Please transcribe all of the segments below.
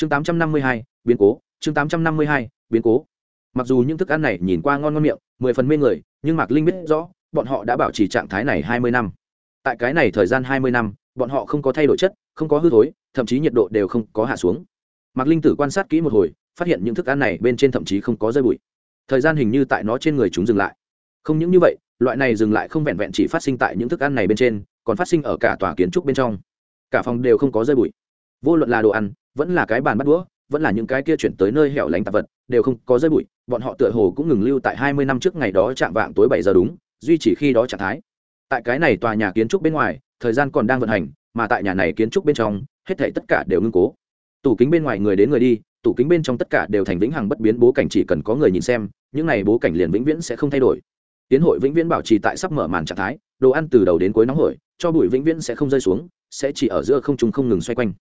chương tám trăm năm mươi hai, biến cố, chương tám trăm năm mươi hai, biến cố. Mặc dù những thức ăn này nhìn qua ngon ngon miệng, mười phần mê người, nhưng mạc linh biết rõ, bọn họ đã bảo trì trạng thái này hai mươi năm. Tại cái này thời gian hai mươi năm, bọn họ không có thay đổi chất, không có hư thối, thậm chí nhiệt độ đều không có hạ xuống. Mạc linh tử quan sát kỹ một hồi, phát hiện những thức ăn này bên trên thậm chí không có rơi bụi. Thời gian hình như tại nó trên người chúng dừng lại. Không những như vậy, loại này dừng lại không vẹn vẹn chỉ phát sinh tại những thức ăn này bên trên, còn phát sinh ở cả tòa kiến trúc bên trong. Cả phòng đều không có rơi bụi. Vô luận là đồ ăn vẫn là cái bàn bắt đũa, vẫn là những cái kia chuyển tới nơi hẻo lánh tạp vật, đều không có rơi bụi, bọn họ tựa hồ cũng ngừng lưu tại hai mươi năm trước ngày đó chạm vạng tối bảy giờ đúng, duy trì khi đó trạng thái. Tại cái này tòa nhà kiến trúc bên ngoài, thời gian còn đang vận hành, mà tại nhà này kiến trúc bên trong, hết thảy tất cả đều ngưng cố. Tủ kính bên ngoài người đến người đi, tủ kính bên trong tất cả đều thành vĩnh hằng bất biến, bố cảnh chỉ cần có người nhìn xem, những này bố cảnh liền vĩnh viễn sẽ không thay đổi. Tiến hội vĩnh viễn bảo trì tại sắp mở màn trạng thái, đồ ăn từ đầu đến cuối nóng hổi, cho bụi vĩnh viễn sẽ không rơi xuống, sẽ chỉ ở giữa không trung không ngừng xoay quanh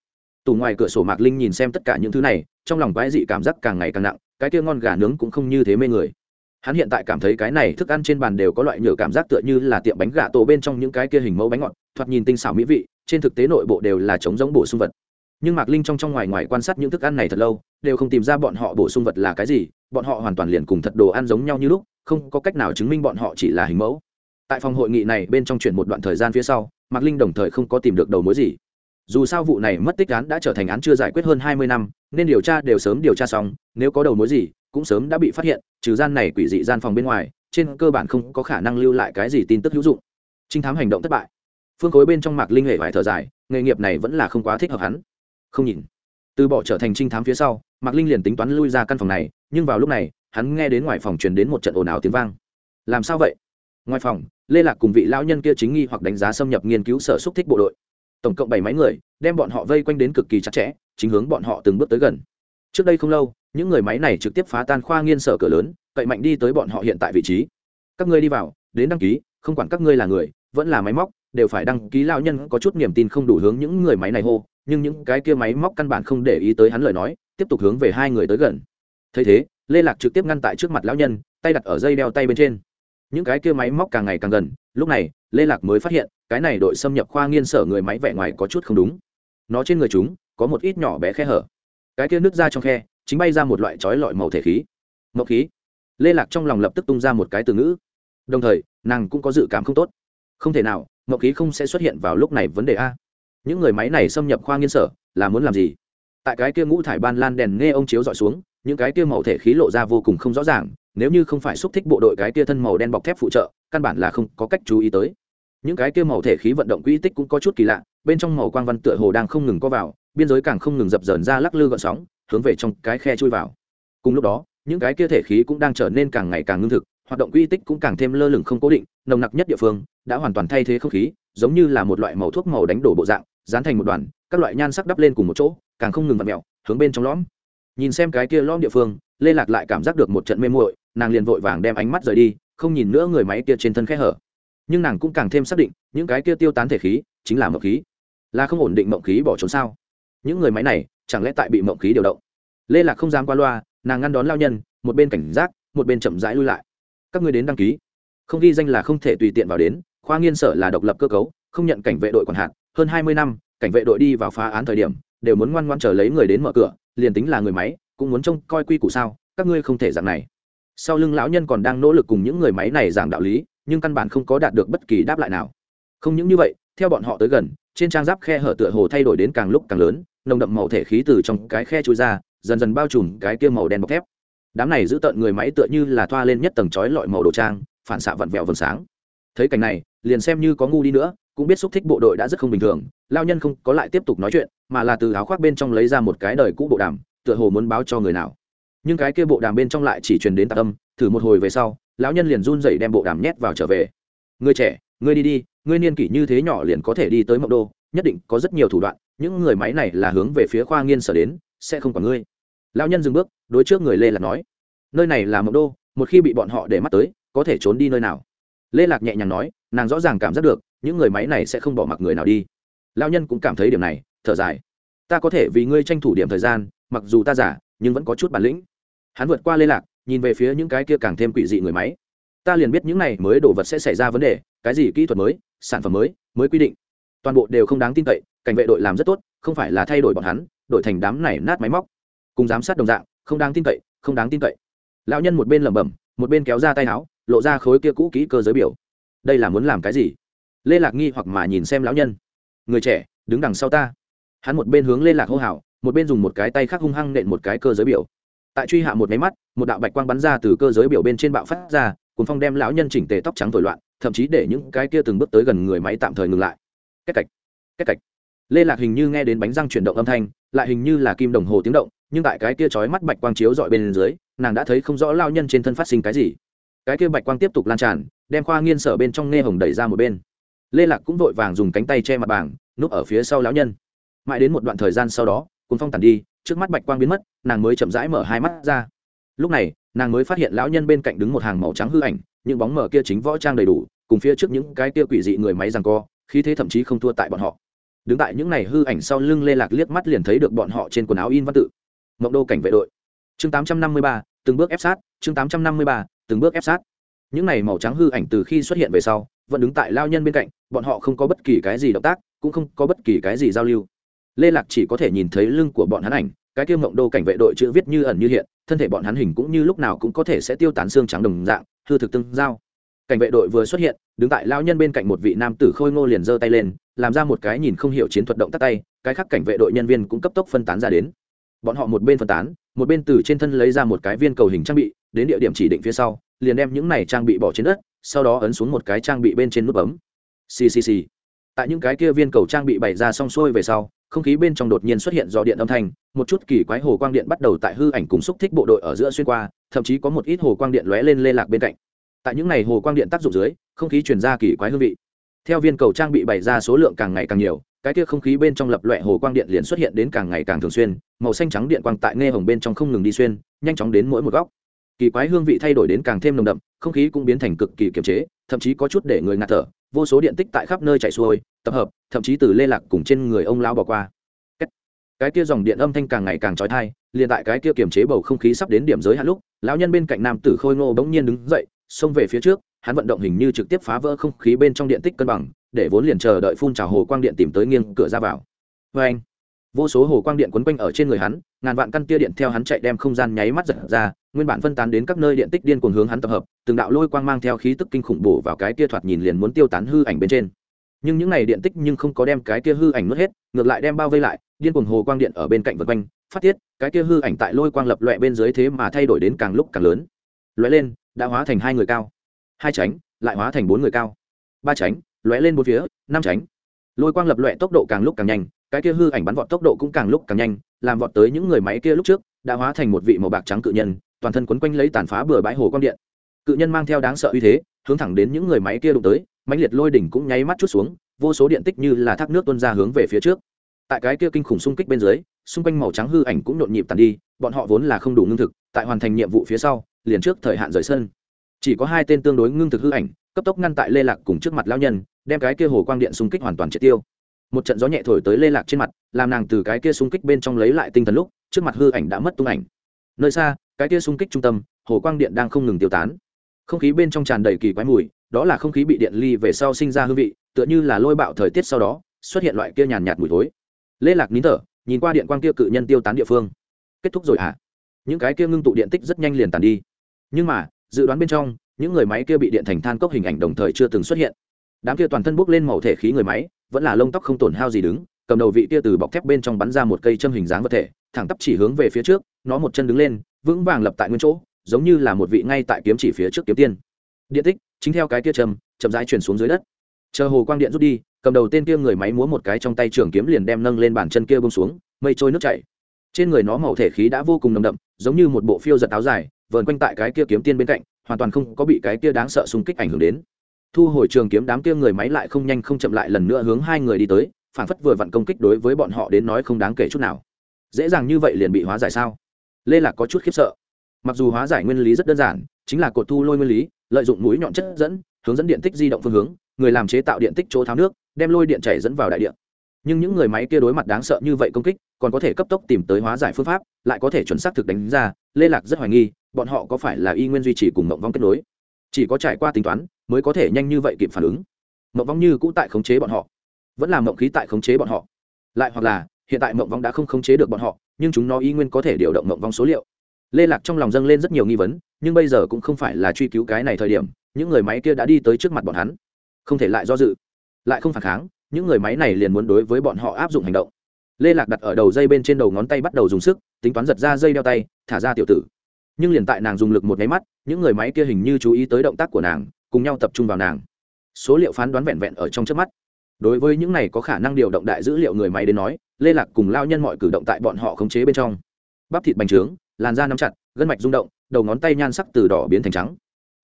tủ ngoài cửa sổ mạc linh nhìn xem tất cả những thứ này, trong lòng quái dị cảm giác càng ngày càng nặng, cái kia ngon gà nướng cũng không như thế mê người. Hắn hiện tại cảm thấy cái này thức ăn trên bàn đều có loại nhựa cảm giác tựa như là tiệm bánh gà tổ bên trong những cái kia hình mẫu bánh ngọt, thoạt nhìn tinh xảo mỹ vị, trên thực tế nội bộ đều là chống giống bổ sung vật. Nhưng mạc linh trong trong ngoài ngoài quan sát những thức ăn này thật lâu, đều không tìm ra bọn họ bổ sung vật là cái gì, bọn họ hoàn toàn liền cùng thật đồ ăn giống nhau như lúc, không có cách nào chứng minh bọn họ chỉ là hình mẫu. Tại phòng hội nghị này bên trong chuyển một đoạn thời gian phía sau, mạc linh đồng thời không có tìm được đầu mối gì dù sao vụ này mất tích án đã trở thành án chưa giải quyết hơn hai mươi năm, nên điều tra đều sớm điều tra xong, nếu có đầu mối gì, cũng sớm đã bị phát hiện, trừ gian này quỷ dị gian phòng bên ngoài, trên cơ bản không có khả năng lưu lại cái gì tin tức hữu dụng. Trinh thám hành động thất bại. Phương khối bên trong mạc linh hệ vải thở dài, nghề nghiệp này vẫn là không quá thích hợp hắn. Không nhìn. Từ bỏ trở thành trinh thám phía sau, mạc linh liền tính toán lui ra căn phòng này, nhưng vào lúc này, hắn nghe đến ngoài phòng truyền đến một trận ồn ào tiếng vang. Làm sao vậy? Ngoài phòng, lê lạc cùng vị lão nhân kia chính nghi hoặc đánh giá xâm nhập nghiên cứu sở xúc thích bộ đội tổng cộng bảy máy người, đem bọn họ vây quanh đến cực kỳ chặt chẽ, chính hướng bọn họ từng bước tới gần. Trước đây không lâu, những người máy này trực tiếp phá tan khoa nghiên sở cửa lớn, cậy mạnh đi tới bọn họ hiện tại vị trí. Các ngươi đi vào, đến đăng ký, không quản các ngươi là người, vẫn là máy móc, đều phải đăng ký lão nhân có chút niềm tin không đủ hướng những người máy này hô, nhưng những cái kia máy móc căn bản không để ý tới hắn lời nói, tiếp tục hướng về hai người tới gần. Thấy thế, lê lạc trực tiếp ngăn tại trước mặt lão nhân, tay đặt ở dây đeo tay bên trên. Những cái kia máy móc càng ngày càng gần, lúc này lê lạc mới phát hiện, cái này đội xâm nhập khoa nghiên sở người máy vẻ ngoài có chút không đúng. Nó trên người chúng, có một ít nhỏ bé khe hở. Cái kia nứt ra trong khe, chính bay ra một loại trói lọi màu thể khí. Mậu khí. Lê lạc trong lòng lập tức tung ra một cái từ ngữ. Đồng thời, nàng cũng có dự cảm không tốt. Không thể nào mậu khí không sẽ xuất hiện vào lúc này vấn đề a. Những người máy này xâm nhập khoa nghiên sở, là muốn làm gì? Tại cái kia ngũ thải ban lan đèn nghe ông chiếu dọi xuống, những cái kia màu thể khí lộ ra vô cùng không rõ ràng, nếu như không phải xúc thích bộ đội cái kia thân màu đen bọc thép phụ trợ, căn bản là không có cách chú ý tới những cái kia màu thể khí vận động quỹ tích cũng có chút kỳ lạ, bên trong màu quang văn tựa hồ đang không ngừng có vào, biên giới càng không ngừng dập dờn ra lắc lư gợn sóng, hướng về trong cái khe chui vào. Cùng lúc đó, những cái kia thể khí cũng đang trở nên càng ngày càng ngưng thực, hoạt động quy tích cũng càng thêm lơ lửng không cố định, nồng nặc nhất địa phương đã hoàn toàn thay thế không khí, giống như là một loại màu thuốc màu đánh đổ bộ dạng, dán thành một đoàn, các loại nhan sắc đắp lên cùng một chỗ, càng không ngừng vặn mẹo hướng bên trong lõm. Nhìn xem cái kia lõm địa phương, lê lạc lại cảm giác được một trận mê muội, nàng liền vội vàng đem ánh mắt rời đi, không nhìn nữa người máy kia trên thân khe hở nhưng nàng cũng càng thêm xác định, những cái kia tiêu tán thể khí chính là mộng khí. Là không ổn định mộng khí bỏ trốn sao? Những người máy này, chẳng lẽ tại bị mộng khí điều động? Lê lạc không dám qua loa, nàng ngăn đón lao nhân, một bên cảnh giác, một bên chậm rãi lui lại. Các người đến đăng ký. Không ghi danh là không thể tùy tiện vào đến, khoa nghiên sở là độc lập cơ cấu, không nhận cảnh vệ đội quản hạt, hơn hai mươi năm, cảnh vệ đội đi vào phá án thời điểm, đều muốn ngoan ngoan chờ lấy người đến mở cửa, liền tính là người máy, cũng muốn trông coi quy củ sao, các ngươi không thể dạng này. Sau lưng lão nhân còn đang nỗ lực cùng những người máy này giảng đạo lý nhưng căn bản không có đạt được bất kỳ đáp lại nào. Không những như vậy, theo bọn họ tới gần, trên trang giáp khe hở tựa hồ thay đổi đến càng lúc càng lớn, nồng đậm màu thể khí từ trong cái khe trôi ra, dần dần bao trùm cái kia màu đen bọc thép. Đám này giữ tận người máy tựa như là thoa lên nhất tầng chói lọi màu đồ trang, phản xạ vặn vẹo vầng sáng. Thấy cảnh này, liền xem như có ngu đi nữa, cũng biết xúc thích bộ đội đã rất không bình thường, lao nhân không có lại tiếp tục nói chuyện, mà là từ áo khoác bên trong lấy ra một cái đời cũ bộ đàm, tựa hồ muốn báo cho người nào nhưng cái kia bộ đàm bên trong lại chỉ truyền đến tạc âm, thử một hồi về sau, lão nhân liền run dậy đem bộ đàm nhét vào trở về. Người trẻ ngươi đi đi ngươi niên kỷ như thế nhỏ liền có thể đi tới mộng đô, nhất định có rất nhiều thủ đoạn, những người máy này là hướng về phía khoa nghiên sở đến, sẽ không còn ngươi. Lão nhân dừng bước, đối trước người lê lạc nói, nơi này là mộng đô, một khi bị bọn họ để mắt tới, có thể trốn đi nơi nào? Lê lạc nhẹ nhàng nói, nàng rõ ràng cảm giác được, những người máy này sẽ không bỏ mặc người nào đi. Lão nhân cũng cảm thấy điểm này, thở dài, ta có thể vì ngươi tranh thủ điểm thời gian, mặc dù ta giả nhưng vẫn có chút bản lĩnh hắn vượt qua lê lạc, nhìn về phía những cái kia càng thêm quỷ dị người máy. Ta liền biết những này mới đồ vật sẽ xảy ra vấn đề, cái gì kỹ thuật mới, sản phẩm mới mới quy định. Toàn bộ đều không đáng tin cậy, cảnh vệ đội làm rất tốt, không phải là thay đổi bọn hắn, đổi thành đám này nát máy móc. Cùng giám sát đồng dạng, không đáng tin cậy, không đáng tin cậy. Lão nhân một bên lẩm bẩm, một bên kéo ra tay áo, lộ ra khối kia cũ kỹ cơ giới biểu. Đây là muốn làm cái gì? Lê lạc nghi hoặc mà nhìn xem lão nhân. Người trẻ, đứng đằng sau ta. Hắn một bên hướng lê lạc hô hào, một bên dùng một cái tay khác hung hăng nện một cái cơ giới biểu tại truy hạ một máy mắt, một đạo bạch quang bắn ra từ cơ giới biểu bên trên bạo phát ra cuốn phong đem lão nhân chỉnh tề tóc trắng thổi loạn, thậm chí để những cái kia từng bước tới gần người máy tạm thời ngừng lại. Cách cạch cách cạch. Lê lạc hình như nghe đến bánh răng chuyển động âm thanh, lại hình như là kim đồng hồ tiếng động, nhưng tại cái kia chói mắt bạch quang chiếu dọi bên dưới, nàng đã thấy không rõ lao nhân trên thân phát sinh cái gì. Cái kia bạch quang tiếp tục lan tràn, đem khoa nghiên sở bên trong nghe hồng đẩy ra một bên. Lê lạc cũng vội vàng dùng cánh tay che mặt bảng, núp ở phía sau lão nhân. Mãi đến một đoạn thời gian sau đó cùng phong tàn đi trước mắt bạch quang biến mất, nàng mới chậm rãi mở hai mắt ra. Lúc này, nàng mới phát hiện lão nhân bên cạnh đứng một hàng màu trắng hư ảnh, những bóng mở kia chính võ trang đầy đủ, cùng phía trước những cái kia quỷ dị người máy rằng co, khí thế thậm chí không thua tại bọn họ. Đứng tại những này hư ảnh sau lưng lê lạc liếc mắt liền thấy được bọn họ trên quần áo in văn tự. Mộng đô cảnh vệ đội. Chương tám trăm năm mươi ba, từng bước ép sát, chương tám trăm năm mươi ba, từng bước ép sát. Những này màu trắng hư ảnh từ khi xuất hiện về sau, vẫn đứng tại lao nhân bên cạnh, bọn họ không có bất kỳ cái gì động tác, cũng không có bất kỳ cái gì giao lưu lê lạc chỉ có thể nhìn thấy lưng của bọn hắn ảnh, cái kia mộng đô cảnh vệ đội chữ viết như ẩn như hiện, thân thể bọn hắn hình cũng như lúc nào cũng có thể sẽ tiêu tán xương trắng đồng dạng, hư thực tương giao. Cảnh vệ đội vừa xuất hiện, đứng tại lao nhân bên cạnh một vị nam tử khôi ngô liền giơ tay lên, làm ra một cái nhìn không hiểu chiến thuật động tắt tay, cái khác cảnh vệ đội nhân viên cũng cấp tốc phân tán ra đến. Bọn họ một bên phân tán, một bên từ trên thân lấy ra một cái viên cầu hình trang bị, đến địa điểm chỉ định phía sau, liền đem những này trang bị bỏ trên đất, sau đó ấn xuống một cái trang bị bên trên nút bấm. Ccc tại những cái kia viên cầu trang bị bày ra xong xuôi về sau không khí bên trong đột nhiên xuất hiện do điện âm thanh, một chút kỳ quái hồ quang điện bắt đầu tại hư ảnh cùng xúc thích bộ đội ở giữa xuyên qua, thậm chí có một ít hồ quang điện lóe lên lê lạc bên cạnh. Tại những n à y hồ quang điện tác dụng dưới, không khí chuyển ra kỳ quái hương vị. Theo viên cầu trang bị bày ra số lượng càng ngày càng nhiều, cái kia không khí bên trong lập loại hồ quang điện liền xuất hiện đến càng ngày càng thường xuyên, màu xanh trắng điện quang tại nghe hồng bên trong không ngừng đi xuyên, nhanh chóng đến mỗi một góc. Kỳ quái hương vị thay đổi đến càng thêm nồng đậm, không khí cũng biến thành cực kỳ kiềm chế thậm chí có chút để người ngạt thở, vô số điện tích tại khắp nơi chạy xuôi, tập hợp, thậm chí từ lê lạc cùng trên người ông lao bỏ qua. Cái kia dòng điện âm thanh càng ngày càng trói thai, liền tại cái kia kiềm chế bầu không khí sắp đến điểm giới hạn lúc, lão nhân bên cạnh nam tử khôi ngô bỗng nhiên đứng dậy, xông về phía trước, hắn vận động hình như trực tiếp phá vỡ không khí bên trong điện tích cân bằng, để vốn liền chờ đợi phun trào hồ quang điện tìm tới nghiêng cửa ra vào. Vê anh vô số hồ quang điện quấn quanh ở trên người hắn ngàn vạn căn tia điện theo hắn chạy đem không gian nháy mắt giật ra, nguyên bản phân tán đến các nơi điện tích điên cuồng hướng hắn tập hợp, từng đạo lôi quang mang theo khí tức kinh khủng bổ vào cái kia thoạt nhìn liền muốn tiêu tán hư ảnh bên trên. Nhưng những này điện tích nhưng không có đem cái kia hư ảnh nuốt hết, ngược lại đem bao vây lại, điên cuồng hồ quang điện ở bên cạnh vật quanh, phát tiết, cái kia hư ảnh tại lôi quang lập loẹ bên dưới thế mà thay đổi đến càng lúc càng lớn. Loẹ lên, đã hóa thành hai người cao. Hai tránh, lại hóa thành bốn người cao. Ba tránh loẹ lên bốn phía, năm tránh. Lôi quang lập loẹ tốc độ càng lúc càng nhanh, cái kia hư ảnh bắn vọt tốc độ cũng càng lúc càng nhanh làm vọt tới những người máy kia lúc trước, đã hóa thành một vị màu bạc trắng cự nhân, toàn thân quấn quanh lấy tàn phá bừa bãi hồ quang điện. Cự nhân mang theo đáng sợ uy thế, hướng thẳng đến những người máy kia đụng tới, mãnh liệt lôi đỉnh cũng nháy mắt chút xuống, vô số điện tích như là thác nước tuôn ra hướng về phía trước. Tại cái kia kinh khủng xung kích bên dưới, xung quanh màu trắng hư ảnh cũng nhộn nhịp tàn đi, bọn họ vốn là không đủ ngưng thực, tại hoàn thành nhiệm vụ phía sau, liền trước thời hạn rời sân. Chỉ có hai tên tương đối ngưng thực hư ảnh, cấp tốc ngăn tại lê lạc cùng trước mặt lao nhân, đem cái kia hồ quang điện xung kích hoàn toàn triệt tiêu. Một trận gió nhẹ thổi tới lê lạc trên mặt làm nàng từ cái kia xung kích bên trong lấy lại tinh thần lúc, trước mặt hư ảnh đã mất tung ảnh. Nơi xa, cái kia xung kích trung tâm, hồ quang điện đang không ngừng tiêu tán. Không khí bên trong tràn đầy kỳ quái mùi, đó là không khí bị điện ly về sau sinh ra hương vị, tựa như là lôi bạo thời tiết sau đó, xuất hiện loại kia nhàn nhạt mùi thối. Lê lạc nín thở, nhìn qua điện quang kia cự nhân tiêu tán địa phương. Kết thúc rồi hả? À? những cái kia ngưng tụ điện tích rất nhanh liền tàn đi. Nhưng mà, dự đoán bên trong, những người máy kia bị điện thành than cốc hình ảnh đồng thời chưa từng xuất hiện. Đám kia toàn thân bốc lên màu thể khí người máy, vẫn là lông tóc không tổn hao gì đứng cầm đầu vị kia từ bọc thép bên trong bắn ra một cây châm hình dáng vật thể, thẳng tắp chỉ hướng về phía trước, nó một chân đứng lên, vững vàng lập tại nguyên chỗ, giống như là một vị ngay tại kiếm chỉ phía trước kiếm tiên. Điện tích, chính theo cái kia châm, chậm rãi chuyển xuống dưới đất. Chờ hồ quang điện rút đi, cầm đầu tên kia người máy múa một cái trong tay trường kiếm liền đem nâng lên bàn chân kia bông xuống, mây trôi nước chảy. Trên người nó màu thể khí đã vô cùng nồng đậm, giống như một bộ phiêu giật áo dài, vờn quanh tại cái kia kiếm tiên bên cạnh, hoàn toàn không có bị cái kia đáng sợ xung kích ảnh hưởng đến. Thu hồi trường kiếm đám kia người máy lại không nhanh không chậm lại lần nữa hướng hai người đi tới phản phất vừa vặn công kích đối với bọn họ đến nói không đáng kể chút nào. Dễ dàng như vậy liền bị hóa giải sao? Lê lạc có chút khiếp sợ. Mặc dù hóa giải nguyên lý rất đơn giản, chính là cột thu lôi nguyên lý, lợi dụng mũi nhọn chất dẫn, hướng dẫn điện tích di động phương hướng, người làm chế tạo điện tích chỗ tháo nước, đem lôi điện chảy dẫn vào đại điện nhưng những người máy kia đối mặt đáng sợ như vậy công kích, còn có thể cấp tốc tìm tới hóa giải phương pháp, lại có thể chuẩn xác thực đánh ra, lê lạc rất hoài nghi, bọn họ có phải là y nguyên duy trì cùng mộng vong kết nối? Chỉ có trải qua tính toán, mới có thể nhanh như vậy kịp phản ứng. Mộng vong như cũ tại khống chế bọn họ vẫn là mộng khí tại khống chế bọn họ. Lại hoặc là, hiện tại mộng vong đã không khống chế được bọn họ, nhưng chúng nó y nguyên có thể điều động mộng vong số liệu. Lê lạc trong lòng dâng lên rất nhiều nghi vấn, nhưng bây giờ cũng không phải là truy cứu cái này thời điểm, những người máy kia đã đi tới trước mặt bọn hắn. Không thể lại do dự. Lại không phản kháng, những người máy này liền muốn đối với bọn họ áp dụng hành động. Lê lạc đặt ở đầu dây bên trên đầu ngón tay bắt đầu dùng sức, tính toán giật ra dây đeo tay, thả ra tiểu tử. Nhưng liền tại nàng dùng lực một nháy mắt, những người máy kia hình như chú ý tới động tác của nàng, cùng nhau tập trung vào nàng. Số liệu phán đoán vẹn vẹn ở trong trước mắt đối với những này có khả năng điều động đại dữ liệu người máy đến nói, lê lạc cùng lao nhân mọi cử động tại bọn họ khống chế bên trong. Bắp thịt bành trướng, làn da nắm chặt, gân mạch rung động, đầu ngón tay nhan sắc từ đỏ biến thành trắng.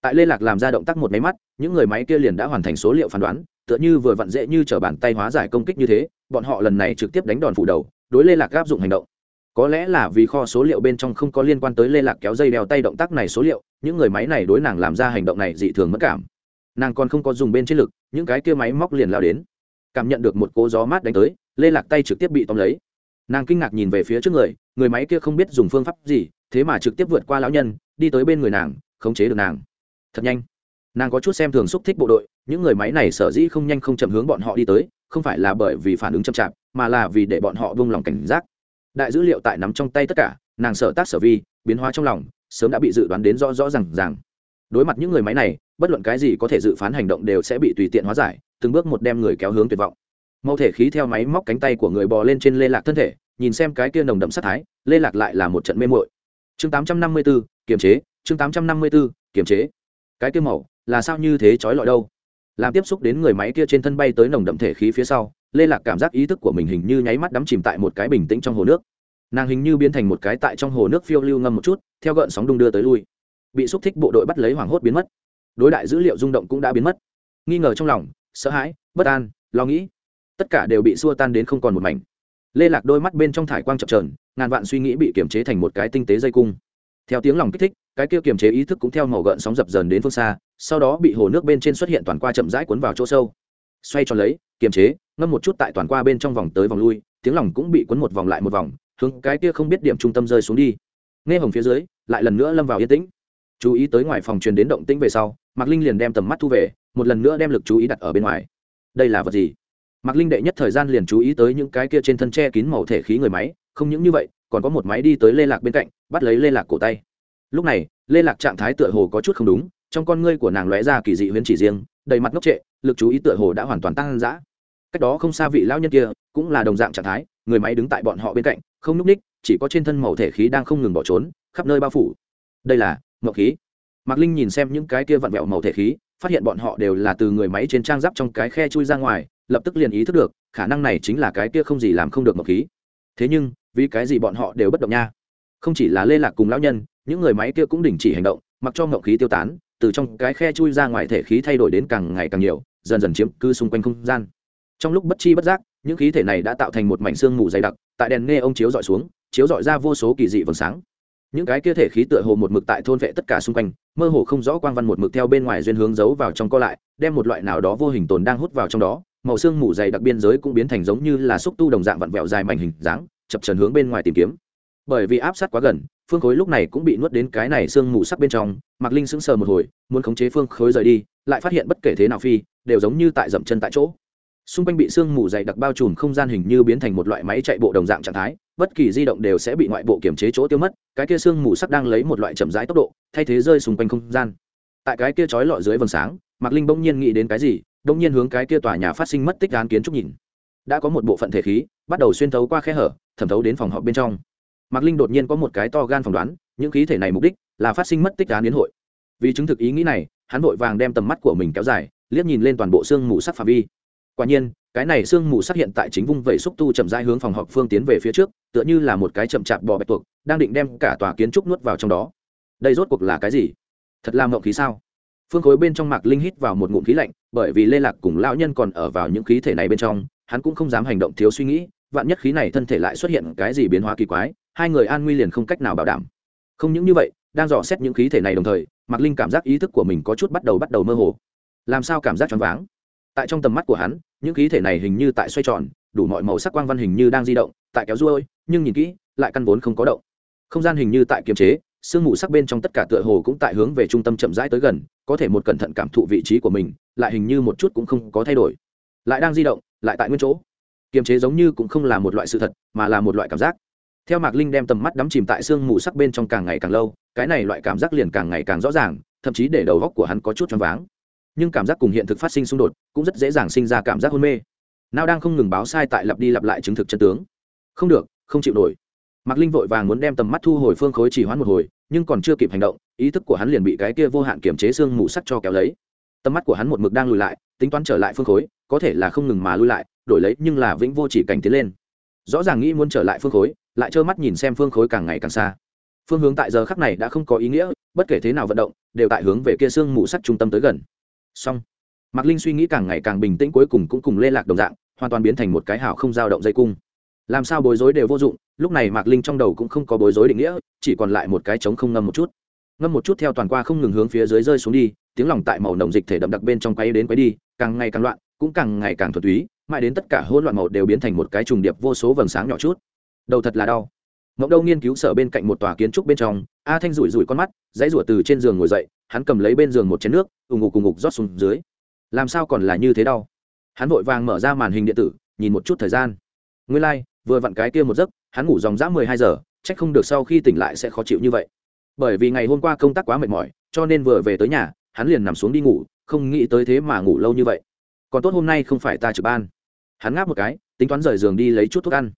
Tại lê lạc làm ra động tác một máy mắt, những người máy kia liền đã hoàn thành số liệu phán đoán, tựa như vừa vặn dễ như t r ở bàn tay hóa giải công kích như thế, bọn họ lần này trực tiếp đánh đòn phủ đầu, đối lê lạc áp dụng hành động. Có lẽ là vì kho số liệu bên trong không có liên quan tới lê lạc kéo dây đeo tay động tác này số liệu, những người máy này đối nàng làm ra hành động này dị thường mất cảm. Nàng còn không có dùng bên chiến lực, những cái kia máy móc liền lao đến cảm nhận được một cỗ gió mát đánh tới, lê lạc tay trực tiếp bị tóm lấy. Nàng kinh ngạc nhìn về phía trước người người máy kia không biết dùng phương pháp gì, thế mà trực tiếp vượt qua lão nhân, đi tới bên người nàng, khống chế được nàng. Thật nhanh. Nàng có chút xem thường xúc thích bộ đội, những người máy này sở dĩ không nhanh không chậm hướng bọn họ đi tới, không phải là bởi vì phản ứng chậm chạp, mà là vì để bọn họ buông lòng cảnh giác. Đại dữ liệu tại nắm trong tay tất cả, nàng sở tác sở vi, biến hóa trong lòng, sớm đã bị dự đoán đến rõ rõ r à n g ràng. Đối mặt những người máy này bất luận cái gì có thể dự phán hành động đều sẽ bị tùy tiện hóa giải, từng bước một đem người kéo hướng tuyệt vọng. Mẫu thể khí theo máy móc cánh tay của người bò lên trên lê lạc thân thể, nhìn xem cái kia nồng đậm sát thái, lê lạc lại là một trận mê mội chương tám trăm năm mươi b ố kiềm chế, chương tám trăm năm mươi b ố kiềm chế. Cái kia màu, là sao như thế trói lọi đâu? Làm tiếp xúc đến người máy kia trên thân bay tới nồng đậm thể khí phía sau, lê lạc cảm giác ý thức của mình hình như nháy mắt đắm chìm tại một cái bình tĩnh trong hồ nước. Nàng hình như biến thành một cái tại trong hồ nước phiêu lưu ngâm một chút, theo gợn sóng đung đưa tới lui. Bị xúc thích bộ đội bắt lấy hoảng hốt biến mất đối đại dữ liệu rung động cũng đã biến mất. Nghi ngờ trong lòng, sợ hãi, bất an, lo nghĩ. Tất cả đều bị xua tan đến không còn một mảnh. Lê lạc đôi mắt bên trong thải quang chập trờn ngàn vạn suy nghĩ bị kiềm chế thành một cái tinh tế dây cung. Theo tiếng lòng kích thích, cái kia kiềm chế ý thức cũng theo màu gợn sóng dập dờn đến phương xa, sau đó bị hồ nước bên trên xuất hiện toàn qua chậm rãi cuốn vào chỗ sâu. Xoay tròn lấy, kiềm chế, ngâm một chút tại toàn qua bên trong vòng tới vòng lui, tiếng lòng cũng bị cuốn một vòng lại một vòng, hướng cái kia không biết điểm trung tâm rơi xuống đi. Nghe hồng phía dưới, lại lần nữa lâm vào yên tĩnh chú ý tới ngoài phòng truyền đến động tĩnh về sau, mạc linh liền đem tầm mắt thu về, một lần nữa đem lực chú ý đặt ở bên ngoài. Đây là vật gì? Mạc linh đệ nhất thời gian liền chú ý tới những cái kia trên thân che kín màu thể khí người máy, không những như vậy, còn có một máy đi tới lê lạc bên cạnh, bắt lấy lê lạc cổ tay. Lúc này, lê lạc trạng thái tựa hồ có chút không đúng, trong con ngươi của nàng lóe ra kỳ dị huyễn chỉ riêng, đầy mặt ngốc trệ, lực chú ý tựa hồ đã hoàn toàn tăng dã. Cách đó không xa vị lão nhân kia, cũng là đồng dạng trạng thái, người máy đứng tại bọn họ bên cạnh, không nhúc ních chỉ có trên thân màu thể khí đang không ngừng bỏ trốn, khắp nơi bao phủ. Đây là mậu khí. Mạc linh nhìn xem những cái kia vặn vẹo màu thể khí, phát hiện bọn họ đều là từ người máy trên trang giáp trong cái khe chui ra ngoài, lập tức liền ý thức được, khả năng này chính là cái kia không gì làm không được mậu khí. Thế nhưng, vì cái gì bọn họ đều bất động nha? Không chỉ là lê lạc cùng lão nhân, những người máy kia cũng đình chỉ hành động, mặc cho mậu khí tiêu tán, từ trong cái khe chui ra ngoài thể khí thay đổi đến càng ngày càng nhiều, dần dần chiếm cư xung quanh không gian. Trong lúc bất chi bất giác, những khí thể này đã tạo thành một mảnh xương mù dày đặc, tại đèn nghe ông chiếu dọi xuống, chiếu dọi ra vô số kỳ dị vầng sáng những cái kia thể khí tựa hồ một mực tại thôn vệ tất cả xung quanh, mơ hồ không rõ quang văn một mực theo bên ngoài duyên hướng giấu vào trong co lại, đem một loại nào đó vô hình tồn đang hút vào trong đó, màu xương mù dày đặc biên giới cũng biến thành giống như là xúc tu đồng dạng vặn vẹo dài mảnh hình dáng, chập trần hướng bên ngoài tìm kiếm. Bởi vì áp sát quá gần, phương khối lúc này cũng bị nuốt đến cái này xương mù sắc bên trong, mạc linh sững sờ một hồi, muốn khống chế phương khối rời đi, lại phát hiện bất kể thế nào phi, đều giống như tại dậm chân tại chỗ xung quanh bị sương mù dày đặc bao trùm không gian hình như biến thành một loại máy chạy bộ đồng dạng trạng thái, bất kỳ di động đều sẽ bị ngoại bộ kiểm chế chỗ tiêu mất, cái kia sương mù sắc đang lấy một loại chậm rãi tốc độ, thay thế rơi xung quanh không gian. Tại cái kia trói lọi dưới vầng sáng, mạc linh bỗng nhiên nghĩ đến cái gì, bỗng nhiên hướng cái kia tòa nhà phát sinh mất tích án kiến trúc nhìn. Đã có một bộ phận thể khí, bắt đầu xuyên thấu qua khe hở, thẩm thấu đến phòng họp bên trong. Mạc linh đột nhiên có một cái to gan phỏng đoán, những khí thể này mục đích là phát sinh mất tích án biến hội. Vì chứng thực ý nghĩ này, hắn vội vàng đem tầm mắt của mình kéo dài, liếc nhìn lên toàn bộ xương mù sắc phạm vi quả nhiên, cái này xương mù xuất hiện tại chính vung vẩy xúc tu chậm rãi hướng phòng họp phương tiến về phía trước, tựa như là một cái chậm chạp bò bạch tuộc, đang định đem cả tòa kiến trúc nuốt vào trong đó. Đây rốt cuộc là cái gì? Thật là mộng khí sao? Phương khối bên trong mạc linh hít vào một ngụm khí lạnh, bởi vì lê lạc cùng lão nhân còn ở vào những khí thể này bên trong, hắn cũng không dám hành động thiếu suy nghĩ, vạn nhất khí này thân thể lại xuất hiện cái gì biến hóa kỳ quái, hai người an nguy liền không cách nào bảo đảm. Không những như vậy, đang dò xét những khí thể này đồng thời, mạc linh cảm giác ý thức của mình có chút bắt đầu bắt đầu mơ hồ. Làm sao cảm giác choáng váng? Tại trong tầm mắt của hắn, những khí thể này hình như tại xoay tròn, đủ mọi màu sắc quang văn hình như đang di động, tại kéo ruôi, nhưng nhìn kỹ, lại căn vốn không có động. Không gian hình như tại kiềm chế, sương mù sắc bên trong tất cả tựa hồ cũng tại hướng về trung tâm chậm rãi tới gần, có thể một cẩn thận cảm thụ vị trí của mình, lại hình như một chút cũng không có thay đổi. Lại đang di động, lại tại nguyên chỗ. Kiềm chế giống như cũng không là một loại sự thật, mà là một loại cảm giác. Theo mạc linh đem tầm mắt đắm chìm tại sương mù sắc bên trong càng ngày càng lâu, cái này loại cảm giác liền càng ngày càng rõ ràng, thậm chí để đầu góc của hắn có chút choáng váng nhưng cảm giác cùng hiện thực phát sinh xung đột cũng rất dễ dàng sinh ra cảm giác hôn mê. Nào đang không ngừng báo sai tại lặp đi lặp lại chứng thực chân tướng. Không được, không chịu nổi. Mạc linh vội vàng muốn đem tầm mắt thu hồi phương khối chỉ hoãn một hồi, nhưng còn chưa kịp hành động, ý thức của hắn liền bị cái kia vô hạn kiểm chế xương mù sắc cho kéo lấy. Tầm mắt của hắn một mực đang lùi lại, tính toán trở lại phương khối, có thể là không ngừng mà lùi lại, đổi lấy nhưng là vĩnh vô chỉ cảnh tiến lên. Rõ ràng nghĩ muốn trở lại phương khối, lại trơ mắt nhìn xem phương khối càng ngày càng xa. Phương hướng tại giờ khắc này đã không có ý nghĩa, bất kể thế nào vận động, đều tại hướng về kia xương mù sắc trung tâm tới gần xong, mạc linh suy nghĩ càng ngày càng bình tĩnh cuối cùng cũng cùng lê lạc đồng dạng hoàn toàn biến thành một cái hào không dao động dây cung. Làm sao bối rối đều vô dụng lúc này mạc linh trong đầu cũng không có bối rối định nghĩa chỉ còn lại một cái trống không ngâm một chút. Ngâm một chút theo toàn qua không ngừng hướng phía dưới rơi xuống đi tiếng lòng tại màu nồng dịch thể đậm đặc bên trong quay đến quay đi càng ngày càng loạn cũng càng ngày càng thuật túy mãi đến tất cả hỗn loạn màu đều biến thành một cái trùng điệp vô số vầng sáng nhỏ chút. Đầu thật là đau ngẫu đâu nghiên cứu sở bên cạnh một tòa kiến trúc bên trong a thanh rủi rủi con mắt dãy rủa từ trên giường ngồi dậy hắn cầm lấy bên giường một chén nước ù ngủ cùng ngục rót xuống dưới. Làm sao còn là như thế đau? Hắn vội vàng mở ra màn hình điện tử nhìn một chút thời gian. Nguyên lai、like, vừa vặn cái kia một giấc hắn ngủ dòng dã mười hai giờ chắc không được sau khi tỉnh lại sẽ khó chịu như vậy. Bởi vì ngày hôm qua công tác quá mệt mỏi cho nên vừa về tới nhà hắn liền nằm xuống đi ngủ không nghĩ tới thế mà ngủ lâu như vậy. Còn tốt hôm nay không phải ta trực ban. Hắn ngáp một cái tính toán rời giường đi lấy chút thuốc ăn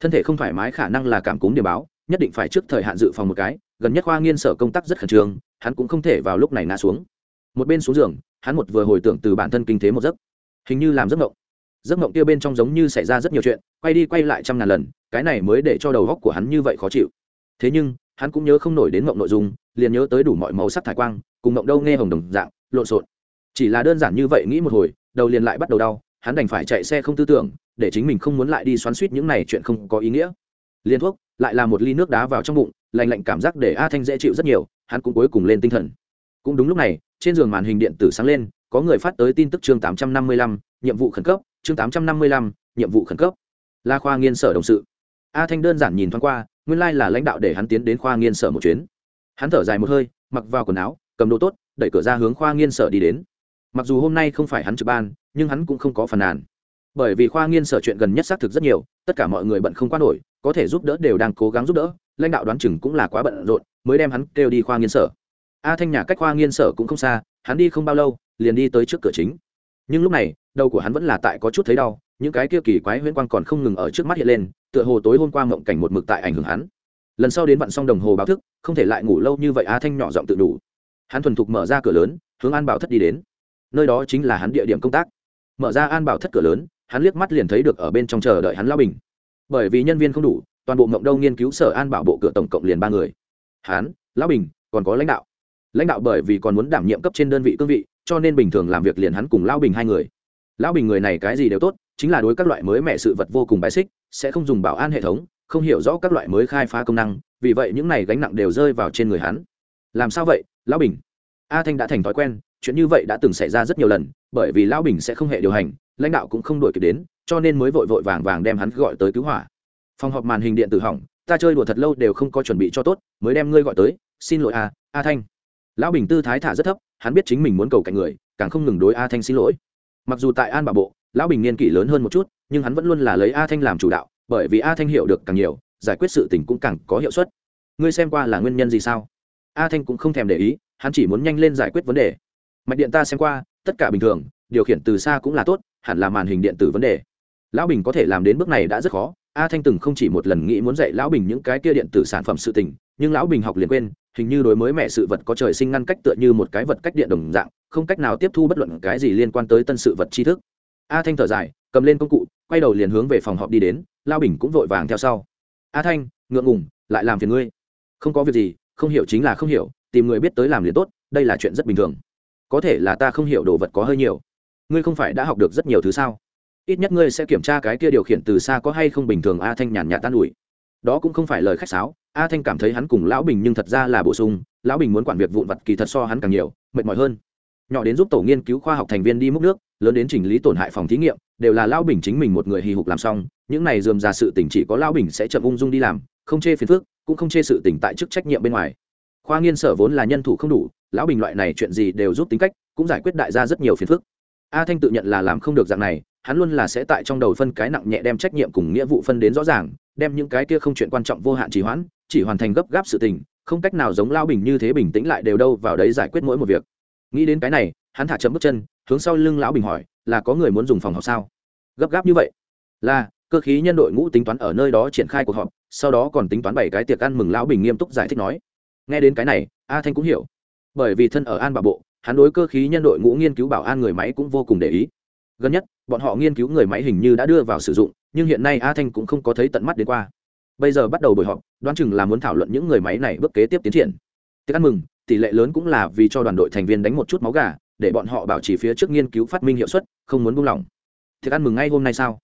thân thể không thoải mái khả năng là cảm cúm điểm báo, nhất định phải trước thời hạn dự phòng một cái, gần nhất khoa nghiên sở công tác rất khẩn trương, hắn cũng không thể vào lúc này ngã xuống. Một bên xuống giường, hắn một vừa hồi tưởng từ bản thân kinh tế một giấc. Hình như làm giấc mộng. Giấc mộng kia bên trong giống như xảy ra rất nhiều chuyện, quay đi quay lại trăm ngàn lần, cái này mới để cho đầu góc của hắn như vậy khó chịu. Thế nhưng, hắn cũng nhớ không nổi đến mộng nội dung, liền nhớ tới đủ mọi màu sắc thải quang, cùng mộng đâu nghe hồng đồng dạng, lộn xộn. Chỉ là đơn giản như vậy nghĩ một hồi, đầu liền lại bắt đầu đau hắn đành phải chạy xe không tư tưởng, để chính mình không muốn lại đi xoắn suýt những này chuyện không có ý nghĩa. Liên thuốc, lại là một ly nước đá vào trong bụng lành lạnh cảm giác để a thanh dễ chịu rất nhiều, hắn cũng cuối cùng lên tinh thần. Cũng đúng lúc này, trên giường màn hình điện tử sáng lên, có người phát tới tin tức chương tám trăm năm mươi lăm, nhiệm vụ khẩn cấp, chương tám trăm năm mươi lăm, nhiệm vụ khẩn cấp. La khoa nghiên sở đồng sự. A thanh đơn giản nhìn thoáng qua, nguyên lai là lãnh đạo để hắn tiến đến khoa nghiên sở một chuyến. Hắn thở dài một hơi, mặc vào quần áo, cầm đồ tốt, đẩy cửa ra hướng khoa nghiên sở đi đến. Mặc dù hôm nay không phải hắn trực ban nhưng hắn cũng không có phần nàn. Bởi vì khoa nghiên sở chuyện gần nhất xác thực rất nhiều, tất cả mọi người bận không qua nổi, có thể giúp đỡ đều đang cố gắng giúp đỡ, lãnh đạo đoán chừng cũng là quá bận rộn, mới đem hắn kêu đi khoa nghiên sở. A thanh nhà cách khoa nghiên sở cũng không xa, hắn đi không bao lâu, liền đi tới trước cửa chính. Nhưng lúc này, đầu của hắn vẫn là tại có chút thấy đau, những cái kia kỳ quái huyễn quang còn không ngừng ở trước mắt hiện lên, tựa hồ tối hôm qua mộng cảnh một mực tại ảnh hưởng hắn. Lần sau đến vặn xong đồng hồ báo thức, không thể lại ngủ lâu như vậy a thanh nhỏ giọng tự đủ. Hắn thuần thục mở ra cửa lớn, hướng an bảo thất đi đến. Nơi đó chính là hắn địa điểm công tác mở ra an bảo thất cửa lớn, hắn liếc mắt liền thấy được ở bên trong chờ đợi hắn lao bình. Bởi vì nhân viên không đủ, toàn bộ mộng đâu nghiên cứu sở an bảo bộ cửa tổng cộng liền ba người. Hắn, lão bình, còn có lãnh đạo. Lãnh đạo bởi vì còn muốn đảm nhiệm cấp trên đơn vị cương vị, cho nên bình thường làm việc liền hắn cùng lão bình hai người. Lão bình người này cái gì đều tốt, chính là đối các loại mới mẹ sự vật vô cùng bài xích, sẽ không dùng bảo an hệ thống, không hiểu rõ các loại mới khai phá công năng, vì vậy những này gánh nặng đều rơi vào trên người hắn. Làm sao vậy, lão bình? A thanh đã thành thói quen chuyện như vậy đã từng xảy ra rất nhiều lần, bởi vì lão bình sẽ không hệ điều hành, lãnh đạo cũng không đuổi kịp đến, cho nên mới vội vội vàng vàng đem hắn gọi tới cứu hỏa. Phòng họp màn hình điện tử hỏng, ta chơi đùa thật lâu đều không có chuẩn bị cho tốt, mới đem ngươi gọi tới, xin lỗi a a thanh. Lão bình tư thái thả rất thấp, hắn biết chính mình muốn cầu cạnh người, càng không ngừng đối a thanh xin lỗi. Mặc dù tại an Bà bộ, lão bình niên kỷ lớn hơn một chút, nhưng hắn vẫn luôn là lấy a thanh làm chủ đạo, bởi vì a thanh hiểu được càng nhiều, giải quyết sự tình cũng càng có hiệu suất. Ngươi xem qua là nguyên nhân gì sao? A thanh cũng không thèm để ý, hắn chỉ muốn nhanh lên giải quyết vấn đề mạch điện ta xem qua, tất cả bình thường, điều khiển từ xa cũng là tốt, hẳn là màn hình điện tử vấn đề. Lão bình có thể làm đến bước này đã rất khó. A thanh từng không chỉ một lần nghĩ muốn dạy lão bình những cái kia điện tử sản phẩm sự tình, nhưng lão bình học liền quên, hình như đối mới mẹ sự vật có trời sinh ngăn cách tựa như một cái vật cách điện đồng dạng, không cách nào tiếp thu bất luận cái gì liên quan tới tân sự vật tri thức. A thanh thở dài, cầm lên công cụ, quay đầu liền hướng về phòng họp đi đến, lão bình cũng vội vàng theo sau. A thanh, ngượng ngùng, lại làm phiền ngươi. Không có việc gì, không hiểu chính là không hiểu, tìm người biết tới làm liền tốt, đây là chuyện rất bình thường có thể là ta không hiểu đồ vật có hơi nhiều. Ngươi không phải đã học được rất nhiều thứ sao? Ít nhất ngươi sẽ kiểm tra cái kia điều khiển từ xa có hay không bình thường a thanh nhàn nhạt tan ủi. Đó cũng không phải lời khách sáo, a thanh cảm thấy hắn cùng lão bình nhưng thật ra là bổ sung, lão bình muốn quản việc vụn vặt kỳ thật so hắn càng nhiều, mệt mỏi hơn. Nhỏ đến giúp tổ nghiên cứu khoa học thành viên đi múc nước, lớn đến chỉnh lý tổn hại phòng thí nghiệm, đều là lão bình chính mình một người hì hục làm xong, những này dườm ra sự tỉnh chỉ có lão bình sẽ chậm ung dung đi làm, không chê phiền phước cũng không chê sự tỉnh tại chức trách nhiệm bên ngoài. Khoa nghiên sở vốn là nhân thủ không đủ lão bình loại này chuyện gì đều giúp tính cách, cũng giải quyết đại gia rất nhiều phiền phức. A thanh tự nhận là làm không được dạng này, hắn luôn là sẽ tại trong đầu phân cái nặng nhẹ đem trách nhiệm cùng nghĩa vụ phân đến rõ ràng, đem những cái kia không chuyện quan trọng vô hạn trì hoãn, chỉ hoàn thành gấp gáp sự tình, không cách nào giống lao bình như thế bình tĩnh lại đều đâu vào đấy giải quyết mỗi một việc. Nghĩ đến cái này, hắn thả chậm bước chân, hướng sau lưng lão bình hỏi, là có người muốn dùng phòng học sao? Gấp gáp như vậy? Là, cơ khí nhân đội ngũ tính toán ở nơi đó triển khai cuộc họp, sau đó còn tính toán bảy cái tiệc ăn mừng lão bình nghiêm túc giải thích nói. Nghe đến cái này, a thanh cũng hiểu bởi vì thân ở an bảo bộ, hắn đối cơ khí nhân đội ngũ nghiên cứu bảo an người máy cũng vô cùng để ý. Gần nhất, bọn họ nghiên cứu người máy hình như đã đưa vào sử dụng, nhưng hiện nay a thanh cũng không có thấy tận mắt đến qua. Bây giờ bắt đầu buổi họp, đoán chừng là muốn thảo luận những người máy này bước kế tiếp tiến triển. Tiệc ăn mừng, tỷ lệ lớn cũng là vì cho đoàn đội thành viên đánh một chút máu gà, để bọn họ bảo trì phía trước nghiên cứu phát minh hiệu suất, không muốn buông lỏng. Tiệc ăn mừng ngay hôm nay sao?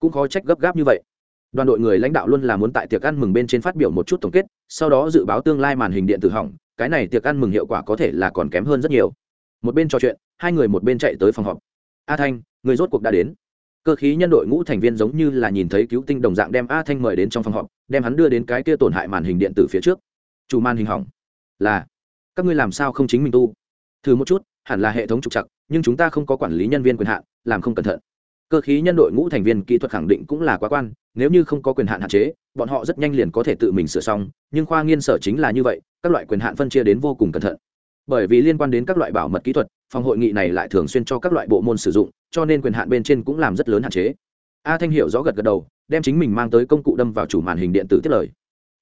Cũng khó trách gấp gáp như vậy. Đoàn đội người lãnh đạo luôn là muốn tại tiệc ăn mừng bên trên phát biểu một chút tổng kết, sau đó dự báo tương lai màn hình điện tử hỏng cái này tiệc ăn mừng hiệu quả có thể là còn kém hơn rất nhiều. Một bên trò chuyện, hai người một bên chạy tới phòng họp. A thanh, người rốt cuộc đã đến. Cơ khí nhân đội ngũ thành viên giống như là nhìn thấy cứu tinh đồng dạng đem a thanh mời đến trong phòng họp, đem hắn đưa đến cái kia tổn hại màn hình điện tử phía trước. Chủ màn hình hỏng. Là, các ngươi làm sao không chính mình tu? Thử một chút, hẳn là hệ thống trục chặt nhưng chúng ta không có quản lý nhân viên quyền hạn, làm không cẩn thận. Cơ khí nhân đội ngũ thành viên kỹ thuật khẳng định cũng là quá quan nếu như không có quyền hạn hạn chế, bọn họ rất nhanh liền có thể tự mình sửa xong, nhưng khoa nghiên sở chính là như vậy, các loại quyền hạn phân chia đến vô cùng cẩn thận. Bởi vì liên quan đến các loại bảo mật kỹ thuật, phòng hội nghị này lại thường xuyên cho các loại bộ môn sử dụng, cho nên quyền hạn bên trên cũng làm rất lớn hạn chế. A thanh hiểu rõ gật gật đầu, đem chính mình mang tới công cụ đâm vào chủ màn hình điện tử tiết lời.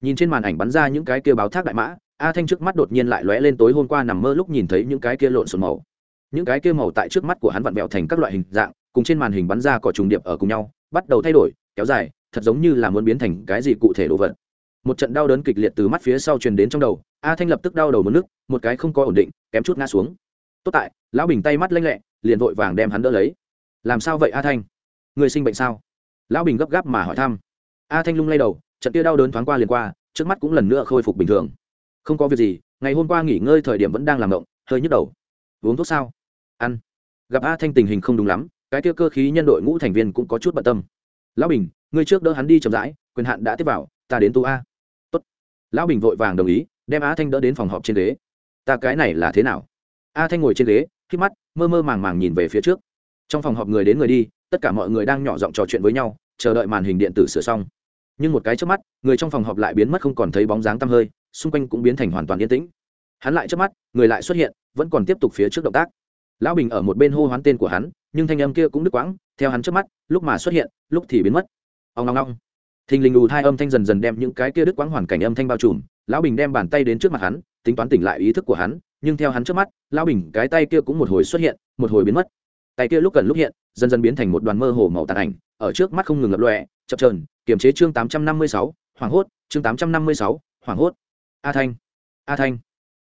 Nhìn trên màn ảnh bắn ra những cái kia báo thác đại mã, a thanh trước mắt đột nhiên lại lóe lên tối hôm qua nằm mơ lúc nhìn thấy những cái kia lộn xộn màu. Những cái kia màu tại trước mắt của hắn vặn vẹo thành các loại hình dạng, cùng trên màn hình bắn ra cỏ trùng điệp ở cùng nhau, bắt đầu thay đổi, kéo dài thật giống như là muốn biến thành cái gì cụ thể đồ vật. Một trận đau đớn kịch liệt từ mắt phía sau truyền đến trong đầu, a thanh lập tức đau đầu mất nước, một cái không có ổn định, kém chút ngã xuống. Tốt tại, lão bình tay mắt lanh lẹ, liền vội vàng đem hắn đỡ lấy. Làm sao vậy a thanh? Người sinh bệnh sao? Lão bình gấp gáp mà hỏi thăm. A thanh lung lay đầu, trận kia đau đớn thoáng qua liền qua, trước mắt cũng lần nữa khôi phục bình thường. Không có việc gì, ngày hôm qua nghỉ ngơi thời điểm vẫn đang làm động hơi nhức đầu. Uống thuốc sao? Ăn. Gặp a thanh tình hình không đúng lắm, cái kia cơ khí nhân đội ngũ thành viên cũng có chút bận tâm. Lão bình ngươi trước đỡ hắn đi chậm rãi, quyền hạn đã tiếp vào, ta đến tu a. Tốt. lão bình vội vàng đồng ý, đem a thanh đỡ đến phòng họp trên ghế. Ta cái này là thế nào? A thanh ngồi trên ghế khi mắt, mơ mơ màng màng nhìn về phía trước. Trong phòng họp người đến người đi, tất cả mọi người đang nhỏ giọng trò chuyện với nhau, chờ đợi màn hình điện tử sửa xong. Nhưng một cái trước mắt, người trong phòng họp lại biến mất không còn thấy bóng dáng tăm hơi, xung quanh cũng biến thành hoàn toàn yên tĩnh. Hắn lại trước mắt, người lại xuất hiện, vẫn còn tiếp tục phía trước động tác. Lão bình ở một bên hô hoán tên của hắn, nhưng thanh âm kia cũng đứt quãng, theo hắn trước mắt, lúc mà xuất hiện, lúc thì biến mất ông ngong ngong thình lình ù thai âm thanh dần dần đem những cái kia đứt quãng hoàn cảnh âm thanh bao trùm, lão bình đem bàn tay đến trước mặt hắn, tính toán tỉnh lại ý thức của hắn, nhưng theo hắn trước mắt, lão bình, cái tay kia cũng một hồi xuất hiện, một hồi biến mất. Tay kia lúc cần lúc hiện, dần dần biến thành một đoàn mơ hồ màu tàn ảnh, ở trước mắt không ngừng lập lọe chập trờn kiềm chế chương tám trăm năm mươi sáu, hoảng hốt, chương tám trăm năm mươi sáu, hoảng hốt. A thanh a thanh,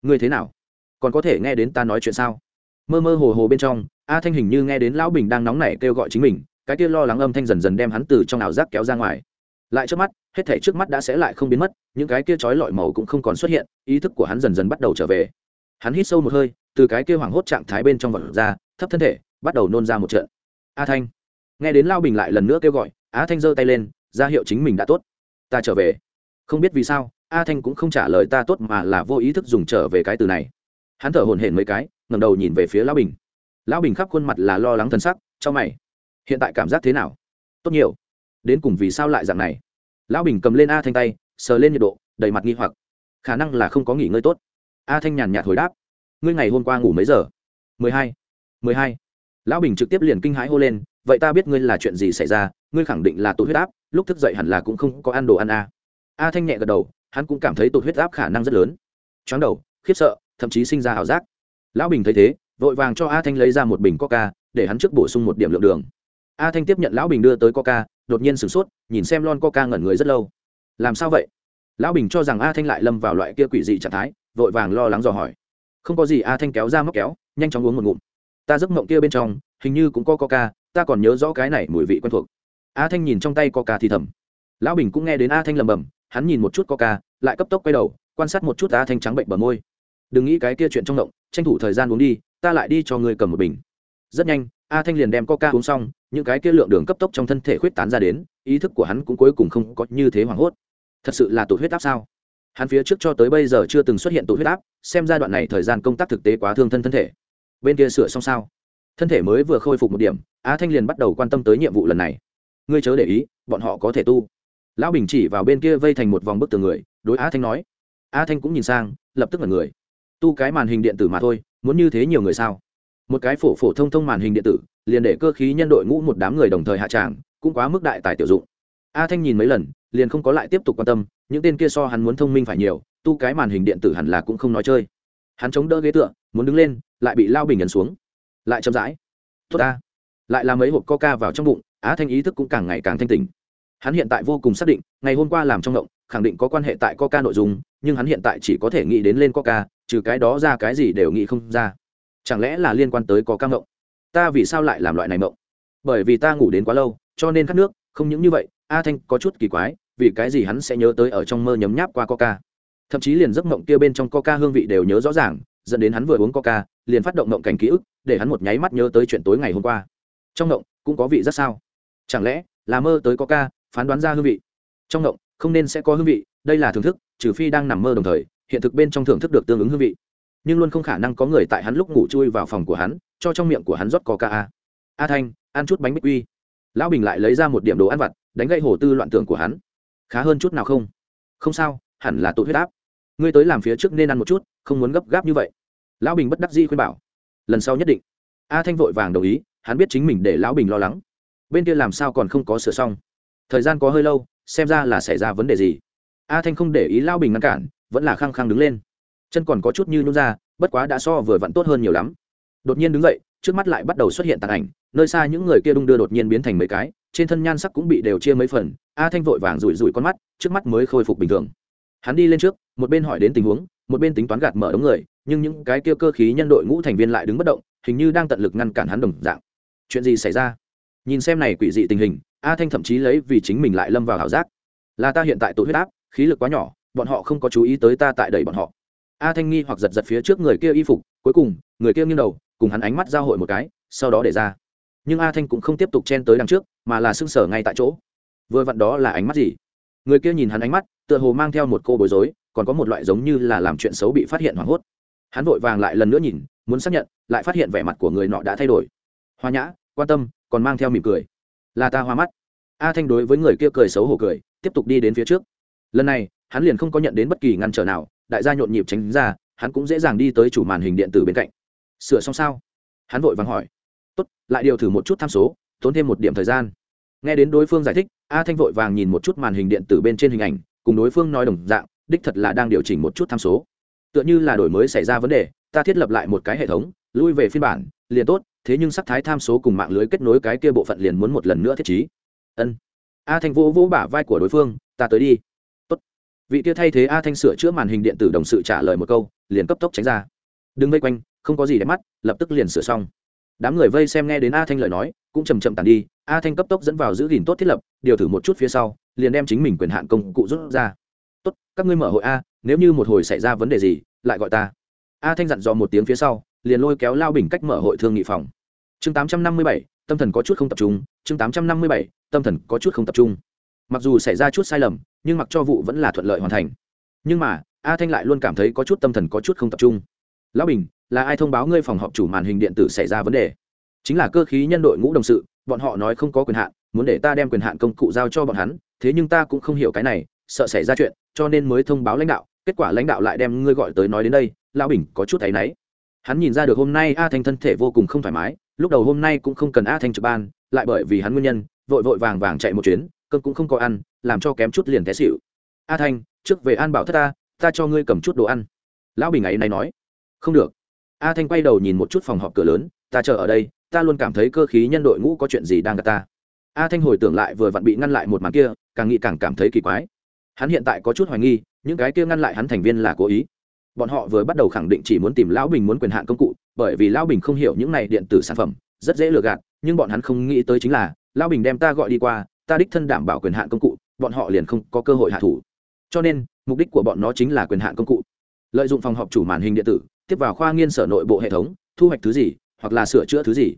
ngươi thế nào? Còn có thể nghe đến ta nói chuyện sao? Mơ mơ hồ hồ bên trong, a thanh hình như nghe đến lão bình đang nóng nảy kêu gọi chính mình cái kia lo lắng âm thanh dần dần đem hắn từ trong ảo giác kéo ra ngoài. Lại trước mắt, hết thể trước mắt đã sẽ lại không biến mất, những cái kia trói lọi màu cũng không còn xuất hiện, ý thức của hắn dần dần bắt đầu trở về. Hắn hít sâu một hơi, từ cái kia hoảng hốt trạng thái bên trong vật ra, thấp thân thể, bắt đầu nôn ra một trận. A thanh. Nghe đến lao bình lại lần nữa kêu gọi, a thanh giơ tay lên, ra hiệu chính mình đã tốt. Ta trở về. Không biết vì sao, a thanh cũng không trả lời ta tốt mà là vô ý thức dùng trở về cái từ này. Hắn thở hổn hển mấy cái, ngẩng đầu nhìn về phía lão bình. Lão bình khắp khuôn mặt là lo lắng thân sắc, cho mày hiện tại cảm giác thế nào? Tốt nhiều. Đến cùng vì sao lại dạng này? Lão bình cầm lên a thanh tay, sờ lên nhiệt độ, đầy mặt nghi hoặc. Khả năng là không có nghỉ ngơi tốt. A thanh nhàn nhạt hồi đáp. Ngươi ngày hôm qua ngủ mấy giờ? Mười hai. Mười hai. Lão bình trực tiếp liền kinh hãi hô lên. Vậy ta biết ngươi là chuyện gì xảy ra, ngươi khẳng định là tụt huyết áp, lúc thức dậy hẳn là cũng không có ăn đồ ăn a a thanh nhẹ gật đầu, hắn cũng cảm thấy tụt huyết áp khả năng rất lớn. Chóng đầu, khiếp sợ, thậm chí sinh ra ảo giác. Lão bình thấy thế, vội vàng cho a thanh lấy ra một bình coca, để hắn trước bổ sung một điểm lượng đường a thanh tiếp nhận lão bình đưa tới coca, đột nhiên sửng sốt, nhìn xem lon coca ngẩn người rất lâu. Làm sao vậy? Lão bình cho rằng a thanh lại lâm vào loại kia quỷ dị trạng thái, vội vàng lo lắng dò hỏi. Không có gì, a thanh kéo ra móc kéo, nhanh chóng uống một ngụm. Ta giấc mộng kia bên trong, hình như cũng có coca, ta còn nhớ rõ cái này mùi vị quen thuộc. A thanh nhìn trong tay coca thì thầm. Lão bình cũng nghe đến a thanh lầm bầm hắn nhìn một chút coca, lại cấp tốc quay đầu, quan sát một chút a thanh trắng bệnh bờ môi. Đừng nghĩ cái kia chuyện trong động tranh thủ thời gian uống đi, ta lại đi cho ngươi cầm một bình. Rất nhanh a thanh liền đem coca uống xong, những cái kia lượng đường cấp tốc trong thân thể khuyết tán ra đến, ý thức của hắn cũng cuối cùng không có như thế hoảng hốt. Thật sự là tụt huyết áp sao? Hắn phía trước cho tới bây giờ chưa từng xuất hiện tụt huyết áp, xem giai đoạn này thời gian công tác thực tế quá thương thân thân thể. Bên kia sửa xong sao? Thân thể mới vừa khôi phục một điểm, a thanh liền bắt đầu quan tâm tới nhiệm vụ lần này. Ngươi chớ để ý, bọn họ có thể tu. Lão bình chỉ vào bên kia vây thành một vòng bức tường người, đối a thanh nói. A thanh cũng nhìn sang, lập tức là người. Tu cái màn hình điện tử mà thôi, muốn như thế nhiều người sao? Một cái phổ phổ thông thông màn hình điện tử, liền để cơ khí nhân đội ngũ một đám người đồng thời hạ tràng, cũng quá mức đại tài tiểu dụng. A thanh nhìn mấy lần, liền không có lại tiếp tục quan tâm, những tên kia so hắn muốn thông minh phải nhiều, tu cái màn hình điện tử hẳn là cũng không nói chơi. Hắn chống đỡ ghế tựa, muốn đứng lên, lại bị lao bình nhấn xuống. Lại chậm rãi. Tốt ta. Lại làm mấy hộp coca vào trong bụng á thanh ý thức cũng càng ngày càng thanh tình hắn hiện tại vô cùng xác định, ngày hôm qua làm trong động khẳng định có quan hệ tại coca nội dung, nhưng hắn hiện tại chỉ có thể nghĩ đến lên coca, trừ cái đó ra cái gì đều nghĩ không ra chẳng lẽ là liên quan tới có ca mộng ta vì sao lại làm loại này mộng bởi vì ta ngủ đến quá lâu, cho nên khát nước, không những như vậy, a thanh có chút kỳ quái, vì cái gì hắn sẽ nhớ tới ở trong mơ nhấm nháp qua coca? Thậm chí liền giấc mộng kia bên trong coca hương vị đều nhớ rõ ràng, dẫn đến hắn vừa uống coca, liền phát động mộng cảnh ký ức, để hắn một nháy mắt nhớ tới chuyện tối ngày hôm qua. Trong mộng cũng có vị rất sao. Chẳng lẽ, là mơ tới coca, phán đoán ra hương vị? Trong mộng không nên sẽ có hương vị, đây là thưởng thức, trừ phi đang nằm mơ đồng thời, hiện thực bên trong thưởng thức được tương ứng hương vị nhưng luôn không khả năng có người tại hắn lúc ngủ chui vào phòng của hắn, cho trong miệng của hắn rót coca. A a thanh, ăn chút bánh bích quy. Lão bình lại lấy ra một điểm đồ ăn vặt, đánh gây hồ tư loạn tưởng của hắn. Khá hơn chút nào không? Không sao, hẳn là tụ huyết áp. Ngươi tới làm phía trước nên ăn một chút, không muốn gấp gáp như vậy. Lão bình bất đắc di khuyên bảo. Lần sau nhất định. A thanh vội vàng đồng ý, hắn biết chính mình để lão bình lo lắng. Bên kia làm sao còn không có sửa xong? Thời gian có hơi lâu, xem ra là xảy ra vấn đề gì. A thanh không để ý lão bình ngăn cản, vẫn là khăng khăng đứng lên chân còn có chút như nhún ra, bất quá đã so vừa vặn tốt hơn nhiều lắm. Đột nhiên đứng dậy, trước mắt lại bắt đầu xuất hiện tàn ảnh, nơi xa những người kia đung đưa đột nhiên biến thành mấy cái, trên thân nhan sắc cũng bị đều chia mấy phần, a thanh vội vàng rủi rủi con mắt, trước mắt mới khôi phục bình thường. Hắn đi lên trước, một bên hỏi đến tình huống, một bên tính toán gạt mở đống người, nhưng những cái kia cơ khí nhân đội ngũ thành viên lại đứng bất động, hình như đang tận lực ngăn cản hắn đồng dạng. Chuyện gì xảy ra? Nhìn xem này quỷ dị tình hình, a thanh thậm chí lấy vì chính mình lại lâm vào ảo giác. Là ta hiện tại tụ huyết áp, khí lực quá nhỏ, bọn họ không có chú ý tới ta tại đẩy bọn họ a thanh nghi hoặc giật giật phía trước người kia y phục, cuối cùng, người kia nghiêng đầu, cùng hắn ánh mắt giao hội một cái, sau đó để ra. Nhưng a thanh cũng không tiếp tục chen tới đằng trước, mà là sưng sở ngay tại chỗ. Vừa vặn đó là ánh mắt gì? Người kia nhìn hắn ánh mắt, tựa hồ mang theo một cô bối rối, còn có một loại giống như là làm chuyện xấu bị phát hiện hoảng hốt. Hắn vội vàng lại lần nữa nhìn, muốn xác nhận, lại phát hiện vẻ mặt của người nọ đã thay đổi. Hoa nhã, quan tâm, còn mang theo mỉm cười. Là ta hoa mắt. A thanh đối với người kia cười xấu hổ cười, tiếp tục đi đến phía trước. Lần này hắn liền không có nhận đến bất kỳ ngăn trở nào, đại gia nhộn nhịp tránh ra, hắn cũng dễ dàng đi tới chủ màn hình điện tử bên cạnh. Sửa xong sao? Hắn vội vàng hỏi. Tốt, lại điều thử một chút tham số, tốn thêm một điểm thời gian. Nghe đến đối phương giải thích, a thanh vội vàng nhìn một chút màn hình điện tử bên trên hình ảnh, cùng đối phương nói đồng dạng, đích thật là đang điều chỉnh một chút tham số. Tựa như là đổi mới xảy ra vấn đề, ta thiết lập lại một cái hệ thống, lui về phiên bản, liền tốt, thế nhưng sắc thái tham số cùng mạng lưới kết nối cái kia bộ phận liền muốn một lần nữa thiết trí. Ân. A thanh vỗ vỗ bả vai của đối phương, ta tới đi vị kia thay thế a thanh sửa chữa màn hình điện tử đồng sự trả lời một câu, liền cấp tốc tránh ra. Đừng vây quanh, không có gì để mắt, lập tức liền sửa xong. Đám người vây xem nghe đến a thanh lời nói, cũng chầm chậm tàn đi, a thanh cấp tốc dẫn vào giữ gìn tốt thiết lập, điều thử một chút phía sau, liền đem chính mình quyền hạn công cụ rút ra. Tốt, các ngươi mở hội a, nếu như một hồi xảy ra vấn đề gì, lại gọi ta. A thanh dặn dò một tiếng phía sau, liền lôi kéo lao bình cách mở hội thương nghị phòng. Chương tám trăm năm mươi bảy, tâm thần có chút không tập trung, chương tám trăm năm mươi bảy, tâm thần có chút không tập trung. Mặc dù xảy ra chút sai lầm nhưng mặc cho vụ vẫn là thuận lợi hoàn thành. Nhưng mà, a thanh lại luôn cảm thấy có chút tâm thần có chút không tập trung. Lão bình, là ai thông báo ngươi phòng họp chủ màn hình điện tử xảy ra vấn đề? Chính là cơ khí nhân đội ngũ đồng sự, bọn họ nói không có quyền hạn, muốn để ta đem quyền hạn công cụ giao cho bọn hắn, thế nhưng ta cũng không hiểu cái này, sợ xảy ra chuyện, cho nên mới thông báo lãnh đạo, kết quả lãnh đạo lại đem ngươi gọi tới nói đến đây, lão bình, có chút thấy náy. Hắn nhìn ra được hôm nay a thanh thân thể vô cùng không thoải mái, lúc đầu hôm nay cũng không cần a thanh trực ban, lại bởi vì hắn nguyên nhân, vội vội vàng vàng chạy một chuyến cơn cũng không có ăn làm cho kém chút liền té xịu a thanh, trước về an bảo thất ta ta cho ngươi cầm chút đồ ăn. Lão bình ấy này nói. Không được. A thanh quay đầu nhìn một chút phòng họp cửa lớn. Ta chờ ở đây, ta luôn cảm thấy cơ khí nhân đội ngũ có chuyện gì đang gặp ta. A thanh hồi tưởng lại vừa vặn bị ngăn lại một màn kia, càng nghĩ càng cảm thấy kỳ quái. Hắn hiện tại có chút hoài nghi, những cái kia ngăn lại hắn thành viên là cố ý. Bọn họ vừa bắt đầu khẳng định chỉ muốn tìm lão bình muốn quyền hạn công cụ, bởi vì lão bình không hiểu những này điện tử sản phẩm, rất dễ lừa gạt, nhưng bọn hắn không nghĩ tới chính là, lão bình đem ta gọi đi qua, ta đích thân đảm bảo quyền hạn công cụ bọn họ liền không có cơ hội hạ thủ. Cho nên, mục đích của bọn nó chính là quyền hạn công cụ. Lợi dụng phòng họp chủ màn hình điện tử, tiếp vào khoa nghiên sở nội bộ hệ thống, thu hoạch thứ gì, hoặc là sửa chữa thứ gì.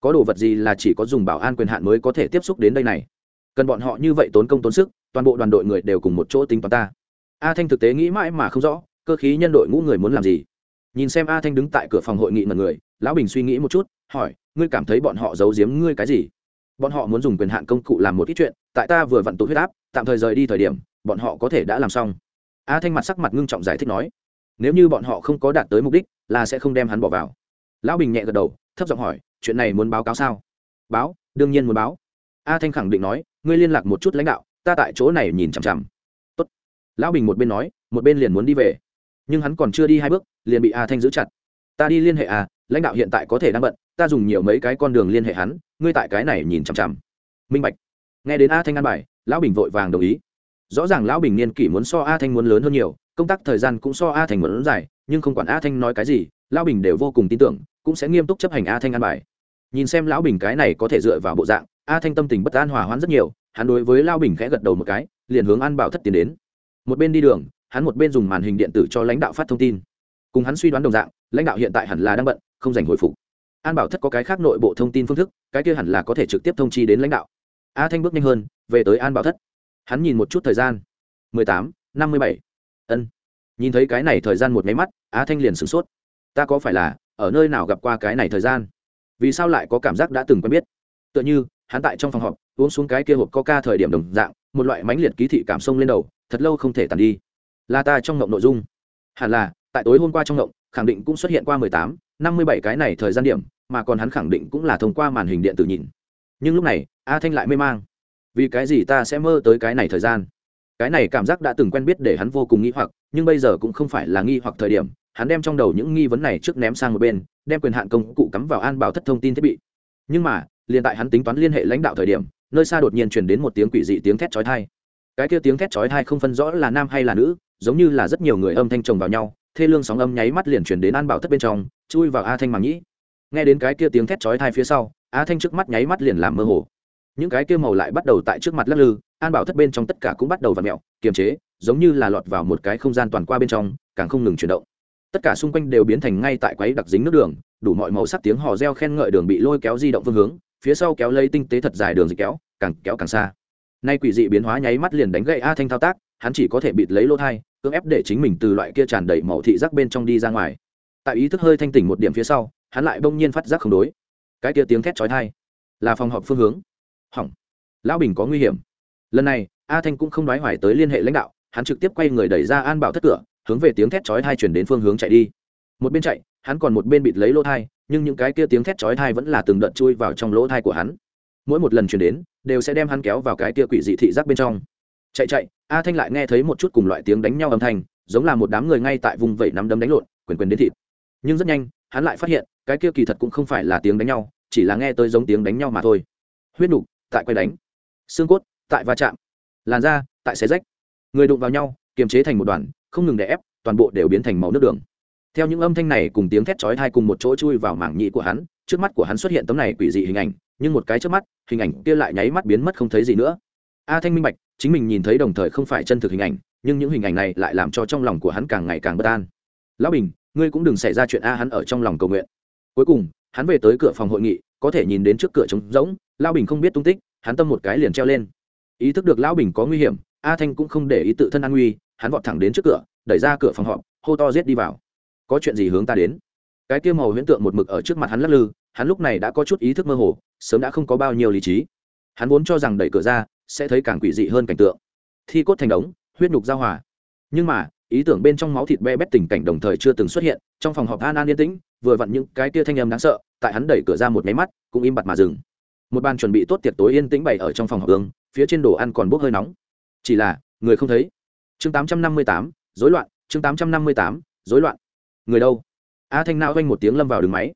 Có đồ vật gì là chỉ có dùng bảo an quyền hạn mới có thể tiếp xúc đến đây này? Cần bọn họ như vậy tốn công tốn sức, toàn bộ đoàn đội người đều cùng một chỗ tính toán ta. A thanh thực tế nghĩ mãi mà không rõ, cơ khí nhân đội ngũ người muốn làm gì? Nhìn xem a thanh đứng tại cửa phòng hội nghị mật người, lão bình suy nghĩ một chút, hỏi, ngươi cảm thấy bọn họ giấu giếm ngươi cái gì? Bọn họ muốn dùng quyền hạn công cụ làm một ít chuyện tại ta vừa vặn tụ huyết áp tạm thời rời đi thời điểm bọn họ có thể đã làm xong. A thanh mặt sắc mặt ngưng trọng giải thích nói. Nếu như bọn họ không có đạt tới mục đích là sẽ không đem hắn bỏ vào. Lão bình nhẹ gật đầu thấp giọng hỏi chuyện này muốn báo cáo sao? Báo đương nhiên muốn báo. A thanh khẳng định nói ngươi liên lạc một chút lãnh đạo ta tại chỗ này nhìn chằm chằm. Tốt. lão bình một bên nói một bên liền muốn đi về. Nhưng hắn còn chưa đi hai bước liền bị a thanh giữ chặt. Ta đi liên hệ à, lãnh đạo hiện tại có thể đang bận ta dùng nhiều mấy cái con đường liên hệ hắn, ngươi tại cái này nhìn chằm chằm. Minh bạch. Nghe đến a thanh An bài, lão bình vội vàng đồng ý. Rõ ràng lão bình niên kỷ muốn so a thanh muốn lớn hơn nhiều, công tác thời gian cũng so a thanh muốn dài, nhưng không quản a thanh nói cái gì, lão bình đều vô cùng tin tưởng, cũng sẽ nghiêm túc chấp hành a thanh An bài. Nhìn xem lão bình cái này có thể dựa vào bộ dạng, a thanh tâm tình bất an hòa hoãn rất nhiều, hắn đối với lão bình khẽ gật đầu một cái, liền hướng an bảo thất tiến đến. Một bên đi đường, hắn một bên dùng màn hình điện tử cho lãnh đạo phát thông tin. Cùng hắn suy đoán đồng dạng, lãnh đạo hiện tại hẳn là đang bận, không dành hồi phục an bảo thất có cái khác nội bộ thông tin phương thức, cái kia hẳn là có thể trực tiếp thông chi đến lãnh đạo. A thanh bước nhanh hơn, về tới an bảo thất. Hắn nhìn một chút thời gian. mười tám, năm mươi bảy. Ân. Nhìn thấy cái này thời gian một máy mắt á thanh liền sửng sốt. Ta có phải là ở nơi nào gặp qua cái này thời gian? Vì sao lại có cảm giác đã từng quen biết? Tựa như, hắn tại trong phòng họp, uống xuống cái kia hộp coca thời điểm đồng dạng, một loại mãnh liệt ký thị cảm xông lên đầu, thật lâu không thể tàn đi. Là ta trong ngộng nội dung. Hẳn là, tại tối hôm qua trong ngộng, khẳng định cũng xuất hiện qua mười tám, năm mươi bảy cái này thời gian điểm mà còn hắn khẳng định cũng là thông qua màn hình điện tử nhìn. Nhưng lúc này, a thanh lại mê mang. Vì cái gì ta sẽ mơ tới cái này thời gian? Cái này cảm giác đã từng quen biết để hắn vô cùng nghi hoặc, nhưng bây giờ cũng không phải là nghi hoặc thời điểm. Hắn đem trong đầu những nghi vấn này trước ném sang một bên, đem quyền hạn công cụ cắm vào an bảo thất thông tin thiết bị. Nhưng mà, liền tại hắn tính toán liên hệ lãnh đạo thời điểm, nơi xa đột nhiên truyền đến một tiếng quỷ dị tiếng thét chói thai cái kia tiếng thét chói thai không phân rõ là nam hay là nữ, giống như là rất nhiều người âm thanh chồng vào nhau, thê lương sóng âm nháy mắt liền truyền đến an bảo thất bên trong, chui vào a thanh màng nhĩ nghe đến cái kia tiếng thét chói thai phía sau, Á thanh trước mắt nháy mắt liền làm mơ hồ. Những cái kia màu lại bắt đầu tại trước mặt lắc lư, an bảo thất bên trong tất cả cũng bắt đầu v ặ mẹo kiềm chế, giống như là lọt vào một cái không gian toàn qua bên trong, càng không ngừng chuyển động. Tất cả xung quanh đều biến thành ngay tại quấy đặc dính nước đường, đủ mọi màu sắc tiếng hò reo khen ngợi đường bị lôi kéo di động phương hướng, phía sau kéo lây tinh tế thật dài đường dịch kéo, càng kéo càng xa. Nay quỷ dị biến hóa nháy mắt liền đánh gậy a thanh thao tác, hắn chỉ có thể bịt lấy lỗ thai, cưỡng ép để chính mình từ loại kia tràn đầy màu thị giác bên trong đi ra ngoài. Tại ý thức hơi thanh tỉnh một điểm phía sau hắn lại bỗng nhiên phát giác không đối. Cái kia tiếng thét chói thai là phòng họp phương hướng. Hỏng. Lão bình có nguy hiểm. Lần này, a thanh cũng không nói hoài tới liên hệ lãnh đạo, hắn trực tiếp quay người đẩy ra an bảo thất cửa, hướng về tiếng thét chói thai chuyển đến phương hướng chạy đi. Một bên chạy, hắn còn một bên bịt lấy lỗ thai nhưng những cái kia tiếng thét chói thai vẫn là từng đợt chui vào trong lỗ thai của hắn. Mỗi một lần chuyển đến, đều sẽ đem hắn kéo vào cái kia quỷ dị thị giác bên trong. Chạy chạy, a thanh lại nghe thấy một chút cùng loại tiếng đánh nhau âm thanh, giống là một đám người ngay tại vùng vẩy nắm đấm đánh lộn, quyền quyền đến thịt. Nhưng rất nhanh hắn lại phát hiện, cái kia kỳ thật cũng không phải là tiếng đánh nhau, chỉ là nghe tới giống tiếng đánh nhau mà thôi. Huyết nục, tại quay đánh. Xương cốt, tại va chạm. Làn da, tại xé rách. Người đụng vào nhau, kiềm chế thành một đoàn, không ngừng đè ép, toàn bộ đều biến thành màu nước đường. Theo những âm thanh này cùng tiếng thét chói thai cùng một chỗ chui vào mảng nhị của hắn, trước mắt của hắn xuất hiện tấm này quỷ dị hình ảnh, nhưng một cái trước mắt, hình ảnh kia lại nháy mắt biến mất không thấy gì nữa. A thanh minh bạch, chính mình nhìn thấy đồng thời không phải chân thực hình ảnh, nhưng những hình ảnh này lại làm cho trong lòng của hắn càng ngày càng bất an. Lão bình ngươi cũng đừng xảy ra chuyện a, hắn ở trong lòng cầu nguyện. Cuối cùng, hắn về tới cửa phòng hội nghị, có thể nhìn đến trước cửa trống rỗng, lão bình không biết tung tích, hắn tâm một cái liền treo lên. Ý thức được lão bình có nguy hiểm, a thanh cũng không để ý tự thân an nguy, hắn vọt thẳng đến trước cửa, đẩy ra cửa phòng họp, hô to giết đi vào. Có chuyện gì hướng ta đến? Cái kia màu huyễn tượng một mực ở trước mặt hắn lắc lư, hắn lúc này đã có chút ý thức mơ hồ, sớm đã không có bao nhiêu lý trí. Hắn vốn cho rằng đẩy cửa ra, sẽ thấy càng quỷ dị hơn cảnh tượng. Thi cốt thành đống, huyết nhục giao hòa. Nhưng mà ý tưởng bên trong máu thịt be bét tình cảnh đồng thời chưa từng xuất hiện, trong phòng họp an an yên tĩnh, vừa vặn những cái kia thanh âm đáng sợ, tại hắn đẩy cửa ra một máy mắt, cũng im bặt mà dừng. Một bàn chuẩn bị tốt tiệc tối yên tĩnh bày ở trong phòng họp ương phía trên đồ ăn còn bốc hơi nóng. Chỉ là, người không thấy. Chương tám trăm năm mươi tám, rối loạn, chương tám trăm năm mươi tám, rối loạn. Người đâu? A thanh nao oanh một tiếng lâm vào đường máy.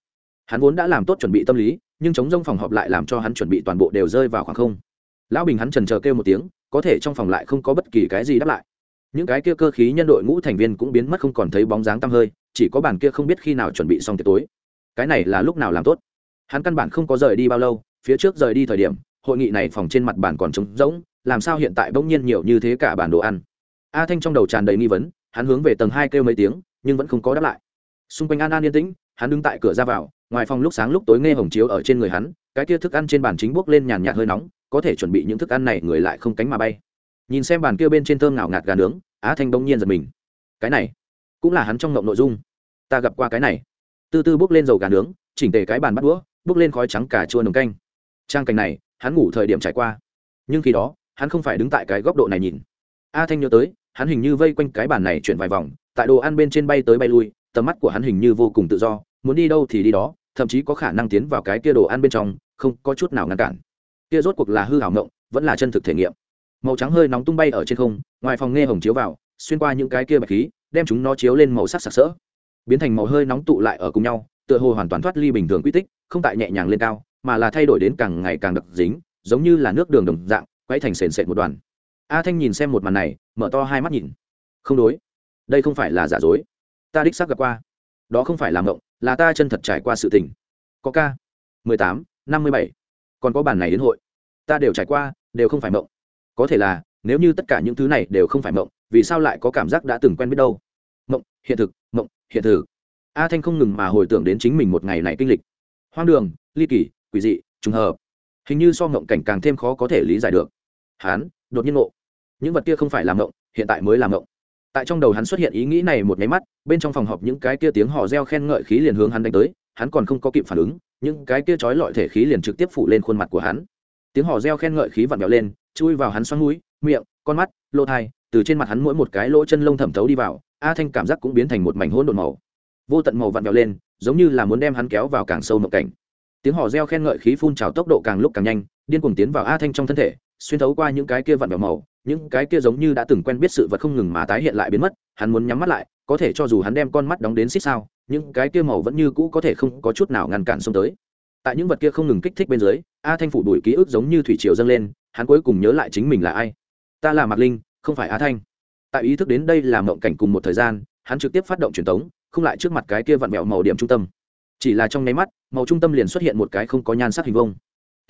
Hắn vốn đã làm tốt chuẩn bị tâm lý, nhưng chống rông phòng họp lại làm cho hắn chuẩn bị toàn bộ đều rơi vào khoảng không. Lão bình hắn trần chờ kêu một tiếng, có thể trong phòng lại không có bất kỳ cái gì đáp lại những cái kia cơ khí nhân đội ngũ thành viên cũng biến mất không còn thấy bóng dáng tăm hơi, chỉ có bàn kia không biết khi nào chuẩn bị xong tiệc tối. Cái này là lúc nào làm tốt? Hắn căn bản không có rời đi bao lâu, phía trước rời đi thời điểm, hội nghị này phòng trên mặt bàn còn trống rỗng, làm sao hiện tại bỗng nhiên nhiều như thế cả bản đồ ăn? A thanh trong đầu tràn đầy nghi vấn, hắn hướng về tầng hai kêu mấy tiếng, nhưng vẫn không có đáp lại. Xung quanh an an yên tĩnh, hắn đứng tại cửa ra vào, ngoài phòng lúc sáng lúc tối nghe hồng chiếu ở trên người hắn, cái kia thức ăn trên bàn chính bốc lên nhàn nhạt hơi nóng, có thể chuẩn bị những thức ăn này người lại không cánh mà bay nhìn xem bàn kia bên trên thơm ngào ngạt gà nướng, á thanh bỗng nhiên giật mình. Cái này cũng là hắn trong ngộng nội dung. Ta gặp qua cái này. Từ từ bước lên dầu gà nướng, chỉnh tề cái bàn bắt đũa, bước lên khói trắng cà chua nồng canh. Trang cảnh này, hắn ngủ thời điểm trải qua. Nhưng khi đó, hắn không phải đứng tại cái góc độ này nhìn. A thanh nhớ tới, hắn hình như vây quanh cái bàn này chuyển vài vòng, tại đồ ăn bên trên bay tới bay lui, tầm mắt của hắn hình như vô cùng tự do, muốn đi đâu thì đi đó, thậm chí có khả năng tiến vào cái kia đồ ăn bên trong, không có chút nào ngăn cản. Kia rốt cuộc là hư hảo ngộng, vẫn là chân thực thể nghiệm màu trắng hơi nóng tung bay ở trên không, ngoài phòng nghe hồng chiếu vào, xuyên qua những cái kia bạch khí, đem chúng nó chiếu lên màu sắc sặc sỡ. Biến thành màu hơi nóng tụ lại ở cùng nhau, tựa hồ hoàn toàn thoát ly bình thường quy tích, không tại nhẹ nhàng lên cao, mà là thay đổi đến càng ngày càng đặc dính, giống như là nước đường đồng dạng, quay thành sền sệt một đoàn. A thanh nhìn xem một màn này, mở to hai mắt nhìn. Không đối. Đây không phải là giả dối. Ta đích xác gặp qua. Đó không phải là ngộng là ta chân thật trải qua sự tình. Có ca. mười tám, năm mươi bảy. Còn có bản này đến hội. Ta đều trải qua, đều không phải mộng có thể là, nếu như tất cả những thứ này đều không phải mộng, vì sao lại có cảm giác đã từng quen biết đâu? Mộng, hiện thực, mộng, hiện thực. A thanh không ngừng mà hồi tưởng đến chính mình một ngày này kinh lịch. Hoang đường, ly kỳ, quỷ dị, trùng hợp. Hình như so mộng cảnh càng thêm khó có thể lý giải được. Hán, đột nhiên ngộ. Những vật kia không phải làm mộng, hiện tại mới làm mộng. Tại trong đầu hắn xuất hiện ý nghĩ này một nháy mắt, bên trong phòng họp những cái kia tiếng hò reo khen ngợi khí liền hướng hắn đánh tới, hắn còn không có kịp phản ứng, những cái kia trói lọi thể khí liền trực tiếp phủ lên khuôn mặt của hắn. Tiếng hò reo khen ngợi khí vặn vẹo lên chui vào hắn xoắn mũi miệng con mắt lỗ tai, từ trên mặt hắn mỗi một cái lỗ chân lông thẩm thấu đi vào a thanh cảm giác cũng biến thành một mảnh hỗn độn màu. Vô tận màu vặn vẹo lên giống như là muốn đem hắn kéo vào càng sâu mộng cảnh. Tiếng hò reo khen ngợi khí phun trào tốc độ càng lúc càng nhanh điên cuồng tiến vào a thanh trong thân thể xuyên thấu qua những cái kia vặn vẹo màu những cái kia giống như đã từng quen biết sự vật không ngừng mà tái hiện lại biến mất hắn muốn nhắm mắt lại có thể cho dù hắn đem con mắt đóng đến xích sao những cái kia màu vẫn như cũ có thể không có chút nào ngăn cản xông tới. Tại những vật kia không ngừng kích thích bên dưới a thanh phủ đuổi ký ức giống như thủy triều dâng lên hắn cuối cùng nhớ lại chính mình là ai. Ta là mạc linh, không phải Á thanh. Tại ý thức đến đây là mộng cảnh cùng một thời gian, hắn trực tiếp phát động truyền tống, không lại trước mặt cái kia vặn mẹo màu điểm trung tâm. Chỉ là trong nháy mắt, màu trung tâm liền xuất hiện một cái không có nhan sắc hình vông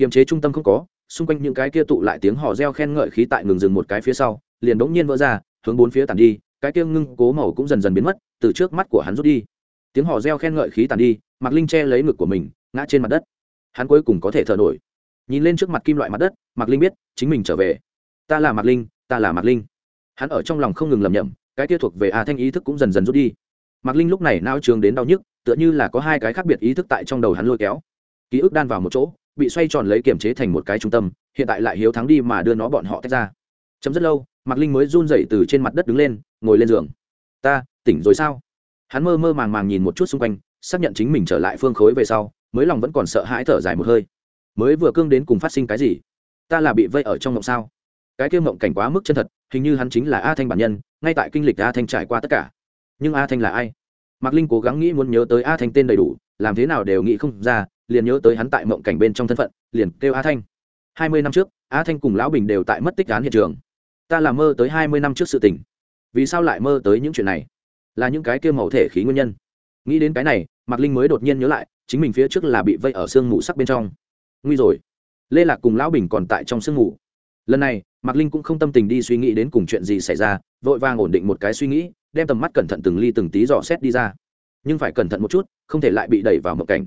kiềm chế trung tâm không có, xung quanh những cái kia tụ lại tiếng hò reo khen ngợi khí tại ngừng dừng một cái phía sau, liền đống nhiên vỡ ra, hướng bốn phía tàn đi, cái kia ngưng cố màu cũng dần dần biến mất, từ trước mắt của hắn rút đi. Tiếng hò reo khen ngợi khí tàn đi Mặc linh che lấy ngực của mình, ngã trên mặt đất. Hắn cuối cùng có thể thở nổi nhìn lên trước mặt kim loại mặt đất, mạc linh biết, chính mình trở về. Ta là mạc linh, ta là mạc linh. Hắn ở trong lòng không ngừng lầm nhầm cái kia thuộc về a thanh ý thức cũng dần dần rút đi. Mạc linh lúc này nao trường đến đau nhức, tựa như là có hai cái khác biệt ý thức tại trong đầu hắn lôi kéo. Ký ức đan vào một chỗ, bị xoay tròn lấy kiểm chế thành một cái trung tâm, hiện tại lại hiếu thắng đi mà đưa nó bọn họ tách ra. Chấm rất lâu, mạc linh mới run rẩy từ trên mặt đất đứng lên, ngồi lên giường. Ta, tỉnh rồi sao? Hắn mơ mơ màng màng nhìn một chút xung quanh, xác nhận chính mình trở lại phương khối về sau, mới lòng vẫn còn sợ hãi thở dài một hơi mới vừa cương đến cùng phát sinh cái gì? Ta là bị vây ở trong mộng sao? Cái kia mộng cảnh quá mức chân thật, hình như hắn chính là a thanh bản nhân, ngay tại kinh lịch a thanh trải qua tất cả. Nhưng a thanh là ai? Mạc linh cố gắng nghĩ muốn nhớ tới a thanh tên đầy đủ, làm thế nào đều nghĩ không ra, liền nhớ tới hắn tại mộng cảnh bên trong thân phận, liền kêu a thanh. Hai mươi năm trước, a thanh cùng lão bình đều tại mất tích án hiện trường. Ta làm mơ tới hai mươi năm trước sự tình. Vì sao lại mơ tới những chuyện này? Là những cái kia màu thể khí nguyên nhân. Nghĩ đến cái này, mạc linh mới đột nhiên nhớ lại, chính mình phía trước là bị vây ở sương mù sắc bên trong nguy rồi. Lê lạc cùng lão bình còn tại trong sương ngủ. lần này, mạc linh cũng không tâm tình đi suy nghĩ đến cùng chuyện gì xảy ra, vội vàng ổn định một cái suy nghĩ, đem tầm mắt cẩn thận từng ly từng tí dò xét đi ra. Nhưng phải cẩn thận một chút, không thể lại bị đẩy vào mộng cảnh.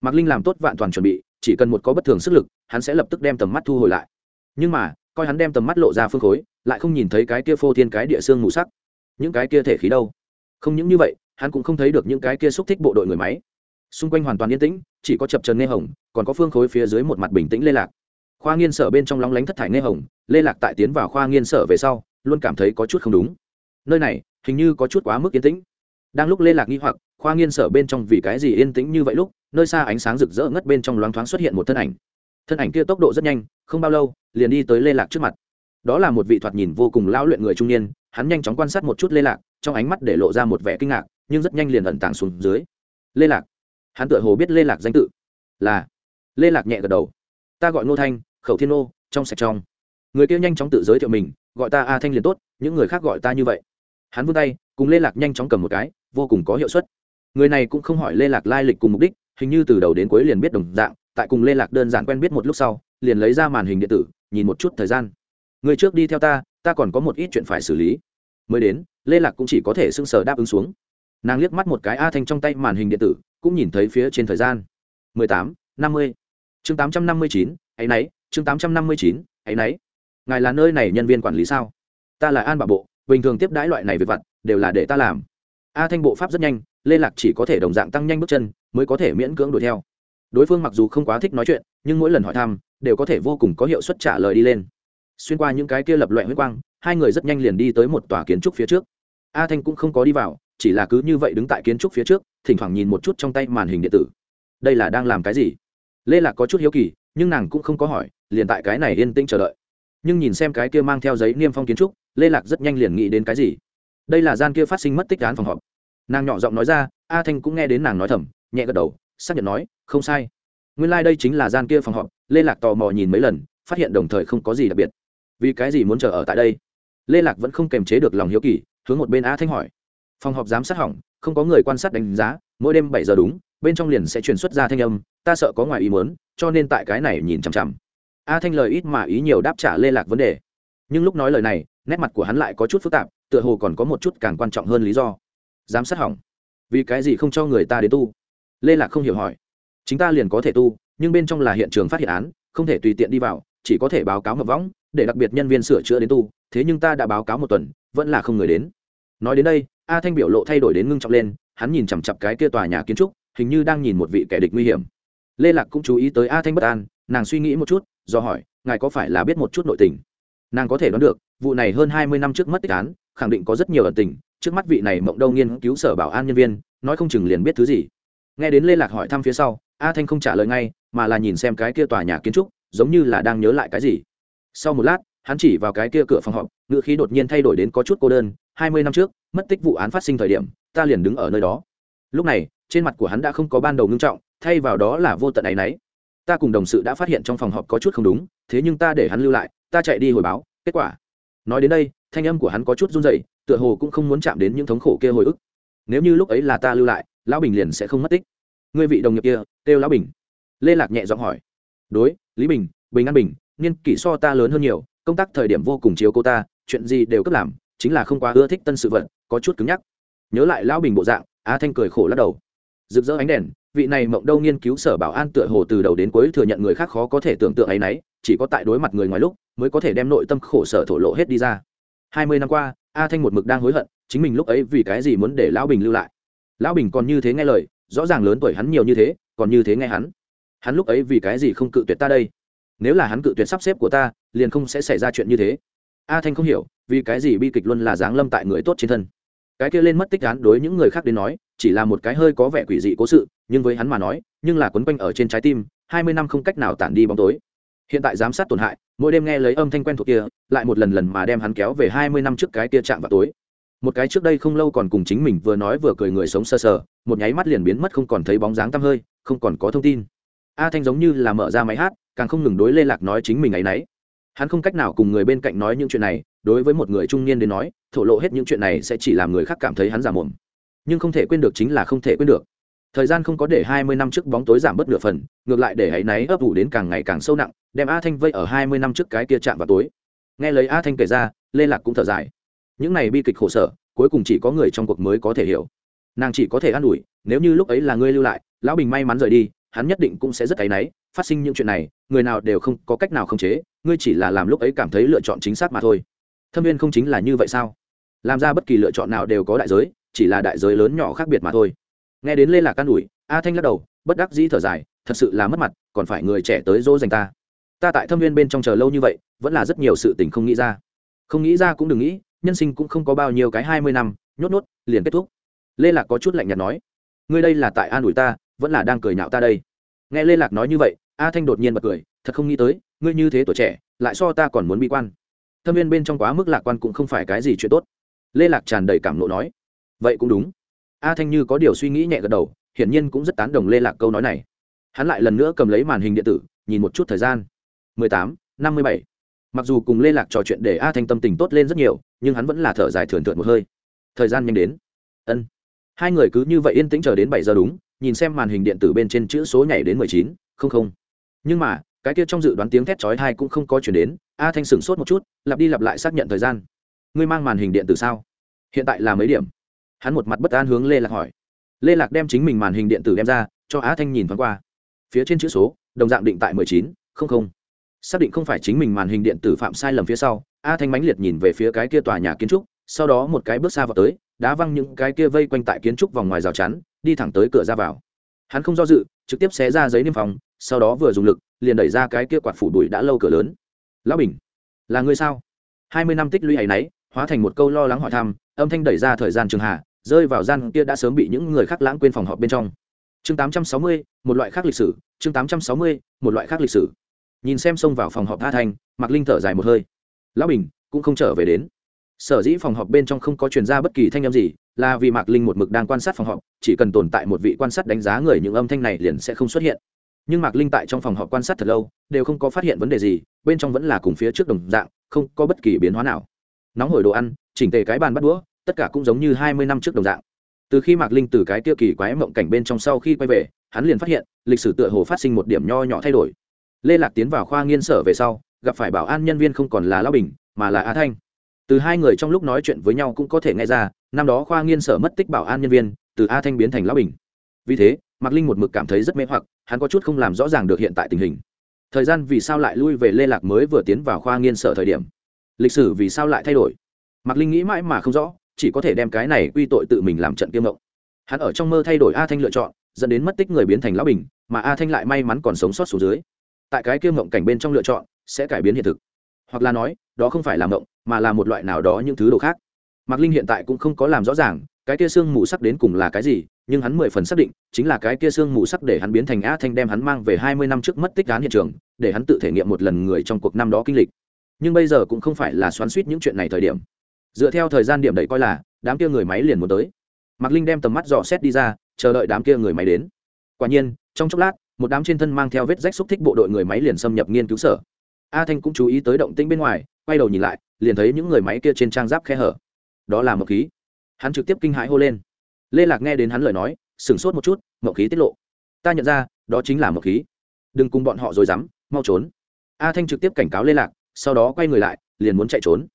Mạc linh làm tốt vạn toàn chuẩn bị, chỉ cần một có bất thường sức lực, hắn sẽ lập tức đem tầm mắt thu hồi lại. Nhưng mà, coi hắn đem tầm mắt lộ ra phương khối, lại không nhìn thấy cái kia phô thiên cái địa xương mù sắc. Những cái kia thể khí đâu? Không những như vậy, hắn cũng không thấy được những cái kia xúc thích bộ đội người máy xung quanh hoàn toàn yên tĩnh, chỉ có chập trần nghe hồng, còn có phương khối phía dưới một mặt bình tĩnh lê lạc. Khoa nghiên sở bên trong lóng lánh thất thải nghe hồng, lê lạc tại tiến vào khoa nghiên sở về sau, luôn cảm thấy có chút không đúng. Nơi này, hình như có chút quá mức yên tĩnh. Đang lúc lê lạc nghi hoặc, khoa nghiên sở bên trong vì cái gì yên tĩnh như vậy lúc, nơi xa ánh sáng rực rỡ ngất bên trong loáng thoáng xuất hiện một thân ảnh. Thân ảnh kia tốc độ rất nhanh, không bao lâu, liền đi tới lê lạc trước mặt. Đó là một vị thoạt nhìn vô cùng lão luyện người trung niên, hắn nhanh chóng quan sát một chút lê lạc, trong ánh mắt để lộ ra một vẻ kinh ngạc, nhưng rất nhanh liền ẩn tàng xuống dưới. Lê lạc hắn tựa hồ biết lê lạc danh tự. Là. Lê lạc nhẹ gật đầu. Ta gọi ngô thanh, khẩu thiên nô trong sạch trong. Người kia nhanh chóng tự giới thiệu mình, gọi ta a thanh liền tốt, những người khác gọi ta như vậy. Hắn vươn tay, cùng lê lạc nhanh chóng cầm một cái, vô cùng có hiệu suất. Người này cũng không hỏi lê lạc lai lịch cùng mục đích, hình như từ đầu đến cuối liền biết đồng dạng, tại cùng lê lạc đơn giản quen biết một lúc sau, liền lấy ra màn hình điện tử, nhìn một chút thời gian. Người trước đi theo ta ta còn có một ít chuyện phải xử lý. Mới đến, lê lạc cũng chỉ có thể sưng sờ đáp ứng xuống. Nàng liếc mắt một cái a thanh trong tay màn hình điện tử cũng nhìn thấy phía trên thời gian. mười tám, năm mươi. Chương tám trăm năm mươi chín ấy nấy, chương tám trăm năm mươi chín ấy nấy. Ngài là nơi này nhân viên quản lý sao? Ta là an bảo bộ, bình thường tiếp đãi loại này về vặt, đều là để ta làm. A thanh bộ pháp rất nhanh, lê lạc chỉ có thể đồng dạng tăng nhanh bước chân, mới có thể miễn cưỡng đuổi theo. Đối phương mặc dù không quá thích nói chuyện, nhưng mỗi lần hỏi thăm, đều có thể vô cùng có hiệu suất trả lời đi lên. Xuyên qua những cái kia lập loại huyết quang, hai người rất nhanh liền đi tới một tòa kiến trúc phía trước. A thanh cũng không có đi vào, chỉ là cứ như vậy đứng tại kiến trúc phía trước thỉnh thoảng nhìn một chút trong tay màn hình điện tử. Đây là đang làm cái gì? Lê lạc có chút hiếu kỳ, nhưng nàng cũng không có hỏi, liền tại cái này yên tĩnh chờ đợi. Nhưng nhìn xem cái kia mang theo giấy niêm phong kiến trúc, lê lạc rất nhanh liền nghĩ đến cái gì? Đây là gian kia phát sinh mất tích án phòng họp. Nàng nhỏ giọng nói ra, a thanh cũng nghe đến nàng nói thầm, nhẹ gật đầu, xác nhận nói, không sai. Nguyên lai、like、đây chính là gian kia phòng họp, lê lạc tò mò nhìn mấy lần, phát hiện đồng thời không có gì đặc biệt. Vì cái gì muốn chờ ở tại đây? Lê lạc vẫn không kềm chế được lòng hiếu kỳ, hướng một bên a thanh hỏi. Phòng họp giám sát hỏng không có người quan sát đánh giá, mỗi đêm bảy giờ đúng, bên trong liền sẽ truyền xuất ra thanh âm, ta sợ có ngoài ý muốn, cho nên tại cái này nhìn chằm chằm. A thanh lời ít mà ý nhiều đáp trả lê lạc vấn đề. Nhưng lúc nói lời này, nét mặt của hắn lại có chút phức tạp, tựa hồ còn có một chút càng quan trọng hơn lý do. Giám sát hỏng. Vì cái gì không cho người ta đến tu? Lê lạc không hiểu hỏi. Chính ta liền có thể tu, nhưng bên trong là hiện trường phát hiện án, không thể tùy tiện đi vào, chỉ có thể báo cáo ngập võng, để đặc biệt nhân viên sửa chữa đến tu, thế nhưng ta đã báo cáo một tuần, vẫn là không người đến. Nói đến đây a thanh biểu lộ thay đổi đến ngưng trọng lên, hắn nhìn chằm chặp cái kia tòa nhà kiến trúc, hình như đang nhìn một vị kẻ địch nguy hiểm. Lê lạc cũng chú ý tới a thanh bất an, nàng suy nghĩ một chút, do hỏi, ngài có phải là biết một chút nội tình? Nàng có thể đoán được, vụ này hơn hai mươi năm trước mất tích án, khẳng định có rất nhiều ẩn tình, trước mắt vị này mộng đâu nghiên cứu sở bảo an nhân viên, nói không chừng liền biết thứ gì. Nghe đến lê lạc hỏi thăm phía sau, a thanh không trả lời ngay, mà là nhìn xem cái kia tòa nhà kiến trúc, giống như là đang nhớ lại cái gì. Sau một lát, hắn chỉ vào cái kia cửa phòng họp, ngữ khí đột nhiên thay đổi đến có chút cô đơn, hai mươi năm trước mất tích vụ án phát sinh thời điểm, ta liền đứng ở nơi đó. Lúc này, trên mặt của hắn đã không có ban đầu ngưng trọng, thay vào đó là vô tận áy náy. Ta cùng đồng sự đã phát hiện trong phòng họp có chút không đúng, thế nhưng ta để hắn lưu lại, ta chạy đi hồi báo, kết quả. Nói đến đây, thanh âm của hắn có chút run rẩy, tựa hồ cũng không muốn chạm đến những thống khổ kia hồi ức. Nếu như lúc ấy là ta lưu lại, lão bình liền sẽ không mất tích. Ngươi vị đồng nghiệp kia, kêu lão bình. Lê lạc nhẹ giọng hỏi. Đối, lý bình bình an bình, niên kỷ so ta lớn hơn nhiều, công tác thời điểm vô cùng chiếu cô ta, chuyện gì đều cấp làm, chính là không quá ưa thích tân sự vật có chút cứng nhắc. Nhớ lại lão bình bộ dạng, a thanh cười khổ lắc đầu. Rực rỡ ánh đèn, vị này mộng đâu nghiên cứu sở bảo an tựa hồ từ đầu đến cuối thừa nhận người khác khó có thể tưởng tượng ấy nấy, chỉ có tại đối mặt người ngoài lúc, mới có thể đem nội tâm khổ sở thổ lộ hết đi ra. Hai mươi năm qua, a thanh một mực đang hối hận, chính mình lúc ấy vì cái gì muốn để lão bình lưu lại. Lão bình còn như thế nghe lời, rõ ràng lớn tuổi hắn nhiều như thế, còn như thế nghe hắn. Hắn lúc ấy vì cái gì không cự tuyệt ta đây? Nếu là hắn cự tuyệt sắp xếp của ta, liền không sẽ xảy ra chuyện như thế. A thanh không hiểu, vì cái gì bi kịch luôn là giáng lâm tại người tốt trên thân cái kia lên mất tích án đối những người khác đến nói chỉ là một cái hơi có vẻ quỷ dị cố sự nhưng với hắn mà nói nhưng là quấn quanh ở trên trái tim hai mươi năm không cách nào tản đi bóng tối. Hiện tại giám sát tổn hại mỗi đêm nghe lấy âm thanh quen thuộc kia lại một lần lần mà đem hắn kéo về hai mươi năm trước cái kia chạm vào tối. Một cái trước đây không lâu còn cùng chính mình vừa nói vừa cười người sống sơ sờ, một nháy mắt liền biến mất không còn thấy bóng dáng tăm hơi không còn có thông tin. A thanh giống như là mở ra máy hát càng không ngừng đối lê lạc nói chính mình ấ y n ấ y hắn không cách nào cùng người bên cạnh nói những chuyện này, đối với một người trung niên đến nói, thổ lộ hết những chuyện này sẽ chỉ làm người khác cảm thấy hắn giả mồm. Nhưng không thể quên được chính là không thể quên được. Thời gian không có để hai mươi năm trước bóng tối giảm bớt nửa phần, ngược lại để hãy náy ấp ủ đến càng ngày càng sâu nặng, đem a thanh vây ở hai mươi năm trước cái kia chạm vào tối. Nghe lấy a thanh kể ra, lê lạc cũng thở dài. Những này bi kịch khổ sở, cuối cùng chỉ có người trong cuộc mới có thể hiểu. Nàng chỉ có thể an ủi, nếu như lúc ấy là ngươi lưu lại, lão bình may mắn rời đi, hắn nhất định cũng sẽ rất áy náy, phát sinh những chuyện này, người nào đều không có cách nào khống chế ngươi chỉ là làm lúc ấy cảm thấy lựa chọn chính xác mà thôi. Thâm viên không chính là như vậy sao? Làm ra bất kỳ lựa chọn nào đều có đại giới, chỉ là đại giới lớn nhỏ khác biệt mà thôi. Nghe đến lê lạc can ủi, a thanh lắc đầu, bất đắc dĩ thở dài, thật sự là mất mặt, còn phải người trẻ tới dỗ dành ta. Ta tại thâm viên bên trong chờ lâu như vậy, vẫn là rất nhiều sự tình không nghĩ ra. Không nghĩ ra cũng đừng nghĩ, nhân sinh cũng không có bao nhiêu cái hai mươi năm, nhốt nhốt, liền kết thúc. Lê lạc có chút lạnh nhạt nói, ngươi đây là tại an ủi ta, vẫn là đang cười nhạo ta đây? Nghe lê lạc nói như vậy, a thanh đột nhiên bật cười thật không nghĩ tới, ngươi như thế tuổi trẻ, lại so ta còn muốn bi quan. Thâm viên bên trong quá mức lạc quan cũng không phải cái gì chuyện tốt. Lê lạc tràn đầy cảm nộ nói, vậy cũng đúng. A thanh như có điều suy nghĩ nhẹ gật đầu, hiển nhiên cũng rất tán đồng lê lạc câu nói này. Hắn lại lần nữa cầm lấy màn hình điện tử, nhìn một chút thời gian. Mười tám, năm mươi bảy. Mặc dù cùng lê lạc trò chuyện để a thanh tâm tình tốt lên rất nhiều, nhưng hắn vẫn là thở dài thườn thượt một hơi. Thời gian nhanh đến. Ân. Hai người cứ như vậy yên tĩnh chờ đến bảy giờ đúng, nhìn xem màn hình điện tử bên trên chữ số nhảy đến mười chín, không không. Nhưng mà cái kia trong dự đoán tiếng thét chói tai cũng không có chuyển đến, a thanh sửng sốt một chút, lặp đi lặp lại xác nhận thời gian. Ngươi mang màn hình điện tử sao? Hiện tại là mấy điểm? Hắn một mặt bất an hướng lê lạc hỏi. Lê lạc đem chính mình màn hình điện tử đem ra, cho á thanh nhìn thoáng qua. Phía trên chữ số, đồng dạng định tại mười chín, không không. Xác định không phải chính mình màn hình điện tử phạm sai lầm phía sau, a thanh mãnh liệt nhìn về phía cái kia tòa nhà kiến trúc, sau đó một cái bước xa vào tới, đá văng những cái kia vây quanh tại kiến trúc vòng ngoài rào chắn, đi thẳng tới cửa ra vào. Hắn không do dự, trực tiếp xé ra giấy niêm phòng sau đó vừa dùng lực, liền đẩy ra cái kia quạt phủ đùi đã lâu cửa lớn. Lão bình, là người sao? Hai mươi năm tích lũy ấy náy hóa thành một câu lo lắng hỏi thăm, âm thanh đẩy ra thời gian trường hạ, rơi vào gian kia đã sớm bị những người khác lãng quên phòng họp bên trong. Chương tám trăm sáu mươi, một loại khác lịch sử, chương tám trăm sáu mươi, một loại khác lịch sử. Nhìn xem xông vào phòng họp tha thành mạc linh thở dài một hơi. Lão bình, cũng không trở về đến. Sở dĩ phòng họp bên trong không có truyền ra bất kỳ thanh âm gì, là vì mạc linh một mực đang quan sát phòng họp, chỉ cần tồn tại một vị quan sát đánh giá người, những âm thanh này liền sẽ không xuất hiện nhưng mạc linh tại trong phòng họp quan sát thật lâu, đều không có phát hiện vấn đề gì, bên trong vẫn là cùng phía trước đồng dạng, không có bất kỳ biến hóa nào. Nóng hổi đồ ăn, chỉnh tề cái bàn bắt đũa, tất cả cũng giống như hai mươi năm trước đồng dạng. Từ khi mạc linh từ cái tiêu kỳ quái mộng cảnh bên trong sau khi quay về, hắn liền phát hiện, lịch sử tựa hồ phát sinh một điểm nho nhỏ thay đổi. Lê lạc tiến vào khoa nghiên sở về sau, gặp phải bảo an nhân viên không còn là lao bình, mà là a thanh. Từ hai người trong lúc nói chuyện với nhau cũng có thể nghe ra, năm đó khoa nghiên sở mất tích bảo an nhân viên, từ a thanh biến thành lão bình. Vì thế mạc linh một mực cảm thấy rất mê hoặc, hắn có chút không làm rõ ràng được hiện tại tình hình. Thời gian vì sao lại lui về lê lạc mới vừa tiến vào khoa nghiên sở thời điểm? Lịch sử vì sao lại thay đổi? Mạc linh nghĩ mãi mà không rõ, chỉ có thể đem cái này quy tội tự mình làm trận kiêm mộng hắn ở trong mơ thay đổi a thanh lựa chọn, dẫn đến mất tích người biến thành lão bình, mà a thanh lại may mắn còn sống sót xuống dưới. Tại cái kiêm mộng cảnh bên trong lựa chọn, sẽ cải biến hiện thực. Hoặc là nói, đó không phải là mộng mà là một loại nào đó những thứ đồ khác. Mạc linh hiện tại cũng không có làm rõ ràng, cái kia xương mù sắc đến cùng là cái gì nhưng hắn mười phần xác định, chính là cái kia xương mù sắc để hắn biến thành a thanh đem hắn mang về hai mươi năm trước mất tích án hiện trường, để hắn tự thể nghiệm một lần người trong cuộc năm đó kinh lịch. Nhưng bây giờ cũng không phải là xoắn suýt những chuyện này thời điểm. Dựa theo thời gian điểm đẩy coi là, đám kia người máy liền muốn tới. Mạc linh đem tầm mắt dò xét đi ra, chờ đợi đám kia người máy đến. Quả nhiên, trong chốc lát, một đám trên thân mang theo vết rách xúc thích bộ đội người máy liền xâm nhập nghiên cứu sở. A thanh cũng chú ý tới động tĩnh bên ngoài, quay đầu nhìn lại, liền thấy những người máy kia trên trang giáp khe hở. Đó là mộc khí. Hắn trực tiếp kinh hãi hô lên lê lạc nghe đến hắn lời nói, sửng sốt một chút mậu khí tiết lộ. Ta nhận ra, đó chính là mậu khí. Đừng cùng bọn họ rồi dám, mau trốn. A thanh trực tiếp cảnh cáo lê lạc, sau đó quay người lại, liền muốn chạy trốn.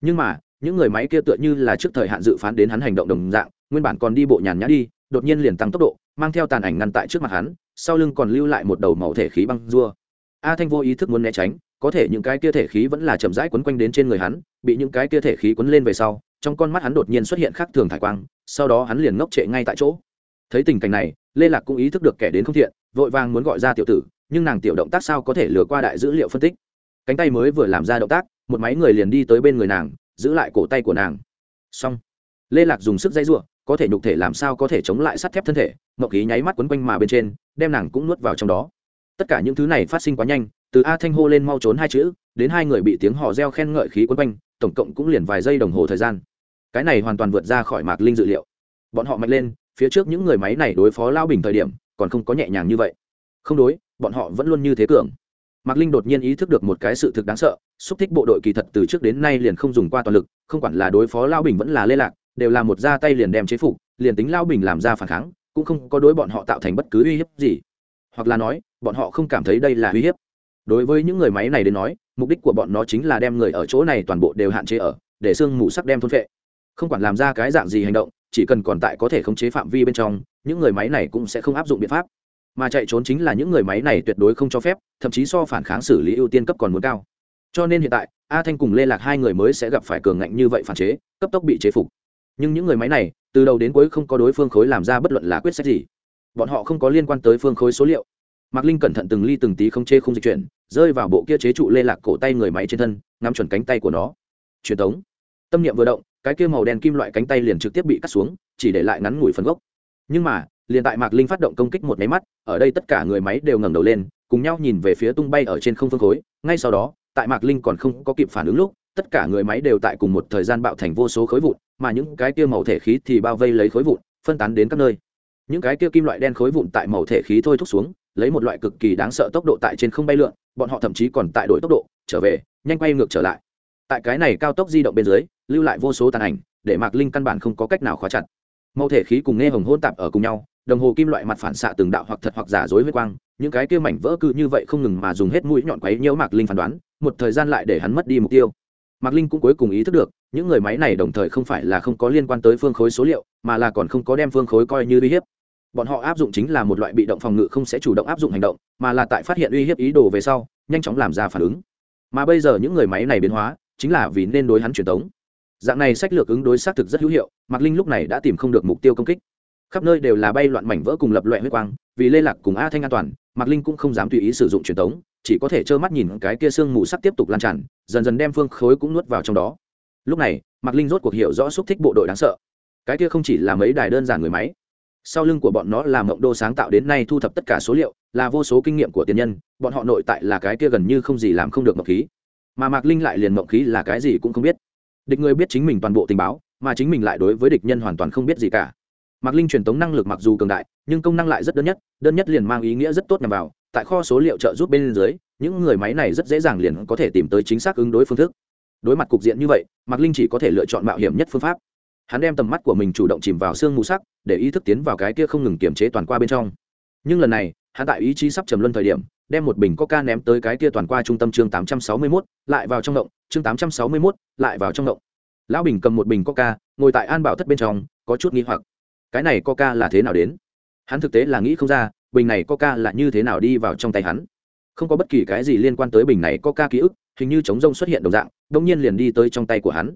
Nhưng mà, những người máy kia tựa như là trước thời hạn dự phán đến hắn hành động đồng dạng, nguyên bản còn đi bộ nhàn nhã đi, đột nhiên liền tăng tốc độ, mang theo tàn ảnh ngăn tại trước mặt hắn, sau lưng còn lưu lại một đầu màu thể khí băng rua. A thanh vô ý thức muốn né tránh, có thể những cái kia thể khí vẫn là chậm rãi quấn quanh đến trên người hắn, bị những cái kia thể khí quấn lên về sau trong con mắt hắn đột nhiên xuất hiện khác thường thải quang, sau đó hắn liền ngốc trệ ngay tại chỗ. Thấy tình cảnh này, lê lạc cũng ý thức được kẻ đến không thiện, vội vàng muốn gọi ra tiểu tử, nhưng nàng tiểu động tác sao có thể lừa qua đại dữ liệu phân tích. Cánh tay mới vừa làm ra động tác, một máy người liền đi tới bên người nàng, giữ lại cổ tay của nàng. Xong. Lê lạc dùng sức dây r u ộ có thể nhục thể làm sao có thể chống lại sắt thép thân thể mậu khí nháy mắt quấn quanh mà bên trên, đem nàng cũng nuốt vào trong đó. Tất cả những thứ này phát sinh quá nhanh, từ a thanh hô lên mau trốn hai chữ, đến hai người bị tiếng họ reo khen ngợi khí quấn quanh tổng cộng cũng liền vài giây đồng hồ thời gian. Cái này hoàn toàn vượt ra khỏi mạc linh dự liệu. Bọn họ mạnh lên, phía trước những người máy này đối phó lao bình thời điểm, còn không có nhẹ nhàng như vậy. Không đối, bọn họ vẫn luôn như thế cường. Mạc linh đột nhiên ý thức được một cái sự thực đáng sợ, xúc thích bộ đội kỳ thật từ trước đến nay liền không dùng qua toàn lực, không quản là đối phó lao bình vẫn là lê lạc, đều là một ra tay liền đem chế phục, liền tính lao bình làm ra phản kháng, cũng không có đối bọn họ tạo thành bất cứ uy hiếp gì. Hoặc là nói, bọn họ không cảm thấy đây là uy hiếp đối với những người máy này đến nói, mục đích của bọn nó chính là đem người ở chỗ này toàn bộ đều hạn chế ở, để xương mù sắc đem thôn phệ. Không quản làm ra cái dạng gì hành động, chỉ cần còn tại có thể khống chế phạm vi bên trong, những người máy này cũng sẽ không áp dụng biện pháp. Mà chạy trốn chính là những người máy này tuyệt đối không cho phép, thậm chí so phản kháng xử lý ưu tiên cấp còn muốn cao. Cho nên hiện tại, a thanh cùng lê lạc hai người mới sẽ gặp phải cường ngạnh như vậy phản chế, cấp tốc bị chế phục. Nhưng những người máy này, từ đầu đến cuối không có đối phương khối làm ra bất luận là quyết sách gì. Bọn họ không có liên quan tới phương khối số liệu. Mạc linh cẩn thận từng ly từng tí không chê không dịch chuyển rơi vào bộ kia chế trụ lê lạc cổ tay người máy trên thân, ngắm chuẩn cánh tay của nó. Truyền thống tâm niệm vừa động, cái kia màu đen kim loại cánh tay liền trực tiếp bị cắt xuống, chỉ để lại ngắn ngủi phần gốc. Nhưng mà, liền tại mạc linh phát động công kích một máy mắt, ở đây tất cả người máy đều ngẩng đầu lên, cùng nhau nhìn về phía tung bay ở trên không phương khối. Ngay sau đó, tại mạc linh còn không có kịp phản ứng lúc, tất cả người máy đều tại cùng một thời gian bạo thành vô số khối vụn, mà những cái kia màu thể khí thì bao vây lấy khối vụn, phân tán đến các nơi. Những cái kia kim loại đen khối vụn tại màu thể khí thôi thúc xuống, lấy một loại cực kỳ đáng sợ tốc độ tại trên không bay lượn bọn họ thậm chí còn tại đổi tốc độ, trở về, nhanh quay ngược trở lại. Tại cái này cao tốc di động bên dưới, lưu lại vô số tàn ảnh, để mạc linh căn bản không có cách nào khóa chặt. Mẫu thể khí cùng nghe hồng hôn tạp ở cùng nhau, đồng hồ kim loại mặt phản xạ từng đạo hoặc thật hoặc giả dối huyết quang, những cái kia mảnh vỡ cự như vậy không ngừng mà dùng hết mũi nhọn quấy nhiễu mạc linh phán đoán, một thời gian lại để hắn mất đi mục tiêu. Mạc linh cũng cuối cùng ý thức được, những người máy này đồng thời không phải là không có liên quan tới phương khối số liệu, mà là còn không có đem phương khối coi như uy hiếp bọn họ áp dụng chính là một loại bị động phòng ngự không sẽ chủ động áp dụng hành động, mà là tại phát hiện uy hiếp ý đồ về sau, nhanh chóng làm ra phản ứng. Mà bây giờ những người máy này biến hóa, chính là vì nên đối hắn truyền tống. Dạng này sách lược ứng đối xác thực rất hữu hiệu, mạc linh lúc này đã tìm không được mục tiêu công kích. Khắp nơi đều là bay loạn mảnh vỡ cùng lập loại huyết quang, vì lê lạc cùng a thanh an toàn, mạc linh cũng không dám tùy ý sử dụng truyền tống, chỉ có thể trơ mắt nhìn cái kia sương mù sắc tiếp tục lan tràn, dần dần đem phương khối cũng nuốt vào trong đó. Lúc này, mạc linh rốt cuộc hiểu rõ xúc thích bộ đội đáng sợ. Cái kia không chỉ là mấy đài đơn giản người máy sau lưng của bọn nó là mộng đô sáng tạo đến nay thu thập tất cả số liệu, là vô số kinh nghiệm của tiền nhân, bọn họ nội tại là cái kia gần như không gì làm không được mộng khí. Mà mạc linh lại liền mộng khí là cái gì cũng không biết. Địch người biết chính mình toàn bộ tình báo, mà chính mình lại đối với địch nhân hoàn toàn không biết gì cả. Mạc linh truyền tống năng lực mặc dù cường đại, nhưng công năng lại rất đơn nhất đơn nhất liền mang ý nghĩa rất tốt nhằm vào, tại kho số liệu trợ giúp bên dưới, những người máy này rất dễ dàng liền có thể tìm tới chính xác ứng đối phương thức. Đối mặt cục diện như vậy, mạc linh chỉ có thể lựa chọn mạo hiểm nhất phương pháp hắn đem tầm mắt của mình chủ động chìm vào sương mù sắc để ý thức tiến vào cái kia không ngừng kiềm chế toàn qua bên trong. Nhưng lần này hắn tại ý chí sắp trầm luân thời điểm đem một bình coca ném tới cái kia toàn qua trung tâm chương 861, lại vào trong động chương 861, lại vào trong động. Lão bình cầm một bình coca ngồi tại an bảo thất bên trong có chút nghi hoặc. Cái này coca là thế nào đến? Hắn thực tế là nghĩ không ra bình này coca là như thế nào đi vào trong tay hắn. Không có bất kỳ cái gì liên quan tới bình này coca ký ức hình như chống rông xuất hiện đồng dạng đông nhiên liền đi tới trong tay của hắn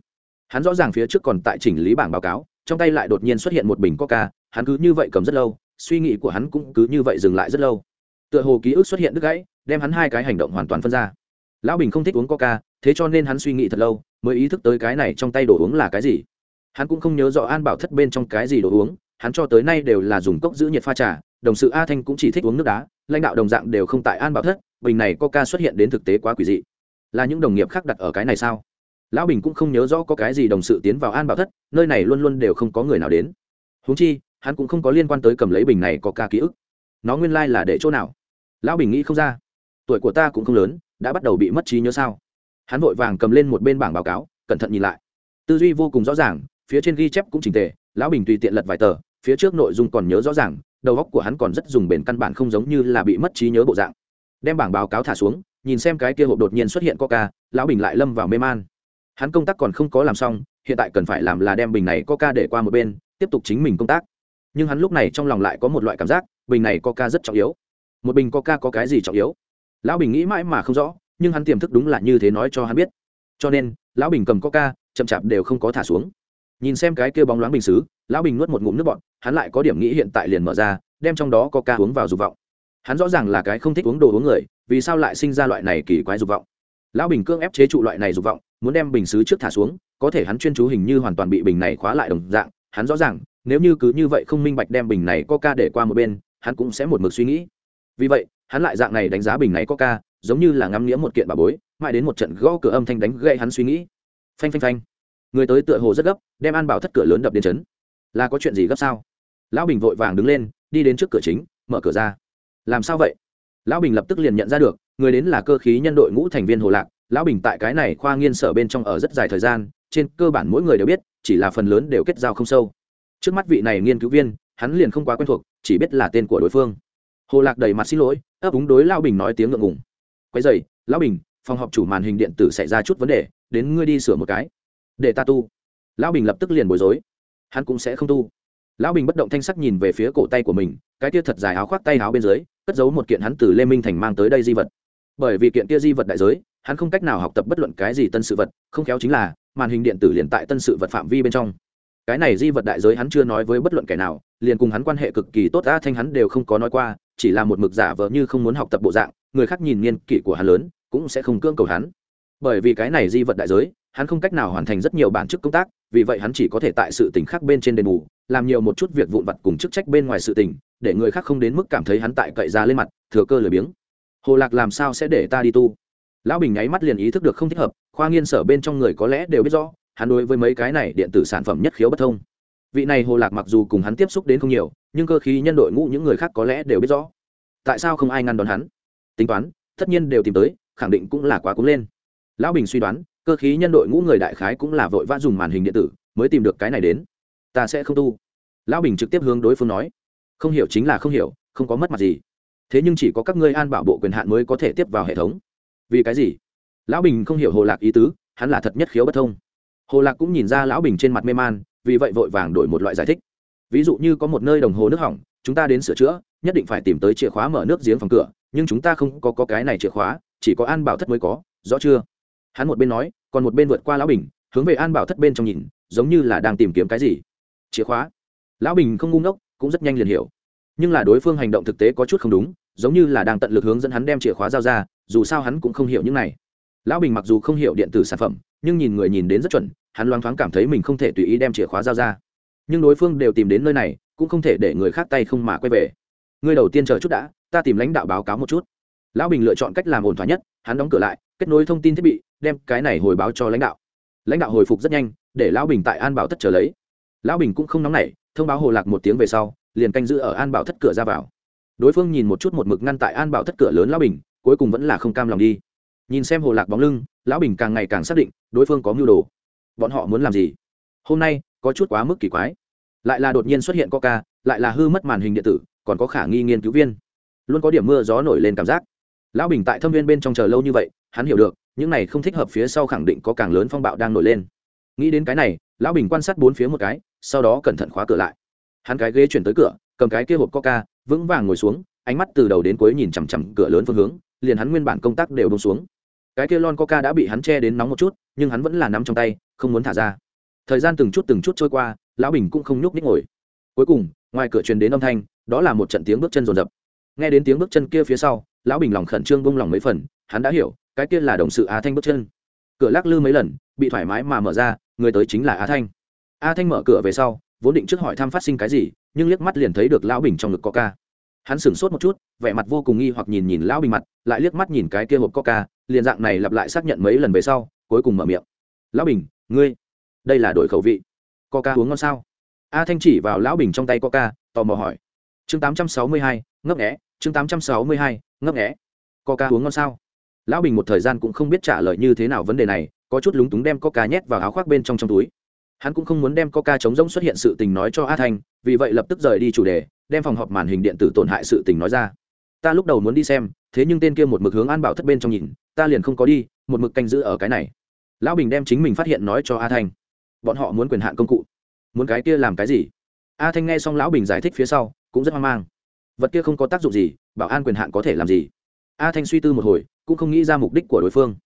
hắn rõ ràng phía trước còn tại chỉnh lý bảng báo cáo, trong tay lại đột nhiên xuất hiện một bình coca, hắn cứ như vậy cầm rất lâu, suy nghĩ của hắn cũng cứ như vậy dừng lại rất lâu. Tựa hồ ký ức xuất hiện đứt gãy, đem hắn hai cái hành động hoàn toàn phân ra. Lão bình không thích uống coca, thế cho nên hắn suy nghĩ thật lâu, mới ý thức tới cái này trong tay đồ uống là cái gì. Hắn cũng không nhớ rõ an bảo thất bên trong cái gì đồ uống, hắn cho tới nay đều là dùng cốc giữ nhiệt pha trà, đồng sự a thanh cũng chỉ thích uống nước đá, lãnh đạo đồng dạng đều không tại an bảo thất, bình này coca xuất hiện đến thực tế quá quỷ dị. Là những đồng nghiệp khác đặt ở cái này sao? Lão bình cũng không nhớ rõ có cái gì đồng sự tiến vào an bảo thất, nơi này luôn luôn đều không có người nào đến. Húng chi, hắn cũng không có liên quan tới cầm lấy bình này có ca ký ức. Nó nguyên lai、like、là để chỗ nào? Lão bình nghĩ không ra. Tuổi của ta cũng không lớn, đã bắt đầu bị mất trí nhớ sao? Hắn vội vàng cầm lên một bên bảng báo cáo, cẩn thận nhìn lại. Tư duy vô cùng rõ ràng, phía trên ghi chép cũng trình tề, lão bình tùy tiện lật vài tờ, phía trước nội dung còn nhớ rõ ràng, đầu óc của hắn còn rất dùng bền căn bản không giống như là bị mất trí nhớ bộ dạng. Đem bảng báo cáo thả xuống, nhìn xem cái kia hộp đột nhiên xuất hiện coca lão bình lại lâm vào mê man hắn công tác còn không có làm xong, hiện tại cần phải làm là đem bình này coca để qua một bên, tiếp tục chính mình công tác. Nhưng hắn lúc này trong lòng lại có một loại cảm giác, bình này coca rất trọng yếu. Một bình coca có cái gì trọng yếu? Lão bình nghĩ mãi mà không rõ, nhưng hắn tiềm thức đúng là như thế nói cho hắn biết. Cho nên, lão bình cầm coca, chậm chạp đều không có thả xuống. Nhìn xem cái kia bóng loáng bình xứ, lão bình nuốt một ngụm nước bọt, hắn lại có điểm nghĩ hiện tại liền mở ra, đem trong đó coca uống vào dục vọng. Hắn rõ ràng là cái không thích uống đồ uống người, vì sao lại sinh ra loại này kỳ quái dục vọng? Lão bình cương ép chế trụ loại này dục vọng muốn đem bình xứ trước thả xuống, có thể hắn chuyên chú hình như hoàn toàn bị bình này khóa lại đồng dạng, hắn rõ ràng, nếu như cứ như vậy không minh bạch đem bình này coca để qua một bên, hắn cũng sẽ một mực suy nghĩ. Vì vậy, hắn lại dạng này đánh giá bình này coca, giống như là ngắm nghĩa một kiện bà bối, mãi đến một trận gõ cửa âm thanh đánh gây hắn suy nghĩ. Phanh phanh phanh. Người tới tựa hồ rất gấp, đem an bảo thất cửa lớn đập đến chấn. Là có chuyện gì gấp sao? Lão bình vội vàng đứng lên, đi đến trước cửa chính, mở cửa ra. Làm sao vậy? Lão bình lập tức liền nhận ra được, người đến là cơ khí nhân đội ngũ thành viên hồ lạc lão bình tại cái này khoa nghiên sở bên trong ở rất dài thời gian, trên cơ bản mỗi người đều biết, chỉ là phần lớn đều kết giao không sâu. Trước mắt vị này nghiên cứu viên, hắn liền không quá quen thuộc, chỉ biết là tên của đối phương. Hồ lạc đầy mặt xin lỗi, ấp úng đối lão bình nói tiếng ngượng ngùng. Quay dày lão bình, phòng họp chủ màn hình điện tử xảy ra chút vấn đề, đến ngươi đi sửa một cái. Để ta tu. Lão bình lập tức liền bối rối. Hắn cũng sẽ không tu. Lão bình bất động thanh sắc nhìn về phía cổ tay của mình, cái tia thật dài áo khoác tay áo bên dưới, cất giấu một kiện hắn từ lê minh thành mang tới đây di vật. Bởi vì kiện tia di vật đại giới hắn không cách nào học tập bất luận cái gì tân sự vật, không khéo chính là, màn hình điện tử liền tại tân sự vật phạm vi bên trong. Cái này di vật đại giới hắn chưa nói với bất luận kẻ nào, liền cùng hắn quan hệ cực kỳ tốt đã thanh hắn đều không có nói qua, chỉ là một mực giả vờ như không muốn học tập bộ dạng, người khác nhìn niên kỷ của hắn lớn, cũng sẽ không cưỡng cầu hắn. Bởi vì cái này di vật đại giới, hắn không cách nào hoàn thành rất nhiều bản chức công tác, vì vậy hắn chỉ có thể tại sự tình khác bên trên đền bù, làm nhiều một chút việc vụn vặt cùng chức trách bên ngoài sự tình, để người khác không đến mức cảm thấy hắn tại cậy ra lên mặt, thừa cơ lười biếng. Hồ lạc làm sao sẽ để ta đi tu? Lão bình nháy mắt liền ý thức được không thích hợp, khoa nghiên sở bên trong người có lẽ đều biết rõ, hắn đối với mấy cái này điện tử sản phẩm nhất khiếu bất thông. Vị này hồ lạc mặc dù cùng hắn tiếp xúc đến không nhiều, nhưng cơ khí nhân đội ngũ những người khác có lẽ đều biết rõ. Tại sao không ai ngăn đón hắn? Tính toán, tất nhiên đều tìm tới, khẳng định cũng là quá cúng lên. Lão bình suy đoán, cơ khí nhân đội ngũ người đại khái cũng là vội vã dùng màn hình điện tử, mới tìm được cái này đến. Ta sẽ không tu. Lão bình trực tiếp hướng đối phương nói. Không hiểu chính là không hiểu, không có mất mặt gì. Thế nhưng chỉ có các ngươi an bảo bộ quyền hạn mới có thể tiếp vào hệ thống vì cái gì? Lão bình không hiểu hồ lạc ý tứ hắn là thật nhất khiếu bất thông. Hồ lạc cũng nhìn ra lão bình trên mặt mê man vì vậy vội vàng đổi một loại giải thích. Ví dụ như có một nơi đồng hồ nước hỏng chúng ta đến sửa chữa nhất định phải tìm tới chìa khóa mở nước giếng phòng cửa nhưng chúng ta không có, có cái này chìa khóa chỉ có an bảo thất mới có rõ chưa? Hắn một bên nói còn một bên vượt qua lão bình hướng về an bảo thất bên trong nhìn giống như là đang tìm kiếm cái gì. Chìa khóa. Lão bình không ngu ngốc cũng rất nhanh liền hiểu. Nhưng là đối phương hành động thực tế có chút không đúng giống như là đang tận lực hướng dẫn hắn đem chìa khóa giao ra dù sao hắn cũng không hiểu những này. Lão bình mặc dù không hiểu điện tử sản phẩm, nhưng nhìn người nhìn đến rất chuẩn, hắn loáng thoáng cảm thấy mình không thể tùy ý đem chìa khóa giao ra. Nhưng đối phương đều tìm đến nơi này, cũng không thể để người khác tay không mà quay về. Người đầu tiên chờ chút đã, ta tìm lãnh đạo báo cáo một chút. Lão bình lựa chọn cách làm ổn thỏa nhất, hắn đóng cửa lại, kết nối thông tin thiết bị, đem cái này hồi báo cho lãnh đạo. Lãnh đạo hồi phục rất nhanh, để lão bình tại an bảo thất chờ lấy. Lão bình cũng không nóng nảy, thông báo hồ lạc một tiếng về sau, liền canh giữ ở an bảo thất cửa ra vào. Đối phương nhìn một chút một mực ngăn tại an bảo thất cửa lớn lão bình cuối cùng vẫn là không cam lòng đi. Nhìn xem hồ lạc bóng lưng, lão bình càng ngày càng xác định, đối phương có mưu đồ. Bọn họ muốn làm gì? Hôm nay, có chút quá mức kỳ quái. Lại là đột nhiên xuất hiện coca, lại là hư mất màn hình điện tử, còn có khả nghi nghiên cứu viên. Luôn có điểm mưa gió nổi lên cảm giác. Lão bình tại thâm viên bên trong chờ lâu như vậy, hắn hiểu được, những này không thích hợp phía sau khẳng định có càng lớn phong bạo đang nổi lên. Nghĩ đến cái này, lão bình quan sát bốn phía một cái, sau đó cẩn thận khóa cửa lại. Hắn cái ghế chuyển tới cửa, cầm cái kia hộp coca, vững vàng ngồi xuống, ánh mắt từ đầu đến cuối nhìn chằm chằm cửa lớn phương hướng liền hắn nguyên bản công tác đều bông xuống. Cái kia lon coca đã bị hắn che đến nóng một chút, nhưng hắn vẫn là nắm trong tay, không muốn thả ra. Thời gian từng chút từng chút trôi qua, lão bình cũng không nhúc ních ngồi. Cuối cùng, ngoài cửa truyền đến âm thanh, đó là một trận tiếng bước chân rồn rập nghe đến tiếng bước chân kia phía sau, lão bình lòng khẩn trương bông lòng mấy phần, hắn đã hiểu, cái kia là đồng sự á thanh bước chân. Cửa lắc lư mấy lần, bị thoải mái mà mở ra, người tới chính là á thanh. A thanh mở cửa về sau, vốn định trước hỏi thăm phát sinh cái gì, nhưng liếc mắt liền thấy được lão bình trong ngực coca hắn sửng sốt một chút vẻ mặt vô cùng nghi hoặc nhìn nhìn lão bình mặt lại liếc mắt nhìn cái kia hộp coca liền dạng này lặp lại xác nhận mấy lần về sau cuối cùng mở miệng. Lão bình ngươi đây là đổi khẩu vị. Coca uống ngon sao? A thanh chỉ vào lão bình trong tay coca tò mò hỏi. Chương 862, ngấp nghé chương 862, ngấp nghé. Coca uống ngon sao? Lão bình một thời gian cũng không biết trả lời như thế nào vấn đề này có chút lúng túng đem coca nhét vào áo khoác bên trong trong túi hắn cũng không muốn đem coca chống rỗng xuất hiện sự tình nói cho a thanh, vì vậy lập tức rời đi chủ đề, đem phòng họp màn hình điện tử tổn hại sự tình nói ra. Ta lúc đầu muốn đi xem, thế nhưng tên kia một mực hướng an bảo thất bên trong nhìn, ta liền không có đi, một mực canh giữ ở cái này. Lão bình đem chính mình phát hiện nói cho a thanh. Bọn họ muốn quyền hạn công cụ. Muốn cái kia làm cái gì? A thanh nghe xong lão bình giải thích phía sau, cũng rất hoang mang. Vật kia không có tác dụng gì, bảo an quyền hạn có thể làm gì? A thanh suy tư một hồi, cũng không nghĩ ra mục đích của đối phương.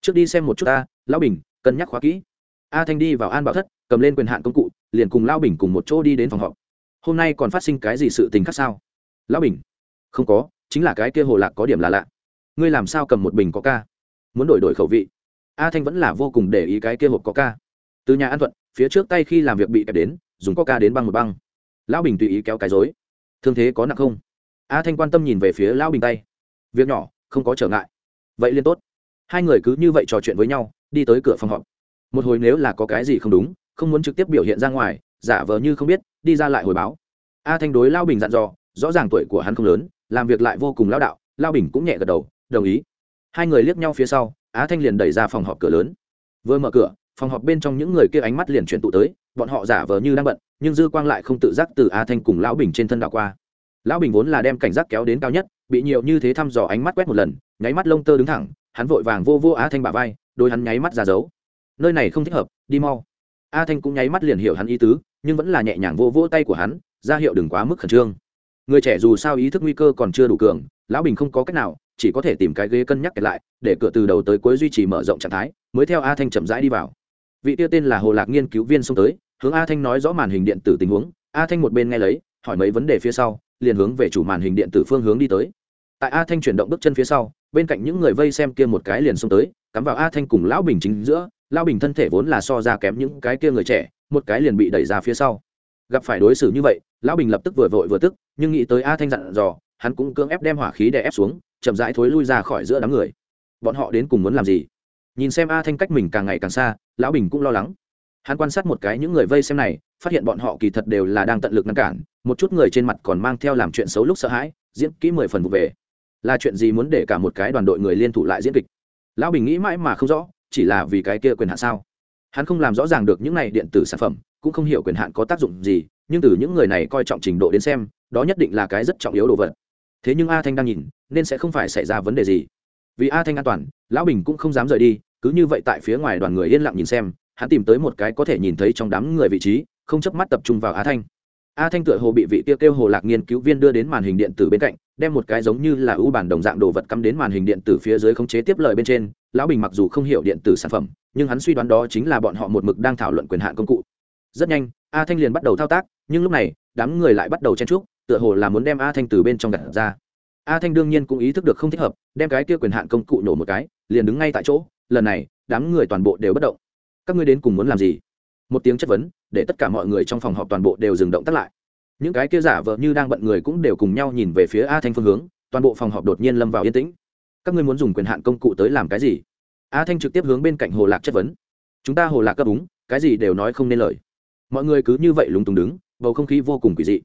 Trước đi xem một chút ta, lão bình, cân nhắc khóa kỹ. A thanh đi vào an bảo thất cầm lên quyền hạn công cụ, liền cùng lão bình cùng một chỗ đi đến phòng họp. Hôm nay còn phát sinh cái gì sự tình khác sao? Lão bình, không có, chính là cái kia hồ lạc có điểm là lạ. Ngươi làm sao cầm một bình có ca? Muốn đổi đổi khẩu vị. A thanh vẫn là vô cùng để ý cái kia hộp có ca. Từ nhà an thuận, phía trước tay khi làm việc bị kẹp đến, dùng có ca đến băng một băng. Lão bình tùy ý kéo cái dối thương thế có nặng không? A thanh quan tâm nhìn về phía lão bình tay. Việc nhỏ, không có trở ngại. Vậy liên tốt. Hai người cứ như vậy trò chuyện với nhau, đi tới cửa phòng họp. Một hồi nếu là có cái gì không đúng không muốn trực tiếp biểu hiện ra ngoài, giả vờ như không biết, đi ra lại hồi báo. A thanh đối lao bình dặn dò, rõ ràng tuổi của hắn không lớn, làm việc lại vô cùng lao đạo, lao bình cũng nhẹ gật đầu, đồng ý. Hai người liếc nhau phía sau á thanh liền đẩy ra phòng họp cửa lớn. Vừa mở cửa, phòng họp bên trong những người kia ánh mắt liền chuyển tụ tới, bọn họ giả vờ như đang bận, nhưng dư quang lại không tự giác từ á thanh cùng lão bình trên thân đảo qua. Lão bình vốn là đem cảnh giác kéo đến cao nhất, bị nhiều như thế thăm dò ánh mắt quét một lần, nháy mắt lông tơ đứng thẳng, hắn vội vàng vô vô á thanh bả vai, đôi hắn nháy mắt ra giấu. nơi này không thích hợp, đi mau a thanh cũng nháy mắt liền hiểu hắn ý tứ, nhưng vẫn là nhẹ nhàng vô vỗ tay của hắn, ra hiệu đừng quá mức khẩn trương. Người trẻ dù sao ý thức nguy cơ còn chưa đủ cường, lão bình không có cách nào, chỉ có thể tìm cái ghế cân nhắc lại, để cửa từ đầu tới cuối duy trì mở rộng trạng thái, mới theo a thanh chậm rãi đi vào. Vị tiêu tên là hồ lạc nghiên cứu viên xông tới, hướng a thanh nói rõ màn hình điện tử tình huống. A thanh một bên nghe lấy, hỏi mấy vấn đề phía sau, liền hướng về chủ màn hình điện tử phương hướng đi tới. Tại a thanh chuyển động bước chân phía sau, bên cạnh những người vây xem kia một cái liền xông tới, cắm vào a thanh cùng lão bình chính giữa lão bình thân thể vốn là so ra kém những cái kia người trẻ, một cái liền bị đẩy ra phía sau. Gặp phải đối xử như vậy lão bình lập tức vừa vội vừa tức, nhưng nghĩ tới a thanh dặn dò, hắn cũng cưỡng ép đem hỏa khí đè ép xuống, chậm rãi thối lui ra khỏi giữa đám người. Bọn họ đến cùng muốn làm gì? Nhìn xem a thanh cách mình càng ngày càng xa, lão bình cũng lo lắng. Hắn quan sát một cái những người vây xem này, phát hiện bọn họ kỳ thật đều là đang tận lực ngăn cản, một chút người trên mặt còn mang theo làm chuyện xấu lúc sợ hãi, diễn kỹ mười phần vụ về. Là chuyện gì muốn để cả một cái đoàn đội người liên thủ lại diễn kịch? Lão bình nghĩ mãi mà không rõ chỉ là vì cái kia quyền hạn sao? Hắn không làm rõ ràng được những này điện tử sản phẩm, cũng không hiểu quyền hạn có tác dụng gì, nhưng từ những người này coi trọng trình độ đến xem, đó nhất định là cái rất trọng yếu đồ vật. Thế nhưng a thanh đang nhìn, nên sẽ không phải xảy ra vấn đề gì. Vì a thanh an toàn, lão bình cũng không dám rời đi, cứ như vậy tại phía ngoài đoàn người yên lặng nhìn xem, hắn tìm tới một cái có thể nhìn thấy trong đám người vị trí, không chớp mắt tập trung vào a thanh. A thanh tựa hồ bị vị tiêu kêu hồ lạc nghiên cứu viên đưa đến màn hình điện tử bên cạnh, đem một cái giống như là ưu bản đồng dạng đồ vật cắm đến màn hình điện tử phía dưới khống chế tiếp lời bên trên lão bình mặc dù không hiểu điện tử sản phẩm, nhưng hắn suy đoán đó chính là bọn họ một mực đang thảo luận quyền hạn công cụ. Rất nhanh, a thanh liền bắt đầu thao tác, nhưng lúc này, đám người lại bắt đầu chen trúc tựa hồ là muốn đem a thanh từ bên trong gặt ra. A thanh đương nhiên cũng ý thức được không thích hợp, đem cái kia quyền hạn công cụ nổ một cái, liền đứng ngay tại chỗ, lần này, đám người toàn bộ đều bất động. Các ngươi đến cùng muốn làm gì? Một tiếng chất vấn, để tất cả mọi người trong phòng họp toàn bộ đều dừng động tắt lại. Những cái kia giả vợ như đang bận người cũng đều cùng nhau nhìn về phía a thanh phương hướng, toàn bộ phòng họp đột nhiên lâm vào yên tĩnh các ngươi muốn dùng quyền hạn công cụ tới làm cái gì? A thanh trực tiếp hướng bên cạnh hồ lạc chất vấn. Chúng ta hồ lạc cấp úng, cái gì đều nói không nên lời. Mọi người cứ như vậy lúng túng đứng, bầu không khí vô cùng quỷ dị.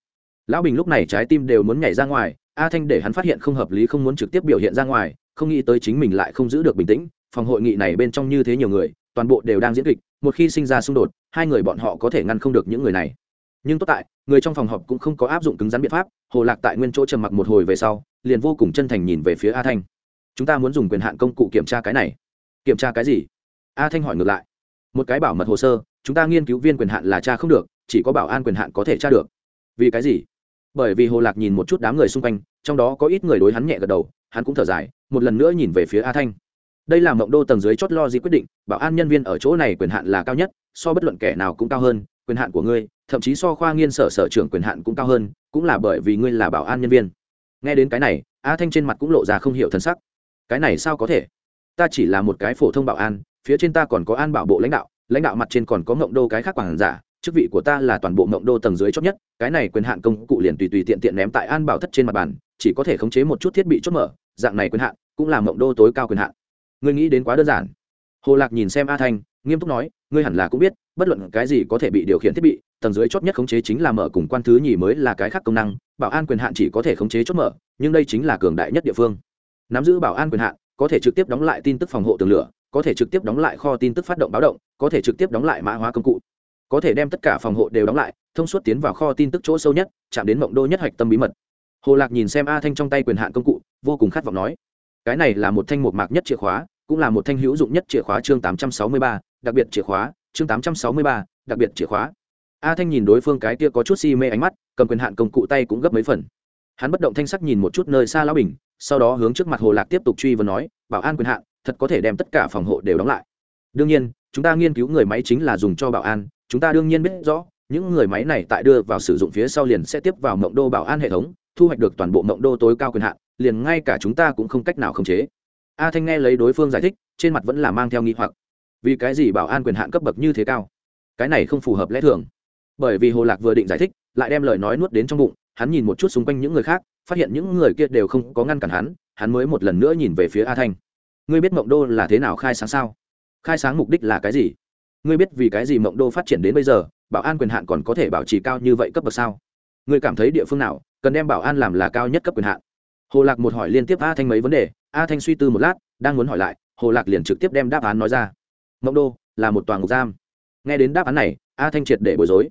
Lão bình lúc này trái tim đều muốn nhảy ra ngoài, a thanh để hắn phát hiện không hợp lý không muốn trực tiếp biểu hiện ra ngoài, không nghĩ tới chính mình lại không giữ được bình tĩnh, phòng hội nghị này bên trong như thế nhiều người, toàn bộ đều đang diễn kịch, một khi sinh ra xung đột, hai người bọn họ có thể ngăn không được những người này. Nhưng tốt tại, người trong phòng họp cũng không có áp dụng cứng rắn biện pháp, hồ lạc tại nguyên chỗ trầm mặc một hồi về sau, liền vô cùng chân thành nhìn về phía a thanh chúng ta muốn dùng quyền hạn công cụ kiểm tra cái này. Kiểm tra cái gì? A thanh hỏi ngược lại. Một cái bảo mật hồ sơ, chúng ta nghiên cứu viên quyền hạn là cha không được, chỉ có bảo an quyền hạn có thể tra được. Vì cái gì? Bởi vì hồ lạc nhìn một chút đám người xung quanh, trong đó có ít người đối hắn nhẹ gật đầu, hắn cũng thở dài, một lần nữa nhìn về phía a thanh. Đây là mộng đô tầng dưới chót lo gì quyết định, bảo an nhân viên ở chỗ này quyền hạn là cao nhất, so bất luận kẻ nào cũng cao hơn, quyền hạn của ngươi, thậm chí so khoa nghiên sở sở trưởng quyền hạn cũng cao hơn, cũng là bởi vì ngươi là bảo an nhân viên. Nghe đến cái này, a thanh trên mặt cũng lộ ra không hiểu thân sắc cái này sao có thể? Ta chỉ là một cái phổ thông bảo an, phía trên ta còn có an bảo bộ lãnh đạo lãnh đạo mặt trên còn có ngộng đô cái khác quản giả, chức vị của ta là toàn bộ ngộng đô tầng dưới chót nhất, cái này quyền hạn công cụ liền tùy tùy tiện tiện ném tại an bảo thất trên mặt bàn, chỉ có thể khống chế một chút thiết bị chốt mở, dạng này quyền hạn cũng là ngộng đô tối cao quyền hạn. Ngươi nghĩ đến quá đơn giản. Hồ lạc nhìn xem a thanh, nghiêm túc nói, ngươi hẳn là cũng biết, bất luận cái gì có thể bị điều khiển thiết bị, tầng dưới chót nhất khống chế chính là mở cùng quan thứ nhì mới là cái khác công năng, bảo an quyền hạn chỉ có thể khống chế chốt mở, nhưng đây chính là cường đại nhất địa phương nắm giữ bảo an quyền hạn, có thể trực tiếp đóng lại tin tức phòng hộ tường lửa, có thể trực tiếp đóng lại kho tin tức phát động báo động, có thể trực tiếp đóng lại mã hóa công cụ. Có thể đem tất cả phòng hộ đều đóng lại, thông suốt tiến vào kho tin tức chỗ sâu nhất, chạm đến mộng đô nhất hạch tâm bí mật. Hồ lạc nhìn xem a thanh trong tay quyền hạn công cụ, vô cùng khát vọng nói, cái này là một thanh một mạc nhất chìa khóa, cũng là một thanh hữu dụng nhất chìa khóa chương tám trăm sáu mươi ba, đặc biệt chìa khóa, chương tám trăm sáu mươi ba, đặc biệt chìa khóa. A thanh nhìn đối phương cái kia có chút si mê ánh mắt, cầm quyền hạn công cụ tay cũng gấp mấy phần. Hắn bất động thanh sắc nhìn một chút nơi xa lão bình sau đó hướng trước mặt hồ lạc tiếp tục truy vấn nói, bảo an quyền hạn, thật có thể đem tất cả phòng hộ đều đóng lại. Đương nhiên, chúng ta nghiên cứu người máy chính là dùng cho bảo an, chúng ta đương nhiên biết rõ, những người máy này tại đưa vào sử dụng phía sau liền sẽ tiếp vào mộng đô bảo an hệ thống, thu hoạch được toàn bộ mộng đô tối cao quyền hạn, liền ngay cả chúng ta cũng không cách nào khống chế. A thanh nghe lấy đối phương giải thích, trên mặt vẫn là mang theo nghi hoặc. Vì cái gì bảo an quyền hạn cấp bậc như thế cao? Cái này không phù hợp lẽ thường. Bởi vì hồ lạc vừa định giải thích, lại đem lời nói nuốt đến trong bụng, hắn nhìn một chút xung quanh những người khác phát hiện những người kia đều không có ngăn cản hắn hắn mới một lần nữa nhìn về phía a thanh. Ngươi biết mộng đô là thế nào khai sáng sao? Khai sáng mục đích là cái gì? Ngươi biết vì cái gì mộng đô phát triển đến bây giờ, bảo an quyền hạn còn có thể bảo trì cao như vậy cấp bậc sao? Ngươi cảm thấy địa phương nào cần đem bảo an làm là cao nhất cấp quyền hạn? Hồ lạc một hỏi liên tiếp a thanh mấy vấn đề, a thanh suy tư một lát, đang muốn hỏi lại, hồ lạc liền trực tiếp đem đáp án nói ra. Mộng đô là một toàn ngục giam. Nghe đến đáp án này, a thanh triệt để bối rối.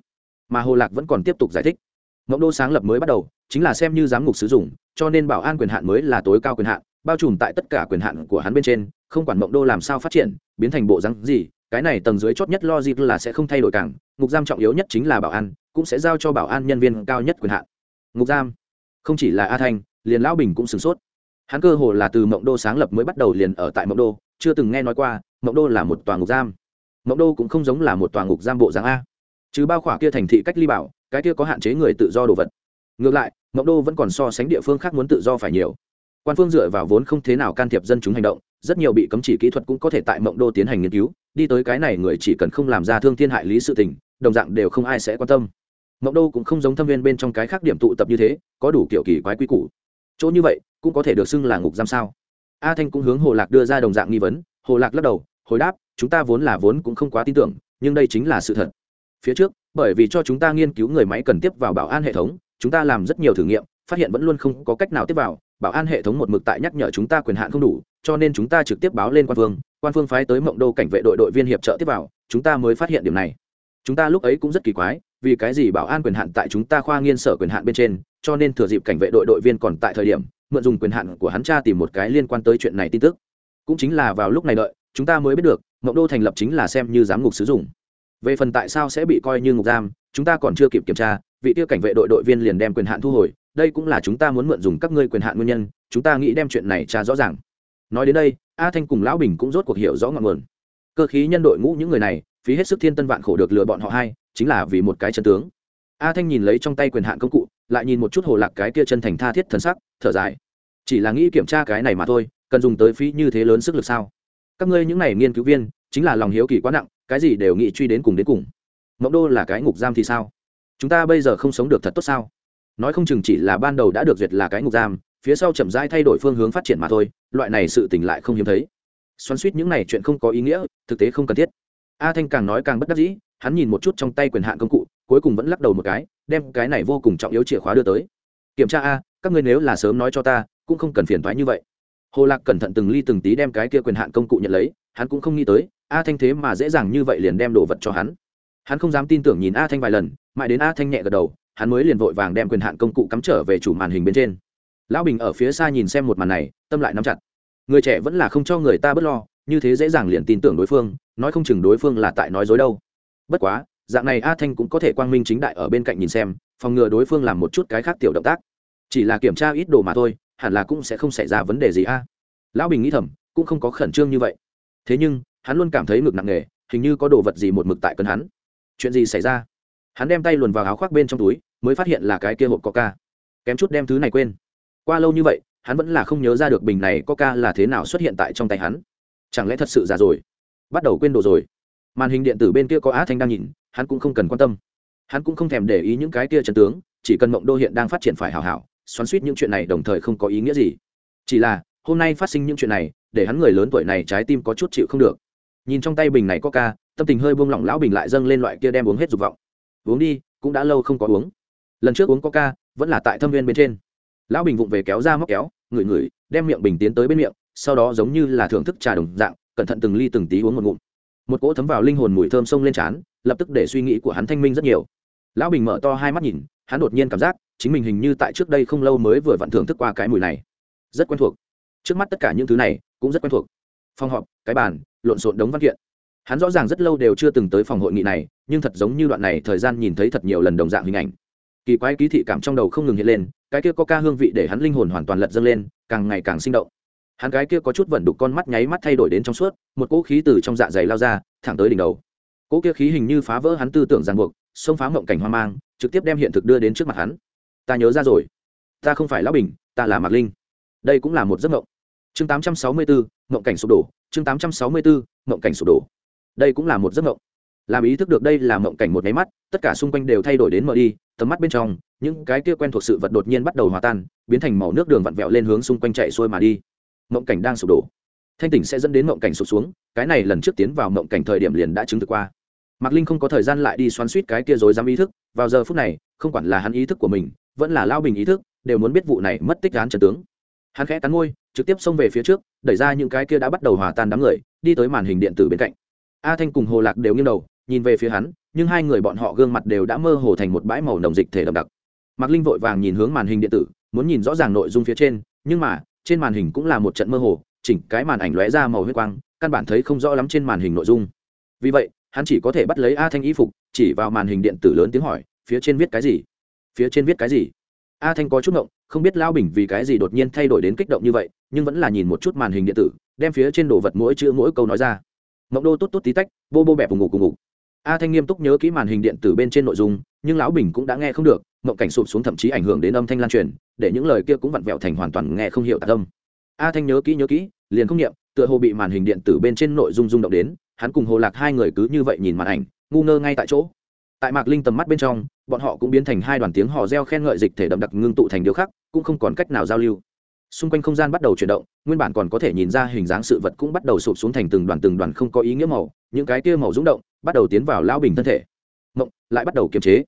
Mà hồ lạc vẫn còn tiếp tục giải thích. Mộng đô sáng lập mới bắt đầu chính là xem như giám ngục sử dụng cho nên bảo an quyền hạn mới là tối cao quyền hạn bao trùm tại tất cả quyền hạn của hắn bên trên không quản mộng đô làm sao phát triển biến thành bộ rắn gì cái này tầng dưới chót nhất logic là sẽ không thay đổi càng, ngục giam trọng yếu nhất chính là bảo an cũng sẽ giao cho bảo an nhân viên cao nhất quyền hạn. Ngục giam không chỉ là a thanh liền lão bình cũng sửng sốt. Hắn cơ hồ là từ mộng đô sáng lập mới bắt đầu liền ở tại mộng đô chưa từng nghe nói qua mộng đô là một tòa ngục giam. Mộng đô cũng không giống là một tòa ngục giam bộ dáng a. Chứ bao khỏa kia thành thị cách ly bảo cái kia có hạn chế người tự do đồ vật. Ngược lại mộng đô vẫn còn so sánh địa phương khác muốn tự do phải nhiều. Quan phương dựa vào vốn không thế nào can thiệp dân chúng hành động, rất nhiều bị cấm chỉ kỹ thuật cũng có thể tại mộng đô tiến hành nghiên cứu, đi tới cái này người chỉ cần không làm ra thương thiên hại lý sự tình, đồng dạng đều không ai sẽ quan tâm. Mộng đô cũng không giống thâm viên bên trong cái khác điểm tụ tập như thế, có đủ kiểu kỳ quái quy củ. Chỗ như vậy, cũng có thể được xưng là ngục giam sao? A thanh cũng hướng hồ lạc đưa ra đồng dạng nghi vấn, hồ lạc lắc đầu, hồi đáp, chúng ta vốn là vốn cũng không quá tin tưởng, nhưng đây chính là sự thật. Phía trước, bởi vì cho chúng ta nghiên cứu người máy cần tiếp vào bảo an hệ thống chúng ta làm rất nhiều thử nghiệm, phát hiện vẫn luôn không có cách nào tiếp vào, bảo an hệ thống một mực tại nhắc nhở chúng ta quyền hạn không đủ, cho nên chúng ta trực tiếp báo lên quan phương quan phương phái tới mộng đô cảnh vệ đội đội viên hiệp trợ tiếp vào, chúng ta mới phát hiện điểm này. Chúng ta lúc ấy cũng rất kỳ quái, vì cái gì bảo an quyền hạn tại chúng ta khoa nghiên sở quyền hạn bên trên, cho nên thừa dịp cảnh vệ đội đội viên còn tại thời điểm, mượn dùng quyền hạn của hắn cha tìm một cái liên quan tới chuyện này tin tức. Cũng chính là vào lúc này đợi, chúng ta mới biết được, mộng đô thành lập chính là xem như giám ngục sử dụng. Về phần tại sao sẽ bị coi như ngục giam, chúng ta còn chưa kịp kiểm tra vị tiêu cảnh vệ đội đội viên liền đem quyền hạn thu hồi, đây cũng là chúng ta muốn mượn dùng các ngươi quyền hạn nguyên nhân, chúng ta nghĩ đem chuyện này tra rõ ràng. Nói đến đây, a thanh cùng lão bình cũng rốt cuộc hiểu rõ ngọn nguồn. Cơ khí nhân đội ngũ những người này, phí hết sức thiên tân vạn khổ được lừa bọn họ hai, chính là vì một cái chân tướng. A thanh nhìn lấy trong tay quyền hạn công cụ, lại nhìn một chút hồ lạc cái kia chân thành tha thiết thần sắc, thở dài. Chỉ là nghĩ kiểm tra cái này mà thôi, cần dùng tới phí như thế lớn sức lực sao? Các ngươi những này nghiên cứu viên, chính là lòng hiếu kỳ quá nặng, cái gì đều nghĩ truy đến cùng đến cùng. Mộng đô là cái ngục giam thì sao? Chúng ta bây giờ không sống được thật tốt sao? Nói không chừng chỉ là ban đầu đã được duyệt là cái ngục giam, phía sau chậm rãi thay đổi phương hướng phát triển mà thôi, loại này sự tỉnh lại không hiếm thấy. Xoắn suýt những này chuyện không có ý nghĩa, thực tế không cần thiết. A thanh càng nói càng bất đắc dĩ, hắn nhìn một chút trong tay quyền hạn công cụ, cuối cùng vẫn lắc đầu một cái, đem cái này vô cùng trọng yếu chìa khóa đưa tới. Kiểm tra a, các ngươi nếu là sớm nói cho ta, cũng không cần phiền thoái như vậy. Hồ lạc cẩn thận từng ly từng tí đem cái kia quyền hạn công cụ nhận lấy, hắn cũng không nghĩ tới, a thanh thế mà dễ dàng như vậy liền đem đồ vật cho hắn hắn không dám tin tưởng nhìn a thanh vài lần, mãi đến a thanh nhẹ gật đầu, hắn mới liền vội vàng đem quyền hạn công cụ cắm trở về chủ màn hình bên trên. Lão bình ở phía xa nhìn xem một màn này, tâm lại nắm chặt. Người trẻ vẫn là không cho người ta bớt lo, như thế dễ dàng liền tin tưởng đối phương, nói không chừng đối phương là tại nói dối đâu. Bất quá, dạng này a thanh cũng có thể quang minh chính đại ở bên cạnh nhìn xem, phòng ngừa đối phương làm một chút cái khác tiểu động tác. Chỉ là kiểm tra ít đồ mà thôi, hẳn là cũng sẽ không xảy ra vấn đề gì a. Lão bình nghĩ thầm, cũng không có khẩn trương như vậy. Thế nhưng, hắn luôn cảm thấy ngực nặng nề, hình như có đồ vật gì một mực tại cân hắn chuyện gì xảy ra? Hắn đem tay luồn vào áo khoác bên trong túi, mới phát hiện là cái kia hộp coca. Kém chút đem thứ này quên. Qua lâu như vậy, hắn vẫn là không nhớ ra được bình này coca là thế nào xuất hiện tại trong tay hắn. Chẳng lẽ thật sự già rồi? Bắt đầu quên đồ rồi. Màn hình điện tử bên kia có á thanh đang nhìn, hắn cũng không cần quan tâm. Hắn cũng không thèm để ý những cái kia trần tướng, chỉ cần mộng đô hiện đang phát triển phải hào hảo, xoắn suýt những chuyện này đồng thời không có ý nghĩa gì. Chỉ là, hôm nay phát sinh những chuyện này, để hắn người lớn tuổi này trái tim có chút chịu không được. Nhìn trong tay bình này có ca tâm tình hơi buông lỏng lão bình lại dâng lên loại kia đem uống hết dục vọng. Uống đi, cũng đã lâu không có uống. Lần trước uống coca, vẫn là tại thâm viên bên trên. Lão bình vụng về kéo ra móc kéo, ngửi ngửi, đem miệng bình tiến tới bên miệng, sau đó giống như là thưởng thức trà đồng dạng, cẩn thận từng ly từng tí uống một ngụm. Một cỗ thấm vào linh hồn mùi thơm sông lên trán, lập tức để suy nghĩ của hắn thanh minh rất nhiều. Lão bình mở to hai mắt nhìn, hắn đột nhiên cảm giác, chính mình hình như tại trước đây không lâu mới vừa vặn thưởng thức qua cái mùi này. Rất quen thuộc. Trước mắt tất cả những thứ này, cũng rất quen thuộc. Phòng họp, cái bàn, lộn xộn đống văn kiện hắn rõ ràng rất lâu đều chưa từng tới phòng hội nghị này nhưng thật giống như đoạn này thời gian nhìn thấy thật nhiều lần đồng dạng hình ảnh. Kỳ quái ký thị cảm trong đầu không ngừng hiện lên cái kia có ca hương vị để hắn linh hồn hoàn toàn lật dâng lên càng ngày càng sinh động. Hắn cái kia có chút vẩn đục con mắt nháy mắt thay đổi đến trong suốt một cỗ khí từ trong dạ dày lao ra thẳng tới đỉnh đầu. Cỗ kia khí hình như phá vỡ hắn tư tưởng ràng buộc xông phá mộng cảnh hoang mang trực tiếp đem hiện thực đưa đến trước mặt hắn. Ta nhớ ra rồi. Ta không phải lão bình ta là mạc linh. Đây cũng là một giấc mộng. Chương 864, mộng cảnh sụp đổ. Chương 864, mộng cảnh sụp đổ đây cũng là một giấc mộng. Làm ý thức được đây là mộng cảnh một máy mắt, tất cả xung quanh đều thay đổi đến mờ đi, tầm mắt bên trong, những cái kia quen thuộc sự vật đột nhiên bắt đầu hòa tan, biến thành màu nước đường vặn vẹo lên hướng xung quanh chạy xuôi mà đi. Mộng cảnh đang sụp đổ. Thanh tỉnh sẽ dẫn đến mộng cảnh sụp xuống, cái này lần trước tiến vào mộng cảnh thời điểm liền đã chứng thực qua. Mạc linh không có thời gian lại đi xoắn suýt cái kia rồi dám ý thức, vào giờ phút này, không quản là hắn ý thức của mình, vẫn là lao bình ý thức, đều muốn biết vụ này mất tích án trần tướng. Hắn khẽ cắn môi, trực tiếp xông về phía trước, đẩy ra những cái kia đã bắt đầu hòa tan đám người, đi tới màn hình điện tử bên cạnh a thanh cùng hồ lạc đều nghiêng đầu, nhìn về phía hắn, nhưng hai người bọn họ gương mặt đều đã mơ hồ thành một bãi màu nồng dịch thể đậm đặc. Mạc linh vội vàng nhìn hướng màn hình điện tử, muốn nhìn rõ ràng nội dung phía trên, nhưng mà, trên màn hình cũng là một trận mơ hồ, chỉnh cái màn ảnh lóe ra màu huyết quang, căn bản thấy không rõ lắm trên màn hình nội dung. Vì vậy, hắn chỉ có thể bắt lấy a thanh y phục, chỉ vào màn hình điện tử lớn tiếng hỏi, phía trên viết cái gì? Phía trên viết cái gì? A thanh có chút ngộng, không biết Lão bình vì cái gì đột nhiên thay đổi đến kích động như vậy, nhưng vẫn là nhìn một chút màn hình điện tử, đem phía trên đồ vật mỗi chữ mỗi câu nói ra mộng đô tốt tốt tí tách vô bô bẹp vùng ngủ cùng ngủ. A thanh nghiêm túc nhớ kỹ màn hình điện tử bên trên nội dung, nhưng lão bình cũng đã nghe không được, mộng cảnh sụp xuống thậm chí ảnh hưởng đến âm thanh lan truyền, để những lời kia cũng vặn vẹo thành hoàn toàn nghe không hiểu tạc âm. A thanh nhớ kỹ nhớ kỹ, liền không nghiệm tựa hồ bị màn hình điện tử bên trên nội dung rung động đến, hắn cùng hồ lạc hai người cứ như vậy nhìn màn ảnh, ngu ngơ ngay tại chỗ. Tại mạc linh tầm mắt bên trong, bọn họ cũng biến thành hai đoàn tiếng hò reo khen ngợi dịch thể đậm đặc ngưng tụ thành điều khác cũng không còn cách nào giao lưu xung quanh không gian bắt đầu chuyển động, nguyên bản còn có thể nhìn ra hình dáng sự vật cũng bắt đầu sụp xuống thành từng đoàn từng đoàn không có ý nghĩa màu, những cái kia màu rúng động bắt đầu tiến vào lão bình thân thể. Mộng lại bắt đầu kiềm chế.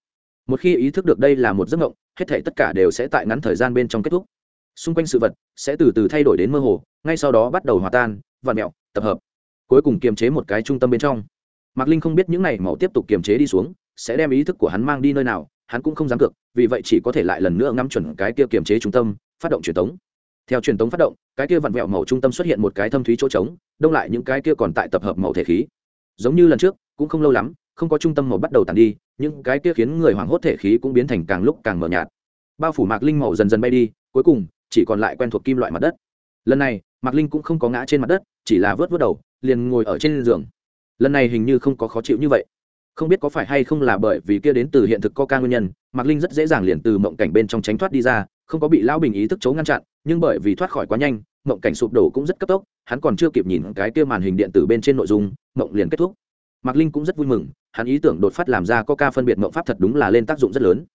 Một khi ý thức được đây là một giấc mộng, hết thể tất cả đều sẽ tại ngắn thời gian bên trong kết thúc. Xung quanh sự vật sẽ từ từ thay đổi đến mơ hồ, ngay sau đó bắt đầu hòa tan vạt mẹo, tập hợp. Cuối cùng kiềm chế một cái trung tâm bên trong. Mạc linh không biết những này màu tiếp tục kiềm chế đi xuống, sẽ đem ý thức của hắn mang đi nơi nào, hắn cũng không dám cược, vì vậy chỉ có thể lại lần nữa ngắm chuẩn cái kia kiềm chế trung tâm, phát động truyền tống theo truyền tống phát động, cái kia vặn vẹo màu trung tâm xuất hiện một cái thâm thúy chỗ trống, đông lại những cái kia còn tại tập hợp màu thể khí. Giống như lần trước, cũng không lâu lắm, không có trung tâm màu bắt đầu tàn đi, những cái kia khiến người hoảng hốt thể khí cũng biến thành càng lúc càng mờ nhạt. Bao phủ mạc linh màu dần dần bay đi, cuối cùng, chỉ còn lại quen thuộc kim loại mặt đất. Lần này, mạc linh cũng không có ngã trên mặt đất, chỉ là vớt vớt đầu, liền ngồi ở trên giường. Lần này hình như không có khó chịu như vậy. Không biết có phải hay không là bởi vì kia đến từ hiện thực coca nguyên nhân, mạc linh rất dễ dàng liền từ mộng cảnh bên trong tránh thoát đi ra, không có bị lão bình ý thức chấu ngăn chặn nhưng bởi vì thoát khỏi quá nhanh, mộng cảnh sụp đổ cũng rất cấp tốc, hắn còn chưa kịp nhìn cái kia màn hình điện tử bên trên nội dung, mộng liền kết thúc. Mạc linh cũng rất vui mừng, hắn ý tưởng đột phát làm ra coca phân biệt mộng pháp thật đúng là lên tác dụng rất lớn.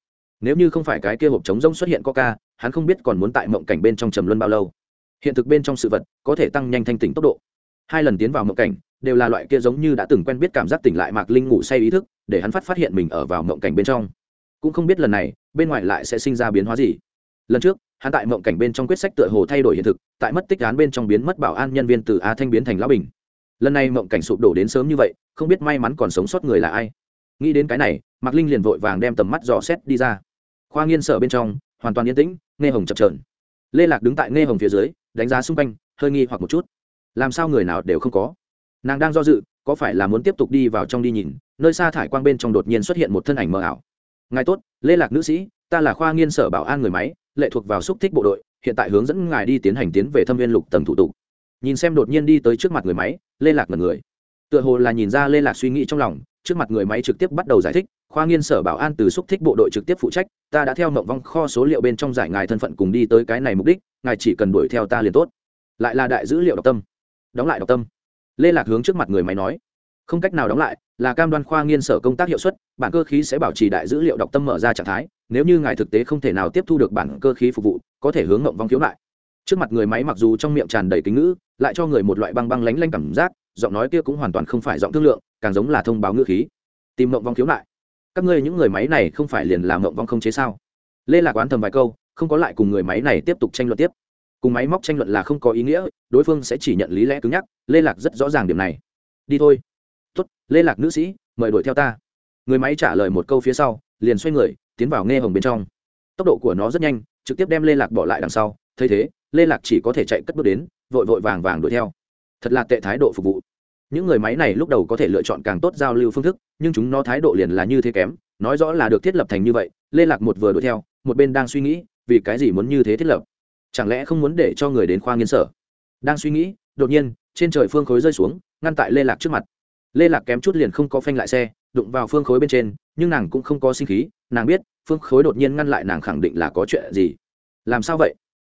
Nếu như không phải cái kia hộp chống rông xuất hiện coca, hắn không biết còn muốn tại mộng cảnh bên trong trầm luân bao lâu. Hiện thực bên trong sự vật có thể tăng nhanh thanh tỉnh tốc độ. Hai lần tiến vào mộng cảnh, đều là loại kia giống như đã từng quen biết cảm giác tỉnh lại mạc linh ngủ say ý thức, để hắn phát phát hiện mình ở vào mộng cảnh bên trong. Cũng không biết lần này, bên ngoài lại sẽ sinh ra biến hóa gì. Lần trước hắn tại mộng cảnh bên trong quyết sách tựa hồ thay đổi hiện thực, tại mất tích án bên trong biến mất bảo an nhân viên từ a thanh biến thành lão bình. Lần này mộng cảnh sụp đổ đến sớm như vậy, không biết may mắn còn sống sót người là ai. Nghĩ đến cái này, mạc linh liền vội vàng đem tầm mắt dò xét đi ra. Khoa nghiên sở bên trong, hoàn toàn yên tĩnh, nghe hồng chập trờn lê lạc đứng tại nghe hồng phía dưới, đánh giá xung quanh, hơi nghi hoặc một chút. Làm sao người nào đều không có? Nàng đang do dự, có phải là muốn tiếp tục đi vào trong đi nhìn, nơi xa thải quang bên trong đột nhiên xuất hiện một thân ảnh mờ ảo. Ngài tốt, lê lạc nữ sĩ, ta là khoa nghiên sở bảo an người máy lệ thuộc vào xúc thích bộ đội, hiện tại hướng dẫn ngài đi tiến hành tiến về thâm viên lục tầng thủ tục. Nhìn xem đột nhiên đi tới trước mặt người máy, lê lạc mật người. Tựa hồ là nhìn ra lê lạc suy nghĩ trong lòng, trước mặt người máy trực tiếp bắt đầu giải thích, khoa nghiên sở bảo an từ xúc thích bộ đội trực tiếp phụ trách, ta đã theo mộng vong kho số liệu bên trong giải ngài thân phận cùng đi tới cái này mục đích, ngài chỉ cần đuổi theo ta liền tốt. Lại là đại dữ liệu đọc tâm. Đóng lại đọc tâm. Lê lạc hướng trước mặt người máy nói. Không cách nào đóng lại, là cam đoan khoa nghiên sở công tác hiệu suất, bản cơ khí sẽ bảo trì đại dữ liệu đọc tâm mở ra trạng thái nếu như ngài thực tế không thể nào tiếp thu được bản cơ khí phục vụ, có thể hướng ngộng vong khiếu lại trước mặt người máy mặc dù trong miệng tràn đầy kính ngữ, lại cho người một loại băng băng lánh lanh cảm giác, giọng nói kia cũng hoàn toàn không phải giọng thương lượng, càng giống là thông báo ngữ khí. Tìm ngộng vong khiếu lại các ngươi những người máy này không phải liền làm ngộng vong không chế sao? Lê lạc oán thầm vài câu, không có lại cùng người máy này tiếp tục tranh luận tiếp. Cùng máy móc tranh luận là không có ý nghĩa, đối phương sẽ chỉ nhận lý lẽ cứng nhắc, lê lạc rất rõ ràng điểm này. Đi thôi. Tuất lê lạc nữ sĩ, mời đuổi theo ta. Người máy trả lời một câu phía sau, liền xoay người tiến vào nghe hồng bên trong. Tốc độ của nó rất nhanh, trực tiếp đem lê lạc bỏ lại đằng sau, thấy thế, lê lạc chỉ có thể chạy cất bước đến, vội vội vàng vàng đuổi theo. Thật là tệ thái độ phục vụ. Những người máy này lúc đầu có thể lựa chọn càng tốt giao lưu phương thức, nhưng chúng nó thái độ liền là như thế kém, nói rõ là được thiết lập thành như vậy, lê lạc một vừa đuổi theo, một bên đang suy nghĩ, vì cái gì muốn như thế thiết lập? Chẳng lẽ không muốn để cho người đến khoa nghiên sở? Đang suy nghĩ, đột nhiên, trên trời phương khối rơi xuống, ngăn tại lê lạc trước mặt. Lê lạc kém chút liền không có phanh lại xe, đụng vào phương khối bên trên, nhưng nàng cũng không có sinh khí nàng biết, phương khối đột nhiên ngăn lại nàng khẳng định là có chuyện gì. Làm sao vậy?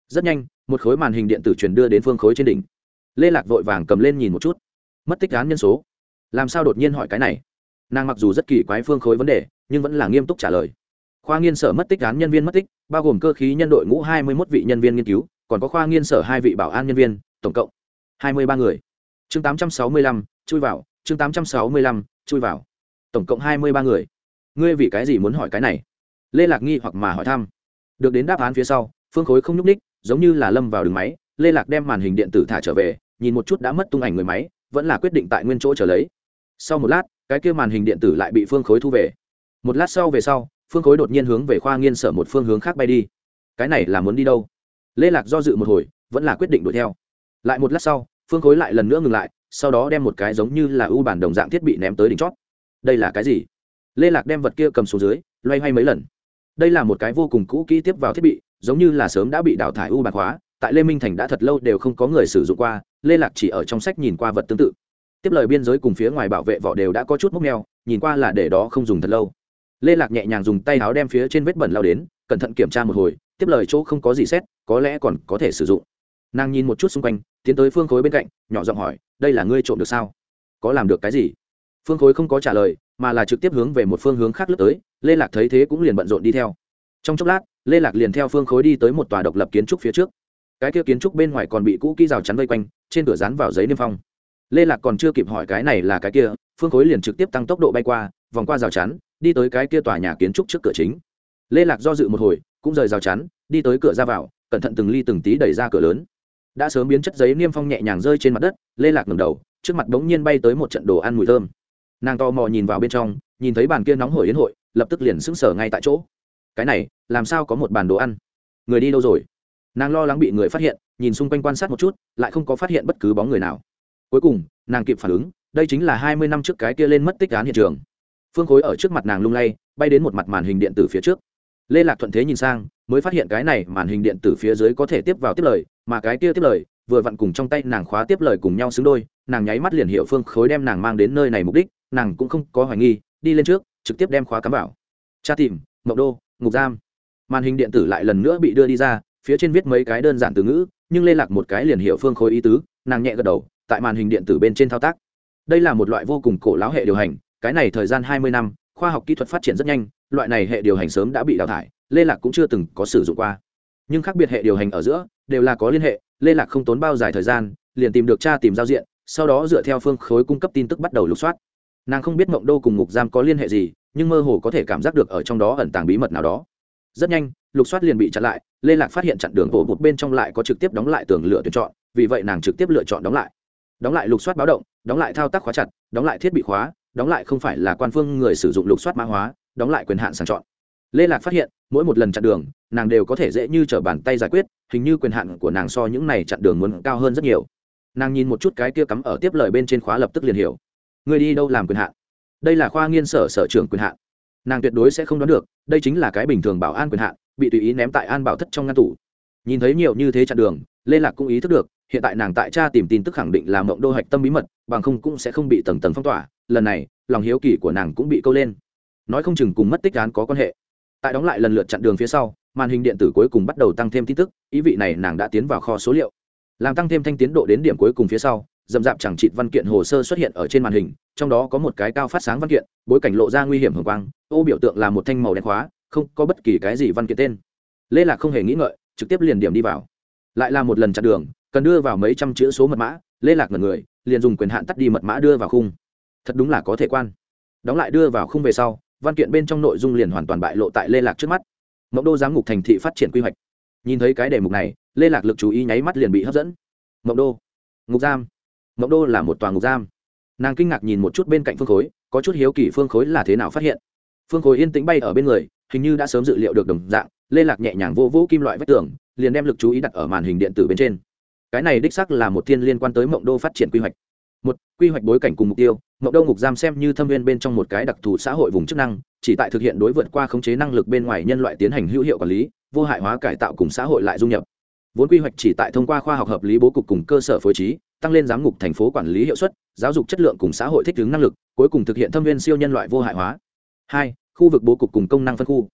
Rất nhanh, một khối màn hình điện tử truyền đưa đến phương khối trên đỉnh. Lê lạc vội vàng cầm lên nhìn một chút. Mất tích án nhân số. Làm sao đột nhiên hỏi cái này? Nàng mặc dù rất kỳ quái phương khối vấn đề, nhưng vẫn là nghiêm túc trả lời. Khoa nghiên sở mất tích án nhân viên mất tích, bao gồm cơ khí nhân đội ngũ hai mươi một vị nhân viên nghiên cứu, còn có khoa nghiên sở hai vị bảo an nhân viên, tổng cộng hai mươi ba người. Chương tám trăm sáu mươi lăm, chui vào, chương tám trăm sáu mươi lăm, chui vào, tổng cộng hai mươi ba người ngươi vì cái gì muốn hỏi cái này? Lê lạc nghi hoặc mà hỏi thăm. Được đến đáp án phía sau, phương khối không nhúc ních giống như là lâm vào đường máy, lê lạc đem màn hình điện tử thả trở về, nhìn một chút đã mất tung ảnh người máy, vẫn là quyết định tại nguyên chỗ trở lấy. Sau một lát, cái kia màn hình điện tử lại bị phương khối thu về. Một lát sau về sau, phương khối đột nhiên hướng về khoa nghiên sở một phương hướng khác bay đi. Cái này là muốn đi đâu? Lê lạc do dự một hồi, vẫn là quyết định đuổi theo. Lại một lát sau, phương khối lại lần nữa ngừng lại, sau đó đem một cái giống như là ưu bản đồng dạng thiết bị ném tới đỉnh chót. Đây là cái gì? Lê lạc đem vật kia cầm xuống dưới, loay hoay mấy lần. Đây là một cái vô cùng cũ kỹ tiếp vào thiết bị, giống như là sớm đã bị đào thải ưu bản hóa, tại lê minh thành đã thật lâu đều không có người sử dụng qua, lê lạc chỉ ở trong sách nhìn qua vật tương tự. Tiếp lời biên giới cùng phía ngoài bảo vệ vỏ đều đã có chút mốc meo nhìn qua là để đó không dùng thật lâu. Lê lạc nhẹ nhàng dùng tay áo đem phía trên vết bẩn lao đến, cẩn thận kiểm tra một hồi, tiếp lời chỗ không có gì xét, có lẽ còn có thể sử dụng. Nàng nhìn một chút xung quanh, tiến tới phương khối bên cạnh, nhỏ giọng hỏi, đây là ngươi trộm được sao? Có làm được cái gì? Phương khối không có trả lời mà là trực tiếp hướng về một phương hướng khác lướt tới, lê lạc thấy thế cũng liền bận rộn đi theo. Trong chốc lát, lê lạc liền theo phương khối đi tới một tòa độc lập kiến trúc phía trước. Cái kia kiến trúc bên ngoài còn bị cũ kỹ rào chắn vây quanh, trên cửa dán vào giấy niêm phong. Lê lạc còn chưa kịp hỏi cái này là cái kia, phương khối liền trực tiếp tăng tốc độ bay qua, vòng qua rào chắn, đi tới cái kia tòa nhà kiến trúc trước cửa chính. Lê lạc do dự một hồi, cũng rời rào chắn, đi tới cửa ra vào, cẩn thận từng ly từng tí đẩy ra cửa lớn. Đã sớm biến chất giấy niêm phong nhẹ nhàng rơi trên mặt đất, lê lạc ngẩng đầu, trước mặt bỗng nhiên bay tới một trận đồ ăn mùi thơm nàng to mò nhìn vào bên trong, nhìn thấy bàn kia nóng hổi yến hội, lập tức liền sững sờ ngay tại chỗ. Cái này, làm sao có một bàn đồ ăn? Người đi đâu rồi? Nàng lo lắng bị người phát hiện, nhìn xung quanh quan sát một chút, lại không có phát hiện bất cứ bóng người nào. Cuối cùng, nàng kịp phản ứng, đây chính là hai mươi năm trước cái kia lên mất tích án hiện trường. Phương khối ở trước mặt nàng lung lay, bay đến một mặt màn hình điện tử phía trước. Lê lạc thuận thế nhìn sang, mới phát hiện cái này màn hình điện tử phía dưới có thể tiếp vào tiếp lời, mà cái kia tiếp lời, vừa vặn cùng trong tay nàng khóa tiếp lời cùng nhau xứng đôi, nàng nháy mắt liền hiệu phương khối đem nàng mang đến nơi này mục đích nàng cũng không có hoài nghi, đi lên trước, trực tiếp đem khóa cắm vào. Tra tìm mậu đô, ngục giam. Màn hình điện tử lại lần nữa bị đưa đi ra, phía trên viết mấy cái đơn giản từ ngữ, nhưng lê lạc một cái liền hiệu phương khối ý tứ, nàng nhẹ gật đầu, tại màn hình điện tử bên trên thao tác. Đây là một loại vô cùng cổ láo hệ điều hành, cái này thời gian hai mươi năm, khoa học kỹ thuật phát triển rất nhanh, loại này hệ điều hành sớm đã bị đào thải, lê lạc cũng chưa từng có sử dụng qua. Nhưng khác biệt hệ điều hành ở giữa, đều là có liên hệ, lê lạc không tốn bao dài thời gian, liền tìm được cha tìm giao diện, sau đó dựa theo phương khối cung cấp tin tức bắt đầu lục soát nàng không biết mộng đô cùng ngục giam có liên hệ gì, nhưng mơ hồ có thể cảm giác được ở trong đó ẩn tàng bí mật nào đó. Rất nhanh, lục soát liền bị chặn lại, lê lạc phát hiện chặn đường bộ một bên trong lại có trực tiếp đóng lại tường lựa tuyển chọn, vì vậy nàng trực tiếp lựa chọn đóng lại. Đóng lại lục soát báo động, đóng lại thao tác khóa chặt, đóng lại thiết bị khóa, đóng lại không phải là quan phương người sử dụng lục soát mã hóa, đóng lại quyền hạn sàng chọn. Lê lạc phát hiện, mỗi một lần chặn đường, nàng đều có thể dễ như t r ở bàn tay giải quyết, hình như quyền hạn của nàng so những này chặn đường muốn cao hơn rất nhiều. Nàng nhìn một chút cái kia cắm ở tiếp lời bên trên khóa lập tức liền hiểu người đi đâu làm quyền hạn? Đây là khoa nghiên sở sở trưởng quyền hạn. Nàng tuyệt đối sẽ không đoán được, đây chính là cái bình thường bảo an quyền hạn, bị tùy ý ném tại an bảo thất trong ngăn tủ. Nhìn thấy nhiều như thế chặn đường, lê lạc cũng ý thức được, hiện tại nàng tại cha tìm tin tức khẳng định là mộng đô hạch tâm bí mật, bằng không cũng sẽ không bị tầng tầng phong tỏa. Lần này, lòng hiếu kỳ của nàng cũng bị câu lên. Nói không chừng cùng mất tích án có quan hệ. Tại đóng lại lần lượt chặn đường phía sau, màn hình điện tử cuối cùng bắt đầu tăng thêm tin tức, ý vị này nàng đã tiến vào kho số liệu. Làm tăng thêm thanh tiến độ đến điểm cuối cùng phía sau dậm dạp chẳng trịt văn kiện hồ sơ xuất hiện ở trên màn hình, trong đó có một cái cao phát sáng văn kiện, bối cảnh lộ ra nguy hiểm hưởng quang, ô biểu tượng là một thanh màu đen khóa, không có bất kỳ cái gì văn kiện tên. Lê lạc không hề nghĩ ngợi, trực tiếp liền điểm đi vào. Lại là một lần chặn đường, cần đưa vào mấy trăm chữ số mật mã, lê lạc ngẩn người, liền dùng quyền hạn tắt đi mật mã đưa vào khung. Thật đúng là có thể quan. Đóng lại đưa vào khung về sau, văn kiện bên trong nội dung liền hoàn toàn bại lộ tại lê lạc trước mắt. Mộng đô giám ngục thành thị phát triển quy hoạch. Nhìn thấy cái đề mục này, lê lạc lực chú ý nháy mắt liền bị hấp dẫn. Mộng đô, ngục giam mộng đô là một toàn ngục giam. Nàng kinh ngạc nhìn một chút bên cạnh phương khối, có chút hiếu kỳ phương khối là thế nào phát hiện. Phương khối yên tĩnh bay ở bên người, hình như đã sớm dự liệu được đồng dạng, lê lạc nhẹ nhàng vô vũ kim loại vách tường, liền đem lực chú ý đặt ở màn hình điện tử bên trên. Cái này đích sắc là một thiên liên quan tới mộng đô phát triển quy hoạch. Một, quy hoạch bối cảnh cùng mục tiêu, mộng đô ngục giam xem như thâm viên bên trong một cái đặc thù xã hội vùng chức năng, chỉ tại thực hiện đối vượt qua khống chế năng lực bên ngoài nhân loại tiến hành hữu hiệu quản lý, vô hại hóa cải tạo cùng xã hội lại dung nhập vốn quy hoạch chỉ tại thông qua khoa học hợp lý bố cục cùng cơ sở phối trí, tăng lên giám ngục thành phố quản lý hiệu suất, giáo dục chất lượng cùng xã hội thích ứng năng lực, cuối cùng thực hiện thâm viên siêu nhân loại vô hại hóa. Hai, khu vực bố cục cùng công năng phân khu.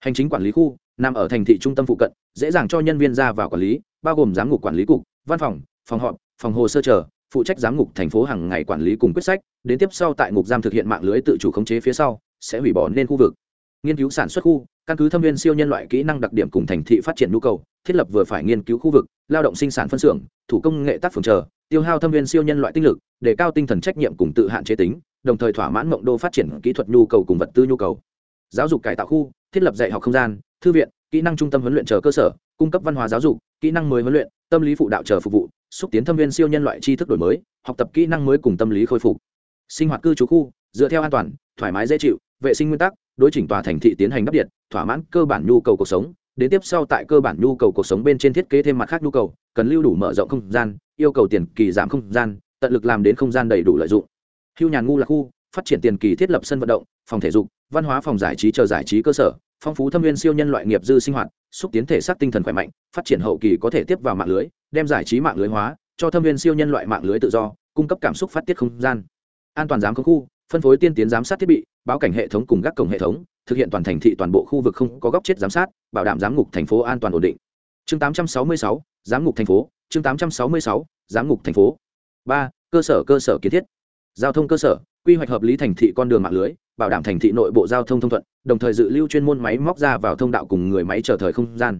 Hành chính quản lý khu, nằm ở thành thị trung tâm phụ cận, dễ dàng cho nhân viên ra vào quản lý, bao gồm giám ngục quản lý cục, văn phòng phòng họp, phòng hồ sơ chờ, phụ trách giám ngục thành phố hàng ngày quản lý cùng quyết sách, đến tiếp sau tại ngục giam thực hiện mạng lưới tự chủ khống chế phía sau, sẽ hủy bỏ nên khu vực. Nghiên cứu sản xuất khu căn cứ thâm viên siêu nhân loại kỹ năng đặc điểm cùng thành thị phát triển nhu cầu, thiết lập vừa phải nghiên cứu khu vực, lao động sinh sản phân xưởng, thủ công nghệ tác phường chờ, tiêu hao thâm viên siêu nhân loại tinh lực, để cao tinh thần trách nhiệm cùng tự hạn chế tính, đồng thời thỏa mãn mộng đô phát triển kỹ thuật nhu cầu cùng vật tư nhu cầu. Giáo dục cải tạo khu, thiết lập dạy học không gian, thư viện, kỹ năng trung tâm huấn luyện chờ cơ sở, cung cấp văn hóa giáo dục, kỹ năng mới huấn luyện, tâm lý phụ đạo chờ phục vụ, xúc tiến thâm viên siêu nhân loại tri thức đổi mới, học tập kỹ năng mới cùng tâm lý khôi phục. Sinh hoạt cư trú khu, dựa theo an toàn, thoải mái dễ chịu, vệ sinh nguyên tắc đối chỉnh tòa thành thị tiến hành đắp điện, thỏa mãn cơ bản nhu cầu cuộc sống. Đến tiếp sau tại cơ bản nhu cầu cuộc sống bên trên thiết kế thêm mặt khác nhu cầu, cần lưu đủ mở rộng không gian, yêu cầu tiền kỳ giảm không gian, tận lực làm đến không gian đầy đủ lợi dụng. Hưu nhàn ngu là khu, phát triển tiền kỳ thiết lập sân vận động, phòng thể dục, văn hóa phòng giải trí chờ giải trí cơ sở, phong phú thâm viên siêu nhân loại nghiệp dư sinh hoạt, xúc tiến thể xác tinh thần khỏe mạnh, phát triển hậu kỳ có thể tiếp vào mạng lưới, đem giải trí mạng lưới hóa, cho thâm viên siêu nhân loại mạng lưới tự do, cung cấp cảm xúc phát tiết không gian. An toàn giám không khu, phân phối tiên tiến giám sát thiết bị báo cảnh hệ thống cùng gác cổng hệ thống thực hiện toàn thành thị toàn bộ khu vực không có góc chết giám sát bảo đảm giám ngục thành phố an toàn ổn định. Chương 866, giám ngục thành phố. Chương 866, giám ngục thành phố. Ba cơ sở cơ sở kiến thiết. Giao thông cơ sở quy hoạch hợp lý thành thị con đường mạng lưới bảo đảm thành thị nội bộ giao thông thông thuận đồng thời dự lưu chuyên môn máy móc ra vào thông đạo cùng người máy chờ thời không gian.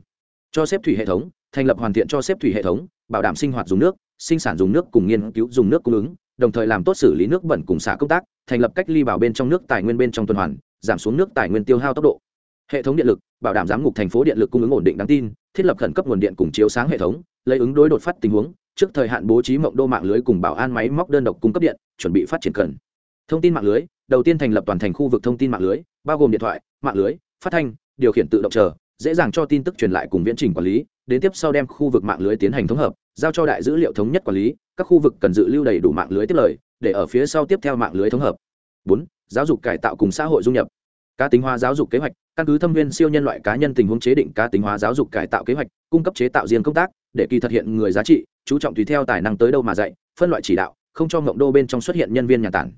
Cho xếp thủy hệ thống thành lập hoàn thiện cho xếp thủy hệ thống bảo đảm sinh hoạt dùng nước sinh sản dùng nước cùng nghiên cứu dùng nước cung ứng đồng thời làm tốt xử lý nước bẩn cùng xả công tác, thành lập cách ly bảo bên trong nước tài nguyên bên trong tuần hoàn, giảm xuống nước tài nguyên tiêu hao tốc độ. Hệ thống điện lực, bảo đảm giám ngục thành phố điện lực cung ứng ổn định đáng tin, thiết lập khẩn cấp nguồn điện cùng chiếu sáng hệ thống, lấy ứng đối đột phát tình huống, trước thời hạn bố trí mộng đô mạng lưới cùng bảo an máy móc đơn độc cung cấp điện, chuẩn bị phát triển cần. Thông tin mạng lưới, đầu tiên thành lập toàn thành khu vực thông tin mạng lưới, bao gồm điện thoại, mạng lưới, phát thanh, điều khiển tự động chờ, dễ dàng cho tin tức truyền lại cùng viễn trình quản lý, đến tiếp sau đem khu vực mạng lưới tiến hành thống hợp, giao cho đại dữ liệu thống nhất quản lý các khu vực cần dự lưu đầy đủ mạng lưới tiếp lời, để ở phía sau tiếp theo mạng lưới thống hợp. Bốn, giáo dục cải tạo cùng xã hội dung nhập. Cá tính hóa giáo dục kế hoạch, căn cứ thâm viên siêu nhân loại cá nhân tình huống chế định cá tính hóa giáo dục cải tạo kế hoạch, cung cấp chế tạo riêng công tác, để kỳ thực hiện người giá trị, chú trọng tùy theo tài năng tới đâu mà dạy, phân loại chỉ đạo, không cho mộng đô bên trong xuất hiện nhân viên nhà tản.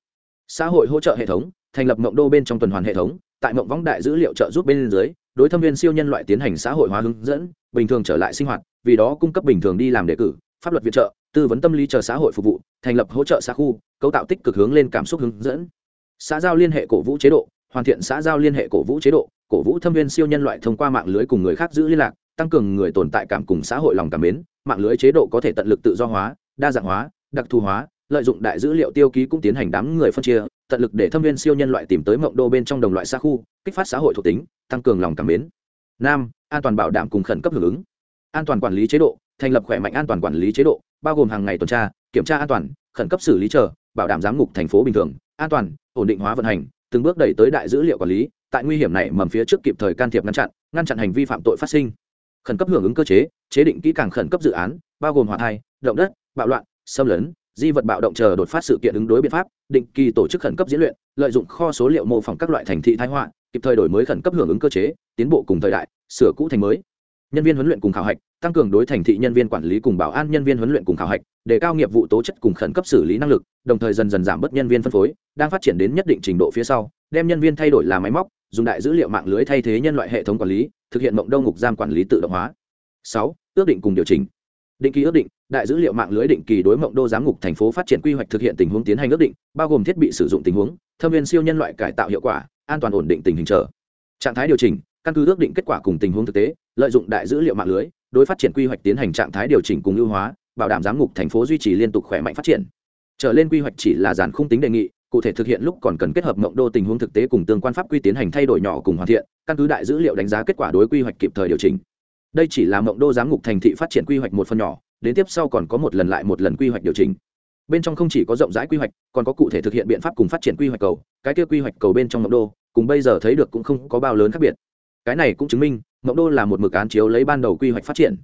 Xã hội hỗ trợ hệ thống, thành lập mộng đô bên trong tuần hoàn hệ thống, tại mộng võng đại dữ liệu trợ giúp bên dưới, đối thâm viên siêu nhân loại tiến hành xã hội hóa hướng dẫn, bình thường trở lại sinh hoạt, vì đó cung cấp bình thường đi làm đề cử, pháp luật viện trợ tư vấn tâm lý chờ xã hội phục vụ, thành lập hỗ trợ xã khu, cấu tạo tích cực hướng lên cảm xúc hướng dẫn. Xã giao liên hệ cổ vũ chế độ, hoàn thiện xã giao liên hệ cổ vũ chế độ, cổ vũ thâm viên siêu nhân loại thông qua mạng lưới cùng người khác giữ liên lạc, tăng cường người tồn tại cảm cùng xã hội lòng cảm mến, mạng lưới chế độ có thể tận lực tự do hóa, đa dạng hóa, đặc thù hóa, lợi dụng đại dữ liệu tiêu ký cũng tiến hành đám người phân chia, tận lực để thâm viên siêu nhân loại tìm tới mộng đô bên trong đồng loại xa khu, kích phát xã hội thuộc tính, tăng cường lòng cảm mến. Năm an toàn bảo đảm cùng khẩn cấp hưởng ứng an toàn quản lý chế độ, thành lập khỏe mạnh an toàn quản lý chế độ, bao gồm hàng ngày tuần tra, kiểm tra an toàn, khẩn cấp xử lý chờ, bảo đảm giám ngục thành phố bình thường, an toàn, ổn định hóa vận hành, từng bước đẩy tới đại dữ liệu quản lý, tại nguy hiểm này mầm phía trước kịp thời can thiệp ngăn chặn ngăn chặn hành vi phạm tội phát sinh. Khẩn cấp hưởng ứng cơ chế chế định kỹ càng khẩn cấp dự án, bao gồm hỏa thai, động đất, bạo loạn, xâm lấn, di vật bạo động chờ đột phát sự kiện ứng đối biện pháp, định kỳ tổ chức khẩn cấp diễn luyện, lợi dụng kho số liệu mô phỏng các loại thành thị thái họa, kịp thời đổi mới khẩn cấp hưởng ứng cơ chế, tiến bộ cùng thời đại, sửa cũ thành mới nhân viên huấn luyện cùng khảo hạch, tăng cường đối thành thị nhân viên quản lý cùng bảo an nhân viên huấn luyện cùng khảo hạch để cao nghiệp vụ tố chất cùng khẩn cấp xử lý năng lực, đồng thời dần dần giảm bớt nhân viên phân phối, đang phát triển đến nhất định trình độ phía sau, đem nhân viên thay đổi làm máy móc, dùng đại dữ liệu mạng lưới thay thế nhân loại hệ thống quản lý, thực hiện mộng đông ngục giam quản lý tự động hóa. Sáu, ước định cùng điều chỉnh. Định kỳ ước định, đại dữ liệu mạng lưới định kỳ đối mộng đô giám ngục thành phố phát triển quy hoạch thực hiện tình huống tiến hành ước định, bao gồm thiết bị sử dụng tình huống, thâm viên siêu nhân loại cải tạo hiệu quả, an toàn ổn định tình hình trở trạng thái điều chỉnh căn cứ ước định kết quả cùng tình huống thực tế, lợi dụng đại dữ liệu mạng lưới, đối phát triển quy hoạch tiến hành trạng thái điều chỉnh cùng ưu hóa, bảo đảm giám ngục thành phố duy trì liên tục khỏe mạnh phát triển. Trở lên quy hoạch chỉ là giàn khung tính đề nghị, cụ thể thực hiện lúc còn cần kết hợp mộng đô tình huống thực tế cùng tương quan pháp quy tiến hành thay đổi nhỏ cùng hoàn thiện, căn cứ đại dữ liệu đánh giá kết quả đối quy hoạch kịp thời điều chỉnh. Đây chỉ là mộng đô giám ngục thành thị phát triển quy hoạch một phần nhỏ, đến tiếp sau còn có một lần lại một lần quy hoạch điều chỉnh. Bên trong không chỉ có rộng rãi quy hoạch, còn có cụ thể thực hiện biện pháp cùng phát triển quy hoạch cầu, cái kia quy hoạch cầu bên trong mộng đô, cùng bây giờ thấy được cũng không có bao lớn khác biệt cái này cũng chứng minh mộng đô là một mực án chiếu lấy ban đầu quy hoạch phát triển.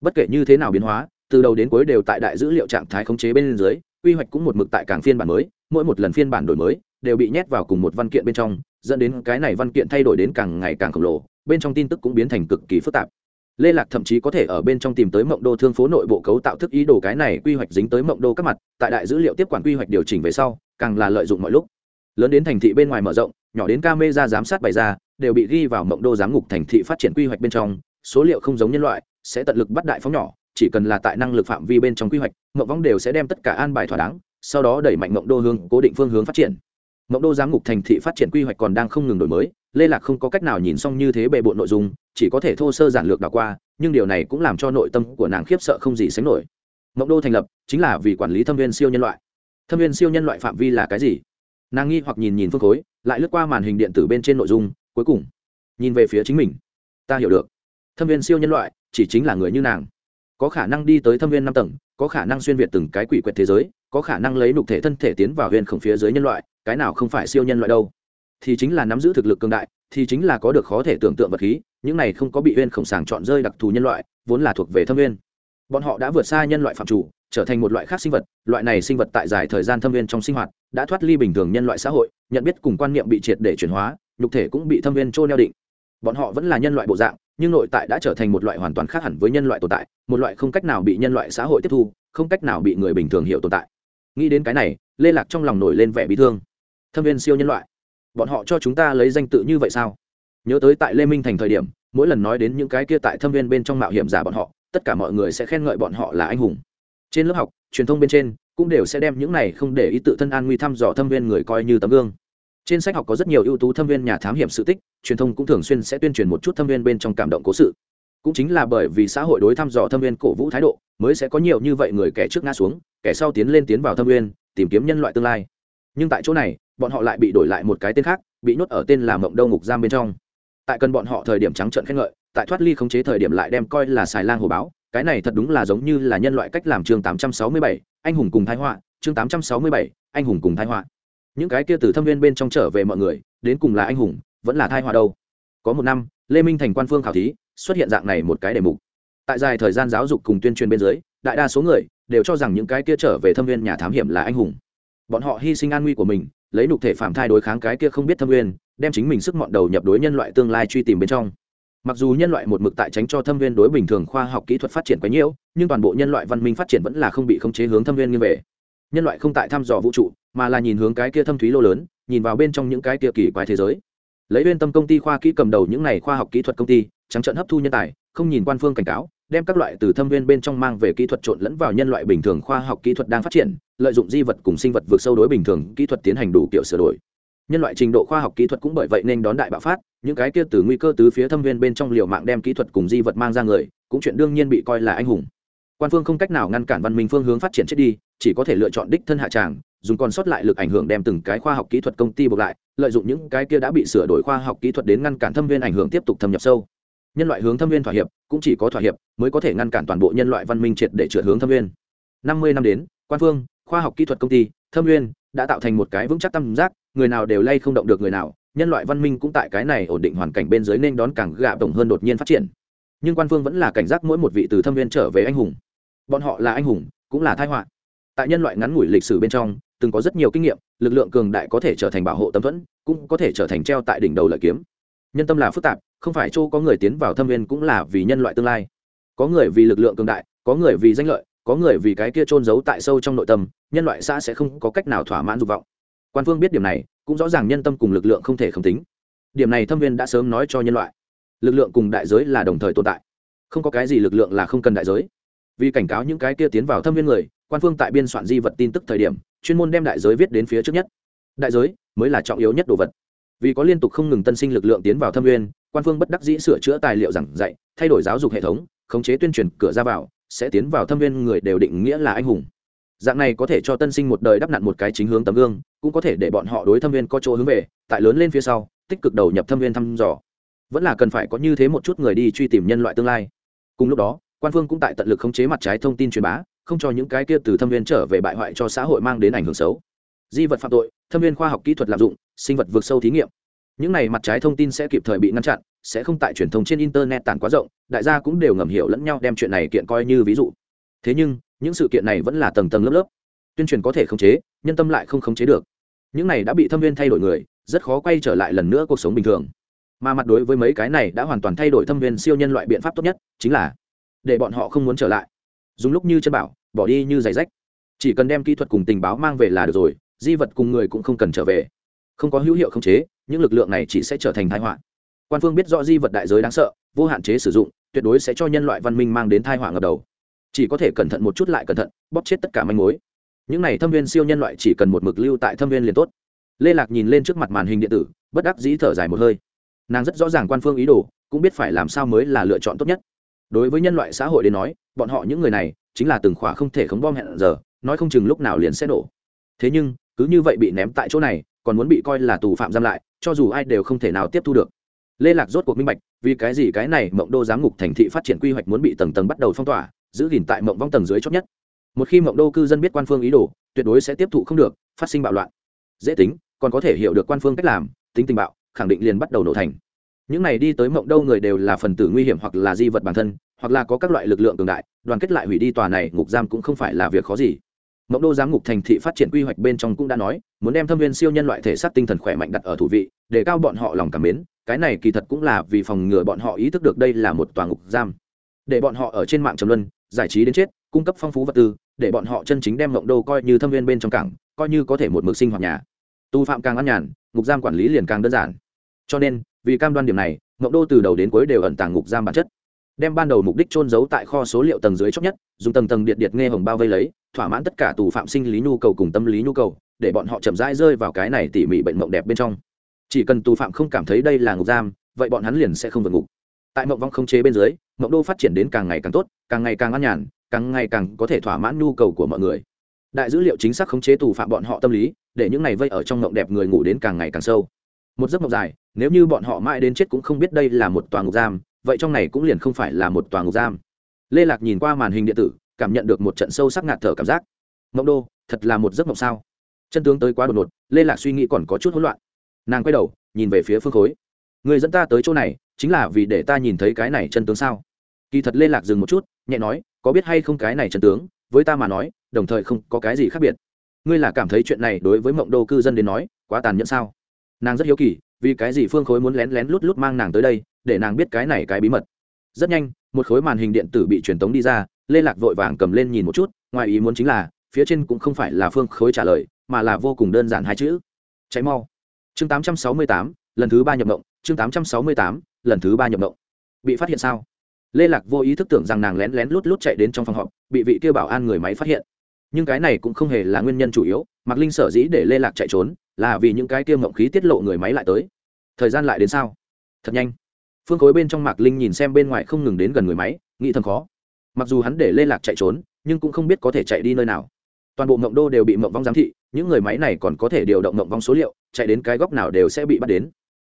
Bất kể như thế nào biến hóa, từ đầu đến cuối đều tại đại dữ liệu trạng thái khống chế bên dưới, quy hoạch cũng một mực tại cảng phiên bản mới, mỗi một lần phiên bản đổi mới đều bị nhét vào cùng một văn kiện bên trong, dẫn đến cái này văn kiện thay đổi đến càng ngày càng khổng lồ, bên trong tin tức cũng biến thành cực kỳ phức tạp. Lê lạc thậm chí có thể ở bên trong tìm tới mộng đô thương phố nội bộ cấu tạo thức ý đồ cái này quy hoạch dính tới mộng đô các mặt, tại đại dữ liệu tiếp quản quy hoạch điều chỉnh về sau, càng là lợi dụng mọi lúc. Lớn đến thành thị bên ngoài mở rộng, nhỏ đến camera giám sát bày ra đều bị ghi vào mộng đô giám ngục thành thị phát triển quy hoạch bên trong, số liệu không giống nhân loại, sẽ tận lực bắt đại phóng nhỏ, chỉ cần là tại năng lực phạm vi bên trong quy hoạch, mộng vong đều sẽ đem tất cả an bài thỏa đáng, sau đó đẩy mạnh mộng đô hướng, cố định phương hướng phát triển. Mộng đô giám ngục thành thị phát triển quy hoạch còn đang không ngừng đổi mới, lê lạc không có cách nào nhìn xong như thế bề bộ nội dung, chỉ có thể thô sơ giản lược đảo qua, nhưng điều này cũng làm cho nội tâm của nàng khiếp sợ không gì sánh nổi. Mộng đô thành lập, chính là vì quản lý thâm viên siêu nhân loại. Thâm viên siêu nhân loại phạm vi là cái gì? Nàng nghi hoặc nhìn nhìn phương khối, lại lướt qua màn hình điện tử bên trên nội dung cuối cùng, nhìn về phía chính mình. Ta hiểu được. Thâm viên siêu nhân loại chỉ chính là người như nàng. Có khả năng đi tới thâm viên năm tầng, có khả năng xuyên việt từng cái quỷ quyệt thế giới, có khả năng lấy nục thể thân thể tiến vào huyền khổng phía dưới nhân loại, cái nào không phải siêu nhân loại đâu. Thì chính là nắm giữ thực lực cường đại, thì chính là có được khó thể tưởng tượng vật khí, những này không có bị huyền khổng sàng chọn rơi đặc thù nhân loại, vốn là thuộc về thâm viên. Bọn họ đã vượt xa nhân loại phạm chủ, trở thành một loại khác sinh vật, loại này sinh vật tại dài thời gian thâm viên trong sinh hoạt, đã thoát ly bình thường nhân loại xã hội, nhận biết cùng quan niệm bị triệt để chuyển hóa nhục thể cũng bị thâm viên trô neo định. Bọn họ vẫn là nhân loại bộ dạng, nhưng nội tại đã trở thành một loại hoàn toàn khác hẳn với nhân loại tồn tại, một loại không cách nào bị nhân loại xã hội tiếp thu, không cách nào bị người bình thường hiểu tồn tại. Nghĩ đến cái này, lê lạc trong lòng nổi lên vẻ bị thương. Thâm viên siêu nhân loại, bọn họ cho chúng ta lấy danh tự như vậy sao? Nhớ tới tại lê minh thành thời điểm, mỗi lần nói đến những cái kia tại thâm viên bên trong mạo hiểm giả bọn họ, tất cả mọi người sẽ khen ngợi bọn họ là anh hùng. Trên lớp học, truyền thông bên trên, cũng đều sẽ đem những này không để ý tự thân an nguy thăm dò thâm viên người coi như tấm gương trên sách học có rất nhiều ưu tú thâm viên nhà thám hiểm sự tích truyền thông cũng thường xuyên sẽ tuyên truyền một chút thâm viên bên trong cảm động cố sự. Cũng chính là bởi vì xã hội đối thăm dò thâm viên cổ vũ thái độ mới sẽ có nhiều như vậy người kẻ trước ngã xuống kẻ sau tiến lên tiến vào thâm viên tìm kiếm nhân loại tương lai. Nhưng tại chỗ này bọn họ lại bị đổi lại một cái tên khác bị nhốt ở tên là mộng đâu ngục giam bên trong. Tại cần bọn họ thời điểm trắng trợn khen ngợi tại thoát ly khống chế thời điểm lại đem coi là xài lang hồ báo cái này thật đúng là giống như là nhân loại cách làm chương 867, anh hùng cùng thái họa chương 867, anh hùng cùng thái họa những cái kia từ thâm viên bên trong trở về mọi người, đến cùng là anh hùng, vẫn là thai họa đâu. Có một năm, lê minh thành quan phương khảo thí, xuất hiện dạng này một cái đề mục. Tại dài thời gian giáo dục cùng tuyên truyền bên dưới, đại đa số người đều cho rằng những cái kia trở về thâm viên nhà thám hiểm là anh hùng. Bọn họ hy sinh an nguy của mình, lấy nục thể phạm thai đối kháng cái kia không biết thâm viên, đem chính mình sức mọn đầu nhập đối nhân loại tương lai truy tìm bên trong. Mặc dù nhân loại một mực tại tránh cho thâm viên đối bình thường khoa học kỹ thuật phát triển quá nhiễu nhưng toàn bộ nhân loại văn minh phát triển vẫn là không bị khống chế hướng thâm viên như về. Nhân loại không tại thăm dò vũ trụ mà là nhìn hướng cái kia thâm thúy lô lớn, nhìn vào bên trong những cái kia kỳ quái thế giới. Lấy bên tâm công ty khoa kỹ cầm đầu những này khoa học kỹ thuật công ty, trắng trận hấp thu nhân tài, không nhìn quan phương cảnh cáo, đem các loại từ thâm viên bên trong mang về kỹ thuật trộn lẫn vào nhân loại bình thường khoa học kỹ thuật đang phát triển, lợi dụng di vật cùng sinh vật vượt sâu đối bình thường kỹ thuật tiến hành đủ kiểu sửa đổi. Nhân loại trình độ khoa học kỹ thuật cũng bởi vậy nên đón đại bạo phát, những cái kia từ nguy cơ từ phía thâm viên bên trong liều mạng đem kỹ thuật cùng di vật mang ra người, cũng chuyện đương nhiên bị coi là anh hùng. Quan phương không cách nào ngăn cản văn minh phương hướng phát triển chết đi, chỉ có thể lựa chọn đích thân hạ tràng dùng còn sót lại lực ảnh hưởng đem từng cái khoa học kỹ thuật công ty buộc lại, lợi dụng những cái kia đã bị sửa đổi khoa học kỹ thuật đến ngăn cản thâm viên ảnh hưởng tiếp tục thâm nhập sâu. Nhân loại hướng thâm viên thỏa hiệp, cũng chỉ có thỏa hiệp mới có thể ngăn cản toàn bộ nhân loại văn minh triệt để trượt hướng thâm viên. Năm mươi năm đến, quan phương, khoa học kỹ thuật công ty, thâm viên đã tạo thành một cái vững chắc tâm giác, người nào đều lay không động được người nào, nhân loại văn minh cũng tại cái này ổn định hoàn cảnh bên dưới nên đón càng gạ tổng hơn đột nhiên phát triển. Nhưng quan phương vẫn là cảnh giác mỗi một vị từ thâm viên trở về anh hùng. Bọn họ là anh hùng, cũng là thái họa. Tại nhân loại ngắn ngủi lịch sử bên trong từng có rất nhiều kinh nghiệm, lực lượng cường đại có thể trở thành bảo hộ tâm thuẫn, cũng có thể trở thành treo tại đỉnh đầu lợi kiếm. Nhân tâm là phức tạp, không phải chỗ có người tiến vào thâm viên cũng là vì nhân loại tương lai. Có người vì lực lượng cường đại, có người vì danh lợi, có người vì cái kia trôn giấu tại sâu trong nội tâm, nhân loại xã sẽ không có cách nào thỏa mãn dục vọng. Quan phương biết điểm này, cũng rõ ràng nhân tâm cùng lực lượng không thể không tính. Điểm này thâm viên đã sớm nói cho nhân loại. Lực lượng cùng đại giới là đồng thời tồn tại. Không có cái gì lực lượng là không cần đại giới. Vì cảnh cáo những cái kia tiến vào thâm viên người, quan phương tại biên soạn di vật tin tức thời điểm chuyên môn đem đại giới viết đến phía trước nhất. Đại giới mới là trọng yếu nhất đồ vật. Vì có liên tục không ngừng tân sinh lực lượng tiến vào thâm nguyên, quan phương bất đắc dĩ sửa chữa tài liệu giảng dạy, thay đổi giáo dục hệ thống, khống chế tuyên truyền cửa ra vào, sẽ tiến vào thâm nguyên người đều định nghĩa là anh hùng. Dạng này có thể cho tân sinh một đời đắp nặn một cái chính hướng tấm gương, cũng có thể để bọn họ đối thâm viên có chỗ hướng về, tại lớn lên phía sau, tích cực đầu nhập thâm viên thăm dò. Vẫn là cần phải có như thế một chút người đi truy tìm nhân loại tương lai. Cùng lúc đó, quan phương cũng tại tận lực khống chế mặt trái thông tin truyền bá không cho những cái kia từ thâm viên trở về bại hoại cho xã hội mang đến ảnh hưởng xấu. Di vật phạm tội, thâm viên khoa học kỹ thuật lạm dụng, sinh vật vượt sâu thí nghiệm. Những này mặt trái thông tin sẽ kịp thời bị ngăn chặn, sẽ không tại truyền thông trên internet tản quá rộng, đại gia cũng đều ngầm hiểu lẫn nhau đem chuyện này kiện coi như ví dụ. Thế nhưng, những sự kiện này vẫn là tầng tầng lớp lớp. Tuyên truyền có thể khống chế, nhân tâm lại không khống chế được. Những này đã bị thâm viên thay đổi người, rất khó quay trở lại lần nữa cuộc sống bình thường. Mà mặt đối với mấy cái này đã hoàn toàn thay đổi thâm viên siêu nhân loại biện pháp tốt nhất, chính là để bọn họ không muốn trở lại dùng lúc như chân bảo, bỏ đi như giày rách. Chỉ cần đem kỹ thuật cùng tình báo mang về là được rồi, di vật cùng người cũng không cần trở về. Không có hữu hiệu khống chế, những lực lượng này chỉ sẽ trở thành thái họa. Quan phương biết rõ di vật đại giới đáng sợ, vô hạn chế sử dụng, tuyệt đối sẽ cho nhân loại văn minh mang đến thai họa ngập đầu. Chỉ có thể cẩn thận một chút lại cẩn thận, bóp chết tất cả manh mối. Những này thâm viên siêu nhân loại chỉ cần một mực lưu tại thâm viên liền tốt. Lê lạc nhìn lên trước mặt màn hình điện tử, bất đắc dĩ thở dài một hơi. Nàng rất rõ ràng quan phương ý đồ, cũng biết phải làm sao mới là lựa chọn tốt nhất đối với nhân loại xã hội đến nói, bọn họ những người này chính là từng khóa không thể khống bom hẹn giờ, nói không chừng lúc nào liền sẽ nổ. Thế nhưng, cứ như vậy bị ném tại chỗ này, còn muốn bị coi là tù phạm giam lại, cho dù ai đều không thể nào tiếp thu được. Lê lạc rốt cuộc minh bạch, vì cái gì cái này mộng đô giám ngục thành thị phát triển quy hoạch muốn bị tầng tầng bắt đầu phong tỏa, giữ gìn tại mộng vong tầng dưới chót nhất. Một khi mộng đô cư dân biết quan phương ý đồ, tuyệt đối sẽ tiếp thụ không được, phát sinh bạo loạn. Dễ tính, còn có thể hiểu được quan phương cách làm, tính tình bạo, khẳng định liền bắt đầu nổ thành những này đi tới mộng đô người đều là phần tử nguy hiểm hoặc là di vật bản thân, hoặc là có các loại lực lượng cường đại, đoàn kết lại hủy đi tòa này, ngục giam cũng không phải là việc khó gì. Mộng đô giám ngục thành thị phát triển quy hoạch bên trong cũng đã nói, muốn đem thâm viên siêu nhân loại thể xác tinh thần khỏe mạnh đặt ở thủ vị, để cao bọn họ lòng cảm mến, cái này kỳ thật cũng là vì phòng ngừa bọn họ ý thức được đây là một tòa ngục giam. Để bọn họ ở trên mạng trầm luân, giải trí đến chết, cung cấp phong phú vật tư, để bọn họ chân chính đem mộng đô coi như thâm viên bên trong cảng, coi như có thể một mực sinh hoạt nhà. Tu phạm càng ăn nhàn, ngục giam quản lý liền càng đơn giản. Cho nên vì cam đoan điểm này mộng đô từ đầu đến cuối đều ẩn tàng ngục giam bản chất. Đem ban đầu mục đích trôn giấu tại kho số liệu tầng dưới chóc nhất, dùng tầng tầng điện điện nghe hồng bao vây lấy, thỏa mãn tất cả tù phạm sinh lý nhu cầu cùng tâm lý nhu cầu, để bọn họ chậm rãi rơi vào cái này tỉ mỉ bệnh mộng đẹp bên trong. Chỉ cần tù phạm không cảm thấy đây là ngục giam, vậy bọn hắn liền sẽ không vượt ngục. Tại mộng vong không chế bên dưới mộng đô phát triển đến càng ngày càng tốt, càng ngày càng an nhàn, càng ngày càng có thể thỏa mãn nhu cầu của mọi người. Đại dữ liệu chính xác khống chế tù phạm bọn họ tâm lý, để những ngày vây ở trong mộng đẹp người ngủ đến càng ngày càng sâu một giấc mộng dài, nếu như bọn họ mãi đến chết cũng không biết đây là một tòa ngục giam, vậy trong này cũng liền không phải là một tòa ngục giam. Lê lạc nhìn qua màn hình điện tử, cảm nhận được một trận sâu sắc ngạt thở cảm giác. Mộng đô, thật là một giấc mộng sao? Chân tướng tới quá đột ngột, lê lạc suy nghĩ còn có chút hỗn loạn. Nàng quay đầu, nhìn về phía phương khối. Người dẫn ta tới chỗ này, chính là vì để ta nhìn thấy cái này chân tướng sao? Kỳ thật lê lạc dừng một chút, nhẹ nói, có biết hay không cái này chân tướng? Với ta mà nói, đồng thời không có cái gì khác biệt. Ngươi là cảm thấy chuyện này đối với mộng đô cư dân đến nói, quá tàn nhẫn sao? Nàng rất hiếu kỳ vì cái gì phương khối muốn lén lén lút lút mang nàng tới đây để nàng biết cái này cái bí mật. Rất nhanh một khối màn hình điện tử bị truyền tống đi ra lê lạc vội vàng cầm lên nhìn một chút ngoài ý muốn chính là phía trên cũng không phải là phương khối trả lời mà là vô cùng đơn giản hai chữ cháy mau. Chương 868, lần thứ ba nhập động chương 868, lần thứ ba nhập động bị phát hiện sao? Lê lạc vô ý thức tưởng rằng nàng lén lén lút lút chạy đến trong phòng họp bị vị kêu bảo an người máy phát hiện. Nhưng cái này cũng không hề là nguyên nhân chủ yếu mạc linh sở dĩ để lê lạc chạy trốn là vì những cái tiêu mộng khí tiết lộ người máy lại tới. Thời gian lại đến sao? Thật nhanh. Phương khối bên trong mạc linh nhìn xem bên ngoài không ngừng đến gần người máy, nghĩ thầm khó. Mặc dù hắn để lê lạc chạy trốn, nhưng cũng không biết có thể chạy đi nơi nào. Toàn bộ mộng đô đều bị mộng vong giám thị, những người máy này còn có thể điều động mộng vong số liệu, chạy đến cái góc nào đều sẽ bị bắt đến.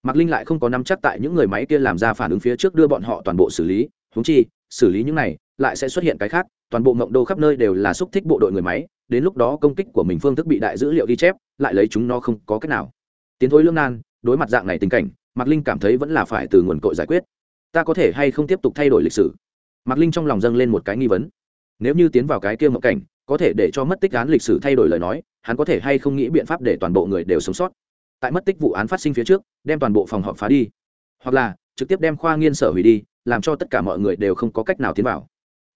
Mạc linh lại không có nắm chắc tại những người máy kia làm ra phản ứng phía trước đưa bọn họ toàn bộ xử lý. Húng chi, xử lý những này, lại sẽ xuất hiện cái khác toàn bộ mộng đô khắp nơi đều là xúc thích bộ đội người máy, đến lúc đó công kích của mình phương thức bị đại dữ liệu ghi chép, lại lấy chúng nó không có cách nào. Tiến thối lương nan, đối mặt dạng này tình cảnh, mạc linh cảm thấy vẫn là phải từ nguồn cội giải quyết. Ta có thể hay không tiếp tục thay đổi lịch sử? Mạc linh trong lòng dâng lên một cái nghi vấn. Nếu như tiến vào cái kia mộng cảnh, có thể để cho mất tích án lịch sử thay đổi lời nói, hắn có thể hay không nghĩ biện pháp để toàn bộ người đều sống sót? Tại mất tích vụ án phát sinh phía trước, đem toàn bộ phòng họp phá đi. Hoặc là, trực tiếp đem khoa nghiên sở hủy đi, làm cho tất cả mọi người đều không có cách nào tiến vào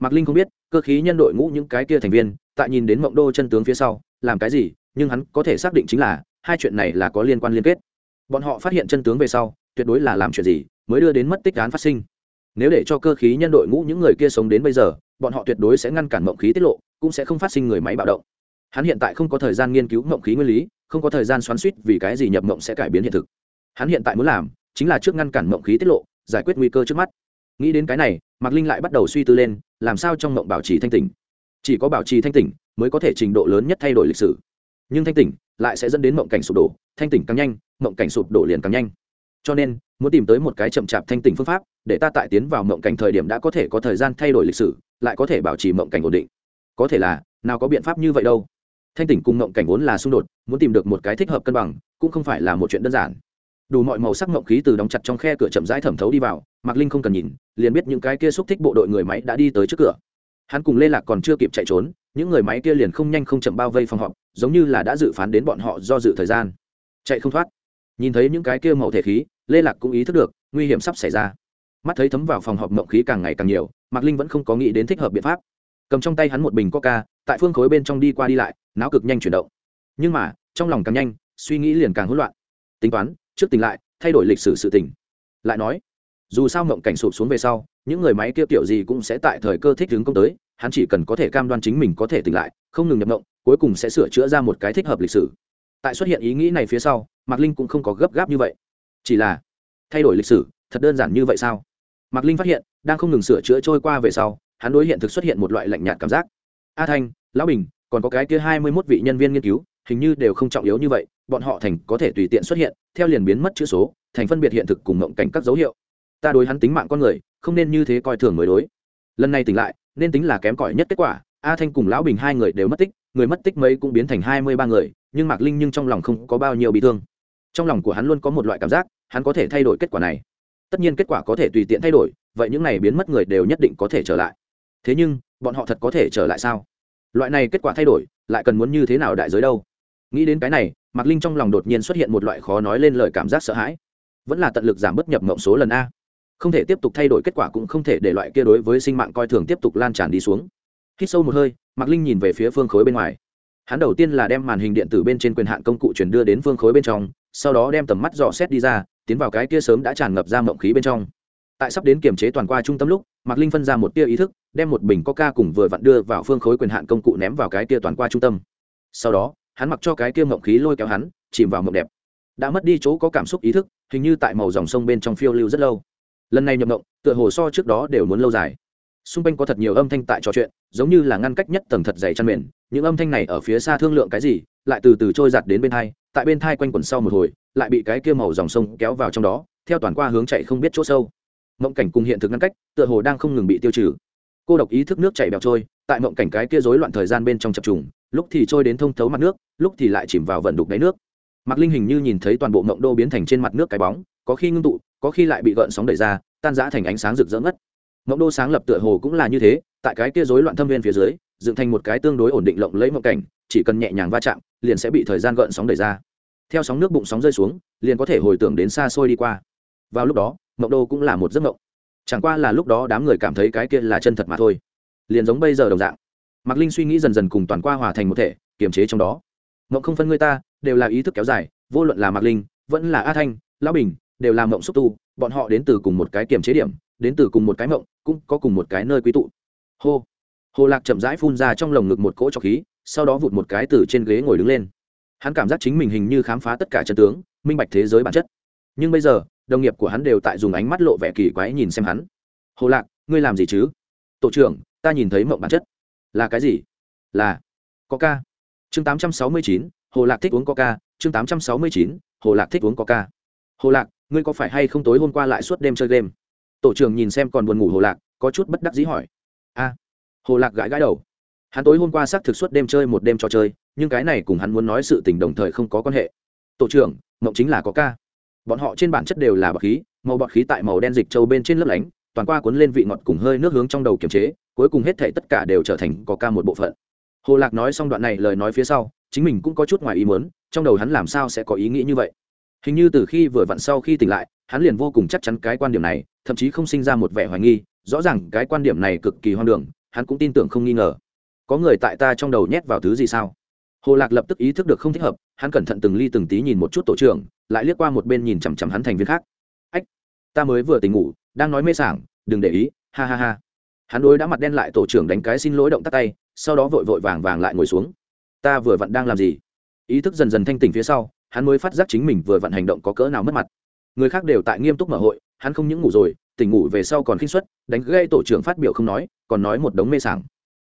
mạc linh không biết, cơ khí nhân đội ngũ những cái kia thành viên, tại nhìn đến mộng đô chân tướng phía sau, làm cái gì, nhưng hắn có thể xác định chính là, hai chuyện này là có liên quan liên kết. Bọn họ phát hiện chân tướng về sau, tuyệt đối là làm chuyện gì, mới đưa đến mất tích án phát sinh. Nếu để cho cơ khí nhân đội ngũ những người kia sống đến bây giờ, bọn họ tuyệt đối sẽ ngăn cản mộng khí tiết lộ, cũng sẽ không phát sinh người máy bạo động. Hắn hiện tại không có thời gian nghiên cứu mộng khí nguyên lý, không có thời gian xoắn suýt vì cái gì nhập mộng sẽ cải biến hiện thực. Hắn hiện tại muốn làm, chính là trước ngăn cản mộng khí tiết lộ, giải quyết nguy cơ trước mắt nghĩ đến cái này, mạc linh lại bắt đầu suy tư lên, làm sao trong mộng bảo trì thanh tỉnh? Chỉ có bảo trì thanh tỉnh mới có thể trình độ lớn nhất thay đổi lịch sử. Nhưng thanh tỉnh lại sẽ dẫn đến mộng cảnh sụp đổ, thanh tỉnh càng nhanh, mộng cảnh sụp đổ liền càng nhanh. Cho nên, muốn tìm tới một cái chậm chạp thanh tỉnh phương pháp, để ta tại tiến vào mộng cảnh thời điểm đã có thể có thời gian thay đổi lịch sử, lại có thể bảo trì mộng cảnh ổn định. Có thể là, nào có biện pháp như vậy đâu. Thanh tỉnh cùng mộng cảnh vốn là xung đột, muốn tìm được một cái thích hợp cân bằng, cũng không phải là một chuyện đơn giản. Đủ mọi màu sắc mộng khí từ đóng chặt trong khe cửa chậm rãi thẩm thấu đi vào mạc linh không cần nhìn, liền biết những cái kia xúc thích bộ đội người máy đã đi tới trước cửa. Hắn cùng lê lạc còn chưa kịp chạy trốn, những người máy kia liền không nhanh không chậm bao vây phòng họp, giống như là đã dự phán đến bọn họ do dự thời gian. Chạy không thoát. Nhìn thấy những cái kia màu thể khí, lê lạc cũng ý thức được, nguy hiểm sắp xảy ra. Mắt thấy thấm vào phòng họp mộng khí càng ngày càng nhiều, mạc linh vẫn không có nghĩ đến thích hợp biện pháp. Cầm trong tay hắn một bình coca, tại phương khối bên trong đi qua đi lại não cực nhanh chuyển động. Nhưng mà, trong lòng càng nhanh, suy nghĩ liền càng hỗn loạn. Tính toán, trước tỉnh lại, thay đổi lịch sử sự tỉnh. Lại nói dù sao mộng cảnh sụp xuống về sau, những người máy kia kiểu gì cũng sẽ tại thời cơ thích ứng công tới, hắn chỉ cần có thể cam đoan chính mình có thể tỉnh lại, không ngừng nhập mộng, cuối cùng sẽ sửa chữa ra một cái thích hợp lịch sử. Tại xuất hiện ý nghĩ này phía sau, mạc linh cũng không có gấp gáp như vậy. Chỉ là, thay đổi lịch sử, thật đơn giản như vậy sao? Mạc linh phát hiện, đang không ngừng sửa chữa trôi qua về sau, hắn đối hiện thực xuất hiện một loại lạnh nhạt cảm giác. A thanh, lão bình, còn có cái kia hai mươi mốt vị nhân viên nghiên cứu, hình như đều không trọng yếu như vậy, bọn họ thành có thể tùy tiện xuất hiện, theo liền biến mất chữ số, thành phân biệt hiện thực cùng mộng cảnh các dấu hiệu ta đối hắn tính mạng con người, không nên như thế coi thường mới đối. Lần này tỉnh lại, nên tính là kém cỏi nhất kết quả, a thanh cùng lão bình hai người đều mất tích, người mất tích mấy cũng biến thành hai mươi ba người, nhưng mạc linh nhưng trong lòng không có bao nhiêu bị thương. Trong lòng của hắn luôn có một loại cảm giác, hắn có thể thay đổi kết quả này. Tất nhiên kết quả có thể tùy tiện thay đổi, vậy những này biến mất người đều nhất định có thể trở lại. Thế nhưng, bọn họ thật có thể trở lại sao? Loại này kết quả thay đổi, lại cần muốn như thế nào đại giới đâu? Nghĩ đến cái này, mạc linh trong lòng đột nhiên xuất hiện một loại khó nói lên lời cảm giác sợ hãi. Vẫn là tận lực giảm bớt nhập mộng số lần a không thể tiếp tục thay đổi kết quả cũng không thể để loại kia đối với sinh mạng coi thường tiếp tục lan tràn đi xuống. Hít sâu một hơi, mạc linh nhìn về phía phương khối bên ngoài. Hắn đầu tiên là đem màn hình điện tử bên trên quyền hạn công cụ chuyển đưa đến phương khối bên trong, sau đó đem tầm mắt dò xét đi ra, tiến vào cái kia sớm đã tràn ngập ra mộng khí bên trong. Tại sắp đến kiểm chế toàn qua trung tâm lúc, mạc linh phân ra một tia ý thức, đem một bình coca cùng vừa vặn đưa vào phương khối quyền hạn công cụ ném vào cái kia toàn qua trung tâm. Sau đó, hắn mặc cho cái kia mộng khí lôi kéo hắn, chìm vào mộng đẹp. Đã mất đi chỗ có cảm xúc ý thức, hình như tại màu dòng sông bên trong phiêu lưu rất lâu lần này nhập động tựa hồ so trước đó đều muốn lâu dài. Xung quanh có thật nhiều âm thanh tại trò chuyện, giống như là ngăn cách nhất tầng thật dày chăn mền. Những âm thanh này ở phía xa thương lượng cái gì, lại từ từ trôi giặt đến bên thai tại bên thai quanh quẩn sau một hồi, lại bị cái kia màu dòng sông kéo vào trong đó, theo toàn qua hướng chạy không biết chỗ sâu. Mộng cảnh cùng hiện thực ngăn cách, tựa hồ đang không ngừng bị tiêu trừ. Cô độc ý thức nước chảy bèo trôi, tại mộng cảnh cái kia rối loạn thời gian bên trong chập trùng, lúc thì trôi đến thông thấu mặt nước, lúc thì lại chìm vào vận đục đáy nước. Mặc linh hình như nhìn thấy toàn bộ mộng đô biến thành trên mặt nước cái bóng, có khi ngưng tụ có khi lại bị gợn sóng đẩy ra, tan rã thành ánh sáng rực rỡ ngất. Mộng đô sáng lập tựa hồ cũng là như thế, tại cái kia rối loạn thâm viên phía dưới, dựng thành một cái tương đối ổn định lộng lấy mộng cảnh, chỉ cần nhẹ nhàng va chạm, liền sẽ bị thời gian gợn sóng đẩy ra. Theo sóng nước bụng sóng rơi xuống, liền có thể hồi tưởng đến xa xôi đi qua. Vào lúc đó, mộng đô cũng là một giấc mộng. Chẳng qua là lúc đó đám người cảm thấy cái kia là chân thật mà thôi. Liền giống bây giờ đồng dạng. Mạc linh suy nghĩ dần dần cùng toàn qua hòa thành một thể, kiềm chế trong đó. Mộng không phân người ta, đều là ý thức kéo dài, vô luận là mạc linh, vẫn là a thanh, lão bình đều là mộng xúc tu, bọn họ đến từ cùng một cái kiềm chế điểm, đến từ cùng một cái mộng, cũng có cùng một cái nơi quý tụ. Hô, hồ lạc chậm rãi phun ra trong lồng ngực một cỗ trọc khí, sau đó vụt một cái từ trên ghế ngồi đứng lên. Hắn cảm giác chính mình hình như khám phá tất cả chân tướng, minh bạch thế giới bản chất. Nhưng bây giờ, đồng nghiệp của hắn đều tại dùng ánh mắt lộ vẻ kỳ quái nhìn xem hắn. Hồ lạc, ngươi làm gì chứ? Tổ trưởng, ta nhìn thấy mộng bản chất. Là cái gì? Là coca. Chương tám trăm sáu mươi chín, hồ lạc thích uống coca. Chương tám trăm sáu mươi chín, hồ lạc thích uống coca. Hồ lạc ngươi có phải hay không tối hôm qua lại suốt đêm chơi game? Tổ trưởng nhìn xem còn buồn ngủ hồ lạc, có chút bất đắc dĩ hỏi. A, hồ lạc gãi gãi đầu. Hắn tối hôm qua xác thực suốt đêm chơi một đêm trò chơi, nhưng cái này cùng hắn muốn nói sự tình đồng thời không có quan hệ. Tổ trưởng, mộng chính là có ca. Bọn họ trên bản chất đều là bọt khí, màu bọt khí tại màu đen dịch trâu bên trên lớp lánh, toàn qua cuốn lên vị ngọt cùng hơi nước hướng trong đầu kiềm chế, cuối cùng hết thể tất cả đều trở thành có ca một bộ phận. Hồ lạc nói xong đoạn này lời nói phía sau, chính mình cũng có chút ngoài ý muốn, trong đầu hắn làm sao sẽ có ý nghĩ như vậy? Hình như từ khi vừa vặn sau khi tỉnh lại, hắn liền vô cùng chắc chắn cái quan điểm này, thậm chí không sinh ra một vẻ hoài nghi, rõ ràng cái quan điểm này cực kỳ hoang đường, hắn cũng tin tưởng không nghi ngờ. Có người tại ta trong đầu nhét vào thứ gì sao? Hồ lạc lập tức ý thức được không thích hợp, hắn cẩn thận từng ly từng tí nhìn một chút tổ trưởng, lại liếc qua một bên nhìn chằm chằm hắn thành viên khác. Ách, ta mới vừa tỉnh ngủ, đang nói mê sảng, đừng để ý, ha ha ha. Hắn đối đã mặt đen lại tổ trưởng đánh cái xin lỗi động tắt tay, sau đó vội vội vàng vàng lại ngồi xuống. Ta vừa vặn đang làm gì? Ý thức dần dần thanh tỉnh phía sau hắn mới phát giác chính mình vừa vận hành động có cỡ nào mất mặt. Người khác đều tại nghiêm túc mở hội, hắn không những ngủ rồi, tỉnh ngủ về sau còn khinh suất, đánh gây tổ trưởng phát biểu không nói, còn nói một đống mê sảng.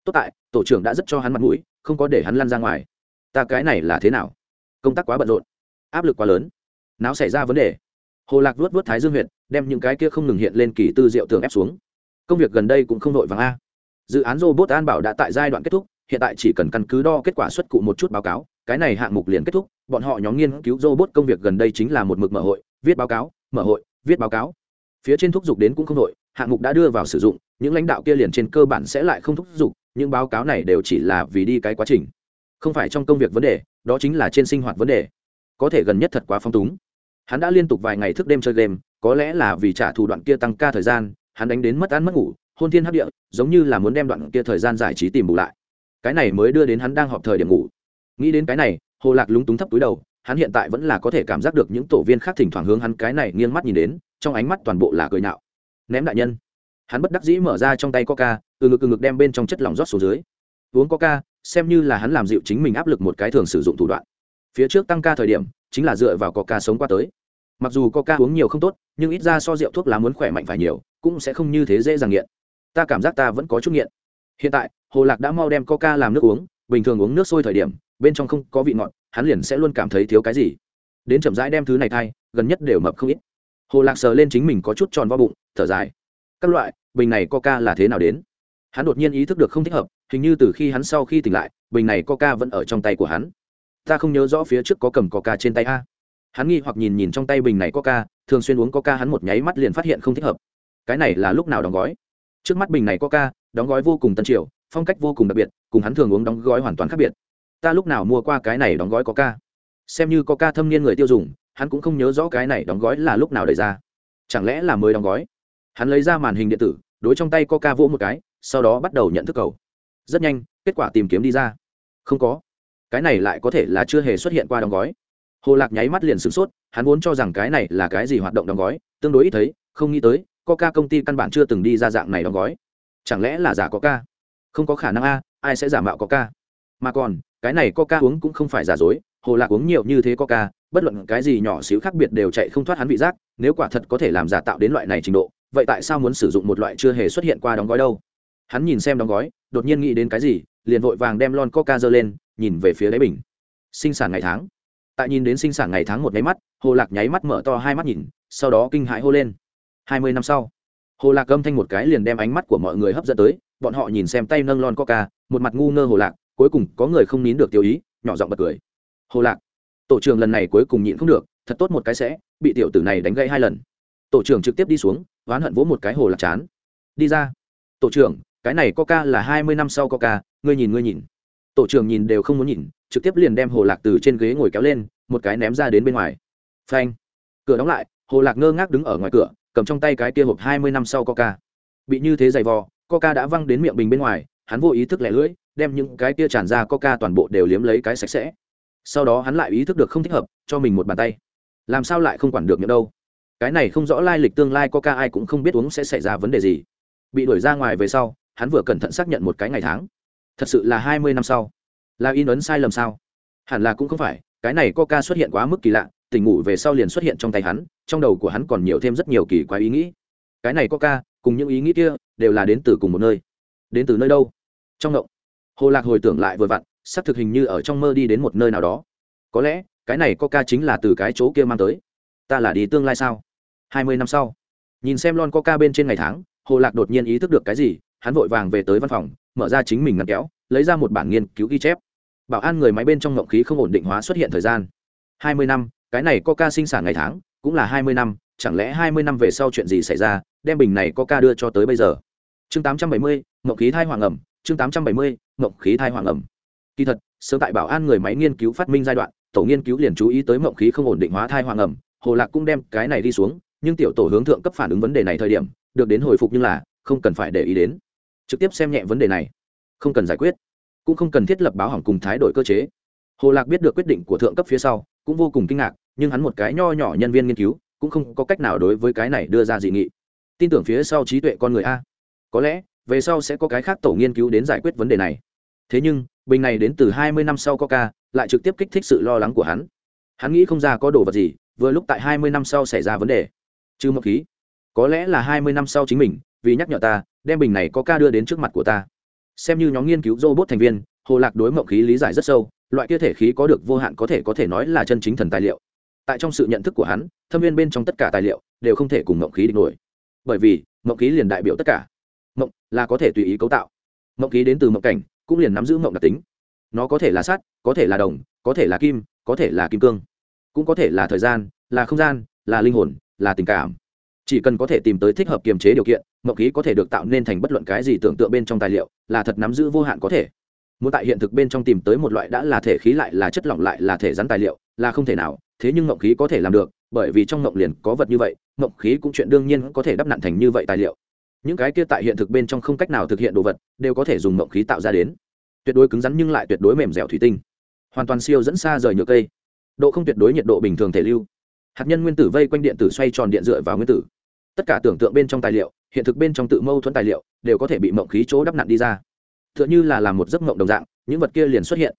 Tốt tại, tổ trưởng đã rất cho hắn mặt mũi, không có để hắn lăn ra ngoài. Ta cái này là thế nào? Công tác quá bận rộn, áp lực quá lớn. Não xảy ra vấn đề. Hồ lạc vuốt vuốt thái dương huyện đem những cái kia không ngừng hiện lên kỳ tư diệu tường ép xuống. Công việc gần đây cũng không vội vàng a. Dự án robot an bảo đã tại giai đoạn kết thúc, hiện tại chỉ cần căn cứ đo kết quả xuất cụ một chút báo cáo, cái này hạng mục liền kết thúc bọn họ nhóm nghiên cứu robot công việc gần đây chính là một mực mở hội, viết báo cáo, mở hội, viết báo cáo. Phía trên thúc giục đến cũng không đội hạng mục đã đưa vào sử dụng, những lãnh đạo kia liền trên cơ bản sẽ lại không thúc giục, những báo cáo này đều chỉ là vì đi cái quá trình. Không phải trong công việc vấn đề, đó chính là trên sinh hoạt vấn đề. Có thể gần nhất thật quá phong túng. Hắn đã liên tục vài ngày thức đêm chơi game, có lẽ là vì trả thù đoạn kia tăng ca thời gian, hắn đánh đến mất ăn mất ngủ, hôn thiên hấp địa, giống như là muốn đem đoạn kia thời gian giải trí tìm bù lại. Cái này mới đưa đến hắn đang họp thời điểm ngủ. Nghĩ đến cái này hồ lạc lúng túng thấp túi đầu, hắn hiện tại vẫn là có thể cảm giác được những tổ viên khác thỉnh thoảng hướng hắn cái này nghiêng mắt nhìn đến, trong ánh mắt toàn bộ là cười nạo ném đại nhân. Hắn bất đắc dĩ mở ra trong tay coca, từ ngực từ ngực đem bên trong chất lỏng rót xuống dưới. Uống coca, xem như là hắn làm dịu chính mình áp lực một cái thường sử dụng thủ đoạn. Phía trước tăng ca thời điểm, chính là dựa vào coca sống qua tới. Mặc dù coca uống nhiều không tốt, nhưng ít ra so rượu thuốc lá muốn khỏe mạnh phải nhiều, cũng sẽ không như thế dễ dàng nghiện. Ta cảm giác ta vẫn có chút nghiện. Hiện tại, hồ lạc đã mau đem coca làm nước uống, bình thường uống nước sôi thời điểm bên trong không có vị ngọt, hắn liền sẽ luôn cảm thấy thiếu cái gì. Đến chậm rãi đem thứ này thay, gần nhất đều mập không ít. Hồ lạc sờ lên chính mình có chút tròn vo bụng, thở dài. Các loại, bình này coca là thế nào đến? Hắn đột nhiên ý thức được không thích hợp, hình như từ khi hắn sau khi tỉnh lại, bình này coca vẫn ở trong tay của hắn. Ta không nhớ rõ phía trước có cầm coca trên tay a. Hắn nghi hoặc nhìn nhìn trong tay bình này coca, thường xuyên uống coca hắn một nháy mắt liền phát hiện không thích hợp. Cái này là lúc nào đóng gói? Trước mắt bình này coca, đóng gói vô cùng tân triều, phong cách vô cùng đặc biệt, cùng hắn thường uống đóng gói hoàn toàn khác biệt ta lúc nào mua qua cái này đóng gói có ca, xem như có ca thâm niên người tiêu dùng hắn cũng không nhớ rõ cái này đóng gói là lúc nào đẩy ra. Chẳng lẽ là mới đóng gói? Hắn lấy ra màn hình điện tử đối trong tay coca vỗ một cái sau đó bắt đầu nhận thức cầu. Rất nhanh kết quả tìm kiếm đi ra. Không có. Cái này lại có thể là chưa hề xuất hiện qua đóng gói. Hồ lạc nháy mắt liền sửng sốt hắn vốn cho rằng cái này là cái gì hoạt động đóng gói tương đối ít thấy không nghĩ tới coca công ty căn bản chưa từng đi ra dạng này đóng gói. Chẳng lẽ là giả có ca? không có khả năng a ai sẽ giả mạo có ca? mà còn cái này coca uống cũng không phải giả dối, hồ lạc uống nhiều như thế coca, bất luận cái gì nhỏ xíu khác biệt đều chạy không thoát hắn vị giác, nếu quả thật có thể làm giả tạo đến loại này trình độ, vậy tại sao muốn sử dụng một loại chưa hề xuất hiện qua đóng gói đâu? Hắn nhìn xem đóng gói, đột nhiên nghĩ đến cái gì, liền vội vàng đem lon coca giơ lên, nhìn về phía đáy bình. Sinh sản ngày tháng. Tại nhìn đến sinh sản ngày tháng một nháy mắt, hồ lạc nháy mắt mở to hai mắt nhìn, sau đó kinh hãi hô lên. Hai mươi năm sau, hồ lạc âm thanh một cái liền đem ánh mắt của mọi người hấp dẫn tới, bọn họ nhìn xem tay nâng lon coca, một mặt ngu ngơ hồ lạc cuối cùng có người không nín được tiêu ý, nhỏ giọng bật cười. Hồ lạc, tổ trưởng lần này cuối cùng nhịn không được, thật tốt một cái sẽ, bị tiểu tử này đánh gãy hai lần. Tổ trưởng trực tiếp đi xuống, oán hận vỗ một cái hồ lạc chán. Đi ra. Tổ trưởng, cái này coca là hai mươi năm sau coca, ngươi nhìn ngươi nhìn. Tổ trưởng nhìn đều không muốn nhìn, trực tiếp liền đem hồ lạc từ trên ghế ngồi kéo lên, một cái ném ra đến bên ngoài. Phanh. Cửa đóng lại, hồ lạc ngơ ngác đứng ở ngoài cửa, cầm trong tay cái kia hộp hai mươi năm sau coca. Bị như thế giày vò, coca đã văng đến miệng bình bên ngoài, hắn vô ý thức lẻ lưỡi đem những cái kia tràn ra coca toàn bộ đều liếm lấy cái sạch sẽ. Sau đó hắn lại ý thức được không thích hợp, cho mình một bàn tay. Làm sao lại không quản được miệng đâu? Cái này không rõ lai lịch tương lai coca ai cũng không biết uống sẽ xảy ra vấn đề gì. Bị đuổi ra ngoài về sau, hắn vừa cẩn thận xác nhận một cái ngày tháng. Thật sự là hai mươi năm sau. Là in ấn sai lầm sao? Hẳn là cũng không phải, cái này coca xuất hiện quá mức kỳ lạ, tỉnh ngủ về sau liền xuất hiện trong tay hắn, trong đầu của hắn còn nhiều thêm rất nhiều kỳ quái ý nghĩ. Cái này coca, cùng những ý nghĩ kia, đều là đến từ cùng một nơi. Đến từ nơi đâu? Trong động hồ lạc hồi tưởng lại vừa vặn sắp thực hình như ở trong mơ đi đến một nơi nào đó. Có lẽ, cái này coca chính là từ cái chỗ kia mang tới. Ta là đi tương lai sao? Hai mươi năm sau. Nhìn xem lon coca bên trên ngày tháng, hồ lạc đột nhiên ý thức được cái gì, hắn vội vàng về tới văn phòng, mở ra chính mình ngăn kéo, lấy ra một bản nghiên cứu ghi chép. Bảo an người máy bên trong ngộng khí không ổn định hóa xuất hiện thời gian. Hai mươi năm, cái này coca sinh sản ngày tháng, cũng là hai mươi năm, chẳng lẽ hai mươi năm về sau chuyện gì xảy ra, đem bình này coca đưa cho tới bây giờ? Chương tám trăm bảy mươi ngộng khí thai hoàng ẩm chương tám trăm bảy mươi ngộng khí thai hoàng ẩm. Kỳ thật, sớm tại bảo an người máy nghiên cứu phát minh giai đoạn, tổ nghiên cứu liền chú ý tới mộng khí không ổn định hóa thai hoàng ẩm, hồ lạc cũng đem cái này đi xuống, nhưng tiểu tổ hướng thượng cấp phản ứng vấn đề này thời điểm, được đến hồi phục nhưng là, không cần phải để ý đến. Trực tiếp xem nhẹ vấn đề này. Không cần giải quyết. Cũng không cần thiết lập báo hỏng cùng thái đổi cơ chế. Hồ lạc biết được quyết định của thượng cấp phía sau, cũng vô cùng kinh ngạc, nhưng hắn một cái nho nhỏ nhân viên nghiên cứu, cũng không có cách nào đối với cái này đưa ra dị nghị. Tin tưởng phía sau trí tuệ con người a. Có lẽ về sau sẽ có cái khác tổ nghiên cứu đến giải quyết vấn đề này. Thế nhưng, bình này đến từ hai mươi năm sau coca lại trực tiếp kích thích sự lo lắng của hắn. Hắn nghĩ không ra có đồ vật gì, vừa lúc tại hai mươi năm sau xảy ra vấn đề. Chứ mộc khí, có lẽ là hai mươi năm sau chính mình, vì nhắc nhở ta, đem bình này có ca đưa đến trước mặt của ta. Xem như nhóm nghiên cứu robot thành viên, hồ lạc đối mộng khí lý giải rất sâu, loại kia thể khí có được vô hạn có thể có thể nói là chân chính thần tài liệu. Tại trong sự nhận thức của hắn, thâm viên bên trong tất cả tài liệu đều không thể cùng mộng khí địch nổi. Bởi vì mộng khí liền đại biểu tất cả mộng là có thể tùy ý cấu tạo mộng khí đến từ mộng cảnh cũng liền nắm giữ mộng đặc tính nó có thể là sắt có thể là đồng có thể là kim có thể là kim cương cũng có thể là thời gian là không gian là linh hồn là tình cảm chỉ cần có thể tìm tới thích hợp kiềm chế điều kiện mộng khí có thể được tạo nên thành bất luận cái gì tưởng tượng bên trong tài liệu là thật nắm giữ vô hạn có thể muốn tại hiện thực bên trong tìm tới một loại đã là thể khí lại là chất lỏng lại là thể rắn tài liệu là không thể nào thế nhưng mộng khí có thể làm được bởi vì trong mộng liền có vật như vậy mộng khí cũng chuyện đương nhiên có thể đắp nặn thành như vậy tài liệu những cái kia tại hiện thực bên trong không cách nào thực hiện đồ vật, đều có thể dùng mộng khí tạo ra đến. Tuyệt đối cứng rắn nhưng lại tuyệt đối mềm dẻo thủy tinh. Hoàn toàn siêu dẫn xa rời nhựa cây. Độ không tuyệt đối nhiệt độ bình thường thể lưu. Hạt nhân nguyên tử vây quanh điện tử xoay tròn điện dựa vào nguyên tử. Tất cả tưởng tượng bên trong tài liệu, hiện thực bên trong tự mâu thuẫn tài liệu, đều có thể bị mộng khí chỗ đắp nặn đi ra. T h ư ợ n h ư là làm một giấc mộng đồng dạng, những vật kia liền xuất hiện.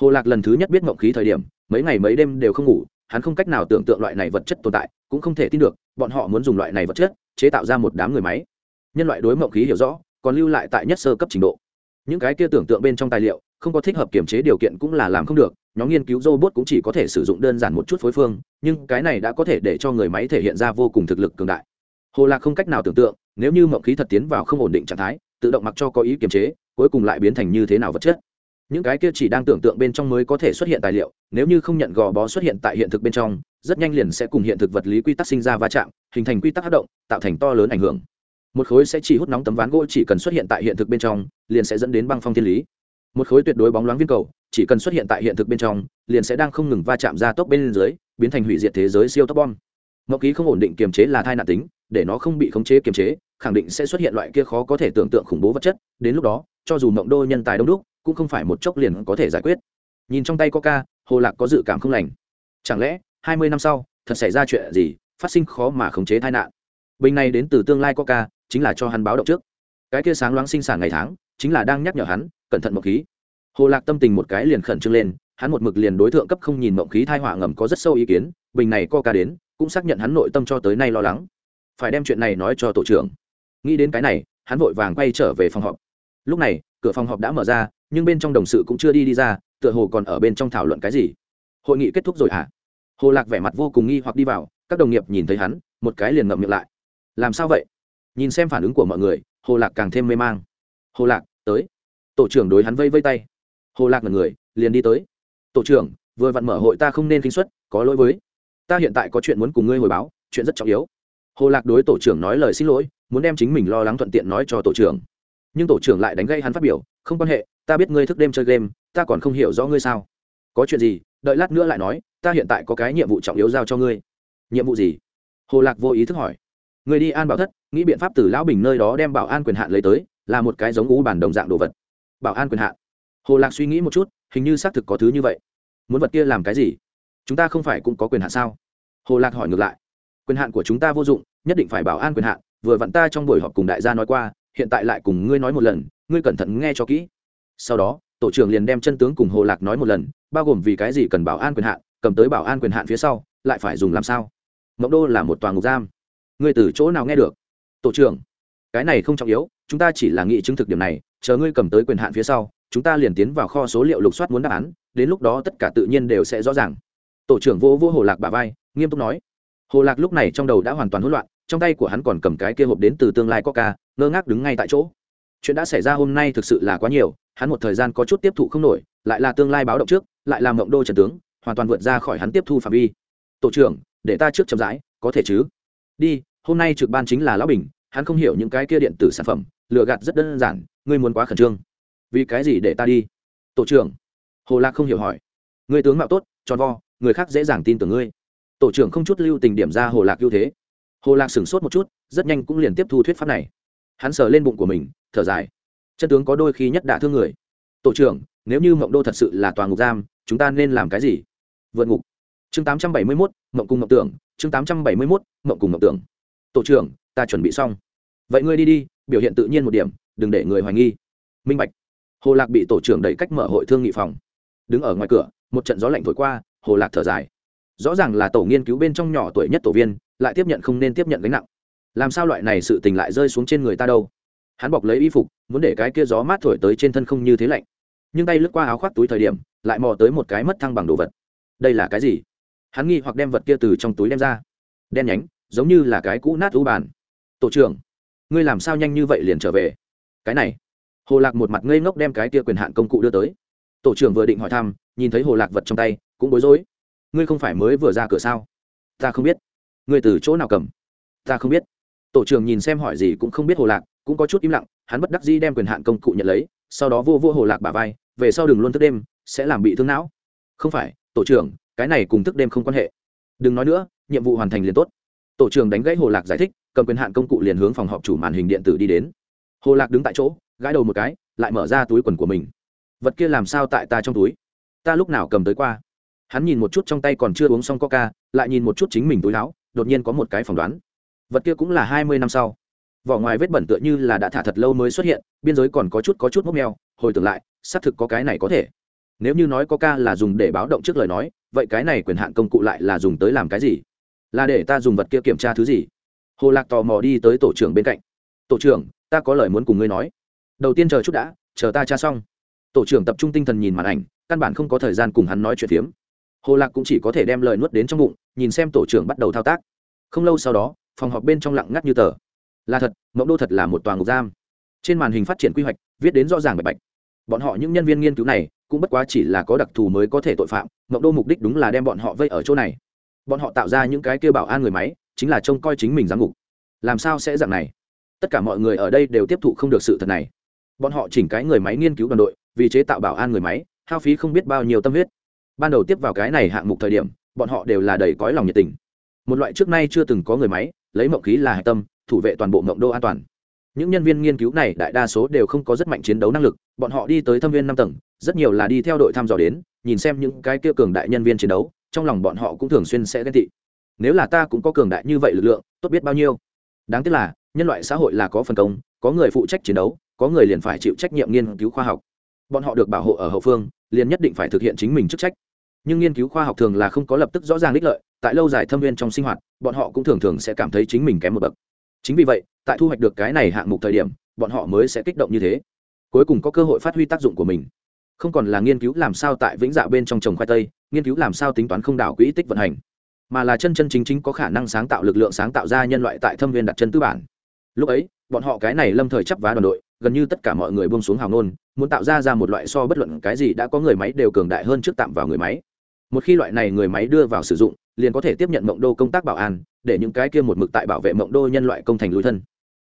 Hồ lạc lần thứ nhất biết mộng khí thời điểm, mấy ngày mấy đêm đều không ngủ, hắn không cách nào tưởng tượng loại này vật chất tồn tại, cũng không thể tin được, bọn họ muốn dùng loại này vật chất, chế tạo ra một đám người máy nhân loại đối mộng khí hiểu rõ, còn lưu lại tại nhất sơ cấp trình độ. Những cái kia tưởng tượng bên trong tài liệu, không có thích hợp kiểm chế điều kiện cũng là làm không được, nhóm nghiên cứu robot cũng chỉ có thể sử dụng đơn giản một chút phối phương, nhưng cái này đã có thể để cho người máy thể hiện ra vô cùng thực lực cường đại. Hồ lạc không cách nào tưởng tượng, nếu như mộng khí thật tiến vào không ổn định trạng thái, tự động mặc cho có ý kiềm chế, cuối cùng lại biến thành như thế nào vật chất. Những cái kia chỉ đang tưởng tượng bên trong mới có thể xuất hiện tài liệu, nếu như không nhận gò bó xuất hiện tại hiện thực bên trong, rất nhanh liền sẽ cùng hiện thực vật lý quy tắc sinh ra va chạm, hình thành quy tắc tác động, tạo thành to lớn ảnh hưởng một khối sẽ chỉ hút nóng tấm ván gỗ chỉ cần xuất hiện tại hiện thực bên trong, liền sẽ dẫn đến băng phong thiên lý. Một khối tuyệt đối bóng loáng viên cầu, chỉ cần xuất hiện tại hiện thực bên trong, liền sẽ đang không ngừng va chạm ra tốc bên dưới, biến thành hủy diệt thế giới siêu tốc bom. Ngọc ký không ổn định kiềm chế là thai nạn tính, để nó không bị khống chế kiềm chế, khẳng định sẽ xuất hiện loại kia khó có thể tưởng tượng khủng bố vật chất. Đến lúc đó, cho dù mộng đô nhân tài đông đúc, cũng không phải một chốc liền có thể giải quyết. Nhìn trong tay coca, hồ lạc có dự cảm không lành. Chẳng lẽ, hai mươi năm sau, thật xảy ra chuyện gì, phát sinh khó mà khống chế tai nạn? Bình này đến từ tương lai coca chính là cho hắn báo động trước. Cái kia sáng loáng sinh sản ngày tháng, chính là đang nhắc nhở hắn, cẩn thận mộng khí. Hồ lạc tâm tình một cái liền khẩn trương lên, hắn một mực liền đối tượng cấp không nhìn mộng khí thai họa ngầm có rất sâu ý kiến, bình này coca đến, cũng xác nhận hắn nội tâm cho tới nay lo lắng. Phải đem chuyện này nói cho tổ trưởng. Nghĩ đến cái này, hắn vội vàng quay trở về phòng họp. Lúc này, cửa phòng họp đã mở ra, nhưng bên trong đồng sự cũng chưa đi đi ra, tựa hồ còn ở bên trong thảo luận cái gì. Hội nghị kết thúc rồi hả? À? hồ lạc vẻ mặt vô cùng nghi hoặc đi vào, các đồng nghiệp nhìn thấy hắn, một cái liền ngậm miệng lại. Làm sao vậy? Nhìn xem phản ứng của mọi người, hồ lạc càng thêm mê mang. Hồ lạc, tới. Tổ trưởng đối hắn vây vây tay. Hồ lạc là người, liền đi tới. Tổ trưởng, vừa vặn mở hội ta không nên kinh xuất có lỗi với. Ta hiện tại có chuyện muốn cùng ngươi hồi báo, chuyện rất trọng yếu. Hồ lạc đối tổ trưởng nói lời xin lỗi, muốn đem chính mình lo lắng thuận tiện nói cho tổ trưởng. Nhưng tổ trưởng lại đánh gây hắn phát biểu, không quan hệ, ta biết ngươi thức đêm chơi game, ta còn không hiểu rõ ngươi sao. Có chuyện gì, đợi lát nữa lại nói, ta hiện tại có cái nhiệm vụ trọng yếu giao cho ngươi. Nhiệm vụ gì? Hồ lạc vô ý thức hỏi. Người đi an bảo thất nghĩ biện pháp từ lão bình nơi đó đem bảo an quyền hạn lấy tới, là một cái giống ú bản đồng dạng đồ vật. Bảo an quyền hạn. Hồ lạc suy nghĩ một chút, hình như xác thực có thứ như vậy. Muốn vật kia làm cái gì? Chúng ta không phải cũng có quyền hạn sao? Hồ lạc hỏi ngược lại. Quyền hạn của chúng ta vô dụng, nhất định phải bảo an quyền hạn, vừa vặn ta trong buổi họp cùng đại gia nói qua, hiện tại lại cùng ngươi nói một lần, ngươi cẩn thận nghe cho kỹ. Sau đó, tổ trưởng liền đem chân tướng cùng hồ lạc nói một lần, bao gồm vì cái gì cần bảo an quyền hạn, cầm tới bảo an quyền hạn phía sau, lại phải dùng làm sao? Mộng đô là một toàn ngục giam. Ngươi từ chỗ nào nghe được? Tổ trưởng, cái này không trọng yếu, chúng ta chỉ là nghị chứng thực điểm này, chờ ngươi cầm tới quyền hạn phía sau, chúng ta liền tiến vào kho số liệu lục soát muốn đáp án, đến lúc đó tất cả tự nhiên đều sẽ rõ ràng. Tổ trưởng vô vô hồ lạc bà vai, nghiêm túc nói. Hồ lạc lúc này trong đầu đã hoàn toàn hỗn loạn, trong tay của hắn còn cầm cái kia hộp đến từ tương lai coca, ngơ ngác đứng ngay tại chỗ. Chuyện đã xảy ra hôm nay thực sự là quá nhiều, hắn một thời gian có chút tiếp thụ không nổi, lại là tương lai báo động trước, lại là mộng đô trần tướng, hoàn toàn vượt ra khỏi hắn tiếp thu phạm vi. Tổ trưởng, để ta trước chậm rãi, có thể chứ? Đi, hôm nay trực ban chính là lão bình hắn không hiểu những cái kia điện tử sản phẩm, lừa gạt rất đơn giản, ngươi muốn quá khẩn trương. Vì cái gì để ta đi? Tổ trưởng. Hồ lạc không hiểu hỏi. Người tướng mạo tốt, tròn vo, người khác dễ dàng tin tưởng ngươi. Tổ trưởng không chút lưu tình điểm ra hồ lạc ưu thế. Hồ lạc sửng sốt một chút, rất nhanh cũng liền tiếp thu thuyết pháp này. Hắn sờ lên bụng của mình, thở dài. Chân tướng có đôi khi nhất đả thương người. Tổ trưởng, nếu như mộng đô thật sự là tòa ngục giam, chúng ta nên làm cái gì? Vượt ngục. Chương tám trăm bảy mươi mốt, mộng cùng mộng tưởng. Chương tám trăm bảy mươi mốt, mộng cùng mộng tưởng. Tổ trưởng, ta chuẩn bị xong vậy ngươi đi đi, biểu hiện tự nhiên một điểm, đừng để người hoài nghi. Minh bạch. Hồ lạc bị tổ trưởng đẩy cách mở hội thương nghị phòng. Đứng ở ngoài cửa, một trận gió lạnh thổi qua, hồ lạc thở dài. Rõ ràng là tổ nghiên cứu bên trong nhỏ tuổi nhất tổ viên, lại tiếp nhận không nên tiếp nhận gánh nặng. Làm sao loại này sự tình lại rơi xuống trên người ta đâu? Hắn bọc lấy y phục, muốn để cái kia gió mát thổi tới trên thân không như thế lạnh. Nhưng tay lướt qua áo khoác túi thời điểm, lại mò tới một cái mất thăng bằng đồ vật. Đây là cái gì? Hắn nghi hoặc đem vật kia từ trong túi đem ra. Đen nhánh, giống như là cái cũ nát u bàn. Tổ trưởng ngươi làm sao nhanh như vậy liền trở về? Cái này. Hồ lạc một mặt ngây ngốc đem cái tia quyền hạn công cụ đưa tới. Tổ trưởng vừa định hỏi thăm, nhìn thấy hồ lạc vật trong tay, cũng bối rối. Ngươi không phải mới vừa ra cửa sao? Ta không biết. Ngươi từ chỗ nào cầm? Ta không biết. Tổ trưởng nhìn xem hỏi gì cũng không biết hồ lạc, cũng có chút im lặng, hắn bất đắc dĩ đem quyền hạn công cụ nhận lấy, sau đó vô vô hồ lạc bà vai, về sau đừng luôn thức đêm, sẽ làm bị thương não. Không phải, tổ trưởng, cái này cùng thức đêm không quan hệ. Đừng nói nữa, nhiệm vụ hoàn thành liền tốt. Tổ trưởng đánh gãy hồ lạc giải thích cầm quyền hạn công cụ liền hướng phòng họp chủ màn hình điện tử đi đến. Hồ lạc đứng tại chỗ, gãi đầu một cái, lại mở ra túi quần của mình. Vật kia làm sao tại ta trong túi? Ta lúc nào cầm tới qua? Hắn nhìn một chút trong tay còn chưa uống xong coca, lại nhìn một chút chính mình túi láo đột nhiên có một cái phỏng đoán. Vật kia cũng là hai mươi năm sau. Vỏ ngoài vết bẩn tựa như là đã thả thật lâu mới xuất hiện, biên giới còn có chút có chút mốc meo, hồi tưởng lại, xác thực có cái này có thể. Nếu như nói coca là dùng để báo động trước lời nói, vậy cái này quyền hạn công cụ lại là dùng tới làm cái gì? Là để ta dùng vật kia kiểm tra thứ gì? Hồ lạc tò mò đi tới tổ trưởng bên cạnh. Tổ trưởng, ta có lời muốn cùng ngươi nói. Đầu tiên chờ chút đã, chờ ta tra xong. Tổ trưởng tập trung tinh thần nhìn màn ảnh, căn bản không có thời gian cùng hắn nói chuyện phiếm. Hồ lạc cũng chỉ có thể đem lời nuốt đến trong bụng, nhìn xem tổ trưởng bắt đầu thao tác. Không lâu sau đó, phòng họp bên trong lặng ngắt như tờ. Là thật mẫu đô thật là một toàn ngục giam. Trên màn hình phát triển quy hoạch, viết đến rõ ràng bạch bạch. Bọn họ những nhân viên nghiên cứu này, cũng bất quá chỉ là có đặc thù mới có thể tội phạm, mộng đô mục đích đúng là đem bọn họ vây ở chỗ này. Bọn họ tạo ra những cái kêu bảo an người máy chính là trông coi chính mình giám ngục. Làm sao sẽ dạng này? Tất cả mọi người ở đây đều tiếp thụ không được sự thật này. Bọn họ chỉnh cái người máy nghiên cứu đoàn đội, vì chế tạo bảo an người máy, hao phí không biết bao nhiêu tâm huyết. Ban đầu tiếp vào cái này hạng mục thời điểm, bọn họ đều là đầy cõi lòng nhiệt tình. Một loại trước nay chưa từng có người máy, lấy mộng khí là hạch tâm, thủ vệ toàn bộ mộng đô an toàn. Những nhân viên nghiên cứu này, đại đa số đều không có rất mạnh chiến đấu năng lực, bọn họ đi tới thâm viên năm tầng, rất nhiều là đi theo đội thăm dò đến, nhìn xem những cái kia cường đại nhân viên chiến đấu, trong lòng bọn họ cũng thường xuyên sẽ ghen tị nếu là ta cũng có cường đại như vậy lực lượng, tốt biết bao nhiêu. Đáng tiếc là, nhân loại xã hội là có phân công, có người phụ trách chiến đấu, có người liền phải chịu trách nhiệm nghiên cứu khoa học. Bọn họ được bảo hộ ở hậu phương, liền nhất định phải thực hiện chính mình chức trách. Nhưng nghiên cứu khoa học thường là không có lập tức rõ ràng ích lợi, tại lâu dài thâm viên trong sinh hoạt, bọn họ cũng thường thường sẽ cảm thấy chính mình kém một bậc. Chính vì vậy, tại thu hoạch được cái này hạng mục thời điểm, bọn họ mới sẽ kích động như thế. Cuối cùng có cơ hội phát huy tác dụng của mình. Không còn là nghiên cứu làm sao tại vĩnh dạ bên trong trồng khoai tây, nghiên cứu làm sao tính toán không đảo quỹ tích vận hành mà là chân chân chính chính có khả năng sáng tạo lực lượng sáng tạo ra nhân loại tại thâm viên đặt chân tư bản. Lúc ấy, bọn họ cái này lâm thời chấp vá đoàn đội, gần như tất cả mọi người buông xuống hào nôn muốn tạo ra ra một loại so bất luận cái gì đã có người máy đều cường đại hơn trước tạm vào người máy. Một khi loại này người máy đưa vào sử dụng, liền có thể tiếp nhận mộng đô công tác bảo an, để những cái kia một mực tại bảo vệ mộng đô nhân loại công thành lối thân.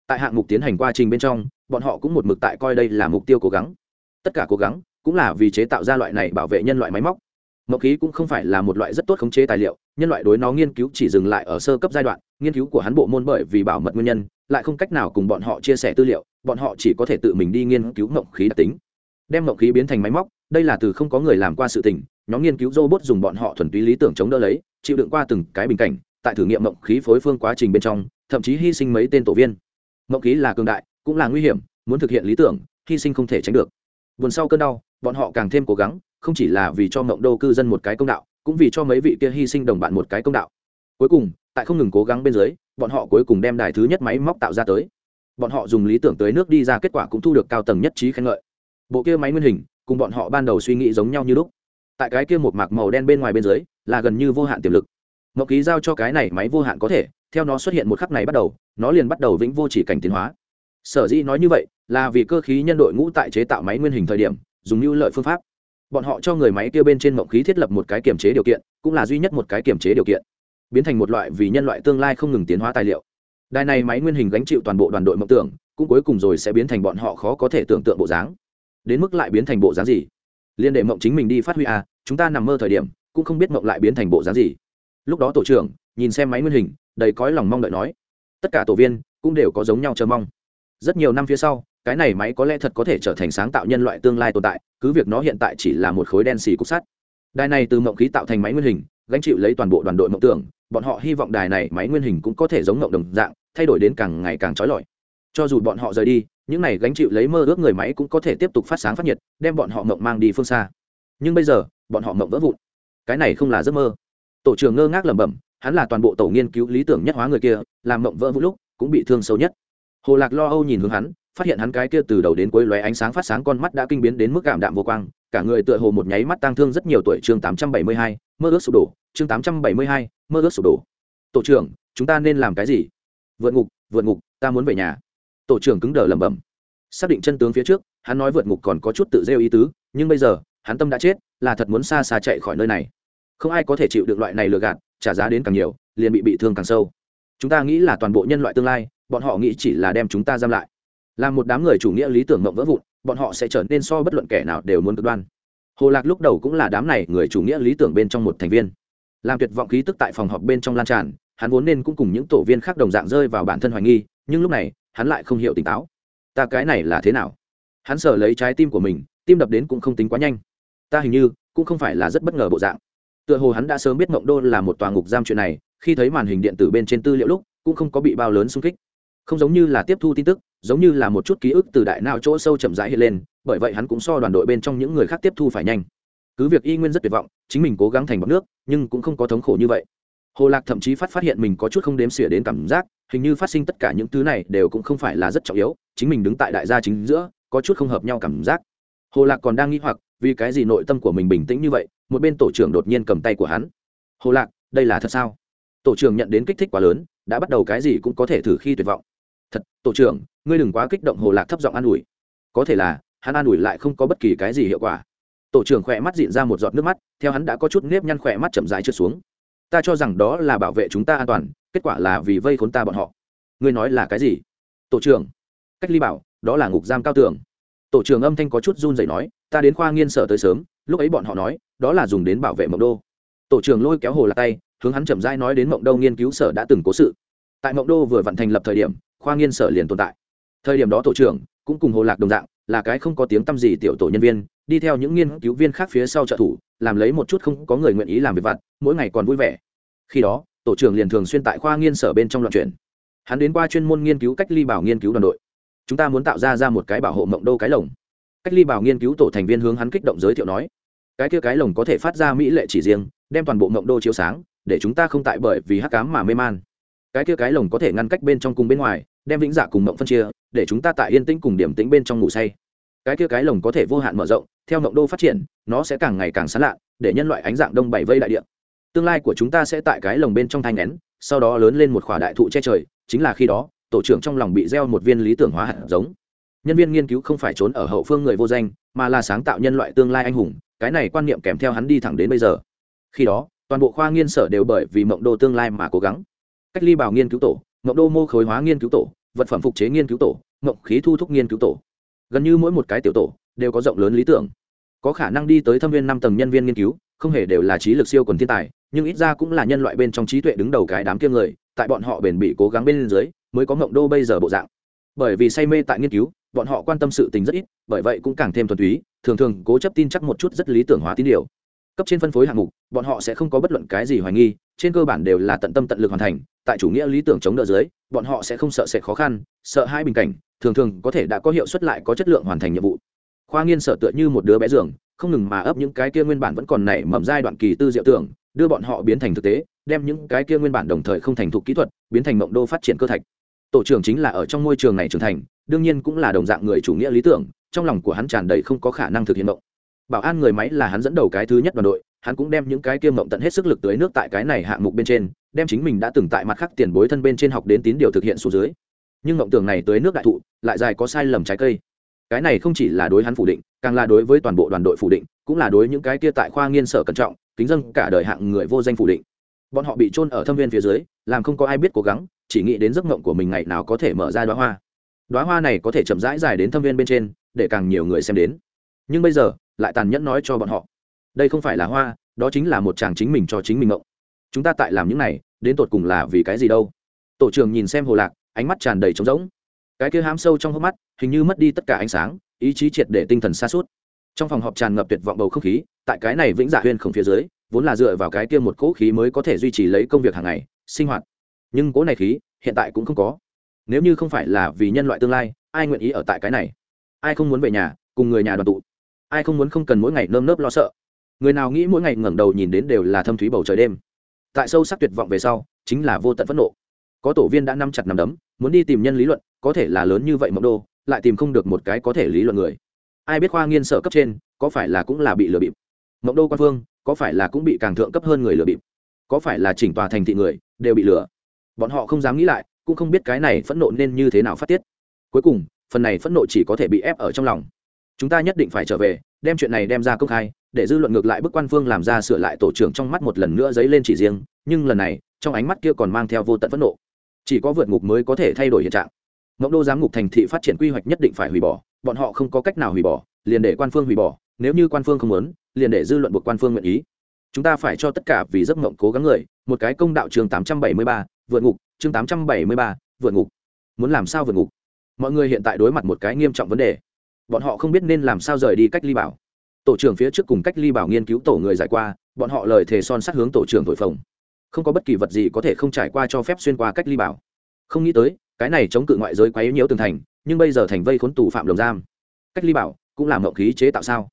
Tại hạng mục tiến hành quá trình bên trong, bọn họ cũng một mực tại coi đây là mục tiêu cố gắng. Tất cả cố gắng cũng là vì chế tạo ra loại này bảo vệ nhân loại máy móc mộng khí cũng không phải là một loại rất tốt khống chế tài liệu, nhân loại đối nó nghiên cứu chỉ dừng lại ở sơ cấp giai đoạn, nghiên cứu của hắn bộ môn bởi vì bảo mật nguyên nhân, lại không cách nào cùng bọn họ chia sẻ tư liệu, bọn họ chỉ có thể tự mình đi nghiên cứu mộng khí đặc tính. Đem mộng khí biến thành máy móc, đây là từ không có người làm qua sự tình, nhóm nghiên cứu robot dùng bọn họ thuần túy lý tưởng chống đỡ lấy, chịu đựng qua từng cái bình cảnh, tại thử nghiệm mộng khí phối phương quá trình bên trong, thậm chí hy sinh mấy tên tổ viên. Mộng khí là cường đại, cũng là nguy hiểm, muốn thực hiện lý tưởng, hy sinh không thể tránh được. Buồn sau cơn đau, bọn họ càng thêm cố gắng không chỉ là vì cho mộng đô cư dân một cái công đạo, cũng vì cho mấy vị kia hy sinh đồng bạn một cái công đạo. Cuối cùng, tại không ngừng cố gắng bên dưới, bọn họ cuối cùng đem đài thứ nhất máy móc tạo ra tới. Bọn họ dùng lý tưởng tới nước đi ra kết quả cũng thu được cao tầng nhất trí khen ngợi. Bộ kia máy nguyên hình, cùng bọn họ ban đầu suy nghĩ giống nhau như lúc. Tại cái kia một mạc màu đen bên ngoài bên dưới, là gần như vô hạn tiềm lực. Ngọc ký giao cho cái này máy vô hạn có thể, theo nó xuất hiện một khắc này bắt đầu, nó liền bắt đầu vĩnh vô chỉ cảnh tiến hóa. Sở dĩ nói như vậy, là vì cơ khí nhân đội ngũ tại chế tạo máy nguyên hình thời điểm, dùng như lợi phương pháp bọn họ cho người máy kia bên trên mộng khí thiết lập một cái kiểm chế điều kiện, cũng là duy nhất một cái kiểm chế điều kiện. Biến thành một loại vì nhân loại tương lai không ngừng tiến hóa tài liệu. Đài này máy nguyên hình gánh chịu toàn bộ đoàn đội mộng tưởng, cũng cuối cùng rồi sẽ biến thành bọn họ khó có thể tưởng tượng bộ dáng. Đến mức lại biến thành bộ dáng gì? Liên đệ mộng chính mình đi phát huy à chúng ta nằm mơ thời điểm, cũng không biết mộng lại biến thành bộ dáng gì. Lúc đó tổ trưởng, nhìn xem máy nguyên hình, đầy cõi lòng mong đợi nói, tất cả tổ viên cũng đều có giống nhau chờ mong. Rất nhiều năm phía sau cái này máy có lẽ thật có thể trở thành sáng tạo nhân loại tương lai tồn tại, cứ việc nó hiện tại chỉ là một khối đen xì cục sắt. Đài này từ mộng khí tạo thành máy nguyên hình, gánh chịu lấy toàn bộ đoàn đội mộng tưởng, bọn họ hy vọng đài này máy nguyên hình cũng có thể giống mộng đồng dạng, thay đổi đến càng ngày càng trói lọi. Cho dù bọn họ rời đi, những này gánh chịu lấy mơ ước người máy cũng có thể tiếp tục phát sáng phát nhiệt, đem bọn họ mộng mang đi phương xa. Nhưng bây giờ, bọn họ mộng vỡ vụn. Cái này không là giấc mơ. Tổ trưởng ngơ ngác lẩm bẩm, hắn là toàn bộ tổ nghiên cứu lý tưởng nhất hóa người kia, làm mộng vỡ vụn lúc, cũng bị thương sâu nhất. Hồ lạc lo âu nhìn hướng hắn phát hiện hắn cái kia từ đầu đến cuối lóe ánh sáng phát sáng con mắt đã kinh biến đến mức cảm đạm vô quang, cả người tựa hồ một nháy mắt tăng thương rất nhiều tuổi chương tám trăm bảy mươi hai, mơ ước sụp đổ, chương tám trăm bảy mươi hai, mơ ước sụp đổ. Tổ trưởng, chúng ta nên làm cái gì? Vượt ngục vượt ngục, ta muốn về nhà. Tổ trưởng cứng đờ lẩm bẩm. Xác định chân tướng phía trước, hắn nói vượt ngục còn có chút tự rêu ý tứ, nhưng bây giờ, hắn tâm đã chết, là thật muốn xa xa chạy khỏi nơi này. Không ai có thể chịu được loại này lừa gạt, trả giá đến càng nhiều, liền bị bị thương càng sâu. Chúng ta nghĩ là toàn bộ nhân loại tương lai, bọn họ nghĩ chỉ là đem chúng ta giam lại là một đám người chủ nghĩa lý tưởng mộng vỡ vụn, bọn họ sẽ trở nên so bất luận kẻ nào đều muốn cực đoan. Hồ lạc lúc đầu cũng là đám này người chủ nghĩa lý tưởng bên trong một thành viên. Làm tuyệt vọng khí tức tại phòng họp bên trong lan tràn, hắn vốn nên cũng cùng những tổ viên khác đồng dạng rơi vào bản thân hoài nghi, nhưng lúc này, hắn lại không hiểu tỉnh táo. Ta cái này là thế nào? Hắn sờ lấy trái tim của mình, tim đập đến cũng không tính quá nhanh. Ta hình như, cũng không phải là rất bất ngờ bộ dạng. Tựa hồ hắn đã sớm biết mộng đô là một tòa ngục giam chuyện này, khi thấy màn hình điện tử bên trên tư liệu lúc, cũng không có bị bao lớn xung kích. Không giống như là tiếp thu tin tức giống như là một chút ký ức từ đại não chỗ sâu chậm rãi hiện lên, bởi vậy hắn cũng so đoàn đội bên trong những người khác tiếp thu phải nhanh. Cứ việc y nguyên rất tuyệt vọng, chính mình cố gắng thành bọc nước, nhưng cũng không có thống khổ như vậy. Hồ lạc thậm chí phát phát hiện mình có chút không đếm xỉa đến cảm giác, hình như phát sinh tất cả những thứ này đều cũng không phải là rất trọng yếu, chính mình đứng tại đại gia chính giữa, có chút không hợp nhau cảm giác. Hồ lạc còn đang nghĩ hoặc, vì cái gì nội tâm của mình bình tĩnh như vậy, một bên tổ trưởng đột nhiên cầm tay của hắn. Hồ lạc, đây là thật sao? Tổ trưởng nhận đến kích thích quá lớn, đã bắt đầu cái gì cũng có thể thử khi tuyệt vọng. Thật, tổ trưởng ngươi đừng quá kích động hồ lạc thấp giọng an ủi. Có thể là, hắn an ủi lại không có bất kỳ cái gì hiệu quả. Tổ trưởng khỏe mắt dịn ra một giọt nước mắt, theo hắn đã có chút nếp nhăn khỏe mắt chậm rãi trượt xuống. Ta cho rằng đó là bảo vệ chúng ta an toàn, kết quả là vì vây khốn ta bọn họ. Ngươi nói là cái gì? Tổ trưởng. Cách ly bảo, đó là ngục giam cao tường. Tổ trưởng âm thanh có chút run rẩy nói, ta đến khoa nghiên sở tới sớm, lúc ấy bọn họ nói, đó là dùng đến bảo vệ mộng đô. Tổ trưởng lôi kéo hồ lạc tay, hướng hắn chậm rãi nói đến mộng đô nghiên cứu sở đã từng cố sự. Tại mộng đô vừa vận thành lập thời điểm, khoa nghiên sở liền tồn tại thời điểm đó tổ trưởng cũng cùng hồ lạc đồng dạng, là cái không có tiếng tăm gì tiểu tổ nhân viên, đi theo những nghiên cứu viên khác phía sau trợ thủ, làm lấy một chút không có người nguyện ý làm việc vặt, mỗi ngày còn vui vẻ. Khi đó, tổ trưởng liền thường xuyên tại khoa nghiên sở bên trong loạn chuyển. Hắn đến qua chuyên môn nghiên cứu cách ly bảo nghiên cứu đoàn đội. Chúng ta muốn tạo ra ra một cái bảo hộ mộng đô cái lồng. Cách ly bảo nghiên cứu tổ thành viên hướng hắn kích động giới thiệu nói, cái kia cái lồng có thể phát ra mỹ lệ chỉ riêng, đem toàn bộ mộng đô chiếu sáng, để chúng ta không tại bởi vì hắc cám mà mê man. Cái kia cái lồng có thể ngăn cách bên trong cùng bên ngoài, đem vĩnh giả cùng mộng phân chia để chúng ta tại yên tĩnh cùng điểm tĩnh bên trong ngủ say. Cái kia cái lồng có thể vô hạn mở rộng, theo mộng đô phát triển, nó sẽ càng ngày càng sán lạ, để nhân loại ánh dạng đông bảy vây đại địa. Tương lai của chúng ta sẽ tại cái lồng bên trong thanh nén, sau đó lớn lên một khỏa đại thụ che trời, chính là khi đó, tổ trưởng trong lòng bị gieo một viên lý tưởng hóa hạt giống. Nhân viên nghiên cứu không phải trốn ở hậu phương người vô danh, mà là sáng tạo nhân loại tương lai anh hùng, cái này quan niệm kèm theo hắn đi thẳng đến bây giờ. Khi đó, toàn bộ khoa nghiên sở đều bởi vì mộng đô tương lai mà cố gắng. Cách ly bảo nghiên cứu tổ, mộng đô mô khối hóa nghiên cứu tổ vật phẩm phục chế nghiên cứu tổ mộng khí thu thúc nghiên cứu tổ. Gần như mỗi một cái tiểu tổ đều có rộng lớn lý tưởng. Có khả năng đi tới thâm viên năm tầng nhân viên nghiên cứu, không hề đều là trí lực siêu quần thiên tài, nhưng ít ra cũng là nhân loại bên trong trí tuệ đứng đầu cái đám kiêng người, tại bọn họ bền bỉ cố gắng bên dưới, mới có ngộng đô bây giờ bộ dạng. Bởi vì say mê tại nghiên cứu, bọn họ quan tâm sự tình rất ít, bởi vậy cũng càng thêm thuần túy, thường thường cố chấp tin chắc một chút rất lý tưởng hóa tín điều cấp trên phân phối hạng mục, bọn họ sẽ không có bất luận cái gì hoài nghi, trên cơ bản đều là tận tâm tận lực hoàn thành, tại chủ nghĩa lý tưởng chống đỡ dưới, bọn họ sẽ không sợ sệt khó khăn, sợ hai bình cảnh, thường thường có thể đã có hiệu suất lại có chất lượng hoàn thành nhiệm vụ. Khoa nghiên sợ tựa như một đứa bé giường, không ngừng mà ấp những cái kia nguyên bản vẫn còn nảy mầm giai đoạn kỳ tư diệu tưởng, đưa bọn họ biến thành thực tế, đem những cái kia nguyên bản đồng thời không thành thục kỹ thuật, biến thành mộng đô phát triển cơ thạch. Tổ trưởng chính là ở trong môi trường này trưởng thành, đương nhiên cũng là đồng dạng người chủ nghĩa lý tưởng, trong lòng của hắn tràn đầy không có khả năng thực hiện mộng bảo an người máy là hắn dẫn đầu cái thứ nhất đoàn đội, hắn cũng đem những cái kia mộng tận hết sức lực tới nước tại cái này hạng mục bên trên, đem chính mình đã từng tại mặt khác tiền bối thân bên trên học đến tín điều thực hiện xuống dưới. Nhưng mộng tưởng này tới nước đại thụ, lại dài có sai lầm trái cây. Cái này không chỉ là đối hắn phủ định, càng là đối với toàn bộ đoàn đội phủ định, cũng là đối những cái kia tại khoa nghiên sở cẩn trọng, kính dân cả đời hạng người vô danh phủ định. Bọn họ bị trôn ở thâm viên phía dưới, làm không có ai biết cố gắng, chỉ nghĩ đến giấc mộng của mình ngày nào có thể mở ra đoá hoa. Đoá hoa này có thể chậm rãi dài đến thâm viên bên trên, để càng nhiều người xem đến. Nhưng bây giờ lại tàn nhẫn nói cho bọn họ. Đây không phải là hoa, đó chính là một chàng chính mình cho chính mình ngộng. Chúng ta tại làm những này, đến tột cùng là vì cái gì đâu? Tổ trưởng nhìn xem hồ lạc, ánh mắt tràn đầy trống rỗng. Cái kia hám sâu trong hốc mắt, hình như mất đi tất cả ánh sáng, ý chí triệt để tinh thần xa suốt trong phòng họp tràn ngập tuyệt vọng bầu không khí, tại cái này vĩnh dạ huyên không phía dưới, vốn là dựa vào cái kia một cỗ khí mới có thể duy trì lấy công việc hàng ngày, sinh hoạt. Nhưng cỗ này khí, hiện tại cũng không có. Nếu như không phải là vì nhân loại tương lai, ai nguyện ý ở tại cái này? Ai không muốn về nhà, cùng người nhà đoàn tụ? Ai không muốn không cần mỗi ngày nơm nớp lo sợ. Người nào nghĩ mỗi ngày ngẩng đầu nhìn đến đều là thâm thúy bầu trời đêm. Tại sâu sắc tuyệt vọng về sau, chính là vô tận phẫn nộ. Có tổ viên đã nắm chặt nằm đấm, muốn đi tìm nhân lý luận, có thể là lớn như vậy mộng đô, lại tìm không được một cái có thể lý luận người. Ai biết khoa nghiên sở cấp trên, có phải là cũng là bị lừa bịp? Mộng đô quan phương, có phải là cũng bị càng thượng cấp hơn người lừa bịp? Có phải là chỉnh tòa thành thị người, đều bị lừa? Bọn họ không dám nghĩ lại, cũng không biết cái này phẫn nộ nên như thế nào phát tiết. Cuối cùng, phần này phẫn nộ chỉ có thể bị ép ở trong lòng chúng ta nhất định phải trở về, đem chuyện này đem ra công khai, để dư luận ngược lại bức quan phương làm ra sửa lại tổ trưởng trong mắt một lần nữa dấy lên chỉ riêng, nhưng lần này, trong ánh mắt kia còn mang theo vô tận phẫn nộ. Chỉ có vượt ngục mới có thể thay đổi hiện trạng. Mẫu đô giám ngục thành thị phát triển quy hoạch nhất định phải hủy bỏ, bọn họ không có cách nào hủy bỏ, liền để quan phương hủy bỏ, nếu như quan phương không muốn, liền để dư luận buộc quan phương nguyện ý. Chúng ta phải cho tất cả vì giấc mộng cố gắng người, một cái công đạo chương tám trăm bảy mươi ba, vượt ngục, chương tám trăm bảy mươi ba, vượt ngục. Muốn làm sao vượt ngục? Mọi người hiện tại đối mặt một cái nghiêm trọng vấn đề bọn họ không biết nên làm sao rời đi cách ly bảo. Tổ trưởng phía trước cùng cách ly bảo nghiên cứu tổ người giải qua, bọn họ lời thề son sát hướng tổ trưởng thổi phồng. Không có bất kỳ vật gì có thể không trải qua cho phép xuyên qua cách ly bảo. Không nghĩ tới, cái này chống cự ngoại giới quá yếu nhiễu tường thành, nhưng bây giờ thành vây khốn tù phạm lồng giam. Cách ly bảo cũng làm mậu khí chế tạo sao?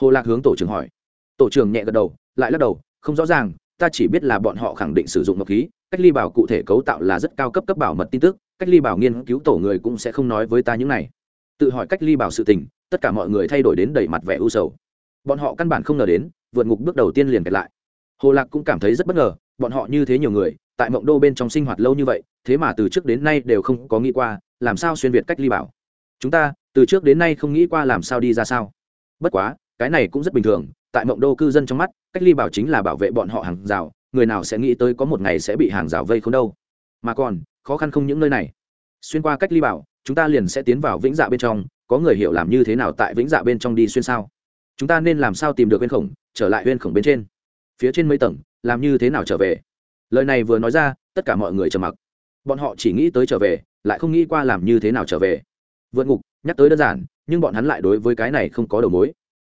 Hồ lạc hướng tổ trưởng hỏi. Tổ trưởng nhẹ gật đầu, lại lắc đầu, không rõ ràng, ta chỉ biết là bọn họ khẳng định sử dụng mậu khí, cách ly bảo cụ thể cấu tạo là rất cao cấp cấp bảo mật tin tức, cách ly bảo nghiên cứu tổ người cũng sẽ không nói với ta những này tự hỏi cách ly bảo sự tình, tất cả mọi người thay đổi đến đầy mặt vẻ u sầu. Bọn họ căn bản không ngờ đến, vượt ngục bước đầu tiên liền kẹt lại. Hồ lạc cũng cảm thấy rất bất ngờ, bọn họ như thế nhiều người, tại mộng đô bên trong sinh hoạt lâu như vậy, thế mà từ trước đến nay đều không có nghĩ qua, làm sao xuyên việt cách ly bảo? Chúng ta, từ trước đến nay không nghĩ qua làm sao đi ra sao? Bất quá, cái này cũng rất bình thường, tại mộng đô cư dân trong mắt, cách ly bảo chính là bảo vệ bọn họ hàng rào, người nào sẽ nghĩ tới có một ngày sẽ bị hàng rào vây không đâu? Mà còn, khó khăn không những nơi này. Xuyên qua cách ly bảo chúng ta liền sẽ tiến vào vĩnh dạ bên trong, có người hiểu làm như thế nào tại vĩnh dạ bên trong đi xuyên sao? Chúng ta nên làm sao tìm được huyên khổng, trở lại huyên khổng bên trên? Phía trên mấy tầng, làm như thế nào trở về? Lời này vừa nói ra, tất cả mọi người trầm mặc. Bọn họ chỉ nghĩ tới trở về, lại không nghĩ qua làm như thế nào trở về. Vượt ngục, nhắc tới đơn giản, nhưng bọn hắn lại đối với cái này không có đầu mối.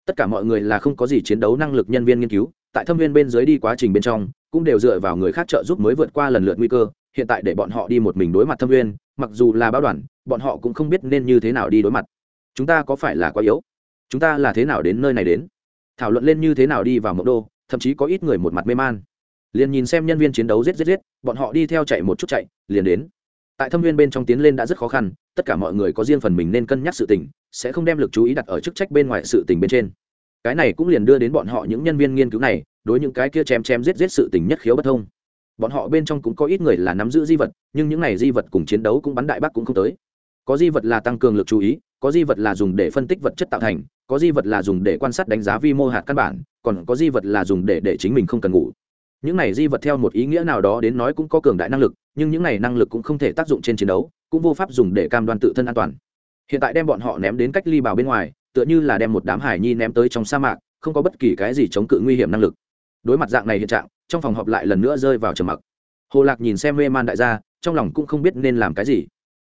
Tất cả mọi người là không có gì chiến đấu năng lực nhân viên nghiên cứu, tại thâm viên bên dưới đi quá trình bên trong, cũng đều dựa vào người khác trợ giúp mới vượt qua lần lượt nguy cơ hiện tại để bọn họ đi một mình đối mặt thâm Nguyên, mặc dù là báo đoàn bọn họ cũng không biết nên như thế nào đi đối mặt. Chúng ta có phải là quá yếu? Chúng ta là thế nào đến nơi này đến? Thảo luận lên như thế nào đi vào mộng đô thậm chí có ít người một mặt mê man. Liền nhìn xem nhân viên chiến đấu rết rết rết bọn họ đi theo chạy một chút chạy liền đến. Tại thâm viên bên trong tiến lên đã rất khó khăn tất cả mọi người có riêng phần mình nên cân nhắc sự tình sẽ không đem lực chú ý đặt ở chức trách bên ngoài sự tình bên trên. Cái này cũng liền đưa đến bọn họ những nhân viên nghiên cứu này đối những cái kia chém chém giết giết sự tình nhất khiếu bất thông bọn họ bên trong cũng có ít người là nắm giữ di vật, nhưng những này di vật cùng chiến đấu cũng bắn đại bác cũng không tới. Có di vật là tăng cường lực chú ý, có di vật là dùng để phân tích vật chất tạo thành, có di vật là dùng để quan sát đánh giá vi mô hạt căn bản, còn có di vật là dùng để để chính mình không cần ngủ. Những này di vật theo một ý nghĩa nào đó đến nói cũng có cường đại năng lực, nhưng những này năng lực cũng không thể tác dụng trên chiến đấu, cũng vô pháp dùng để cam đoan tự thân an toàn. Hiện tại đem bọn họ ném đến cách ly bào bên ngoài, tựa như là đem một đám hải nhi ném tới trong sa mạc, không có bất kỳ cái gì chống cự nguy hiểm năng lực đối mặt dạng này hiện trạng, trong phòng họp lại lần nữa rơi vào trầm mặc. Hồ lạc nhìn xem mê man đại gia, trong lòng cũng không biết nên làm cái gì.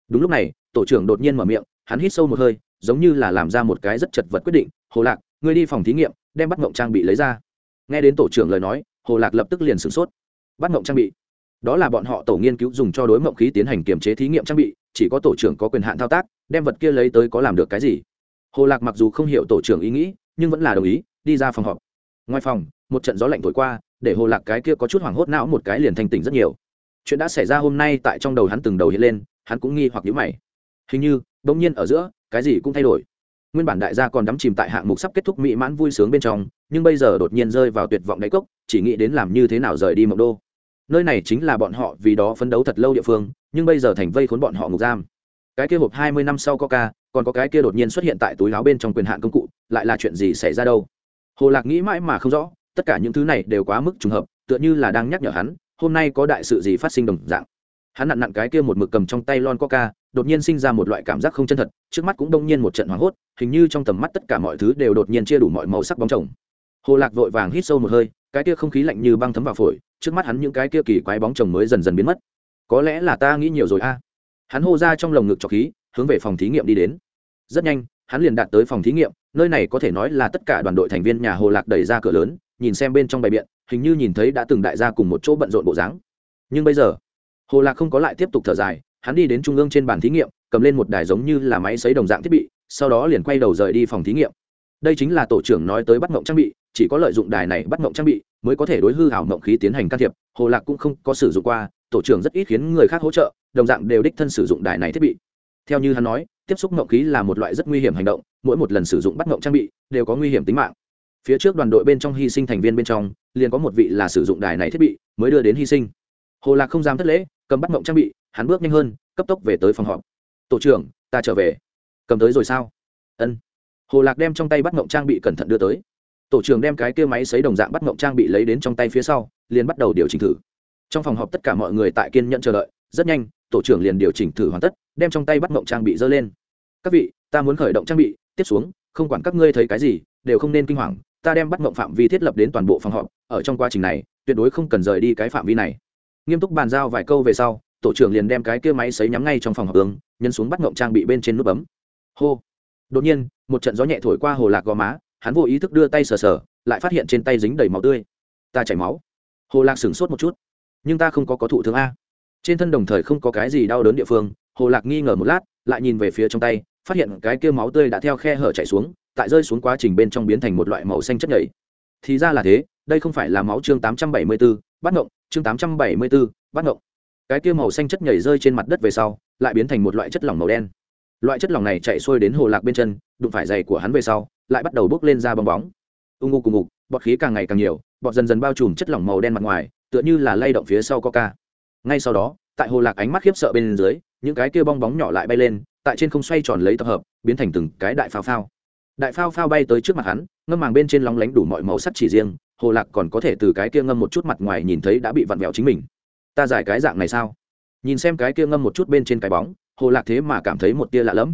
Đúng lúc này, tổ trưởng đột nhiên mở miệng, hắn hít sâu một hơi, giống như là làm ra một cái rất chật vật quyết định. Hồ lạc, ngươi đi phòng thí nghiệm, đem bắt mộng trang bị lấy ra. Nghe đến tổ trưởng lời nói, hồ lạc lập tức liền sửng sốt. Bắt mộng trang bị? Đó là bọn họ tổ nghiên cứu dùng cho đối mộng khí tiến hành kiểm chế thí nghiệm trang bị, chỉ có tổ trưởng có quyền hạn thao tác, đem vật kia lấy tới có làm được cái gì? Hồ lạc mặc dù không hiểu tổ trưởng ý nghĩ, nhưng vẫn là đồng ý, đi ra phòng họp. Ngoài phòng một trận gió lạnh thổi qua, để hồ lạc cái kia có chút hoảng hốt não một cái liền thanh tỉnh rất nhiều. Chuyện đã xảy ra hôm nay tại trong đầu hắn từng đầu hiện lên, hắn cũng nghi hoặc nhữ mày. Hình như, bỗng nhiên ở giữa, cái gì cũng thay đổi. Nguyên bản đại gia còn đắm chìm tại hạng mục sắp kết thúc mỹ mãn vui sướng bên trong, nhưng bây giờ đột nhiên rơi vào tuyệt vọng đáy cốc, chỉ nghĩ đến làm như thế nào rời đi mộng đô. Nơi này chính là bọn họ vì đó phấn đấu thật lâu địa phương, nhưng bây giờ thành vây khốn bọn họ ngục giam. Cái kia hộp hai mươi năm sau coca, còn có cái kia đột nhiên xuất hiện tại túi áo bên trong quyền hạn công cụ, lại là chuyện gì xảy ra đâu? Hồ lạc nghĩ mãi mà không rõ tất cả những thứ này đều quá mức trùng hợp, tựa như là đang nhắc nhở hắn, hôm nay có đại sự gì phát sinh đồng dạng. Hắn nặn nặn cái kia một mực cầm trong tay lon coca, đột nhiên sinh ra một loại cảm giác không chân thật, trước mắt cũng đông nhiên một trận hoảng hốt, hình như trong tầm mắt tất cả mọi thứ đều đột nhiên chia đủ mọi màu sắc bóng chồng. Hồ lạc vội vàng hít sâu một hơi, cái kia không khí lạnh như băng thấm vào phổi, trước mắt hắn những cái kia kỳ quái bóng chồng mới dần dần biến mất. Có lẽ là ta nghĩ nhiều rồi a. Hắn hô ra trong lồng ngực trọc khí, hướng về phòng thí nghiệm đi đến. Rất nhanh, hắn liền đạt tới phòng thí nghiệm, nơi này có thể nói là tất cả đoàn đội thành viên nhà hồ lạc đẩy ra cửa lớn nhìn xem bên trong bài biện, hình như nhìn thấy đã từng đại gia cùng một chỗ bận rộn bộ dáng. Nhưng bây giờ, hồ lạc không có lại tiếp tục thở dài, hắn đi đến trung ương trên bàn thí nghiệm, cầm lên một đài giống như là máy xấy đồng dạng thiết bị, sau đó liền quay đầu rời đi phòng thí nghiệm. Đây chính là tổ trưởng nói tới bắt mộng trang bị, chỉ có lợi dụng đài này bắt mộng trang bị mới có thể đối hư hảo mộng khí tiến hành can thiệp, hồ lạc cũng không có sử dụng qua, tổ trưởng rất ít khiến người khác hỗ trợ, đồng dạng đều đích thân sử dụng đài này thiết bị. Theo như hắn nói, tiếp xúc mộng khí là một loại rất nguy hiểm hành động, mỗi một lần sử dụng bắt mộng trang bị đều có nguy hiểm tính mạng phía trước đoàn đội bên trong hy sinh thành viên bên trong, liền có một vị là sử dụng đài này thiết bị, mới đưa đến hy sinh. Hồ lạc không dám thất lễ, cầm bắt mộng trang bị, hắn bước nhanh hơn, cấp tốc về tới phòng họp. Tổ trưởng, ta trở về. Cầm tới rồi sao? Ân. Hồ lạc đem trong tay bắt mộng trang bị cẩn thận đưa tới. Tổ trưởng đem cái kia máy xấy đồng dạng bắt mộng trang bị lấy đến trong tay phía sau, liền bắt đầu điều chỉnh thử. Trong phòng họp tất cả mọi người tại kiên nhận chờ đợi, rất nhanh, tổ trưởng liền điều chỉnh thử hoàn tất, đem trong tay bắt mộng trang bị dơ lên. Các vị, ta muốn khởi động trang bị, tiếp xuống, không quản các ngươi thấy cái gì, đều không nên kinh hoàng ta đem bắt mộng phạm vi thiết lập đến toàn bộ phòng họp, ở trong quá trình này, tuyệt đối không cần rời đi cái phạm vi này. Nghiêm túc bàn giao vài câu về sau, tổ trưởng liền đem cái kia máy xấy nhắm ngay trong phòng họp hướng nhân xuống bắt mộng trang bị bên trên nút bấm. Hô. Đột nhiên, một trận gió nhẹ thổi qua hồ lạc gò má, hắn vô ý thức đưa tay sờ sờ, lại phát hiện trên tay dính đầy máu tươi. Ta chảy máu. Hồ lạc sửng sốt một chút. Nhưng ta không có có thụ thương a. Trên thân đồng thời không có cái gì đau đớn địa phương, hồ lạc nghi ngờ một lát, lại nhìn về phía trong tay, phát hiện cái kia máu tươi đã theo khe hở chảy xuống tại rơi xuống quá trình bên trong biến thành một loại màu xanh chất nhảy thì ra là thế đây không phải là máu chương 874, bắt ngộng chương 874, bắt ngộng. Cái kia màu xanh chất nhảy rơi trên mặt đất về sau lại biến thành một loại chất lỏng màu đen. Loại chất lỏng này chạy xuôi đến hồ lạc bên chân đụng phải giày của hắn về sau lại bắt đầu bốc lên ra bong bóng. Ung ngô cùng ngục bọt khí càng ngày càng nhiều bọt dần dần bao trùm chất lỏng màu đen mặt ngoài tựa như là lay động phía sau coca ngay sau đó tại hồ lạc ánh mắt khiếp sợ bên dưới những cái kia bong bóng nhỏ lại bay lên tại trên không xoay tròn lấy tập hợp biến thành từng cái đại phao phao đại phao phao bay tới trước mặt hắn, ngâm màng bên trên lóng lánh đủ mọi màu sắc chỉ riêng, hồ lạc còn có thể từ cái kia ngâm một chút mặt ngoài nhìn thấy đã bị vặn vẹo chính mình. Ta giải cái dạng này sao? Nhìn xem cái kia ngâm một chút bên trên cái bóng, hồ lạc thế mà cảm thấy một tia lạ lẫm.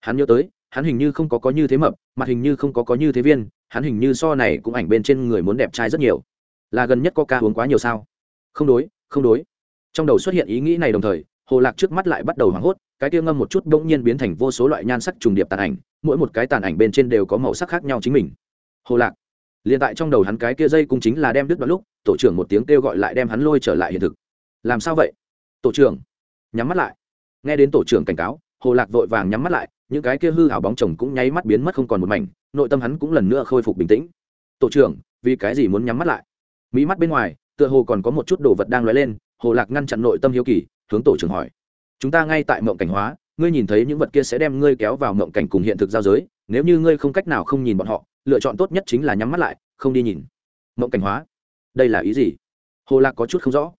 Hắn nhớ tới, hắn hình như không có có như thế mập, mặt hình như không có có như thế viên, hắn hình như so này cũng ảnh bên trên người muốn đẹp trai rất nhiều. Là gần nhất có ca uống quá nhiều sao? Không đối không đối. Trong đầu xuất hiện ý nghĩ này đồng thời, hồ lạc trước mắt lại bắt đầu hoảng hốt cái kia ngâm một chút bỗng nhiên biến thành vô số loại nhan sắc trùng điệp tàn ảnh, mỗi một cái tàn ảnh bên trên đều có màu sắc khác nhau chính mình. Hồ lạc. Liền tại trong đầu hắn cái kia dây cung chính là đem đứt vào lúc, tổ trưởng một tiếng kêu gọi lại đem hắn lôi trở lại hiện thực. Làm sao vậy? Tổ trưởng. Nhắm mắt lại. Nghe đến tổ trưởng cảnh cáo, hồ lạc vội vàng nhắm mắt lại, những cái kia hư hảo bóng chồng cũng nháy mắt biến mất không còn một mảnh, nội tâm hắn cũng lần nữa khôi phục bình tĩnh. Tổ trưởng, vì cái gì muốn nhắm mắt lại? Mỹ mắt bên ngoài, tựa hồ còn có một chút đồ vật đang lóe lên, hồ lạc ngăn chặn nội tâm hiếu kỳ, hướng tổ trưởng hỏi chúng ta ngay tại mộng cảnh hóa, ngươi nhìn thấy những vật kia sẽ đem ngươi kéo vào mộng cảnh cùng hiện thực giao giới, nếu như ngươi không cách nào không nhìn bọn họ, lựa chọn tốt nhất chính là nhắm mắt lại, không đi nhìn. Mộng cảnh hóa? Đây là ý gì? Hồ lạc có chút không rõ.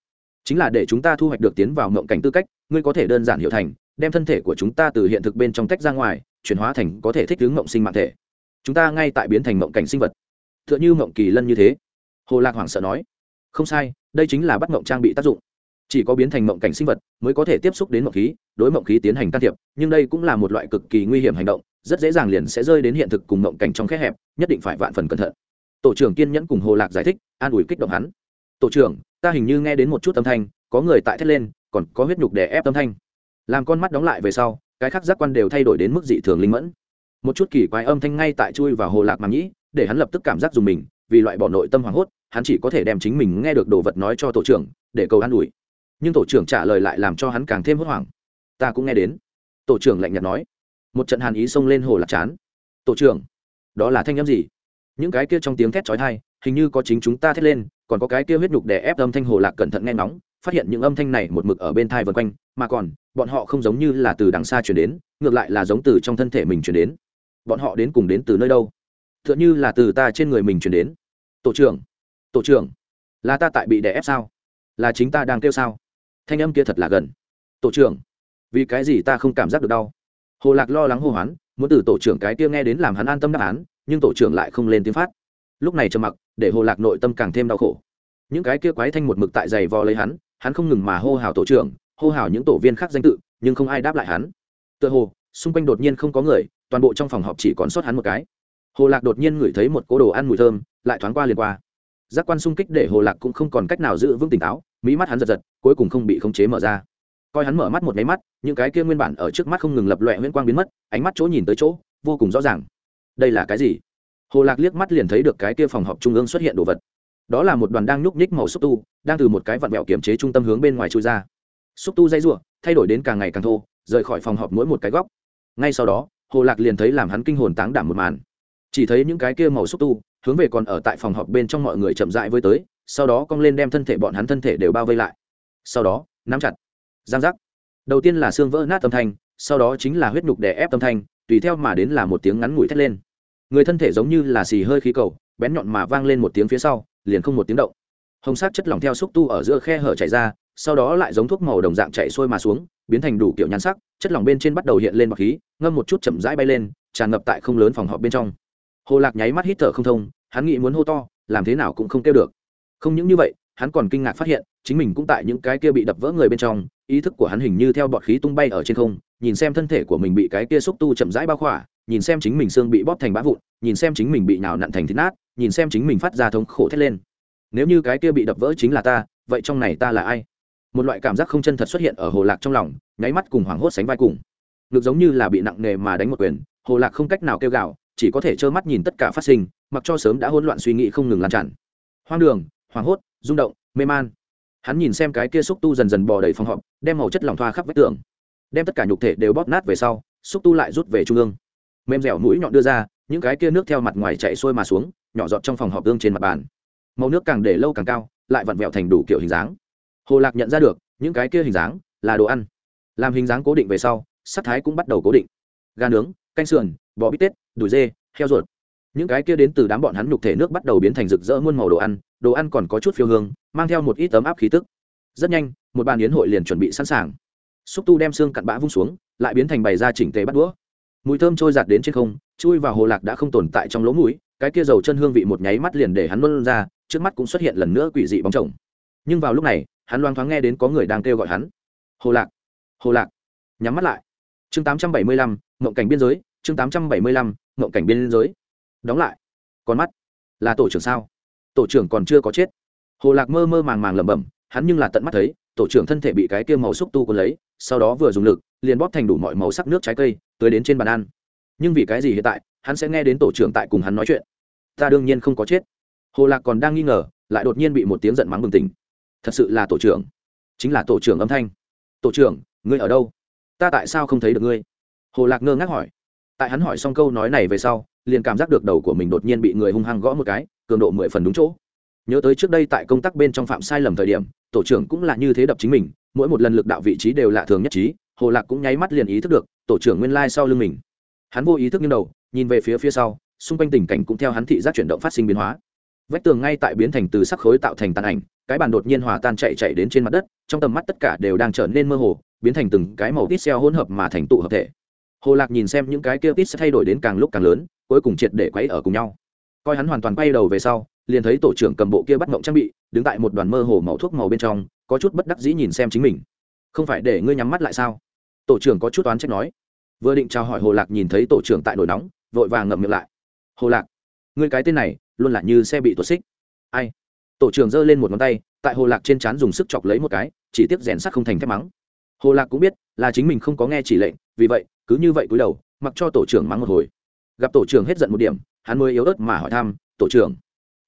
Chính là để chúng ta thu hoạch được tiến vào mộng cảnh tư cách, ngươi có thể đơn giản hiểu thành, đem thân thể của chúng ta từ hiện thực bên trong tách ra ngoài, chuyển hóa thành có thể thích ứng mộng sinh mạng thể. Chúng ta ngay tại biến thành mộng cảnh sinh vật. T h ư ợ n h ư mộng kỳ lân như thế. Hồ lạc hoảng sợ nói. Không sai, đây chính là bắt mộng trang bị tác dụng chỉ có biến thành mộng cảnh sinh vật mới có thể tiếp xúc đến mộng khí, đối mộng khí tiến hành can thiệp, nhưng đây cũng là một loại cực kỳ nguy hiểm hành động, rất dễ dàng liền sẽ rơi đến hiện thực cùng mộng cảnh trong khe hẹp, nhất định phải vạn phần cẩn thận. Tổ trưởng kiên nhẫn cùng hồ lạc giải thích, an ủi kích động hắn. Tổ trưởng, ta hình như nghe đến một chút âm thanh, có người tại thét lên, còn có huyết nhục để ép âm thanh. Làm con mắt đóng lại về sau, cái khác giác quan đều thay đổi đến mức dị thường linh mẫn. Một chút kỳ quái âm thanh ngay tại chui vào hồ lạc mà nhĩ để hắn lập tức cảm giác dùng mình, vì loại bỏ nội tâm hoảng hốt, hắn chỉ có thể đem chính mình nghe được đồ vật nói cho tổ trưởng, để cầu an ủi nhưng tổ trưởng trả lời lại làm cho hắn càng thêm hốt hoảng. Ta cũng nghe đến. Tổ trưởng lạnh nhạt nói. Một trận hàn ý xông lên hồ lạc chán. Tổ trưởng, đó là thanh â m gì? Những cái kia trong tiếng thét trói thai hình như có chính chúng ta thét lên, còn có cái kia huyết nhục để ép âm thanh hồ lạc cẩn thận nghe ngóng, phát hiện những âm thanh này một mực ở bên thai vân quanh, mà còn, bọn họ không giống như là từ đằng xa chuyển đến, ngược lại là giống từ trong thân thể mình chuyển đến. Bọn họ đến cùng đến từ nơi đâu? T h ư ợ n h ư là từ ta trên người mình chuyển đến. Tổ trưởng tổ trưởng, là ta tại bị đè ép sao? Là chính ta đang kêu sao? Thanh âm kia thật là gần. Tổ trưởng, vì cái gì ta không cảm giác được đau? Hồ lạc lo lắng hô hoán, muốn từ tổ trưởng cái kia nghe đến làm hắn an tâm đáp án, nhưng tổ trưởng lại không lên tiếng phát. Lúc này trầm mặc, để hồ lạc nội tâm càng thêm đau khổ. Những cái kia quái thanh một mực tại giày vò lấy hắn hắn không ngừng mà hô hào tổ trưởng, hô hào những tổ viên khác danh tự, nhưng không ai đáp lại hắn. Tựa hồ, xung quanh đột nhiên không có người, toàn bộ trong phòng họp chỉ còn sót hắn một cái. Hồ lạc đột nhiên ngửi thấy một cố đồ ăn mùi thơm, lại thoáng qua liền qua. Giác quan xung kích để hồ lạc cũng không còn cách nào giữ vững tỉnh táo mỹ mắt hắn giật giật, cuối cùng không bị khống chế mở ra. Coi hắn mở mắt một nháy mắt, những cái kia nguyên bản ở trước mắt không ngừng lập loẹ nguyễn quang biến mất, ánh mắt chỗ nhìn tới chỗ, vô cùng rõ ràng. Đây là cái gì? Hồ lạc liếc mắt liền thấy được cái kia phòng họp trung ương xuất hiện đồ vật. Đó là một đoàn đang nhúc nhích màu xúc tu, đang từ một cái vặn vẹo kiểm chế trung tâm hướng bên ngoài trôi ra. Xúc tu dây r thay đổi đến càng ngày càng thô, rời khỏi phòng họp mỗi một cái góc. Ngay sau đó, hồ lạc liền thấy làm hắn kinh hồn táng đảm một màn. Chỉ thấy những cái kia màu xúc tu, hướng về còn ở tại phòng họp bên trong mọi người chậm rãi với tới sau đó cong lên đem thân thể bọn hắn thân thể đều bao vây lại. Sau đó, nắm chặt. Giang giác. Đầu tiên là xương vỡ nát âm thanh, sau đó chính là huyết nhục đè ép âm thanh, tùy theo mà đến là một tiếng ngắn ngủi thét lên. Người thân thể giống như là xì hơi khí cầu, bén nhọn mà vang lên một tiếng phía sau, liền không một tiếng động. Hồng sắc chất lỏng theo xúc tu ở giữa khe hở chảy ra, sau đó lại giống thuốc màu đồng dạng chạy xuôi mà xuống, biến thành đủ kiểu nhan sắc, chất lỏng bên trên bắt đầu hiện lên bọc khí, ngâm một chút chậm rãi bay lên, tràn ngập tại không lớn phòng họp bên trong. Hồ lạc nháy mắt hít thở không thông, hắn nghĩ muốn hô to, làm thế nào cũng không kêu được không những như vậy, hắn còn kinh ngạc phát hiện, chính mình cũng tại những cái kia bị đập vỡ người bên trong, ý thức của hắn hình như theo bọt khí tung bay ở trên không, nhìn xem thân thể của mình bị cái kia xúc tu chậm rãi bao khỏa, nhìn xem chính mình xương bị bóp thành bã vụn, nhìn xem chính mình bị nào nặn thành thịt nát, nhìn xem chính mình phát ra thống khổ thét lên. Nếu như cái kia bị đập vỡ chính là ta, vậy trong này ta là ai? Một loại cảm giác không chân thật xuất hiện ở hồ lạc trong lòng, nháy mắt cùng hoảng hốt sánh vai cùng. Ngực giống như là bị nặng nề mà đánh một quyền, hồ lạc không cách nào kêu gào, chỉ có thể trơ mắt nhìn tất cả phát sinh, mặc cho sớm đã hỗn loạn suy nghĩ không ngừng lan tràn. Hoang đường hoảng hốt, rung động, mê man. Hắn nhìn xem cái kia xúc tu dần dần bò đầy phòng họp, đem màu chất lỏng thoa khắp vách tường. Đem tất cả nhục thể đều bóp nát về sau, xúc tu lại rút về trung ương. Mềm dẻo mũi nhọn đưa ra, những cái kia nước theo mặt ngoài chạy xuôi mà xuống, nhỏ giọt trong phòng họp ương trên mặt bàn. Màu nước càng để lâu càng cao, lại vặn vẹo thành đủ kiểu hình dáng. Hồ lạc nhận ra được, những cái kia hình dáng là đồ ăn. Làm hình dáng cố định về sau, sắc thái cũng bắt đầu cố định. Gà nướng, canh sườn, bò bít tết, đùi dê, heo ruột những cái kia đến từ đám bọn hắn nhục thể nước bắt đầu biến thành rực rỡ muôn màu đồ ăn đồ ăn còn có chút phiêu hương, mang theo một ít tấm áp khí tức. Rất nhanh, một bàn yến hội liền chuẩn bị sẵn sàng. Xúc tu đem xương cặn bã vung xuống, lại biến thành bày ra chỉnh tề bắt đũa. Mùi thơm trôi giạt đến trên không, chui vào hồ lạc đã không tồn tại trong lỗ mũi, cái kia dầu chân hương vị một nháy mắt liền để hắn luôn ra, trước mắt cũng xuất hiện lần nữa quỷ dị bóng chồng. Nhưng vào lúc này, hắn loang thoáng nghe đến có người đang kêu gọi hắn. Hồ lạc hồ lạc, nhắm mắt lại. Chương tám trăm bảy mươi lăm cảnh biên giới, chương tám trăm bảy mươi lăm cảnh biên giới đóng lại. Con mắt. Là tổ trưởng sao? Tổ trưởng còn chưa có chết. Hồ lạc mơ mơ màng màng lẩm bẩm, hắn nhưng là tận mắt thấy, tổ trưởng thân thể bị cái kia màu xúc tu cuốn lấy, sau đó vừa dùng lực, liền bóp thành đủ mọi màu sắc nước trái cây tới đến trên bàn ăn. Nhưng vì cái gì hiện tại, hắn sẽ nghe đến tổ trưởng tại cùng hắn nói chuyện? Ta đương nhiên không có chết. Hồ lạc còn đang nghi ngờ, lại đột nhiên bị một tiếng giận mắng bừng tỉnh. Thật sự là tổ trưởng. Chính là tổ trưởng âm thanh. Tổ trưởng, ngươi ở đâu? Ta tại sao không thấy được ngươi? Hồ lạc ngơ ngác hỏi. Tại hắn hỏi xong câu nói này về sau liền cảm giác được đầu của mình đột nhiên bị người hung hăng gõ một cái, cường độ mười phần đúng chỗ. Nhớ tới trước đây tại công tác bên trong phạm sai lầm thời điểm, tổ trưởng cũng là như thế đập chính mình, mỗi một lần lực đạo vị trí đều lạ thường nhất trí, hồ lạc cũng nháy mắt liền ý thức được, tổ trưởng nguyên lai sau lưng mình. Hắn vô ý thức như đầu, nhìn về phía phía sau, xung quanh tình cảnh cũng theo hắn thị giác chuyển động phát sinh biến hóa. Vách tường ngay tại biến thành từ sắc khối tạo thành tàn ảnh, cái bàn đột nhiên hòa tan chạy chạy đến trên mặt đất, trong tầm mắt tất cả đều đang trở nên mơ hồ, biến thành từng cái màu tít xeo hỗn hợp mà thành tụ hợp thể. Hồ lạc nhìn xem những cái kia tít sẽ thay đổi đến càng lúc càng lớn cuối cùng triệt để quấy ở cùng nhau. Coi hắn hoàn toàn quay đầu về sau, liền thấy tổ trưởng cầm bộ kia bắt mộng trang bị, đứng tại một đoàn mơ hồ màu thuốc màu bên trong, có chút bất đắc dĩ nhìn xem chính mình. Không phải để ngươi nhắm mắt lại sao? Tổ trưởng có chút oán trách nói. Vừa định chào hỏi hồ lạc nhìn thấy tổ trưởng tại nổi nóng, vội vàng ngậm miệng lại. Hồ lạc, ngươi cái tên này, luôn là như xe bị tuột xích. Ai? Tổ trưởng giơ lên một ngón tay, tại hồ lạc trên trán dùng sức chọc lấy một cái, chỉ tiếc rèn sắt không thành thép mắng. Hồ lạc cũng biết là chính mình không có nghe chỉ lệnh, vì vậy, cứ như vậy cúi đầu, mặc cho tổ trưởng mắng một hồi gặp tổ trưởng hết giận một điểm, hắn mới yếu ớt mà hỏi thăm, tổ trưởng,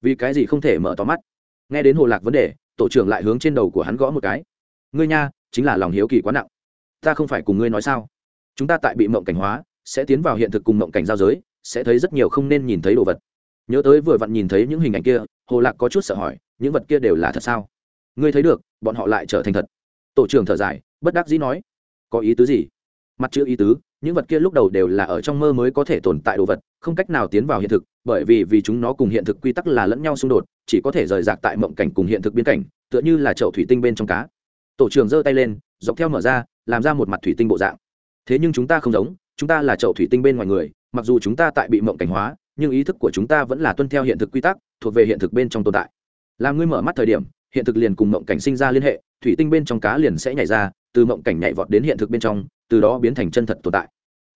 vì cái gì không thể mở to mắt? Nghe đến hồ lạc vấn đề, tổ trưởng lại hướng trên đầu của hắn gõ một cái. Ngươi nha, chính là lòng hiếu kỳ quá nặng. Ta không phải cùng ngươi nói sao? Chúng ta tại bị mộng cảnh hóa, sẽ tiến vào hiện thực cùng mộng cảnh giao giới, sẽ thấy rất nhiều không nên nhìn thấy đồ vật. Nhớ tới vừa vặn nhìn thấy những hình ảnh kia, hồ lạc có chút sợ hỏi, những vật kia đều là thật sao? Ngươi thấy được, bọn họ lại trở thành thật. Tổ trưởng thở dài, bất đắc dĩ nói, có ý tứ gì? Mặt chữ ý tứ những vật kia lúc đầu đều là ở trong mơ mới có thể tồn tại đồ vật, không cách nào tiến vào hiện thực, bởi vì vì chúng nó cùng hiện thực quy tắc là lẫn nhau xung đột, chỉ có thể rời rạc tại mộng cảnh cùng hiện thực biến cảnh, tựa như là chậu thủy tinh bên trong cá. Tổ trưởng giơ tay lên, dọc theo mở ra, làm ra một mặt thủy tinh bộ dạng. Thế nhưng chúng ta không giống, chúng ta là chậu thủy tinh bên ngoài người, mặc dù chúng ta tại bị mộng cảnh hóa, nhưng ý thức của chúng ta vẫn là tuân theo hiện thực quy tắc, thuộc về hiện thực bên trong tồn tại. Làm ngươi mở mắt thời điểm, hiện thực liền cùng mộng cảnh sinh ra liên hệ, thủy tinh bên trong cá liền sẽ nhảy ra từ mộng cảnh nhảy vọt đến hiện thực bên trong, từ đó biến thành chân thật tồn tại.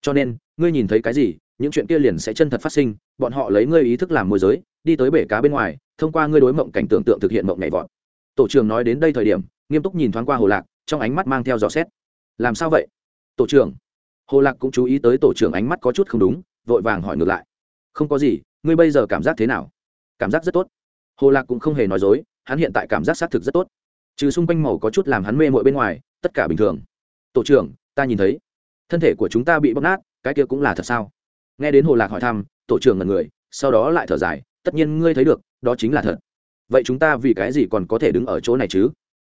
Cho nên, ngươi nhìn thấy cái gì, những chuyện kia liền sẽ chân thật phát sinh, bọn họ lấy ngươi ý thức làm môi giới, đi tới bể cá bên ngoài, thông qua ngươi đối mộng cảnh tưởng tượng thực hiện mộng nhảy vọt. Tổ trưởng nói đến đây thời điểm, nghiêm túc nhìn thoáng qua hồ lạc, trong ánh mắt mang theo dò xét. Làm sao vậy? Tổ trưởng. Hồ lạc cũng chú ý tới tổ trưởng ánh mắt có chút không đúng, vội vàng hỏi ngược lại. Không có gì, ngươi bây giờ cảm giác thế nào? Cảm giác rất tốt. Hồ lạc cũng không hề nói dối, hắn hiện tại cảm giác xác thực rất tốt. Trừ xung quanh màu có chút làm hắn mê mội bên ngoài tất cả bình thường. Tổ trưởng, ta nhìn thấy. Thân thể của chúng ta bị bóc nát, cái kia cũng là thật sao? Nghe đến hồ lạc hỏi thăm, tổ trưởng ngần người, sau đó lại thở dài, tất nhiên ngươi thấy được, đó chính là thật. Vậy chúng ta vì cái gì còn có thể đứng ở chỗ này chứ?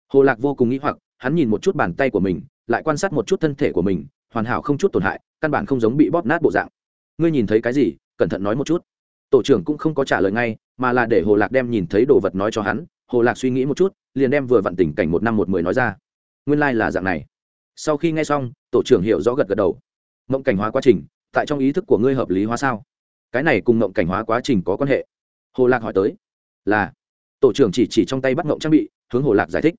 Hồ lạc vô cùng nghĩ hoặc, hắn nhìn một chút bàn tay của mình, lại quan sát một chút thân thể của mình, hoàn hảo không chút tổn hại, căn bản không giống bị bóp nát bộ dạng. Ngươi nhìn thấy cái gì? Cẩn thận nói một chút. Tổ trưởng cũng không có trả lời ngay, mà là để hồ lạc đem nhìn thấy đồ vật nói cho hắn. Hồ lạc suy nghĩ một chút, liền đem vừa vặn tình cảnh một năm một mười nói ra nguyên lai、like、là dạng này. Sau khi nghe xong, tổ trưởng hiểu rõ gật gật đầu. Mộng cảnh hóa quá trình, tại trong ý thức của ngươi hợp lý hóa sao? Cái này cùng mộng cảnh hóa quá trình có quan hệ. Hồ lạc hỏi tới. Là. Tổ trưởng chỉ chỉ trong tay bắt mộng trang bị, hướng hồ lạc giải thích.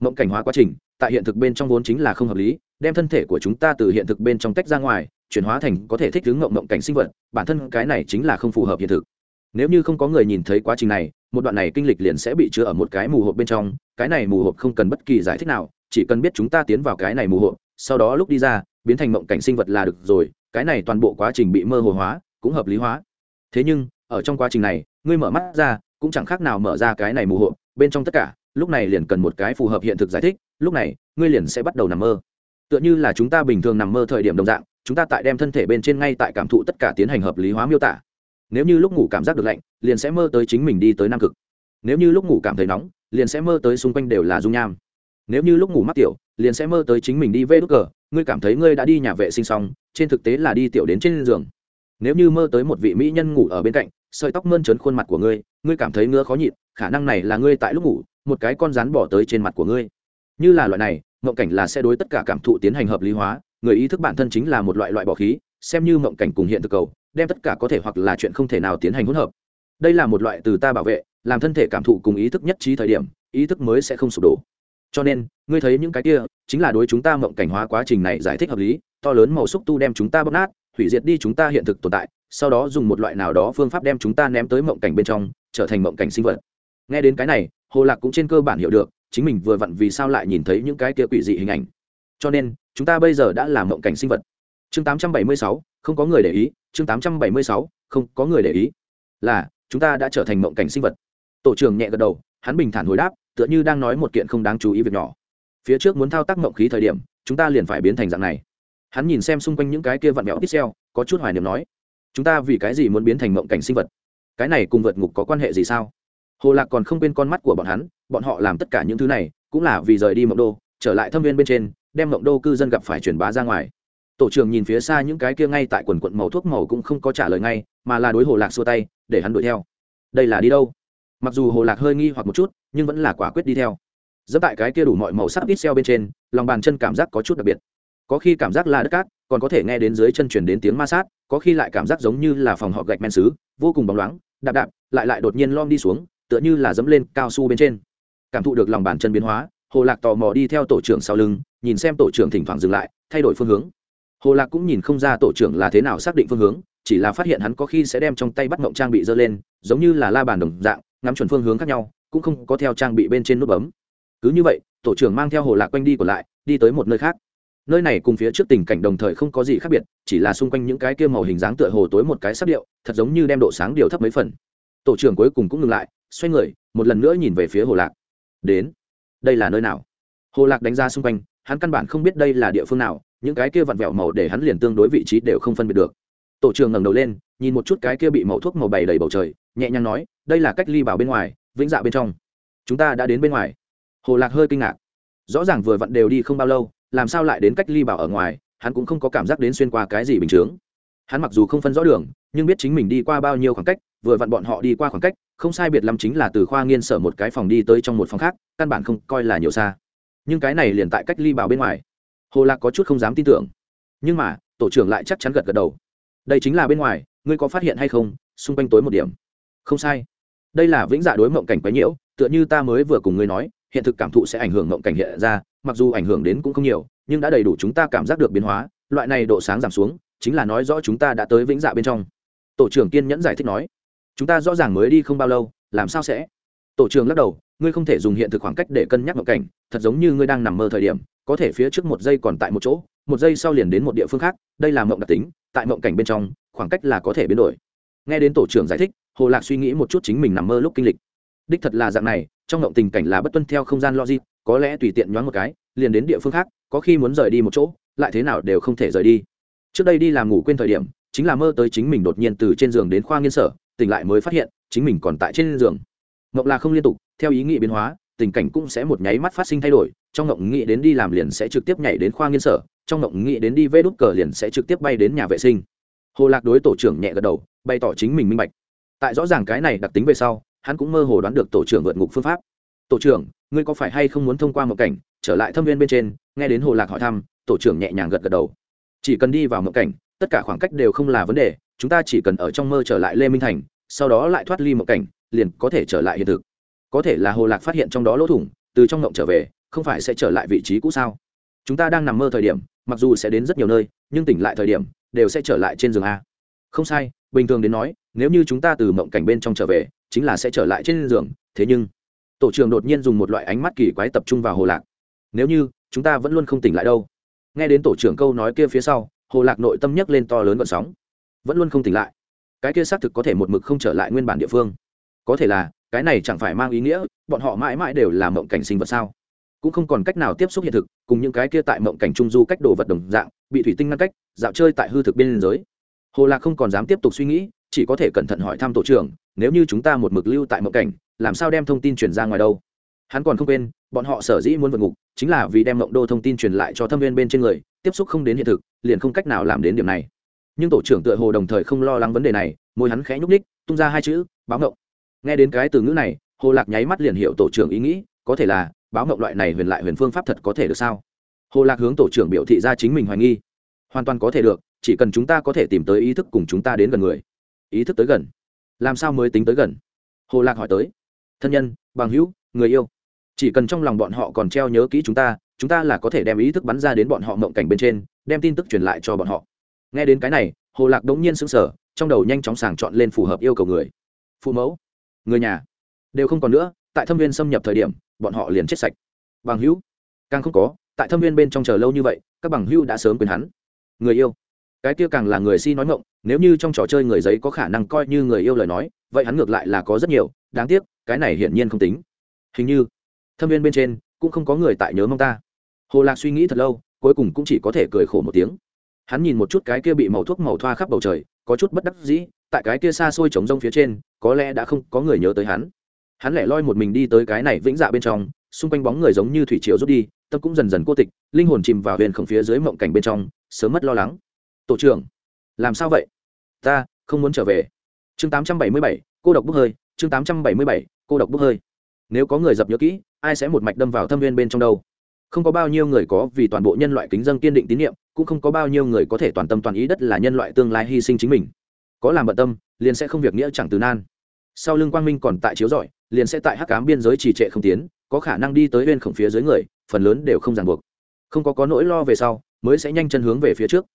Mộng cảnh hóa quá trình, tại hiện thực bên trong vốn chính là không hợp lý, đem thân thể của chúng ta từ hiện thực bên trong tách ra ngoài, chuyển hóa thành có thể thích ứng mộng mộng cảnh sinh vật, bản thân cái này chính là không phù hợp hiện thực. Nếu như không có người nhìn thấy quá trình này, một đoạn này kinh lịch liền sẽ bị chứa ở một cái mù hộp bên trong, cái này mù hộp không cần bất kỳ giải thích nào chỉ cần biết chúng ta tiến vào cái này mù hộ, sau đó lúc đi ra, biến thành mộng cảnh sinh vật là được rồi, cái này toàn bộ quá trình bị mơ hồ hóa, cũng hợp lý hóa. Thế nhưng, ở trong quá trình này, ngươi mở mắt ra, cũng chẳng khác nào mở ra cái này mù hộ, bên trong tất cả, lúc này liền cần một cái phù hợp hiện thực giải thích, lúc này, ngươi liền sẽ bắt đầu nằm mơ. Tựa như là chúng ta bình thường nằm mơ thời điểm đồng dạng, chúng ta tại đem thân thể bên trên ngay tại cảm thụ tất cả tiến hành hợp lý hóa miêu tả. Nếu như lúc ngủ cảm giác được lạnh, liền sẽ mơ tới chính mình đi tới nam cực. Nếu như lúc ngủ cảm thấy nóng, liền sẽ mơ tới xung quanh đều là dung nham nếu như lúc ngủ mắc tiểu, liền sẽ mơ tới chính mình đi vê đốt cờ. Ngươi cảm thấy ngươi đã đi nhà vệ sinh xong, trên thực tế là đi tiểu đến trên giường. Nếu như mơ tới một vị mỹ nhân ngủ ở bên cạnh, sợi tóc mơn trớn khuôn mặt của ngươi ngươi cảm thấy ngứa khó nhịn, khả năng này là ngươi tại lúc ngủ, một cái con rắn bỏ tới trên mặt của ngươi. Như là loại này, mộng cảnh là sẽ đối tất cả cảm thụ tiến hành hợp lý hóa, người ý thức bản thân chính là một loại loại bỏ khí, xem như mộng cảnh cùng hiện thực cầu, đem tất cả có thể hoặc là chuyện không thể nào tiến hành hỗn hợp. Đây là một loại từ ta bảo vệ, làm thân thể cảm thụ cùng ý thức nhất trí thời điểm, ý thức mới sẽ không sụp đổ cho nên ngươi thấy những cái kia chính là đối chúng ta mộng cảnh hóa quá trình này giải thích hợp lý to lớn màu xúc tu đem chúng ta bóp nát hủy diệt đi chúng ta hiện thực tồn tại sau đó dùng một loại nào đó phương pháp đem chúng ta ném tới mộng cảnh bên trong trở thành mộng cảnh sinh vật. Nghe đến cái này hồ lạc cũng trên cơ bản hiểu được chính mình vừa vặn vì sao lại nhìn thấy những cái kia quỷ dị hình ảnh. Cho nên chúng ta bây giờ đã làm mộng cảnh sinh vật. Chương 876, không có người để ý chương 876, không có người để ý. Là chúng ta đã trở thành mộng cảnh sinh vật. Tổ trưởng nhẹ gật đầu hắn bình thản hồi đáp tựa như đang nói một kiện không đáng chú ý việc nhỏ. Phía trước muốn thao tác mộng khí thời điểm, chúng ta liền phải biến thành dạng này. Hắn nhìn xem xung quanh những cái kia vặn mẹo pixel có chút hoài niệm nói, chúng ta vì cái gì muốn biến thành mộng cảnh sinh vật? Cái này cùng vượt ngục có quan hệ gì sao? Hồ lạc còn không quên con mắt của bọn hắn, bọn họ làm tất cả những thứ này, cũng là vì rời đi mộng đô, trở lại thâm viên bên trên, đem mộng đô cư dân gặp phải truyền bá ra ngoài. Tổ trưởng nhìn phía xa những cái kia ngay tại quần quận màu thuốc màu cũng không có trả lời ngay, mà là đối hồ lạc xua tay, để hắn đuổi theo. Đây là đi đâu? Mặc dù hồ lạc hơi nghi hoặc một chút nhưng vẫn là quả quyết đi theo. Dẫm tại cái kia đủ mọi màu sắc ít xeo bên trên, lòng bàn chân cảm giác có chút đặc biệt. Có khi cảm giác là đất cát, còn có thể nghe đến dưới chân chuyển đến tiếng ma sát, có khi lại cảm giác giống như là phòng họ gạch men xứ, vô cùng bóng loáng, đạp đạp, lại lại đột nhiên lom đi xuống, tựa như là dẫm lên cao su bên trên. Cảm thụ được lòng bàn chân biến hóa, hồ lạc tò mò đi theo tổ trưởng sau lưng, nhìn xem tổ trưởng thỉnh thoảng dừng lại, thay đổi phương hướng. Hồ lạc cũng nhìn không ra tổ trưởng là thế nào xác định phương hướng, chỉ là phát hiện hắn có khi sẽ đem trong tay bắt mộng trang bị dơ lên, giống như là la bàn đồng dạng, ngắm chuẩn phương hướng khác nhau cũng không có theo trang bị bên trên nút bấm. Cứ như vậy, tổ trưởng mang theo hồ lạc quanh đi còn lại, đi tới một nơi khác. Nơi này cùng phía trước tình cảnh đồng thời không có gì khác biệt, chỉ là xung quanh những cái kia màu hình dáng tựa hồ tối một cái sắc điệu, thật giống như đem độ sáng điều thấp mấy phần. Tổ trưởng cuối cùng cũng ngừng lại, xoay người, một lần nữa nhìn về phía hồ lạc. Đến. Đây là nơi nào? Hồ lạc đánh ra xung quanh, hắn căn bản không biết đây là địa phương nào, những cái kia vặn vẹo màu để hắn liền tương đối vị trí đều không phân biệt được. Tổ trưởng ngẩng đầu lên, nhìn một chút cái kia bị màu thuốc màu bày đầy bầu trời, nhẹ nhàng nói, đây là cách ly bảo bên ngoài vĩnh dạ bên trong. Chúng ta đã đến bên ngoài. Hồ lạc hơi kinh ngạc. Rõ ràng vừa vặn đều đi không bao lâu, làm sao lại đến cách ly bảo ở ngoài, hắn cũng không có cảm giác đến xuyên qua cái gì bình chướng. Hắn mặc dù không phân rõ đường, nhưng biết chính mình đi qua bao nhiêu khoảng cách, vừa vặn bọn họ đi qua khoảng cách, không sai biệt lắm chính là từ khoa nghiên sở một cái phòng đi tới trong một phòng khác, căn bản không coi là nhiều xa. Nhưng cái này liền tại cách ly bảo bên ngoài. Hồ lạc có chút không dám tin tưởng. Nhưng mà, tổ trưởng lại chắc chắn gật gật đầu. Đây chính là bên ngoài, ngươi có phát hiện hay không? Xung quanh tối một điểm. Không sai đây là vĩnh dạ đối mộng cảnh quấy nhiễu, tựa như ta mới vừa cùng ngươi nói, hiện thực cảm thụ sẽ ảnh hưởng mộng cảnh hiện ra, mặc dù ảnh hưởng đến cũng không nhiều, nhưng đã đầy đủ chúng ta cảm giác được biến hóa, loại này độ sáng giảm xuống, chính là nói rõ chúng ta đã tới vĩnh dạ bên trong. Tổ trưởng kiên nhẫn giải thích nói. Chúng ta rõ ràng mới đi không bao lâu, làm sao sẽ? Tổ trưởng lắc đầu, ngươi không thể dùng hiện thực khoảng cách để cân nhắc mộng cảnh, thật giống như ngươi đang nằm mơ thời điểm, có thể phía trước một giây còn tại một chỗ, một giây sau liền đến một địa phương khác, đây là mộng đặc tính, tại mộng cảnh bên trong, khoảng cách là có thể biến đổi. Nghe đến tổ trưởng giải thích hồ lạc suy nghĩ một chút chính mình nằm mơ lúc kinh lịch. Đích thật là dạng này, trong mộng tình cảnh là bất tuân theo không gian logic, có lẽ tùy tiện nhoáng một cái, liền đến địa phương khác, có khi muốn rời đi một chỗ, lại thế nào đều không thể rời đi. Trước đây đi làm ngủ quên thời điểm, chính là mơ tới chính mình đột nhiên từ trên giường đến khoa nghiên sở, tỉnh lại mới phát hiện, chính mình còn tại trên giường. Ngộng là không liên tục, theo ý nghĩ biến hóa, tình cảnh cũng sẽ một nháy mắt phát sinh thay đổi, trong ngộng nghĩ đến đi làm liền sẽ trực tiếp nhảy đến khoa nghiên sở, trong ngộng nghĩ đến đi vê đút cờ liền sẽ trực tiếp bay đến nhà vệ sinh. Hồ lạc đối tổ trưởng nhẹ gật đầu, bày tỏ chính mình minh bạch tại rõ ràng cái này đặc tính về sau, hắn cũng mơ hồ đoán được tổ trưởng vượt ngục phương pháp. Tổ trưởng, ngươi có phải hay không muốn thông qua một cảnh, trở lại thâm viên bên trên, nghe đến hồ lạc hỏi thăm, tổ trưởng nhẹ nhàng gật gật đầu. Chỉ cần đi vào một cảnh, tất cả khoảng cách đều không là vấn đề, chúng ta chỉ cần ở trong mơ trở lại lê minh thành, sau đó lại thoát ly một cảnh, liền có thể trở lại hiện thực. Có thể là hồ lạc phát hiện trong đó lỗ thủng, từ trong mộng trở về, không phải sẽ trở lại vị trí cũ sao? Chúng ta đang nằm mơ thời điểm, mặc dù sẽ đến rất nhiều nơi, nhưng tỉnh lại thời điểm, đều sẽ trở lại trên giường a. Không sai, bình thường đến nói nếu như chúng ta từ mộng cảnh bên trong trở về, chính là sẽ trở lại trên giường. Thế nhưng, tổ trưởng đột nhiên dùng một loại ánh mắt kỳ quái tập trung vào hồ lạc. Nếu như, chúng ta vẫn luôn không tỉnh lại đâu. Nghe đến tổ trưởng câu nói kia phía sau, hồ lạc nội tâm nhấc lên to lớn vận sóng. Vẫn luôn không tỉnh lại. Cái kia xác thực có thể một mực không trở lại nguyên bản địa phương. Có thể là, cái này chẳng phải mang ý nghĩa, bọn họ mãi mãi đều là mộng cảnh sinh vật sao? Cũng không còn cách nào tiếp xúc hiện thực, cùng những cái kia tại mộng cảnh trung du cách đồ vật đồng dạng, bị thủy tinh ngăn cách, dạo chơi tại hư thực biên giới. Hồ lạc không còn dám tiếp tục suy nghĩ chỉ có thể cẩn thận hỏi thăm tổ trưởng, nếu như chúng ta một mực lưu tại mộng cảnh, làm sao đem thông tin truyền ra ngoài đâu? Hắn còn không quên, bọn họ sở dĩ muốn vượt ngục, chính là vì đem mộng đô thông tin truyền lại cho thâm viên bên trên người, tiếp xúc không đến hiện thực, liền không cách nào làm đến điểm này. Nhưng tổ trưởng tựa hồ đồng thời không lo lắng vấn đề này, môi hắn khẽ nhúc ních tung ra hai chữ, báo mộng nghe đến cái từ ngữ này, hồ lạc nháy mắt liền hiểu tổ trưởng ý nghĩ, có thể là, báo mộng loại này huyền lại huyền phương pháp thật có thể được sao? Hồ lạc hướng tổ trưởng biểu thị ra chính mình hoài nghi. Hoàn toàn có thể được, chỉ cần chúng ta có thể tìm tới ý thức cùng chúng ta đến gần người ý thức tới gần. Làm sao mới tính tới gần? Hồ lạc hỏi tới. Thân nhân, bằng hữu, người yêu. Chỉ cần trong lòng bọn họ còn treo nhớ kỹ chúng ta chúng ta là có thể đem ý thức bắn ra đến bọn họ mộng cảnh bên trên, đem tin tức truyền lại cho bọn họ. Nghe đến cái này, hồ lạc đống nhiên sững sờ, trong đầu nhanh chóng sàng chọn lên phù hợp yêu cầu người. Phụ mẫu, người nhà. Đều không còn nữa, tại thâm viên xâm nhập thời điểm, bọn họ liền chết sạch. Bằng hữu, càng không có, tại thâm viên bên trong chờ lâu như vậy, các bằng hữu đã sớm quyền hắn. Người yêu cái kia càng là người si nói mộng, nếu như trong trò chơi người giấy có khả năng coi như người yêu lời nói, vậy hắn ngược lại là có rất nhiều, đáng tiếc, cái này hiển nhiên không tính. Hình như, thâm viên bên trên, cũng không có người tại nhớ mong ta. Hồ lạc suy nghĩ thật lâu, cuối cùng cũng chỉ có thể cười khổ một tiếng. Hắn nhìn một chút cái kia bị màu thuốc màu thoa khắp bầu trời, có chút bất đắc dĩ, tại cái kia xa xôi trống rông phía trên, có lẽ đã không có người nhớ tới hắn. Hắn lẻ loi một mình đi tới cái này vĩnh dạ bên trong, xung quanh bóng người giống như thủy triều rút đi, tâm cũng dần dần cô tịch, linh hồn chìm vào huyền khổng phía dưới mộng cảnh bên trong, sớm mất lo lắng tổ trưởng làm sao vậy? Ta không muốn trở về. Chương 877, cô độc bốc hơi. Chương 877, cô độc bốc hơi. Nếu có người dập nhớ kỹ ai sẽ một mạch đâm vào thâm viên bên trong đâu? Không có bao nhiêu người có vì toàn bộ nhân loại kính dân kiên định tín nhiệm cũng không có bao nhiêu người có thể toàn tâm toàn ý đất là nhân loại tương lai hy sinh chính mình. Có làm bận tâm liền sẽ không việc nghĩa chẳng từ nan. Sau lưng quang minh còn tại chiếu rọi liền sẽ tại hắc cám biên giới trì trệ không tiến có khả năng đi tới bên khổng phía dưới người phần lớn đều không ràng buộc. Không có có nỗi lo về sau mới sẽ nhanh chân hướng về phía trước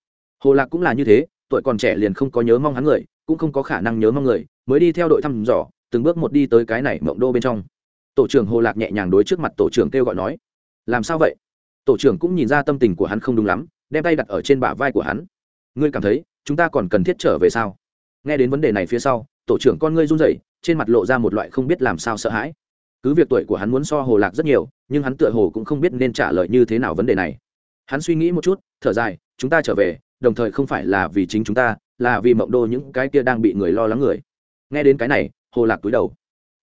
hồ lạc cũng là như thế, tuổi còn trẻ liền không có nhớ mong hắn người, cũng không có khả năng nhớ mong người, mới đi theo đội thăm dò, từng bước một đi tới cái này mộng đô bên trong. Tổ trưởng hồ lạc nhẹ nhàng đối trước mặt tổ trưởng kêu gọi nói, làm sao vậy? Tổ trưởng cũng nhìn ra tâm tình của hắn không đúng lắm, đem tay đặt ở trên bả vai của hắn. Ngươi cảm thấy, chúng ta còn cần thiết trở về sao? Nghe đến vấn đề này phía sau, tổ trưởng con ngươi run rẩy, trên mặt lộ ra một loại không biết làm sao sợ hãi. Cứ việc tuổi của hắn muốn so hồ lạc rất nhiều, nhưng hắn tựa hồ cũng không biết nên trả lời như thế nào vấn đề này. Hắn suy nghĩ một chút, thở dài, chúng ta trở về đồng thời không phải là vì chính chúng ta, là vì mộng đô những cái kia đang bị người lo lắng người. Nghe đến cái này, hồ lạc túi đầu.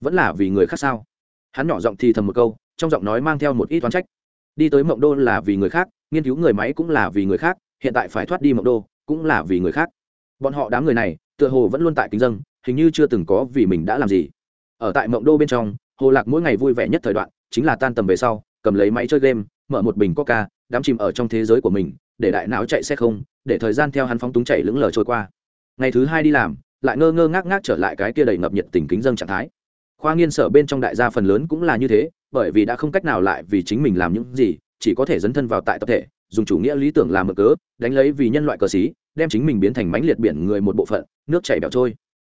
Vẫn là vì người khác sao? Hắn nhỏ giọng thì thầm một câu, trong giọng nói mang theo một ít toán trách. Đi tới mộng đô là vì người khác, nghiên cứu người máy cũng là vì người khác, hiện tại phải thoát đi mộng đô, cũng là vì người khác. Bọn họ đám người này, tựa hồ vẫn luôn tại kính dân, hình như chưa từng có vì mình đã làm gì. Ở tại mộng đô bên trong, hồ lạc mỗi ngày vui vẻ nhất thời đoạn, chính là tan tầm về sau, cầm lấy máy chơi game, mở một bình coca, đắm chìm ở trong thế giới của mình, để đại não chạy xe không để thời gian theo hắn phóng túng chạy lững lờ trôi qua. Ngày thứ hai đi làm, lại ngơ ngơ ngác ngác trở lại cái kia đầy ngập nhiệt tình kính dân trạng thái. Khoa nghiên sở bên trong đại gia phần lớn cũng là như thế, bởi vì đã không cách nào lại vì chính mình làm những gì, chỉ có thể dấn thân vào tại tập thể, dùng chủ nghĩa lý tưởng làm mở cớ, đánh lấy vì nhân loại cờ xí, đem chính mình biến thành mánh liệt biển người một bộ phận, nước chảy bẻo trôi.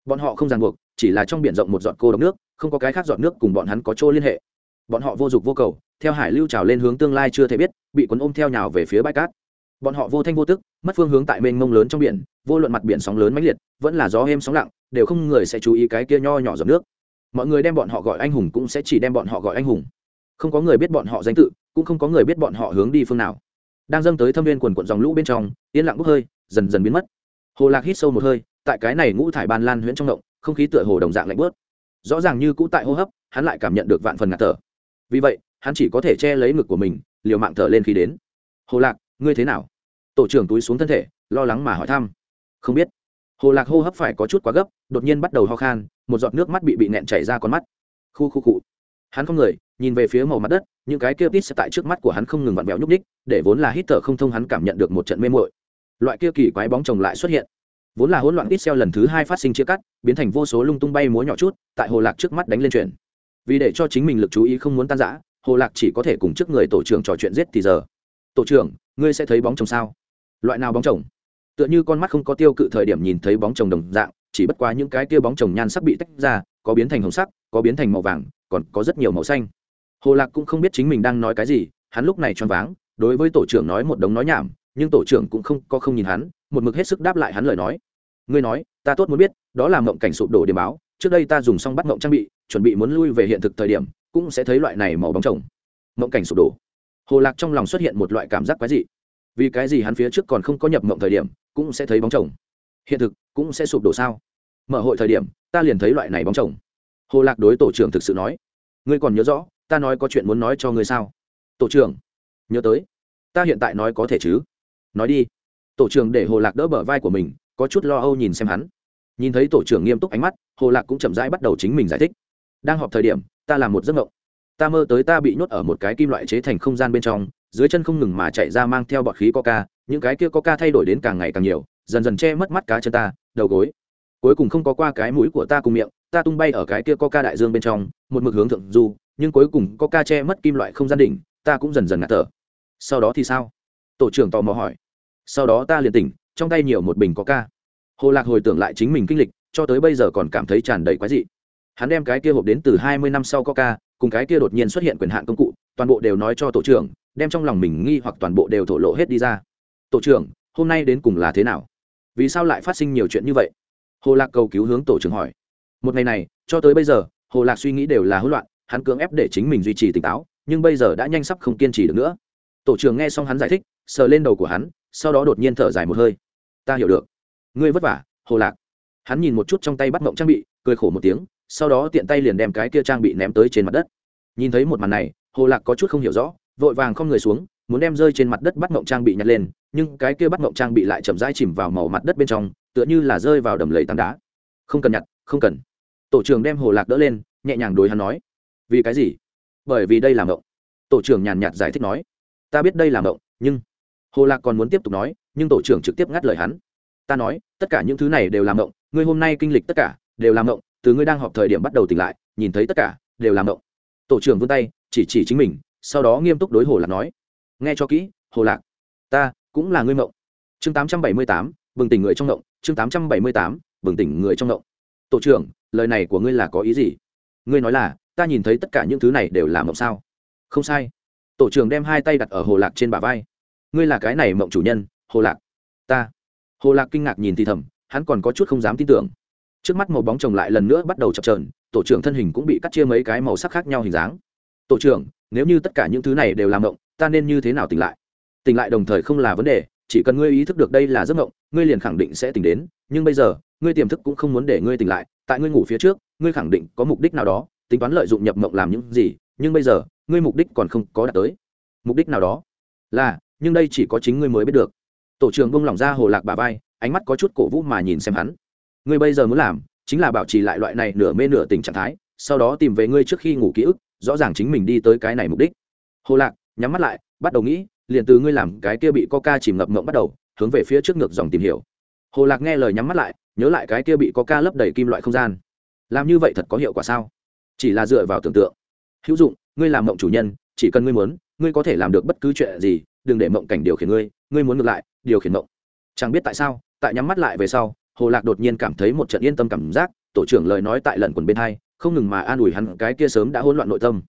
Bọn họ không ràng buộc, chỉ là trong biển rộng một giọt cô độc nước, không có cái khác giọt nước cùng bọn hắn có chỗ liên hệ. Bọn họ vô dục vô cầu, theo hải lưu trào lên hướng tương lai chưa thể biết, bị cuốn ôm theo nhào về phía bãi cát bọn họ vô thanh vô tức, mất phương hướng tại mênh mông lớn trong biển, vô luận mặt biển sóng lớn mãnh liệt, vẫn là gió êm sóng lặng, đều không người sẽ chú ý cái kia nho nhỏ giọt nước. Mọi người đem bọn họ gọi anh hùng cũng sẽ chỉ đem bọn họ gọi anh hùng. Không có người biết bọn họ danh tự, cũng không có người biết bọn họ hướng đi phương nào. Đang dâng tới thâm viên quần quận dòng lũ bên trong, yên lặng bốc hơi, dần dần biến mất. Hồ lạc hít sâu một hơi, tại cái này ngũ thải ban lan huyễn trong động, không khí tựa hồ đồng dạng lạnh bớt rõ ràng như cũ tại hô hấp, hắn lại cảm nhận được vạn phần ngạt thở. Vì vậy, hắn chỉ có thể che lấy ngực của mình, liều mạng thở lên khi đến. Hồ lạc ngươi thế nào? Tổ trưởng túi xuống thân thể, lo lắng mà hỏi thăm. Không biết. Hồ lạc hô hấp phải có chút quá gấp, đột nhiên bắt đầu ho khan, một giọt nước mắt bị bị nẹn chảy ra con mắt. Khu khu cụ hắn không người, nhìn về phía màu mặt đất, những cái kia tít sẽ tại trước mắt của hắn không ngừng vặn vẹo nhúc ních để vốn là hít thở không thông hắn cảm nhận được một trận mê mội loại kia kỳ quái bóng chồng lại xuất hiện. Vốn là hỗn loạn ít xeo lần thứ hai phát sinh chia cắt, biến thành vô số lung tung bay múa nhỏ chút, tại hồ lạc trước mắt đánh lên chuyển. Vì để cho chính mình lực chú ý không muốn tan rã, hồ lạc chỉ có thể cùng trước người tổ trưởng trò chuyện giết thì giờ. Tổ trưởng ngươi sẽ thấy bóng chồng sao? Loại nào bóng chồng? Tựa như con mắt không có tiêu cự thời điểm nhìn thấy bóng chồng đồng dạng, chỉ bất quá những cái tiêu bóng chồng nhan sắc bị tách ra, có biến thành hồng sắc, có biến thành màu vàng, còn có rất nhiều màu xanh. Hồ lạc cũng không biết chính mình đang nói cái gì, hắn lúc này choáng váng, đối với tổ trưởng nói một đống nói nhảm, nhưng tổ trưởng cũng không, có không nhìn hắn, một mực hết sức đáp lại hắn lời nói. Ngươi nói, ta tốt muốn biết, đó là mộng cảnh sụp đổ điểm báo, trước đây ta dùng xong bắt mộng trang bị, chuẩn bị muốn lui về hiện thực thời điểm, cũng sẽ thấy loại này màu bóng chồng. Mộng cảnh sụp đổ hồ lạc trong lòng xuất hiện một loại cảm giác quái dị. Vì cái gì hắn phía trước còn không có nhập mộng thời điểm, cũng sẽ thấy bóng chồng? Hiện thực, cũng sẽ sụp đổ sao? Mở hội thời điểm, ta liền thấy loại này bóng chồng. Hồ lạc đối tổ trưởng thực sự nói, ngươi còn nhớ rõ, ta nói có chuyện muốn nói cho ngươi sao? Tổ trưởng, nhớ tới. Ta hiện tại nói có thể chứ? Nói đi. Tổ trưởng để hồ lạc đỡ bờ vai của mình, có chút lo âu nhìn xem hắn. Nhìn thấy tổ trưởng nghiêm túc ánh mắt, hồ lạc cũng chậm rãi bắt đầu chính mình giải thích. Đang họp thời điểm, ta làm một giấc mộng ta mơ tới ta bị nhốt ở một cái kim loại chế thành không gian bên trong, dưới chân không ngừng mà chạy ra mang theo bọt khí coca, những cái kia coca thay đổi đến càng ngày càng nhiều, dần dần che mất mắt cá chân ta, đầu gối. Cuối cùng không có qua cái mũi của ta cùng miệng, ta tung bay ở cái kia coca đại dương bên trong, một mực hướng thượng du, nhưng cuối cùng coca che mất kim loại không gian đỉnh, ta cũng dần dần ngạt thở. Sau đó thì sao? Tổ trưởng tò mò hỏi. Sau đó ta liền tỉnh, trong tay nhiều một bình coca. Hồ lạc hồi tưởng lại chính mình kinh lịch, cho tới bây giờ còn cảm thấy tràn đầy quái dị. Hắn đem cái kia hộp đến từ hai mươi năm sau coca cùng cái kia đột nhiên xuất hiện quyền hạn công cụ, toàn bộ đều nói cho tổ trưởng, đem trong lòng mình nghi hoặc toàn bộ đều thổ lộ hết đi ra. Tổ trưởng, hôm nay đến cùng là thế nào? Vì sao lại phát sinh nhiều chuyện như vậy? Hồ lạc cầu cứu hướng tổ trưởng hỏi. Một ngày này, cho tới bây giờ, hồ lạc suy nghĩ đều là hỗn loạn, hắn cưỡng ép để chính mình duy trì tỉnh táo, nhưng bây giờ đã nhanh sắp không kiên trì được nữa. Tổ trưởng nghe xong hắn giải thích, sờ lên đầu của hắn, sau đó đột nhiên thở dài một hơi. Ta hiểu được. Ngươi vất vả, hồ lạc. Hắn nhìn một chút trong tay bắt mộng trang bị cười khổ một tiếng, sau đó tiện tay liền đem cái kia trang bị ném tới trên mặt đất. Nhìn thấy một màn này, hồ lạc có chút không hiểu rõ, vội vàng không người xuống, muốn đem rơi trên mặt đất bắt mộng trang bị nhặt lên, nhưng cái kia bắt mộng trang bị lại chậm rãi chìm vào màu mặt đất bên trong, tựa như là rơi vào đầm lầy tảng đá. Không cần nhặt, không cần. Tổ trưởng đem hồ lạc đỡ lên, nhẹ nhàng đối hắn nói. Vì cái gì? Bởi vì đây là mộng tổ trưởng nhàn nhạt giải thích nói. Ta biết đây là mộng nhưng hồ lạc còn muốn tiếp tục nói, nhưng tổ trưởng trực tiếp ngắt lời hắn. Ta nói, tất cả những thứ này đều làm mộng ngươi hôm nay kinh lịch tất cả đều làm động, từ ngươi đang họp thời điểm bắt đầu tỉnh lại nhìn thấy tất cả đều làm động. tổ trưởng vươn tay chỉ chỉ chính mình sau đó nghiêm túc đối hồ lạc nói. Nghe cho kỹ hồ lạc ta cũng là ngươi mộng chương tám trăm bảy mươi tám bừng tỉnh người trong động chương tám trăm bảy mươi tám bừng tỉnh người trong động tổ trưởng lời này của ngươi là có ý gì? Ngươi nói là ta nhìn thấy tất cả những thứ này đều là mộng sao? Không sai. Tổ trưởng đem hai tay đặt ở hồ lạc trên bả vai. Ngươi là cái này mộng chủ nhân hồ lạc. Ta. Hồ lạc kinh ngạc nhìn thì thầm hắn còn có chút không dám tin tưởng trước mắt màu bóng chồng lại lần nữa bắt đầu chập trờn tổ trưởng thân hình cũng bị cắt chia mấy cái màu sắc khác nhau hình dáng. Tổ trưởng, nếu như tất cả những thứ này đều làm mộng ta nên như thế nào tỉnh lại? Tỉnh lại đồng thời không là vấn đề, chỉ cần ngươi ý thức được đây là giấc mộng ngươi liền khẳng định sẽ tỉnh đến, nhưng bây giờ, ngươi tiềm thức cũng không muốn để ngươi tỉnh lại, tại ngươi ngủ phía trước, ngươi khẳng định có mục đích nào đó, tính toán lợi dụng nhập mộng làm những gì, nhưng bây giờ, ngươi mục đích còn không có đạt tới. Mục đích nào đó? Là, nhưng đây chỉ có chính ngươi mới biết được. Tổ trưởng bông lỏng ra hồ lạc bà vai, ánh mắt có chút cổ vũ mà nhìn xem hắn ngươi bây giờ muốn làm chính là bảo trì lại loại này nửa mê nửa tình trạng thái, sau đó tìm về ngươi trước khi ngủ ký ức, rõ ràng chính mình đi tới cái này mục đích. Hồ lạc, nhắm mắt lại, bắt đầu nghĩ, liền từ ngươi làm cái kia bị coca chìm ngập ngộng bắt đầu, hướng về phía trước ngược dòng tìm hiểu. Hồ lạc nghe lời nhắm mắt lại, nhớ lại cái kia bị coca lấp đầy kim loại không gian. Làm như vậy thật có hiệu quả sao? Chỉ là dựa vào tưởng tượng. Hữu dụng, ngươi làm mộng chủ nhân, chỉ cần ngươi muốn, ngươi có thể làm được bất cứ chuyện gì, đừng để mộng cảnh điều khiển ngươi ngươi muốn ngược lại, điều khiển mộng. Chẳng biết tại sao, tại nhắm mắt lại về sau hồ lạc đột nhiên cảm thấy một trận yên tâm cảm giác, tổ trưởng lời nói tại lần quần bên hai, không ngừng mà an ủi hắn cái kia sớm đã hỗn loạn nội tâm.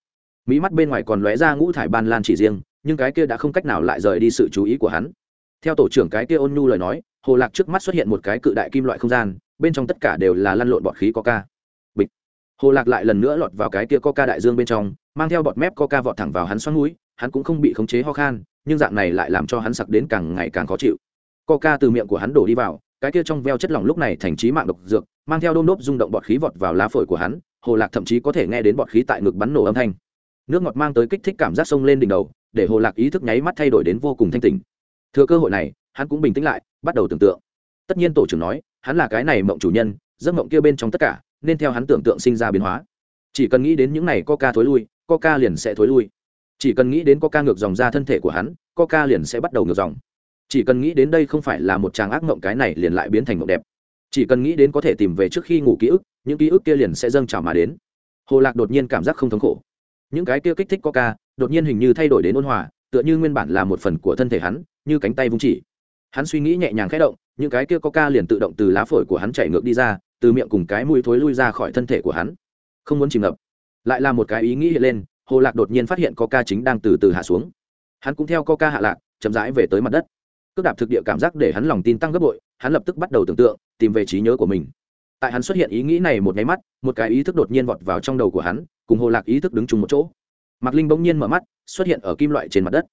Mỹ mắt bên ngoài còn lóe ra ngũ thải ban lan chỉ riêng, nhưng cái kia đã không cách nào lại rời đi sự chú ý của hắn. Theo tổ trưởng cái kia ôn nhu lời nói, hồ lạc trước mắt xuất hiện một cái cự đại kim loại không gian, bên trong tất cả đều là lăn lộn bọt khí coca. Bịch. Hồ lạc lại lần nữa lọt vào cái kia coca đại dương bên trong, mang theo bọt mép coca vọt thẳng vào hắn xoắn núi hắn cũng không bị khống chế ho khan, nhưng dạng này lại làm cho hắn sặc đến càng ngày càng khó chịu. Coca từ miệng của hắn đổ đi vào cái kia trong veo chất lỏng lúc này thành trí mạng độc dược, mang theo đôm đốp rung động bọt khí vọt vào lá phổi của hắn, hồ lạc thậm chí có thể nghe đến bọt khí tại ngực bắn nổ âm thanh. Nước ngọt mang tới kích thích cảm giác sông lên đỉnh đầu, để hồ lạc ý thức nháy mắt thay đổi đến vô cùng thanh tình thừa cơ hội này, hắn cũng bình tĩnh lại, bắt đầu tưởng tượng. Tất nhiên tổ trưởng nói, hắn là cái này mộng chủ nhân, giấc mộng kia bên trong tất cả, nên theo hắn tưởng tượng sinh ra biến hóa. Chỉ cần nghĩ đến những này coca thối lui coca liền sẽ thối lui. Chỉ cần nghĩ đến coca ngược dòng ra thân thể của hắn coca liền sẽ bắt đầu ngược dòng chỉ cần nghĩ đến đây không phải là một tràng ác mộng, cái này liền lại biến thành mộng đẹp. Chỉ cần nghĩ đến có thể tìm về trước khi ngủ ký ức, những ký ức kia liền sẽ dâng trào mà đến. Hồ lạc đột nhiên cảm giác không thống khổ. Những cái kia kích thích coca, đột nhiên hình như thay đổi đến ôn hòa, tựa như nguyên bản là một phần của thân thể hắn, như cánh tay vung chỉ. Hắn suy nghĩ nhẹ nhàng khẽ động, những cái kia coca liền tự động từ lá phổi của hắn chảy ngược đi ra, từ miệng cùng cái mũi thối lui ra khỏi thân thể của hắn. Không muốn chìm ngập. Lại là một cái ý nghĩ hiện lên, hồ lạc đột nhiên phát hiện coca chính đang từ từ hạ xuống. Hắn cũng theo coca hạ lạc, chậm rãi về tới mặt đất cước đạp thực địa cảm giác để hắn lòng tin tăng gấp bội, hắn lập tức bắt đầu tưởng tượng, tìm về trí nhớ của mình. Tại hắn xuất hiện ý nghĩ này một nháy mắt, một cái ý thức đột nhiên vọt vào trong đầu của hắn, cùng hồ lạc ý thức đứng chung một chỗ. Mạc linh bỗng nhiên mở mắt, xuất hiện ở kim loại trên mặt đất.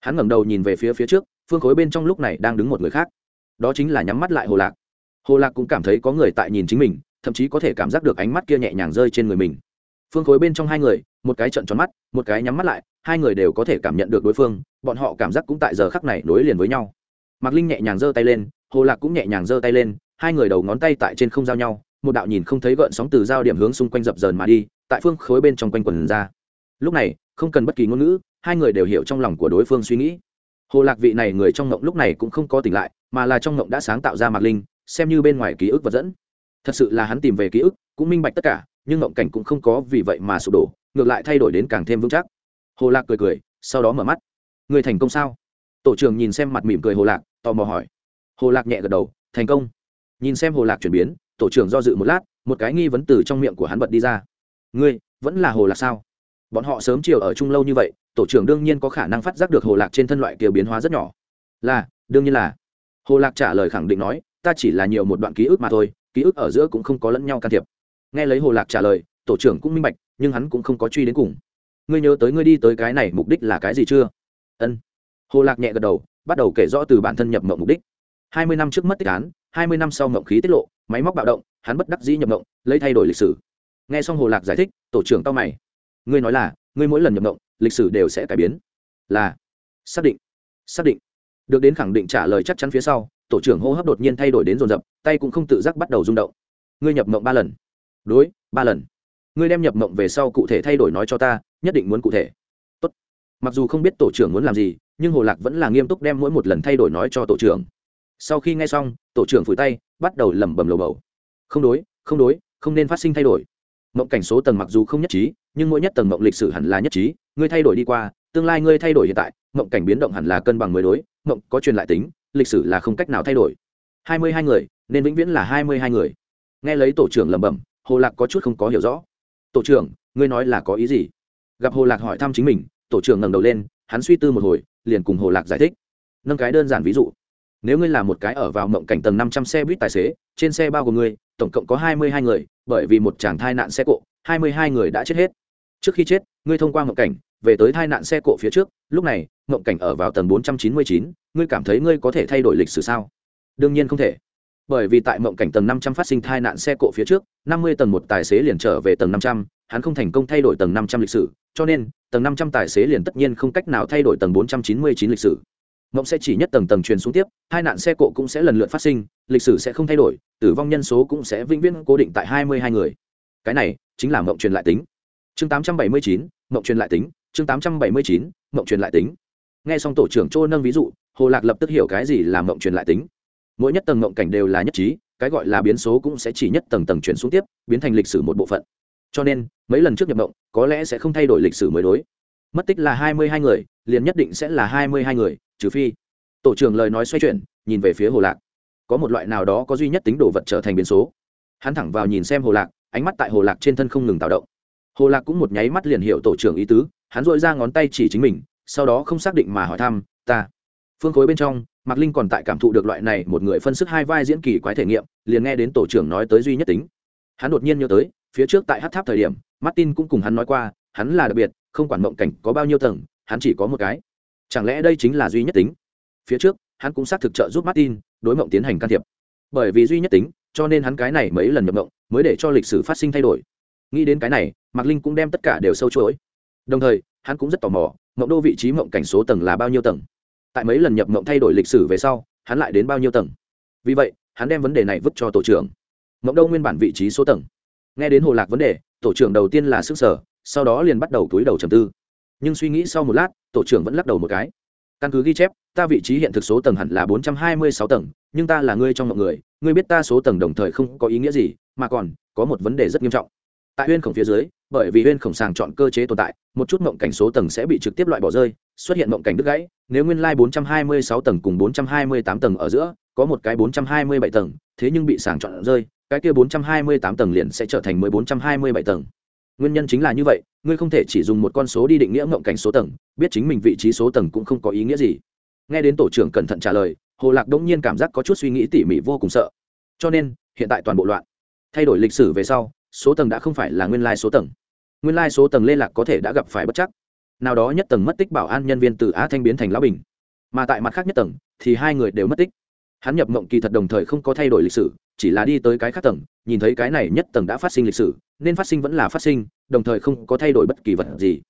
Hắn ngẩng đầu nhìn về phía phía trước, phương khối bên trong lúc này đang đứng một người khác. Đó chính là nhắm mắt lại hồ lạc. Hồ lạc cũng cảm thấy có người tại nhìn chính mình, thậm chí có thể cảm giác được ánh mắt kia nhẹ nhàng rơi trên người mình. Phương khối bên trong hai người, một cái trận tròn mắt, một cái nhắm mắt lại, hai người đều có thể cảm nhận được đối phương, bọn họ cảm giác cũng tại giờ khắc này nối liền với nhau mạc linh nhẹ nhàng giơ tay lên, hồ lạc cũng nhẹ nhàng giơ tay lên, hai người đầu ngón tay tại trên không giao nhau, một đạo nhìn không thấy gợn sóng từ giao điểm hướng xung quanh dập dờn mà đi, tại phương khối bên trong quanh quần ra. Lúc này, không cần bất kỳ ngôn ngữ, hai người đều hiểu trong lòng của đối phương suy nghĩ. Hồ lạc vị này người trong ngộng lúc này cũng không có tỉnh lại, mà là trong ngộng đã sáng tạo ra mạc linh, xem như bên ngoài ký ức vật dẫn. Thật sự là hắn tìm về ký ức, cũng minh bạch tất cả, nhưng ngộng cảnh cũng không có vì vậy mà sụp đổ, ngược lại thay đổi đến càng thêm vững chắc. Hồ lạc cười cười, sau đó mở mắt. Người thành công sao? Tổ trưởng nhìn xem mặt mỉm cười hồ lạc, tò mò hỏi. Hồ lạc nhẹ gật đầu, thành công. Nhìn xem hồ lạc chuyển biến, tổ trưởng do dự một lát, một cái nghi vấn từ trong miệng của hắn bật đi ra. Ngươi, vẫn là hồ lạc sao? Bọn họ sớm chiều ở chung lâu như vậy, tổ trưởng đương nhiên có khả năng phát giác được hồ lạc trên thân loại kiểu biến hóa rất nhỏ. Là, đương nhiên là. Hồ lạc trả lời khẳng định nói, ta chỉ là nhiều một đoạn ký ức mà thôi, ký ức ở giữa cũng không có lẫn nhau can thiệp. Nghe lấy hồ lạc trả lời, tổ trưởng cũng minh bạch, nhưng hắn cũng không có truy đến cùng. Ngươi nhớ tới ngươi đi tới cái này mục đích là cái gì chưa? Ân hồ lạc nhẹ gật đầu, bắt đầu kể rõ từ bản thân nhập mộng mục đích. Hai mươi năm trước mất tích án, hai mươi năm sau mộng khí tiết lộ, máy móc bạo động, hắn bất đắc dĩ nhập mộng, lấy thay đổi lịch sử. Nghe xong hồ lạc giải thích, tổ trưởng tao mày. Ngươi nói là, ngươi mỗi lần nhập mộng, lịch sử đều sẽ cải biến. Là. Xác định. Xác định. Được đến khẳng định trả lời chắc chắn phía sau, tổ trưởng hô hấp đột nhiên thay đổi đến rồn rập tay cũng không tự giác bắt đầu rung động. Ngươi nhập mộng ba lần. Đối, ba lần. Ngươi đem nhập mộng về sau cụ thể thay đổi nói cho ta, nhất định muốn cụ thể. Tốt. mặc dù không biết tổ trưởng muốn làm gì nhưng hồ lạc vẫn là nghiêm túc đem mỗi một lần thay đổi nói cho tổ trưởng. Sau khi nghe xong, tổ trưởng phủi tay, bắt đầu lẩm bẩm lầu bầu. Không đối không đối, không nên phát sinh thay đổi. Mộng cảnh số tầng mặc dù không nhất trí, nhưng mỗi nhất tầng mộng lịch sử hẳn là nhất trí, ngươi thay đổi đi qua, tương lai ngươi thay đổi hiện tại, mộng cảnh biến động hẳn là cân bằng mới đối, mộng có truyền lại tính, lịch sử là không cách nào thay đổi. Hai mươi hai người, nên vĩnh viễn là hai mươi hai người. Nghe lấy tổ trưởng lẩm bẩm, hồ lạc có chút không có hiểu rõ. Tổ trưởng, ngươi nói là có ý gì? Gặp hồ lạc hỏi thăm chính mình, tổ trưởng ngẩng đầu lên hắn suy tư một hồi, liền cùng hồ lạc giải thích. Nâng cái đơn giản ví dụ. Nếu ngươi là một cái ở vào mộng cảnh tầng năm trăm xe buýt tài xế, trên xe bao gồm ngươi, tổng cộng có hai mươi hai người, bởi vì một chàng thai nạn xe cộ, hai mươi hai người đã chết hết. Trước khi chết, ngươi thông qua mộng cảnh, về tới thai nạn xe cộ phía trước, lúc này, mộng cảnh ở vào tầng bốn trăm chín mươi chín, ngươi cảm thấy ngươi có thể thay đổi lịch sử sao? Đương nhiên không thể. Bởi vì tại mộng cảnh tầng năm trăm phát sinh thai nạn xe cộ phía trước, năm mươi tầng một tài xế liền trở về tầng năm trăm hắn không thành công thay đổi tầng năm trăm lịch sử, cho nên, tầng năm trăm tài xế liền tất nhiên không cách nào thay đổi tầng bốn trăm chín mươi chín lịch sử. Mộng sẽ chỉ nhất tầng tầng truyền xuống tiếp, hai nạn xe cộ cũng sẽ lần lượt phát sinh, lịch sử sẽ không thay đổi, tử vong nhân số cũng sẽ vĩnh viễn cố định tại hai mươi hai người. Cái này chính là mộng truyền lại tính. Chương tám trăm bảy mươi chín, mộng truyền lại tính, chương tám trăm bảy mươi chín, mộng truyền lại tính. Nghe xong tổ trưởng châu nâng ví dụ, hồ lạc lập tức hiểu cái gì là mộng truyền lại tính. Mỗi nhất tầng mộng cảnh đều là nhất trí, cái gọi là biến số cũng sẽ chỉ nhất tầng tầng chuyển xuống tiếp, biến thành lịch sử một bộ phận cho nên, mấy lần trước nhập mộng, có lẽ sẽ không thay đổi lịch sử mới đối. Mất tích là hai mươi hai người, liền nhất định sẽ là hai mươi hai người, trừ phi. Tổ trưởng lời nói xoay chuyển, nhìn về phía hồ lạc. Có một loại nào đó có duy nhất tính đồ vật trở thành biến số. Hắn thẳng vào nhìn xem hồ lạc, ánh mắt tại hồ lạc trên thân không ngừng tạo động. Hồ lạc cũng một nháy mắt liền hiểu tổ trưởng ý tứ, hắn dội ra ngón tay chỉ chính mình, sau đó không xác định mà hỏi thăm, ta, phương khối bên trong, mạc linh còn tại cảm thụ được loại này một người phân sức hai vai diễn kỳ quái thể nghiệm, liền nghe đến tổ trưởng nói tới duy nhất tính. Hắn đột nhiên nhớ tới phía trước tại hát tháp thời điểm, martin cũng cùng hắn nói qua, hắn là đặc biệt, không quản mộng cảnh có bao nhiêu tầng, hắn chỉ có một cái. Chẳng lẽ đây chính là duy nhất tính? Phía trước, hắn cũng xác thực trợ giúp martin đối mộng tiến hành can thiệp. Bởi vì duy nhất tính, cho nên hắn cái này mấy lần nhập mộng, mới để cho lịch sử phát sinh thay đổi. Nghĩ đến cái này, mạc linh cũng đem tất cả đều sâu chuỗi. Đồng thời, hắn cũng rất tò mò, mộng đô vị trí mộng cảnh số tầng là bao nhiêu tầng? Tại mấy lần nhập mộng thay đổi lịch sử về sau, hắn lại đến bao nhiêu tầng? Vì vậy, hắn đem vấn đề này vứt cho tổ trưởng. Mộng đô nguyên bản vị trí số tầng nghe đến hồ lạc vấn đề, tổ trưởng đầu tiên là sức sở sau đó liền bắt đầu túi đầu trầm tư. Nhưng suy nghĩ sau một lát, tổ trưởng vẫn lắc đầu một cái. Căn cứ ghi chép, ta vị trí hiện thực số tầng hẳn là bốn trăm hai mươi sáu tầng, nhưng ta là ngươi trong mọi người, ngươi biết ta số tầng đồng thời không có ý nghĩa gì, mà còn có một vấn đề rất nghiêm trọng. Tại huyên khổng phía dưới, bởi vì huyên khổng sàng chọn cơ chế tồn tại, một chút mộng cảnh số tầng sẽ bị trực tiếp loại bỏ rơi, xuất hiện mộng cảnh đứt gãy. Nếu nguyên lai bốn trăm hai mươi sáu tầng cùng bốn trăm hai mươi tám tầng ở giữa, có một cái bốn trăm hai mươi bảy tầng, thế nhưng bị sàng chọn rơi cái kia bốn trăm hai mươi tám tầng liền sẽ trở thành mười bốn trăm hai mươi bảy tầng. Nguyên nhân chính là như vậy, ngươi không thể chỉ dùng một con số đi định nghĩa mộng cảnh số tầng, biết chính mình vị trí số tầng cũng không có ý nghĩa gì. Nghe đến tổ trưởng cẩn thận trả lời, hồ lạc đống nhiên cảm giác có chút suy nghĩ tỉ mỉ vô cùng sợ. Cho nên, hiện tại toàn bộ loạn. Thay đổi lịch sử về sau, số tầng đã không phải là nguyên lai số tầng. Nguyên lai số tầng lê lạc có thể đã gặp phải bất chắc. Nào đó nhất tầng mất tích bảo an nhân viên từ á thanh biến thành lão bình. Mà tại mặt khác nhất tầng, thì hai người đều mất tích hắn nhập mộng kỳ thật đồng thời không có thay đổi lịch sử, chỉ là đi tới cái khác tầng, nhìn thấy cái này nhất tầng đã phát sinh lịch sử, nên phát sinh vẫn là phát sinh, đồng thời không có thay đổi bất kỳ vật gì.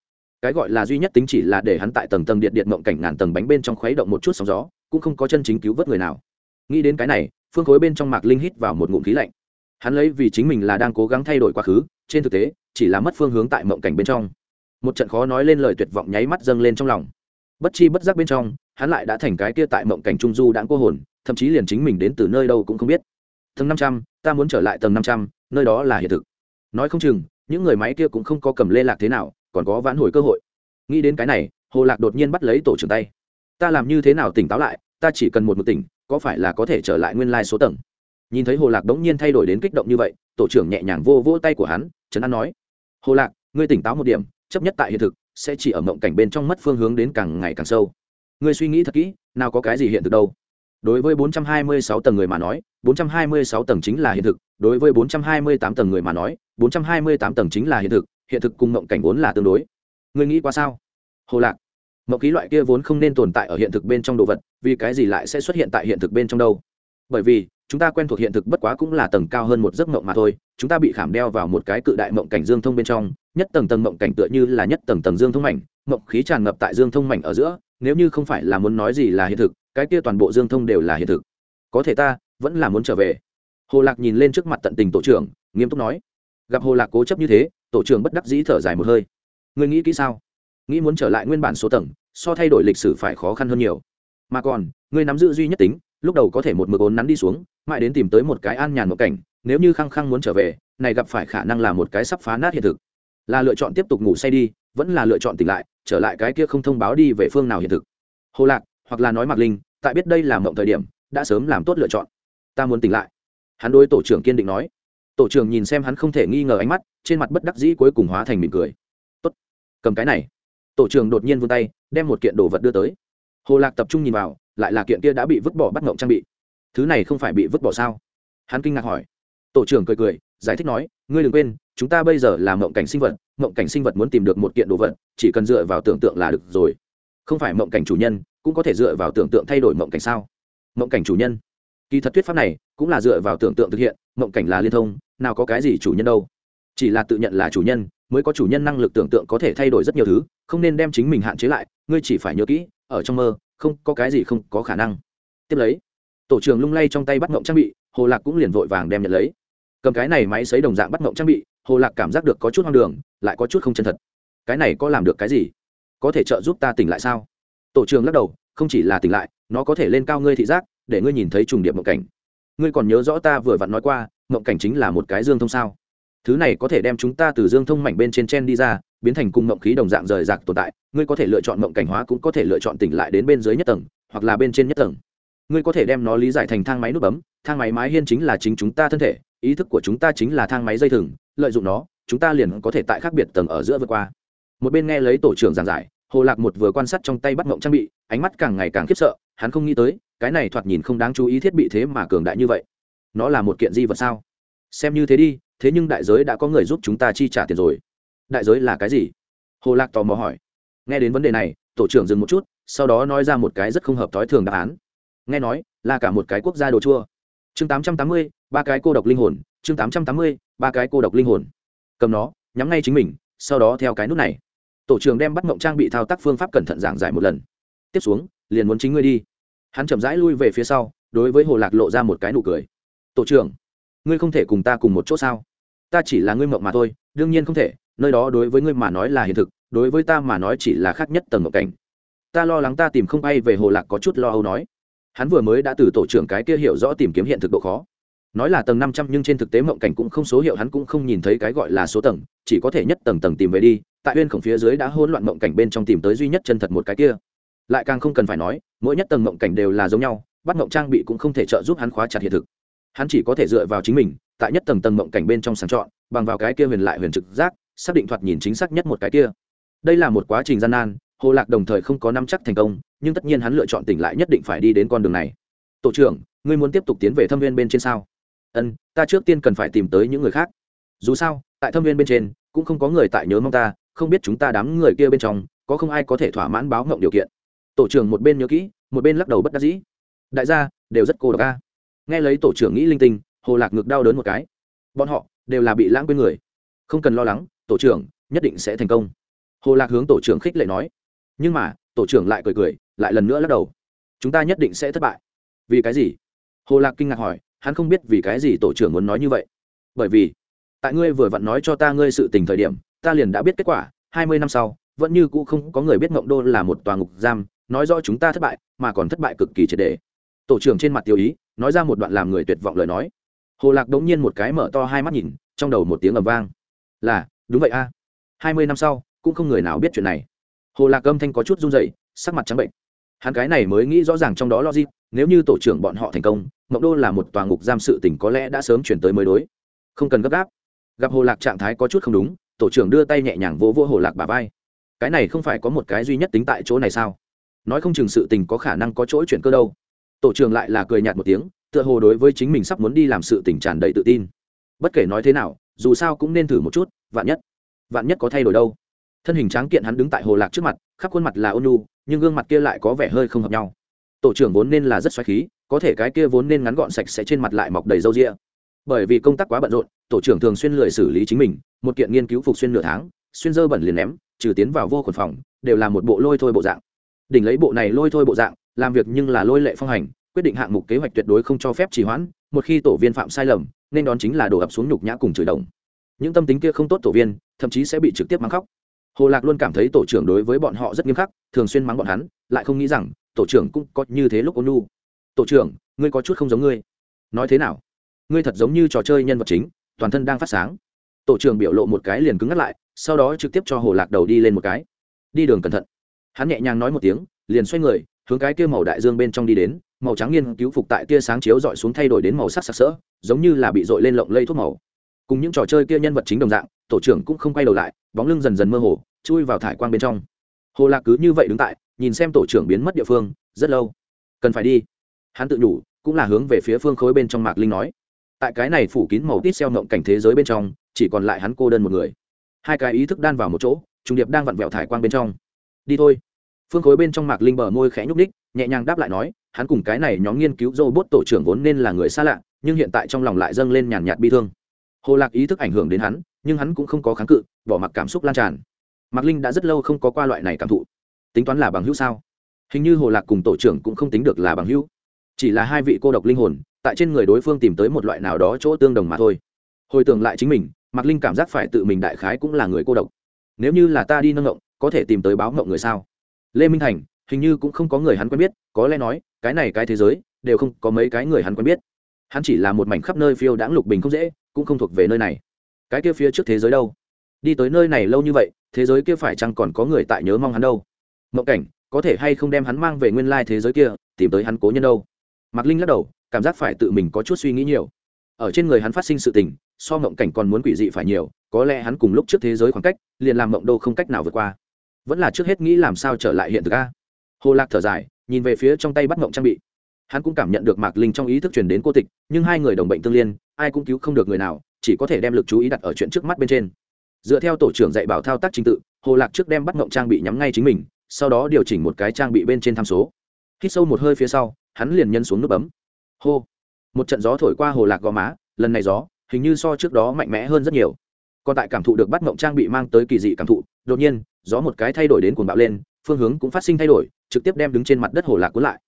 Cái gọi là duy nhất tính chỉ là để hắn tại tầng tầng điện điện mộng cảnh ngàn tầng bánh bên trong khuấy động một chút sóng gió, cũng không có chân chính cứu vớt người nào. Nghĩ đến cái này, phương khối bên trong mạc linh hít vào một ngụm khí lạnh. Hắn lấy vì chính mình là đang cố gắng thay đổi quá khứ, trên thực tế, chỉ là mất phương hướng tại mộng cảnh bên trong. Một trận khó nói lên lời tuyệt vọng nháy mắt dâng lên trong lòng. Bất chi bất giác bên trong, hắn lại đã thành cái kia tại mộng cảnh trung du đãng cô hồn thậm chí liền chính mình đến từ nơi đâu cũng không biết. Tầng năm trăm, ta muốn trở lại tầng năm trăm, nơi đó là hiện thực. Nói không chừng, những người máy kia cũng không có cầm lê lạc thế nào, còn có vãn hồi cơ hội. Nghĩ đến cái này, hồ lạc đột nhiên bắt lấy tổ trưởng tay. Ta làm như thế nào tỉnh táo lại, ta chỉ cần một một tỉnh, có phải là có thể trở lại nguyên lai số tầng? Nhìn thấy hồ lạc đống nhiên thay đổi đến kích động như vậy, tổ trưởng nhẹ nhàng vô vỗ tay của hắn, trấn an nói, hồ lạc, ngươi tỉnh táo một điểm, chấp nhất tại hiện thực, sẽ chỉ ở mộng cảnh bên trong mất phương hướng đến càng ngày càng sâu. Ngươi suy nghĩ thật kỹ, nào có cái gì hiện thực đâu đối với 426 tầng người mà nói 426 tầng chính là hiện thực. Đối với 428 tầng người mà nói 428 tầng chính là hiện thực. Hiện thực cùng mộng cảnh vốn là tương đối. Người nghĩ qua sao? Hồ lạc, mộng ký loại kia vốn không nên tồn tại ở hiện thực bên trong đồ vật, vì cái gì lại sẽ xuất hiện tại hiện thực bên trong đâu? Bởi vì, chúng ta quen thuộc hiện thực bất quá cũng là tầng cao hơn một giấc mộng mà thôi. Chúng ta bị khảm đeo vào một cái cự đại mộng cảnh dương thông bên trong. Nhất tầng tầng mộng cảnh tựa như là nhất tầng tầng dương thông mảnh. Mộng khí tràn ngập tại dương thông mảnh ở giữa. Nếu như không phải là muốn nói gì là hiện thực cái kia toàn bộ dương thông đều là hiện thực. Có thể ta, vẫn là muốn trở về. Hồ lạc nhìn lên trước mặt tận tình tổ trưởng, nghiêm túc nói. Gặp hồ lạc cố chấp như thế, tổ trưởng bất đắc dĩ thở dài một hơi. Ngươi nghĩ kỹ sao? Nghĩ muốn trở lại nguyên bản số tầng, so thay đổi lịch sử phải khó khăn hơn nhiều. Mà còn, ngươi nắm giữ duy nhất tính, lúc đầu có thể một mực ốn nắn đi xuống, mãi đến tìm tới một cái an nhàn một cảnh, nếu như khăng khăng muốn trở về, này gặp phải khả năng là một cái sắp phá nát hiện thực. Là lựa chọn tiếp tục ngủ say đi, vẫn là lựa chọn tỉnh lại, trở lại cái kia không thông báo đi về phương nào hiện thực. Hồ lạc hoặc là nói mạc linh, tại biết đây là mộng thời điểm, đã sớm làm tốt lựa chọn. Ta muốn tỉnh lại. Hắn đối tổ trưởng kiên định nói. Tổ trưởng nhìn xem hắn không thể nghi ngờ ánh mắt, trên mặt bất đắc dĩ cuối cùng hóa thành mỉm cười. Tốt, cầm cái này. Tổ trưởng đột nhiên vươn tay, đem một kiện đồ vật đưa tới. Hồ lạc tập trung nhìn vào, lại là kiện kia đã bị vứt bỏ bắt ngộng trang bị. Thứ này không phải bị vứt bỏ sao? Hắn kinh ngạc hỏi. Tổ trưởng cười cười, giải thích nói, ngươi đừng quên, chúng ta bây giờ là mộng cảnh sinh vật, mộng cảnh sinh vật muốn tìm được một kiện đồ vật, chỉ cần dựa vào tưởng tượng là được rồi. Không phải mộng cảnh chủ nhân cũng có thể dựa vào tưởng tượng thay đổi mộng cảnh sao? Mộng cảnh chủ nhân. Kỳ thật thuyết pháp này cũng là dựa vào tưởng tượng thực hiện, mộng cảnh là liên thông, nào có cái gì chủ nhân đâu. Chỉ là tự nhận là chủ nhân mới có chủ nhân năng lực tưởng tượng có thể thay đổi rất nhiều thứ, không nên đem chính mình hạn chế lại, ngươi chỉ phải nhớ kỹ, ở trong mơ, không có cái gì không có khả năng. Tiếp lấy, tổ trưởng lung lay trong tay bắt mộng trang bị, hồ lạc cũng liền vội vàng đem nhận lấy. Cầm cái này máy xấy đồng dạng bắt mộng trang bị, hồ lạc cảm giác được có chút hoang đường, lại có chút không chân thật. Cái này có làm được cái gì? Có thể trợ giúp ta tỉnh lại sao? Tổ trưởng lắc đầu, không chỉ là tỉnh lại, nó có thể lên cao ngươi thị giác, để ngươi nhìn thấy trùng điệp mộng cảnh. Ngươi còn nhớ rõ ta vừa vặn nói qua, mộng cảnh chính là một cái dương thông sao? Thứ này có thể đem chúng ta từ dương thông mảnh bên trên chen đi ra, biến thành cùng mộng khí đồng dạng rời rạc tồn tại. Ngươi có thể lựa chọn mộng cảnh hóa cũng có thể lựa chọn tỉnh lại đến bên dưới nhất tầng, hoặc là bên trên nhất tầng. Ngươi có thể đem nó lý giải thành thang máy nút bấm. Thang máy mái hiên chính là chính chúng ta thân thể, ý thức của chúng ta chính là thang máy dây thừng, lợi dụng nó, chúng ta liền có thể tại khác biệt tầng ở giữa vượt qua. Một bên nghe lấy tổ trưởng giảng giải hồ lạc một vừa quan sát trong tay bắt mộng trang bị, ánh mắt càng ngày càng khiếp sợ, hắn không nghĩ tới, cái này thoạt nhìn không đáng chú ý thiết bị thế mà cường đại như vậy. Nó là một kiện di vật sao? Xem như thế đi, thế nhưng đại giới đã có người giúp chúng ta chi trả tiền rồi. Đại giới là cái gì? Hồ lạc tò mò hỏi. Nghe đến vấn đề này, tổ trưởng dừng một chút, sau đó nói ra một cái rất không hợp thói thường đáp án. Nghe nói, là cả một cái quốc gia đồ chua. Chương tám trăm tám mươi, ba cái cô độc linh hồn. Chương tám trăm tám mươi, ba cái cô độc linh hồn. Cầm nó, nhắm ngay chính mình, sau đó theo cái nút này tổ trưởng đem bắt mộng trang bị thao tác phương pháp cẩn thận giảng giải một lần. Tiếp xuống, liền muốn chính ngươi đi. Hắn chậm rãi lui về phía sau, đối với hồ lạc lộ ra một cái nụ cười. Tổ trưởng, ngươi không thể cùng ta cùng một chỗ sao? Ta chỉ là ngươi mộng mà thôi, đương nhiên không thể, nơi đó đối với ngươi mà nói là hiện thực, đối với ta mà nói chỉ là khác nhất tầng mộng cảnh. Ta lo lắng ta tìm không bay về hồ lạc có chút lo âu nói. Hắn vừa mới đã từ tổ trưởng cái kia hiểu rõ tìm kiếm hiện thực độ khó nói là tầng năm trăm nhưng trên thực tế mộng cảnh cũng không số hiệu, hắn cũng không nhìn thấy cái gọi là số tầng, chỉ có thể nhất tầng tầng tìm về đi, tại uyên khổng phía dưới đã hỗn loạn mộng cảnh bên trong tìm tới duy nhất chân thật một cái kia. Lại càng không cần phải nói, mỗi nhất tầng mộng cảnh đều là giống nhau, bắt mộng trang bị cũng không thể trợ giúp hắn khóa chặt hiện thực. Hắn chỉ có thể dựa vào chính mình, tại nhất tầng tầng mộng cảnh bên trong sàng chọn, bằng vào cái kia huyền lại huyền trực giác, xác định thoạt nhìn chính xác nhất một cái kia. Đây là một quá trình gian nan, hồ lạc đồng thời không có năm chắc thành công, nhưng tất nhiên hắn lựa chọn tỉnh lại nhất định phải đi đến con đường này. Tổ trưởng, ngươi muốn tiếp tục tiến về thâm viên bên trên sao? Ân, ta trước tiên cần phải tìm tới những người khác. Dù sao, tại thâm viên bên trên, cũng không có người tại nhớ mong ta, không biết chúng ta đám người kia bên trong, có không ai có thể thỏa mãn báo ngộng điều kiện. Tổ trưởng một bên nhớ kỹ, một bên lắc đầu bất đắc dĩ. Đại gia, đều rất cô độc ca nghe lấy tổ trưởng nghĩ linh tinh, hồ lạc ngực đau đớn một cái. Bọn họ, đều là bị lãng quên người. Không cần lo lắng, tổ trưởng, nhất định sẽ thành công. Hồ lạc hướng tổ trưởng khích lệ nói. Nhưng mà, tổ trưởng lại cười cười, lại lần nữa lắc đầu. Chúng ta nhất định sẽ thất bại. Vì cái gì? Hồ lạc kinh ngạc hỏi hắn không biết vì cái gì tổ trưởng muốn nói như vậy. Bởi vì, tại ngươi vừa vặn nói cho ta ngươi sự tình thời điểm, ta liền đã biết kết quả, hai mươi năm sau, vẫn như cũ không có người biết mộng đô là một tòa ngục giam, nói rõ chúng ta thất bại, mà còn thất bại cực kỳ triệt đề tổ trưởng trên mặt tiêu ý, nói ra một đoạn làm người tuyệt vọng lời nói. Hồ lạc đống nhiên một cái mở to hai mắt nhìn, trong đầu một tiếng ầm vang. Là, đúng vậy a. hai mươi năm sau, cũng không người nào biết chuyện này. Hồ lạc âm thanh có chút run dậy sắc mặt trắng bệnh. Hắn cái này mới nghĩ rõ ràng trong đó logic nếu như tổ trưởng bọn họ thành công mộng đô là một tòa ngục giam sự tỉnh có lẽ đã sớm chuyển tới mới đối. Không cần gấp gáp. Gặp hồ lạc trạng thái có chút không đúng, tổ trưởng đưa tay nhẹ nhàng vỗ vỗ hồ lạc bà vai. Cái này không phải có một cái duy nhất tính tại chỗ này sao? Nói không chừng sự tình có khả năng có chỗ chuyển cơ đâu. Tổ trưởng lại là cười nhạt một tiếng, tựa hồ đối với chính mình sắp muốn đi làm sự tình tràn đầy tự tin. Bất kể nói thế nào, dù sao cũng nên thử một chút, vạn nhất vạn nhất có thay đổi đâu. Thân hình tráng kiện hắn đứng tại hồ lạc trước mặt, khắp khuôn mặt là ôn nu nhưng gương mặt kia lại có vẻ hơi không hợp nhau tổ trưởng vốn nên là rất xoáy khí, có thể cái kia vốn nên ngắn gọn sạch sẽ trên mặt lại mọc đầy râu ria. Bởi vì công tác quá bận rộn, tổ trưởng thường xuyên lười xử lý chính mình, một kiện nghiên cứu phục xuyên nửa tháng, xuyên dơ bẩn liền ném, trừ tiến vào vô khuẩn phòng, đều là một bộ lôi thôi bộ dạng. Đỉnh lấy bộ này lôi thôi bộ dạng, làm việc nhưng là lôi lệ phong hành, quyết định hạng mục kế hoạch tuyệt đối không cho phép trì hoãn, một khi tổ viên phạm sai lầm, nên đón chính là đổ ập xuống nhục nhã cùng chửi đồng. Những tâm tính kia không tốt tổ viên, thậm chí sẽ bị trực tiếp mắng khóc. Hồ lạc luôn cảm thấy tổ trưởng đối với bọn họ rất nghiêm khắc, thường xuyên mắng bọn hắn, lại không nghĩ rằng tổ trưởng cũng có như thế lúc ôn nu tổ trưởng, ngươi có chút không giống ngươi. Nói thế nào? Ngươi thật giống như trò chơi nhân vật chính, toàn thân đang phát sáng. Tổ trưởng biểu lộ một cái liền cứng ngắt lại, sau đó trực tiếp cho hồ lạc đầu đi lên một cái. Đi đường cẩn thận. Hắn nhẹ nhàng nói một tiếng, liền xoay người, hướng cái kia màu đại dương bên trong đi đến, màu trắng nghiên cứu phục tại tia sáng chiếu dọi xuống thay đổi đến màu sắc sặc sỡ, giống như là bị dội lên lộng lây thuốc màu. Cùng những trò chơi kia nhân vật chính đồng dạng, tổ trưởng cũng không quay đầu lại, bóng lưng dần dần mơ hồ, chui vào thải quang bên trong. Hồ lạc cứ như vậy đứng tại nhìn xem tổ trưởng biến mất địa phương, rất lâu. Cần phải đi. Hắn tự nhủ, cũng là hướng về phía phương khối bên trong mạc linh nói. Tại cái này phủ kín màu tít xeo ngộng cảnh thế giới bên trong, chỉ còn lại hắn cô đơn một người. Hai cái ý thức đan vào một chỗ, trùng điệp đang vặn vẹo thải quang bên trong. Đi thôi. Phương khối bên trong mạc linh bờ môi khẽ nhúc ních nhẹ nhàng đáp lại nói, hắn cùng cái này nhóm nghiên cứu robot tổ trưởng vốn nên là người xa lạ, nhưng hiện tại trong lòng lại dâng lên nhàn nhạt bi thương. Hồ lạc ý thức ảnh hưởng đến hắn, nhưng hắn cũng không có kháng cự, bỏ mặc cảm xúc lan tràn. Mạc linh đã rất lâu không có qua loại này cảm thụ tính toán là bằng hữu sao? Hình như hồ lạc cùng tổ trưởng cũng không tính được là bằng hữu. Chỉ là hai vị cô độc linh hồn, tại trên người đối phương tìm tới một loại nào đó chỗ tương đồng mà thôi. Hồi tưởng lại chính mình, mạc linh cảm giác phải tự mình đại khái cũng là người cô độc. Nếu như là ta đi nâng ngộng, có thể tìm tới báo ngộng người sao? Lê minh thành, hình như cũng không có người hắn quen biết, có lẽ nói, cái này cái thế giới, đều không có mấy cái người hắn quen biết. Hắn chỉ là một mảnh khắp nơi phiêu đãng lục bình không dễ, cũng không thuộc về nơi này. Cái kia phía trước thế giới đâu? Đi tới nơi này lâu như vậy, thế giới kia phải chăng còn có người tại nhớ mong hắn đâu? Mộng cảnh, có thể hay không đem hắn mang về nguyên lai thế giới kia, tìm tới hắn cố nhân đâu? Mạc linh lắc đầu, cảm giác phải tự mình có chút suy nghĩ nhiều. Ở trên người hắn phát sinh sự tình, so mộng cảnh còn muốn quỷ dị phải nhiều, có lẽ hắn cùng lúc trước thế giới khoảng cách, liền làm mộng đô không cách nào vượt qua. Vẫn là trước hết nghĩ làm sao trở lại hiện thực a. Hồ lạc thở dài, nhìn về phía trong tay bắt mộng trang bị. Hắn cũng cảm nhận được mạc linh trong ý thức truyền đến cô tịch, nhưng hai người đồng bệnh tương liên, ai cũng cứu không được người nào, chỉ có thể đem lực chú ý đặt ở chuyện trước mắt bên trên. Dựa theo tổ trưởng dạy bảo thao tác trình tự, hồ lạc trước đem bắt mộng trang bị nhắm ngay chính mình sau đó điều chỉnh một cái trang bị bên trên tham số. Hít sâu một hơi phía sau, hắn liền nhân xuống nút bấm. Hô. Một trận gió thổi qua hồ lạc gò má, lần này gió, hình như so trước đó mạnh mẽ hơn rất nhiều. Còn tại cảm thụ được bắt mộng trang bị mang tới kỳ dị cảm thụ, đột nhiên, gió một cái thay đổi đến cuồng bạo lên, phương hướng cũng phát sinh thay đổi, trực tiếp đem đứng trên mặt đất hồ lạc cuốn lại.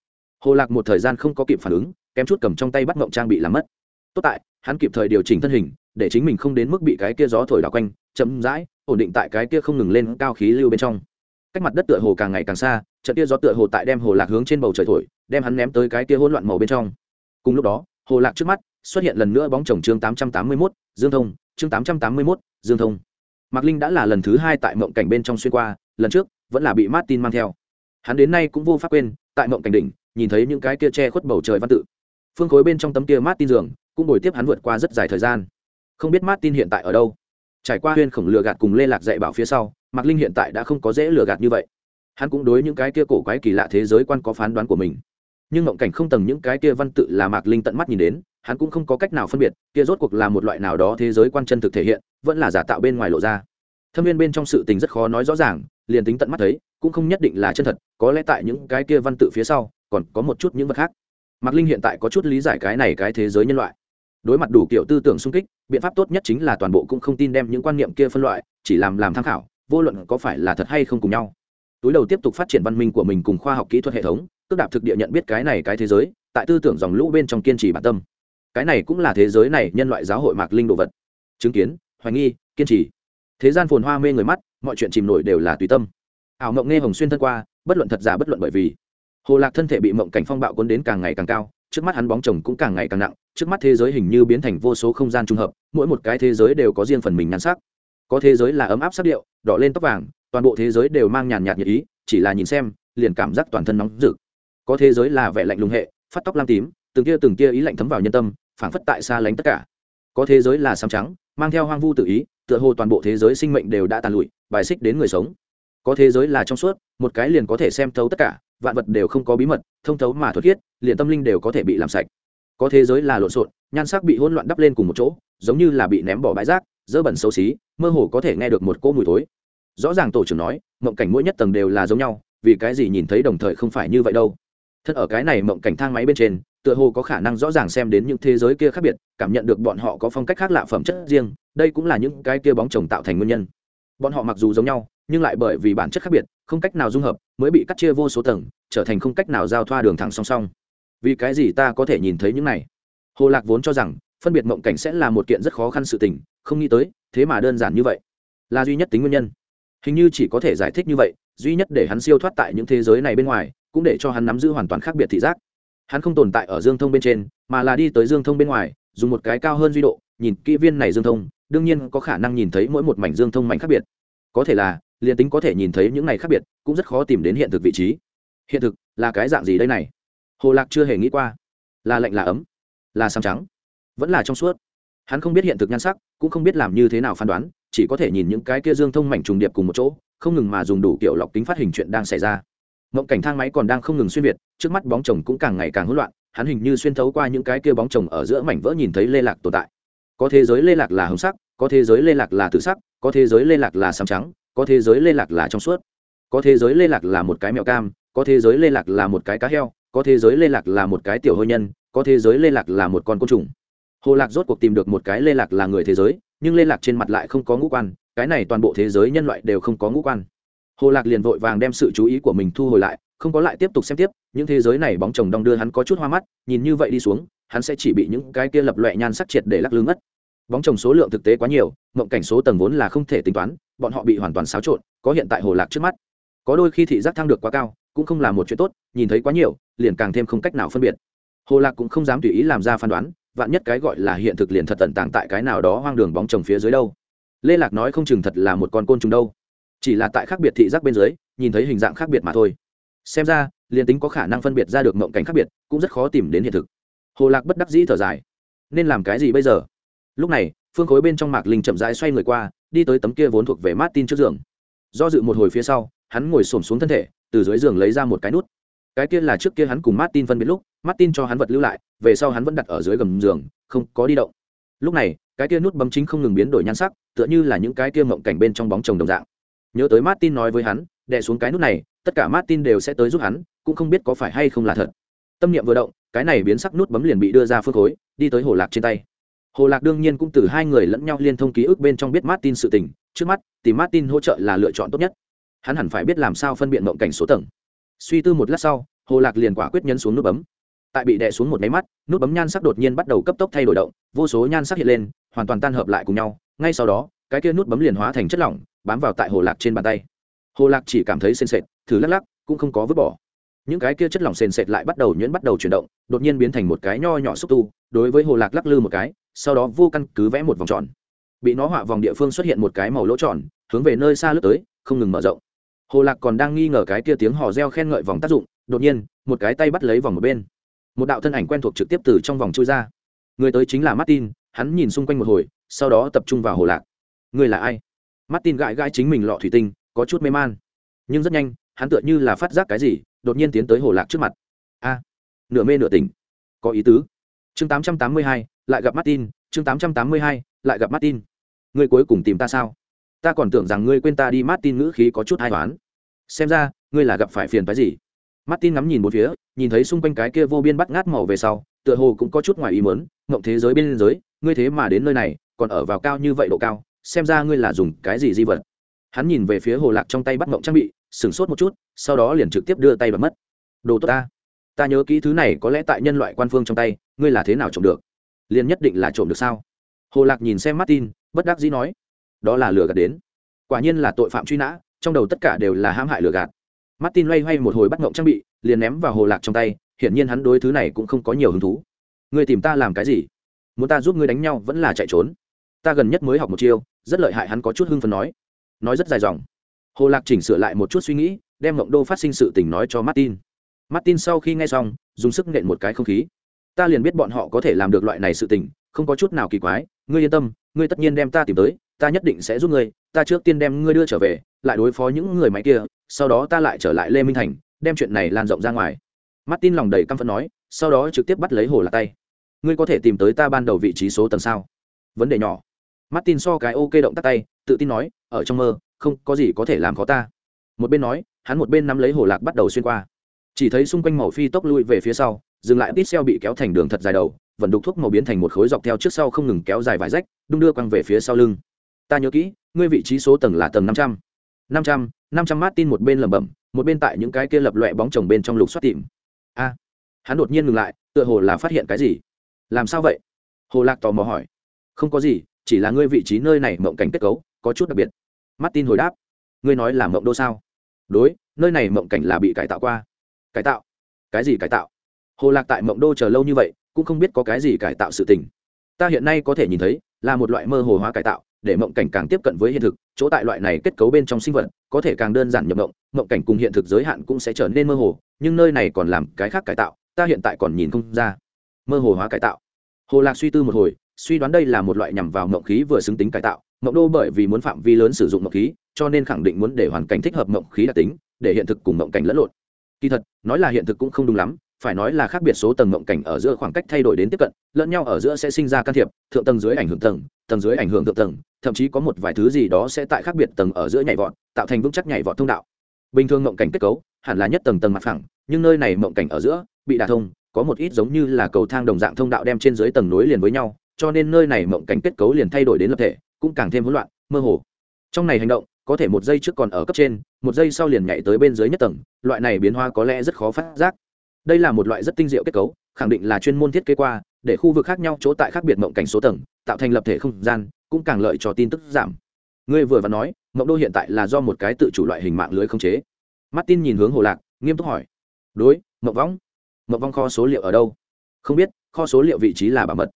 Hồ lạc một thời gian không có kịp phản ứng, kém chút cầm trong tay bắt mộng trang bị làm mất. Tốt tại, hắn kịp thời điều chỉnh thân hình, để chính mình không đến mức bị cái kia gió thổi đảo quanh, chậm rãi, ổn định tại cái kia không ngừng lên cao khí lưu bên trong cách mặt đất tựa hồ càng ngày càng xa, trận kia gió tựa hồ tại đem hồ lạc hướng trên bầu trời thổi, đem hắn ném tới cái kia hỗn loạn màu bên trong. Cùng lúc đó, hồ lạc trước mắt xuất hiện lần nữa bóng chồng chương tám trăm tám mươi mốt, dương thông, chương tám trăm tám mươi mốt, dương thông. Mạc linh đã là lần thứ hai tại mộng cảnh bên trong xuyên qua, lần trước vẫn là bị martin mang theo. Hắn đến nay cũng vô pháp quên, tại mộng cảnh đỉnh, nhìn thấy những cái kia che khuất bầu trời văn tự. Phương khối bên trong tấm kia martin giường cũng bồi tiếp hắn vượt qua rất dài thời gian. Không biết martin hiện tại ở đâu. Trải qua huyên khổng lừa gạt cùng lê lạc dạy bảo phía sau mạc linh hiện tại đã không có dễ lừa gạt như vậy. Hắn cũng đối những cái kia cổ quái kỳ lạ thế giới quan có phán đoán của mình. Nhưng ngộng cảnh không tầng những cái kia văn tự là mạc linh tận mắt nhìn đến, hắn cũng không có cách nào phân biệt, kia rốt cuộc là một loại nào đó thế giới quan chân thực thể hiện, vẫn là giả tạo bên ngoài lộ ra. Thâm viên bên trong sự tình rất khó nói rõ ràng, liền tính tận mắt thấy, cũng không nhất định là chân thật, có lẽ tại những cái kia văn tự phía sau, còn có một chút những vật khác. Mạc linh hiện tại có chút lý giải cái này cái thế giới nhân loại. Đối mặt đủ kiểu tư tưởng xung kích, biện pháp tốt nhất chính là toàn bộ cũng không tin đem những quan niệm kia phân loại, chỉ làm làm tham khảo vô luận có phải là thật hay không cùng nhau. Túi đầu tiếp tục phát triển văn minh của mình cùng khoa học kỹ thuật hệ thống, cước đạp thực địa nhận biết cái này cái thế giới, tại tư tưởng dòng lũ bên trong kiên trì bản tâm. Cái này cũng là thế giới này nhân loại giáo hội mạc linh đồ vật. Chứng kiến, hoài nghi, kiên trì. Thế gian phồn hoa mê người mắt, mọi chuyện chìm nổi đều là tùy tâm. Ảo mộng nghe hồng xuyên thân qua, bất luận thật giả bất luận bởi vì. Hồ lạc thân thể bị mộng cảnh phong bạo cuốn đến càng ngày càng cao, trước mắt hắn bóng chồng cũng càng ngày càng nặng, trước mắt thế giới hình như biến thành vô số không gian trung hợp, mỗi một cái thế giới đều có riêng phần mình nhan sắc có thế giới là ấm áp sắc điệu, đỏ lên tóc vàng, toàn bộ thế giới đều mang nhàn nhạt nhiệt ý, chỉ là nhìn xem, liền cảm giác toàn thân nóng rực. Có thế giới là vẻ lạnh lùng hệ, phát tóc lam tím, từng kia từng kia ý lạnh thấm vào nhân tâm, phảng phất tại xa lánh tất cả. Có thế giới là xám trắng, mang theo hoang vu tự ý, tựa hồ toàn bộ thế giới sinh mệnh đều đã tàn lụi, bài xích đến người sống. Có thế giới là trong suốt, một cái liền có thể xem thấu tất cả, vạn vật đều không có bí mật, thông thấu mà thuật thiết liền tâm linh đều có thể bị làm sạch. Có thế giới là lộn xộn, nhan sắc bị hỗn loạn đắp lên cùng một chỗ, giống như là bị ném bỏ bãi rác dơ bẩn xấu xí, mơ hồ có thể nghe được một cỗ mùi thối. Rõ ràng tổ trưởng nói, mộng cảnh mỗi nhất tầng đều là giống nhau, vì cái gì nhìn thấy đồng thời không phải như vậy đâu. Thật ở cái này mộng cảnh thang máy bên trên, tựa hồ có khả năng rõ ràng xem đến những thế giới kia khác biệt, cảm nhận được bọn họ có phong cách khác lạ phẩm chất riêng, đây cũng là những cái kia bóng chồng tạo thành nguyên nhân. Bọn họ mặc dù giống nhau, nhưng lại bởi vì bản chất khác biệt, không cách nào dung hợp, mới bị cắt chia vô số tầng, trở thành không cách nào giao thoa đường thẳng song song. Vì cái gì ta có thể nhìn thấy những này? Hồ lạc vốn cho rằng phân biệt mộng cảnh sẽ là một kiện rất khó khăn sự tình, không nghĩ tới, thế mà đơn giản như vậy. Là duy nhất tính nguyên nhân. Hình như chỉ có thể giải thích như vậy, duy nhất để hắn siêu thoát tại những thế giới này bên ngoài, cũng để cho hắn nắm giữ hoàn toàn khác biệt thị giác. Hắn không tồn tại ở dương thông bên trên, mà là đi tới dương thông bên ngoài, dùng một cái cao hơn duy độ, nhìn kỹ viên này dương thông, đương nhiên có khả năng nhìn thấy mỗi một mảnh dương thông mảnh khác biệt. Có thể là, liền tính có thể nhìn thấy những này khác biệt, cũng rất khó tìm đến hiện thực vị trí. Hiện thực, là cái dạng gì đây này? Hồ lạc chưa hề nghĩ qua. Là lạnh, là ấm, là sáng trắng vẫn là trong suốt. Hắn không biết hiện thực nhan sắc, cũng không biết làm như thế nào phán đoán, chỉ có thể nhìn những cái kia dương thông mảnh trùng điệp cùng một chỗ, không ngừng mà dùng đủ kiểu lọc kính phát hình chuyện đang xảy ra. Mộng cảnh thang máy còn đang không ngừng xuyên việt, trước mắt bóng chồng cũng càng ngày càng hỗn loạn, hắn hình như xuyên thấu qua những cái kia bóng chồng ở giữa mảnh vỡ nhìn thấy lê lạc tồn tại. Có thế giới lê lạc là hồng sắc, có thế giới lê lạc là tự sắc, có thế giới lê lạc là xám trắng, có thế giới lê lạc là trong suốt. Có thế giới lê lạc là một cái mèo cam, có thế giới lê lạc là một cái cá heo, có thế giới lê lạc là một cái tiểu hôi nhân, có thế giới lê lạc là một con côn trùng hồ lạc rốt cuộc tìm được một cái lê lạc là người thế giới, nhưng lê lạc trên mặt lại không có ngũ quan, cái này toàn bộ thế giới nhân loại đều không có ngũ quan. Hồ lạc liền vội vàng đem sự chú ý của mình thu hồi lại, không có lại tiếp tục xem tiếp, những thế giới này bóng chồng đong đưa hắn có chút hoa mắt, nhìn như vậy đi xuống, hắn sẽ chỉ bị những cái kia lập loẹ nhan sắc triệt để lắc lư ngất. Bóng chồng số lượng thực tế quá nhiều, mộng cảnh số tầng vốn là không thể tính toán, bọn họ bị hoàn toàn xáo trộn, có hiện tại hồ lạc trước mắt. Có đôi khi thị giác thăng được quá cao, cũng không là một chuyện tốt, nhìn thấy quá nhiều, liền càng thêm không cách nào phân biệt. Hồ lạc cũng không dám tùy ý làm ra phán đoán vạn nhất cái gọi là hiện thực liền thật tận tàng tại cái nào đó hoang đường bóng chồng phía dưới đâu. Lê lạc nói không chừng thật là một con côn trùng đâu. Chỉ là tại khác biệt thị giác bên dưới, nhìn thấy hình dạng khác biệt mà thôi. Xem ra, liền tính có khả năng phân biệt ra được mộng cảnh khác biệt, cũng rất khó tìm đến hiện thực. Hồ lạc bất đắc dĩ thở dài. Nên làm cái gì bây giờ? Lúc này, phương khối bên trong mạc linh chậm rãi xoay người qua, đi tới tấm kia vốn thuộc về martin trước giường. Do dự một hồi phía sau, hắn ngồi xổm xuống thân thể, từ dưới giường lấy ra một cái nút. Cái kia là trước kia hắn cùng martin phân biệt lúc martin cho hắn vật lưu lại, về sau hắn vẫn đặt ở dưới gầm giường, không có đi động. Lúc này, cái kia nút bấm chính không ngừng biến đổi nhan sắc, tựa như là những cái kia mộng cảnh bên trong bóng chồng đồng dạng. Nhớ tới martin nói với hắn, đè xuống cái nút này, tất cả martin đều sẽ tới giúp hắn, cũng không biết có phải hay không là thật. Tâm niệm vừa động, cái này biến sắc nút bấm liền bị đưa ra phương khối, đi tới hồ lạc trên tay. Hồ lạc đương nhiên cũng từ hai người lẫn nhau liên thông ký ức bên trong biết martin sự tình, trước mắt, tìm martin hỗ trợ là lựa chọn tốt nhất. Hắn hẳn phải biết làm sao phân biệt mộng cảnh số tầng. Suy tư một lát sau, hồ lạc liền quả quyết nhấn xuống nút bấm tại bị đè xuống một máy mắt, nút bấm nhan sắc đột nhiên bắt đầu cấp tốc thay đổi động, vô số nhan sắc hiện lên, hoàn toàn tan hợp lại cùng nhau. Ngay sau đó, cái kia nút bấm liền hóa thành chất lỏng, bám vào tại hồ lạc trên bàn tay. Hồ lạc chỉ cảm thấy sền sệt, thử lắc lắc, cũng không có vứt bỏ. Những cái kia chất lỏng sền sệt lại bắt đầu nhuyễn bắt đầu chuyển động, đột nhiên biến thành một cái nho nhỏ xúc tu, đối với hồ lạc lắc lư một cái, sau đó vô căn cứ vẽ một vòng tròn. Bị nó họa vòng địa phương xuất hiện một cái màu lỗ tròn, hướng về nơi xa lướt tới, không ngừng mở rộng. Hồ lạc còn đang nghi ngờ cái kia tiếng hò reo khen ngợi vòng tác dụng, đột nhiên, một cái tay bắt lấy vòng một bên một đạo thân ảnh quen thuộc trực tiếp từ trong vòng chui ra. Người tới chính là martin, hắn nhìn xung quanh một hồi, sau đó tập trung vào hồ lạc. Người là ai? Martin gãi gãi chính mình lọ thủy tinh, có chút mê man. Nhưng rất nhanh, hắn tựa như là phát giác cái gì, đột nhiên tiến tới hồ lạc trước mặt. A, nửa mê nửa tỉnh. Có ý tứ. Chương tám trăm tám mươi hai, lại gặp martin, chương tám trăm tám mươi hai, lại gặp martin. Ngươi cuối cùng tìm ta sao? Ta còn tưởng rằng ngươi quên ta đi, martin ngữ khí có chút hai toán xem ra, ngươi là gặp phải phiền phái gì? Martin ngắm nhìn một phía, nhìn thấy xung quanh cái kia vô biên bắt ngát màu về sau, tựa hồ cũng có chút ngoài ý muốn. ngộng thế giới bên giới ngươi thế mà đến nơi này, còn ở vào cao như vậy độ cao, xem ra ngươi là dùng cái gì di vật? Hắn nhìn về phía hồ lạc trong tay bắt ngộng trang bị, sửng sốt một chút, sau đó liền trực tiếp đưa tay bật mất. Đồ tốt ta ta nhớ kỹ thứ này có lẽ tại nhân loại quan phương trong tay, ngươi là thế nào trộm được? Liền nhất định là trộm được sao? Hồ lạc nhìn xem martin, bất đắc dĩ nói, đó là lừa gạt đến. Quả nhiên là tội phạm truy nã, trong đầu tất cả đều là hãm hại lừa gạt martin loay hoay một hồi bắt ngộng trang bị, liền ném vào hồ lạc trong tay, hiển nhiên hắn đối thứ này cũng không có nhiều hứng thú. Ngươi tìm ta làm cái gì? Muốn ta giúp ngươi đánh nhau vẫn là chạy trốn? Ta gần nhất mới học một chiêu, rất lợi hại hắn có chút hưng phấn nói. Nói rất dài dòng. Hồ lạc chỉnh sửa lại một chút suy nghĩ, đem ngộng đô phát sinh sự tình nói cho martin. Martin sau khi nghe xong, dùng sức nện một cái không khí. Ta liền biết bọn họ có thể làm được loại này sự tình, không có chút nào kỳ quái. Ngươi yên tâm, ngươi tất nhiên đem ta tìm tới, ta nhất định sẽ giúp ngươi. Ta trước tiên đem ngươi đưa trở về, lại đối phó những người máy kia sau đó ta lại trở lại lê minh thành, đem chuyện này lan rộng ra ngoài. Martin lòng đầy căm phẫn nói, sau đó trực tiếp bắt lấy hồ lạc tay. Ngươi có thể tìm tới ta ban đầu vị trí số tầng sao? Vấn đề nhỏ. Martin so cái ok động tắt tay, tự tin nói, ở trong mơ, không có gì có thể làm khó ta. Một bên nói, hắn một bên nắm lấy hồ lạc bắt đầu xuyên qua. Chỉ thấy xung quanh màu phi tốc lui về phía sau, dừng lại tít xeo bị kéo thành đường thật dài đầu vẫn đục thuốc màu biến thành một khối dọc theo trước sau không ngừng kéo dài vài rách, đung đưa quăng về phía sau lưng. Ta nhớ kỹ, ngươi vị trí số tầng là tầng năm trăm năm trăm năm trăm martin một bên lẩm bẩm, một bên tại những cái kia lập loẹ bóng chồng bên trong lục xoát tìm. A, hắn đột nhiên ngừng lại, tựa hồ là phát hiện cái gì. Làm sao vậy? Hồ lạc tò mò hỏi. Không có gì, chỉ là ngươi vị trí nơi này mộng cảnh kết cấu, có chút đặc biệt. Martin hồi đáp. Ngươi nói là mộng đô sao? Đối, nơi này mộng cảnh là bị cải tạo qua. Cải tạo? Cái gì cải tạo? Hồ lạc tại mộng đô chờ lâu như vậy, cũng không biết có cái gì cải tạo sự tình. Ta hiện nay có thể nhìn thấy, là một loại mơ hồ hóa cải tạo để mộng cảnh càng tiếp cận với hiện thực, chỗ tại loại này kết cấu bên trong sinh vật có thể càng đơn giản nhập mộng mộng cảnh cùng hiện thực giới hạn cũng sẽ trở nên mơ hồ, nhưng nơi này còn làm cái khác cải tạo, ta hiện tại còn nhìn không ra. Mơ hồ hóa cải tạo. Hồ lạc suy tư một hồi, suy đoán đây là một loại nhằm vào mộng khí vừa xứng tính cải tạo, mộng đô bởi vì muốn phạm vi lớn sử dụng mộng khí, cho nên khẳng định muốn để hoàn cảnh thích hợp mộng khí đặc tính, để hiện thực cùng mộng cảnh lẫn lộn. Kỳ thật, nói là hiện thực cũng không đúng lắm phải nói là khác biệt số tầng mộng cảnh ở giữa khoảng cách thay đổi đến tiếp cận, lẫn nhau ở giữa sẽ sinh ra can thiệp, thượng tầng dưới ảnh hưởng tầng tầng dưới ảnh hưởng thượng tầng, thậm chí có một vài thứ gì đó sẽ tại khác biệt tầng ở giữa nhảy vọt, tạo thành vững chắc nhảy vọt thông đạo. Bình thường mộng cảnh kết cấu, hẳn là nhất tầng tầng mặt phẳng, nhưng nơi này mộng cảnh ở giữa, bị đả thông, có một ít giống như là cầu thang đồng dạng thông đạo đem trên dưới tầng nối liền với nhau, cho nên nơi này mộng cảnh kết cấu liền thay đổi đến lập thể, cũng càng thêm hỗn loạn, mơ hồ. Trong này hành động, có thể một giây trước còn ở cấp trên, một giây sau liền nhảy tới bên dưới nhất tầng, loại này biến hóa có lẽ rất khó phát giác đây là một loại rất tinh diệu kết cấu, khẳng định là chuyên môn thiết kế qua, để khu vực khác nhau chỗ tại khác biệt mộng cảnh số tầng, tạo thành lập thể không gian, cũng càng lợi cho tin tức giảm. Ngươi vừa và nói, mộng đô hiện tại là do một cái tự chủ loại hình mạng lưới không chế. Martin nhìn hướng hồ lạc, nghiêm túc hỏi. Đối, mộng vong. Mộng vong kho số liệu ở đâu? Không biết, kho số liệu vị trí là bảo mật.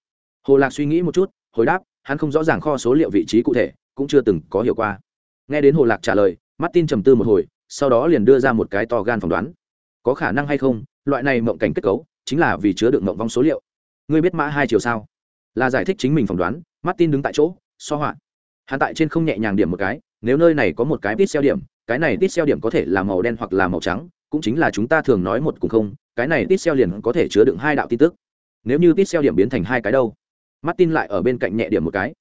Hồ lạc suy nghĩ một chút, hồi đáp, hắn không rõ ràng kho số liệu vị trí cụ thể, cũng chưa từng có hiểu qua. Nghe đến hồ lạc trả lời, martin trầm tư một hồi, sau đó liền đưa ra một cái to gan phỏng đoán có khả năng hay không, loại này mộng cảnh kết cấu chính là vì chứa đựng mộng vong số liệu. Ngươi biết mã hai chiều sao? Là giải thích chính mình phỏng đoán, martin đứng tại chỗ, so hoạn. Hắn tại trên không nhẹ nhàng điểm một cái, nếu nơi này có một cái tít xeo điểm, cái này tít xeo điểm có thể là màu đen hoặc là màu trắng, cũng chính là chúng ta thường nói một cùng không, cái này tít xeo liền có thể chứa đựng hai đạo tin tức. Nếu như tít xeo điểm biến thành hai cái đâu? Martin lại ở bên cạnh nhẹ điểm một cái.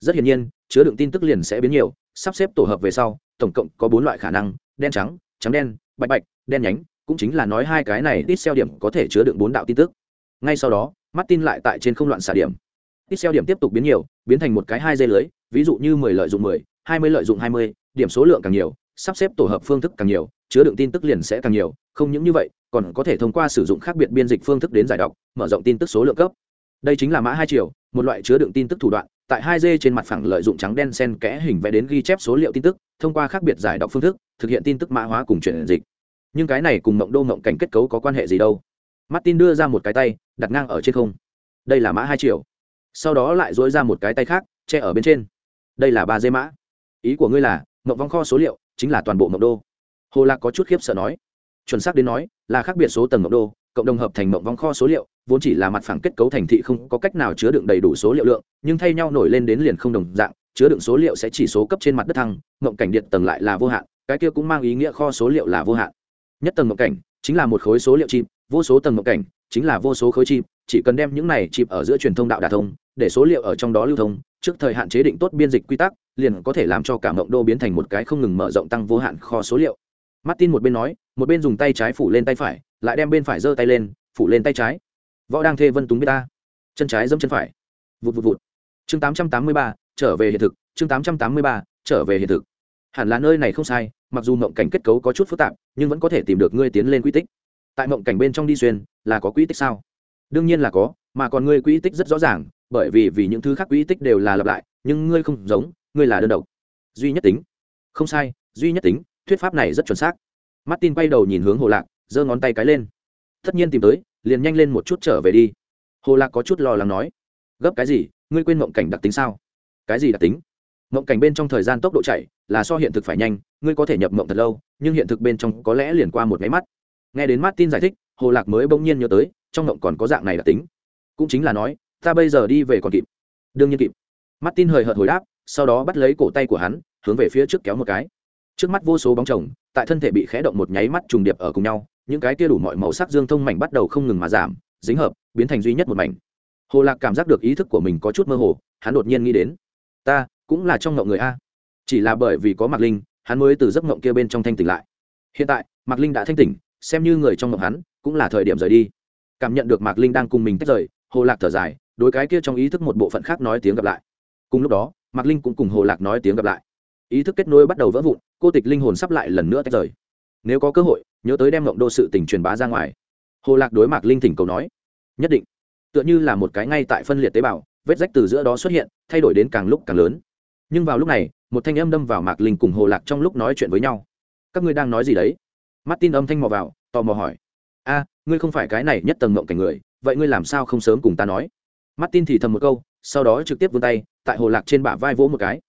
Rất hiển nhiên, chứa đựng tin tức liền sẽ biến nhiều, sắp xếp tổ hợp về sau, tổng cộng có bốn loại khả năng, đen trắng trắng đen, bạch bạch, đen nhánh cũng chính là nói hai cái này ít xeo điểm có thể chứa đựng bốn đạo tin tức. Ngay sau đó, martin lại tại trên không loạn xả điểm. Ít xeo điểm tiếp tục biến nhiều, biến thành một cái hai dây lưới, ví dụ như mười lợi dụng mười, hai mươi lợi dụng hai mươi, điểm số lượng càng nhiều, sắp xếp tổ hợp phương thức càng nhiều, chứa đựng tin tức liền sẽ càng nhiều, không những như vậy, còn có thể thông qua sử dụng khác biệt biên dịch phương thức đến giải đọc, mở rộng tin tức số lượng cấp. Đây chính là mã hai chiều, một loại chứa đựng tin tức thủ đoạn, tại hai d trên mặt phẳng lợi dụng trắng đen sen kẽ hình vẽ đến ghi chép số liệu tin tức, thông qua khác biệt giải đọc phương thức, thực hiện tin tức mã hóa cùng chuyển dịch nhưng cái này cùng mộng đô mộng cảnh kết cấu có quan hệ gì đâu? Martin đưa ra một cái tay, đặt ngang ở trên không. Đây là mã hai triệu. sau đó lại dối ra một cái tay khác, che ở bên trên. Đây là ba dây mã. Ý của ngươi là, mộng vong kho số liệu chính là toàn bộ mộng đô. Hồ lạc có chút khiếp sợ nói. Chuẩn xác đến nói, là khác biệt số tầng mộng đô, cộng đồng hợp thành mộng vong kho số liệu, vốn chỉ là mặt phẳng kết cấu thành thị không có cách nào chứa đựng đầy đủ số liệu lượng, nhưng thay nhau nổi lên đến liền không đồng dạng, chứa đựng số liệu sẽ chỉ số cấp trên mặt đất thăng, mộng cảnh điện tầng lại là vô hạn, cái kia cũng mang ý nghĩa kho số liệu là vô hạn nhất tầng mộng cảnh chính là một khối số liệu chim, vô số tầng mộng cảnh chính là vô số khối chim, chỉ cần đem những này chip ở giữa truyền thông đạo đà thông, để số liệu ở trong đó lưu thông, trước thời hạn chế định tốt biên dịch quy tắc, liền có thể làm cho cả mộng đô biến thành một cái không ngừng mở rộng tăng vô hạn kho số liệu. Martin một bên nói, một bên dùng tay trái phủ lên tay phải, lại đem bên phải giơ tay lên, phủ lên tay trái. Võ đang thê vân túng biết ta. Chân trái dẫm chân phải. Vụt vụt vụt. Chương tám trăm tám mươi ba, trở về hiện thực. Chương tám trăm tám mươi ba, trở về hiện thực. Hẳn là nơi này không sai mặc dù mộng cảnh kết cấu có chút phức tạp, nhưng vẫn có thể tìm được ngươi tiến lên quy tích. Tại mộng cảnh bên trong đi xuyên, là có quỹ tích sao? Đương nhiên là có, mà còn ngươi quỹ tích rất rõ ràng, bởi vì vì những thứ khác quỹ tích đều là lặp lại, nhưng ngươi không giống, ngươi là đơn độc. Duy nhất tính. Không sai, duy nhất tính, thuyết pháp này rất chuẩn xác. Martin quay đầu nhìn hướng hồ lạc, giơ ngón tay cái lên. Tất nhiên tìm tới, liền nhanh lên một chút trở về đi. Hồ lạc có chút lo lắng nói. Gấp cái gì, ngươi quên mộng cảnh đặc tính sao? Cái gì đặc tính? Mộng cảnh bên trong thời gian tốc độ chạy là so hiện thực phải nhanh, ngươi có thể nhập mộng thật lâu, nhưng hiện thực bên trong có lẽ liền qua một máy mắt. Nghe đến martin giải thích, hồ lạc mới bỗng nhiên nhớ tới, trong mộng còn có dạng này là tính. Cũng chính là nói, ta bây giờ đi về còn kịp. Đương nhiên kịp. Martin hời hợt hồi đáp, sau đó bắt lấy cổ tay của hắn, hướng về phía trước kéo một cái. Trước mắt vô số bóng chồng, tại thân thể bị khẽ động một nháy mắt trùng điệp ở cùng nhau, những cái kia đủ mọi màu sắc dương thông mảnh bắt đầu không ngừng mà giảm, dính hợp, biến thành duy nhất một mảnh. Hồ lạc cảm giác được ý thức của mình có chút mơ hồ, hắn đột nhiên nghĩ đến, ta cũng là trong ngộng người a. Chỉ là bởi vì có mạc linh, hắn mới từ giấc ngộng kia bên trong thanh tỉnh lại. Hiện tại, mạc linh đã thanh tỉnh, xem như người trong ngộng hắn, cũng là thời điểm rời đi. Cảm nhận được mạc linh đang cùng mình tách rời, hồ lạc thở dài, đối cái kia trong ý thức một bộ phận khác nói tiếng gặp lại. Cùng lúc đó, mạc linh cũng cùng hồ lạc nói tiếng gặp lại. Ý thức kết nối bắt đầu vỡ vụn, cô tịch linh hồn sắp lại lần nữa tách rời. Nếu có cơ hội, nhớ tới đem ngộng đô sự tình truyền bá ra ngoài. Hồ lạc đối mạc linh thỉnh cầu nói, nhất định. Tựa như là một cái ngay tại phân liệt tế bào, vết rách từ giữa đó xuất hiện, thay đổi đến càng lúc càng lớn nhưng vào lúc này, một thanh âm đâm vào mạc linh cùng hồ lạc trong lúc nói chuyện với nhau. Các ngươi đang nói gì đấy? Mắt tin âm thanh mò vào, tò mò hỏi. A, ngươi không phải cái này nhất tầng mộng cảnh người, vậy ngươi làm sao không sớm cùng ta nói? Mắt tin thì thầm một câu, sau đó trực tiếp vươn tay, tại hồ lạc trên bả vai vỗ một cái.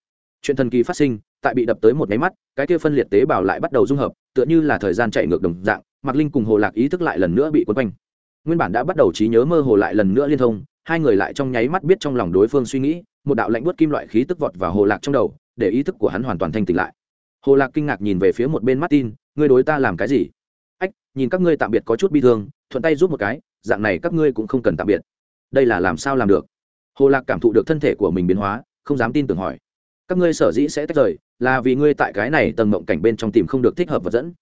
Chuyện thần kỳ phát sinh, tại bị đập tới một máy mắt, cái kia phân liệt tế bào lại bắt đầu dung hợp, tựa như là thời gian chạy ngược đồng dạng, mạc linh cùng hồ lạc ý thức lại lần nữa bị quấn quanh. Nguyên bản đã bắt đầu trí nhớ mơ hồ lại lần nữa liên thông, hai người lại trong nháy mắt biết trong lòng đối phương suy nghĩ một đạo lạnh buốt kim loại khí tức vọt vào hồ lạc trong đầu, để ý thức của hắn hoàn toàn thanh tỉnh lại. Hồ lạc kinh ngạc nhìn về phía một bên martin, ngươi đối ta làm cái gì? Ách, nhìn các ngươi tạm biệt có chút bi thương, thuận tay giúp một cái, dạng này các ngươi cũng không cần tạm biệt. Đây là làm sao làm được? Hồ lạc cảm thụ được thân thể của mình biến hóa, không dám tin tưởng hỏi. Các ngươi sở dĩ sẽ tách rời, là vì ngươi tại cái này tầng mộng cảnh bên trong tìm không được thích hợp vật dẫn.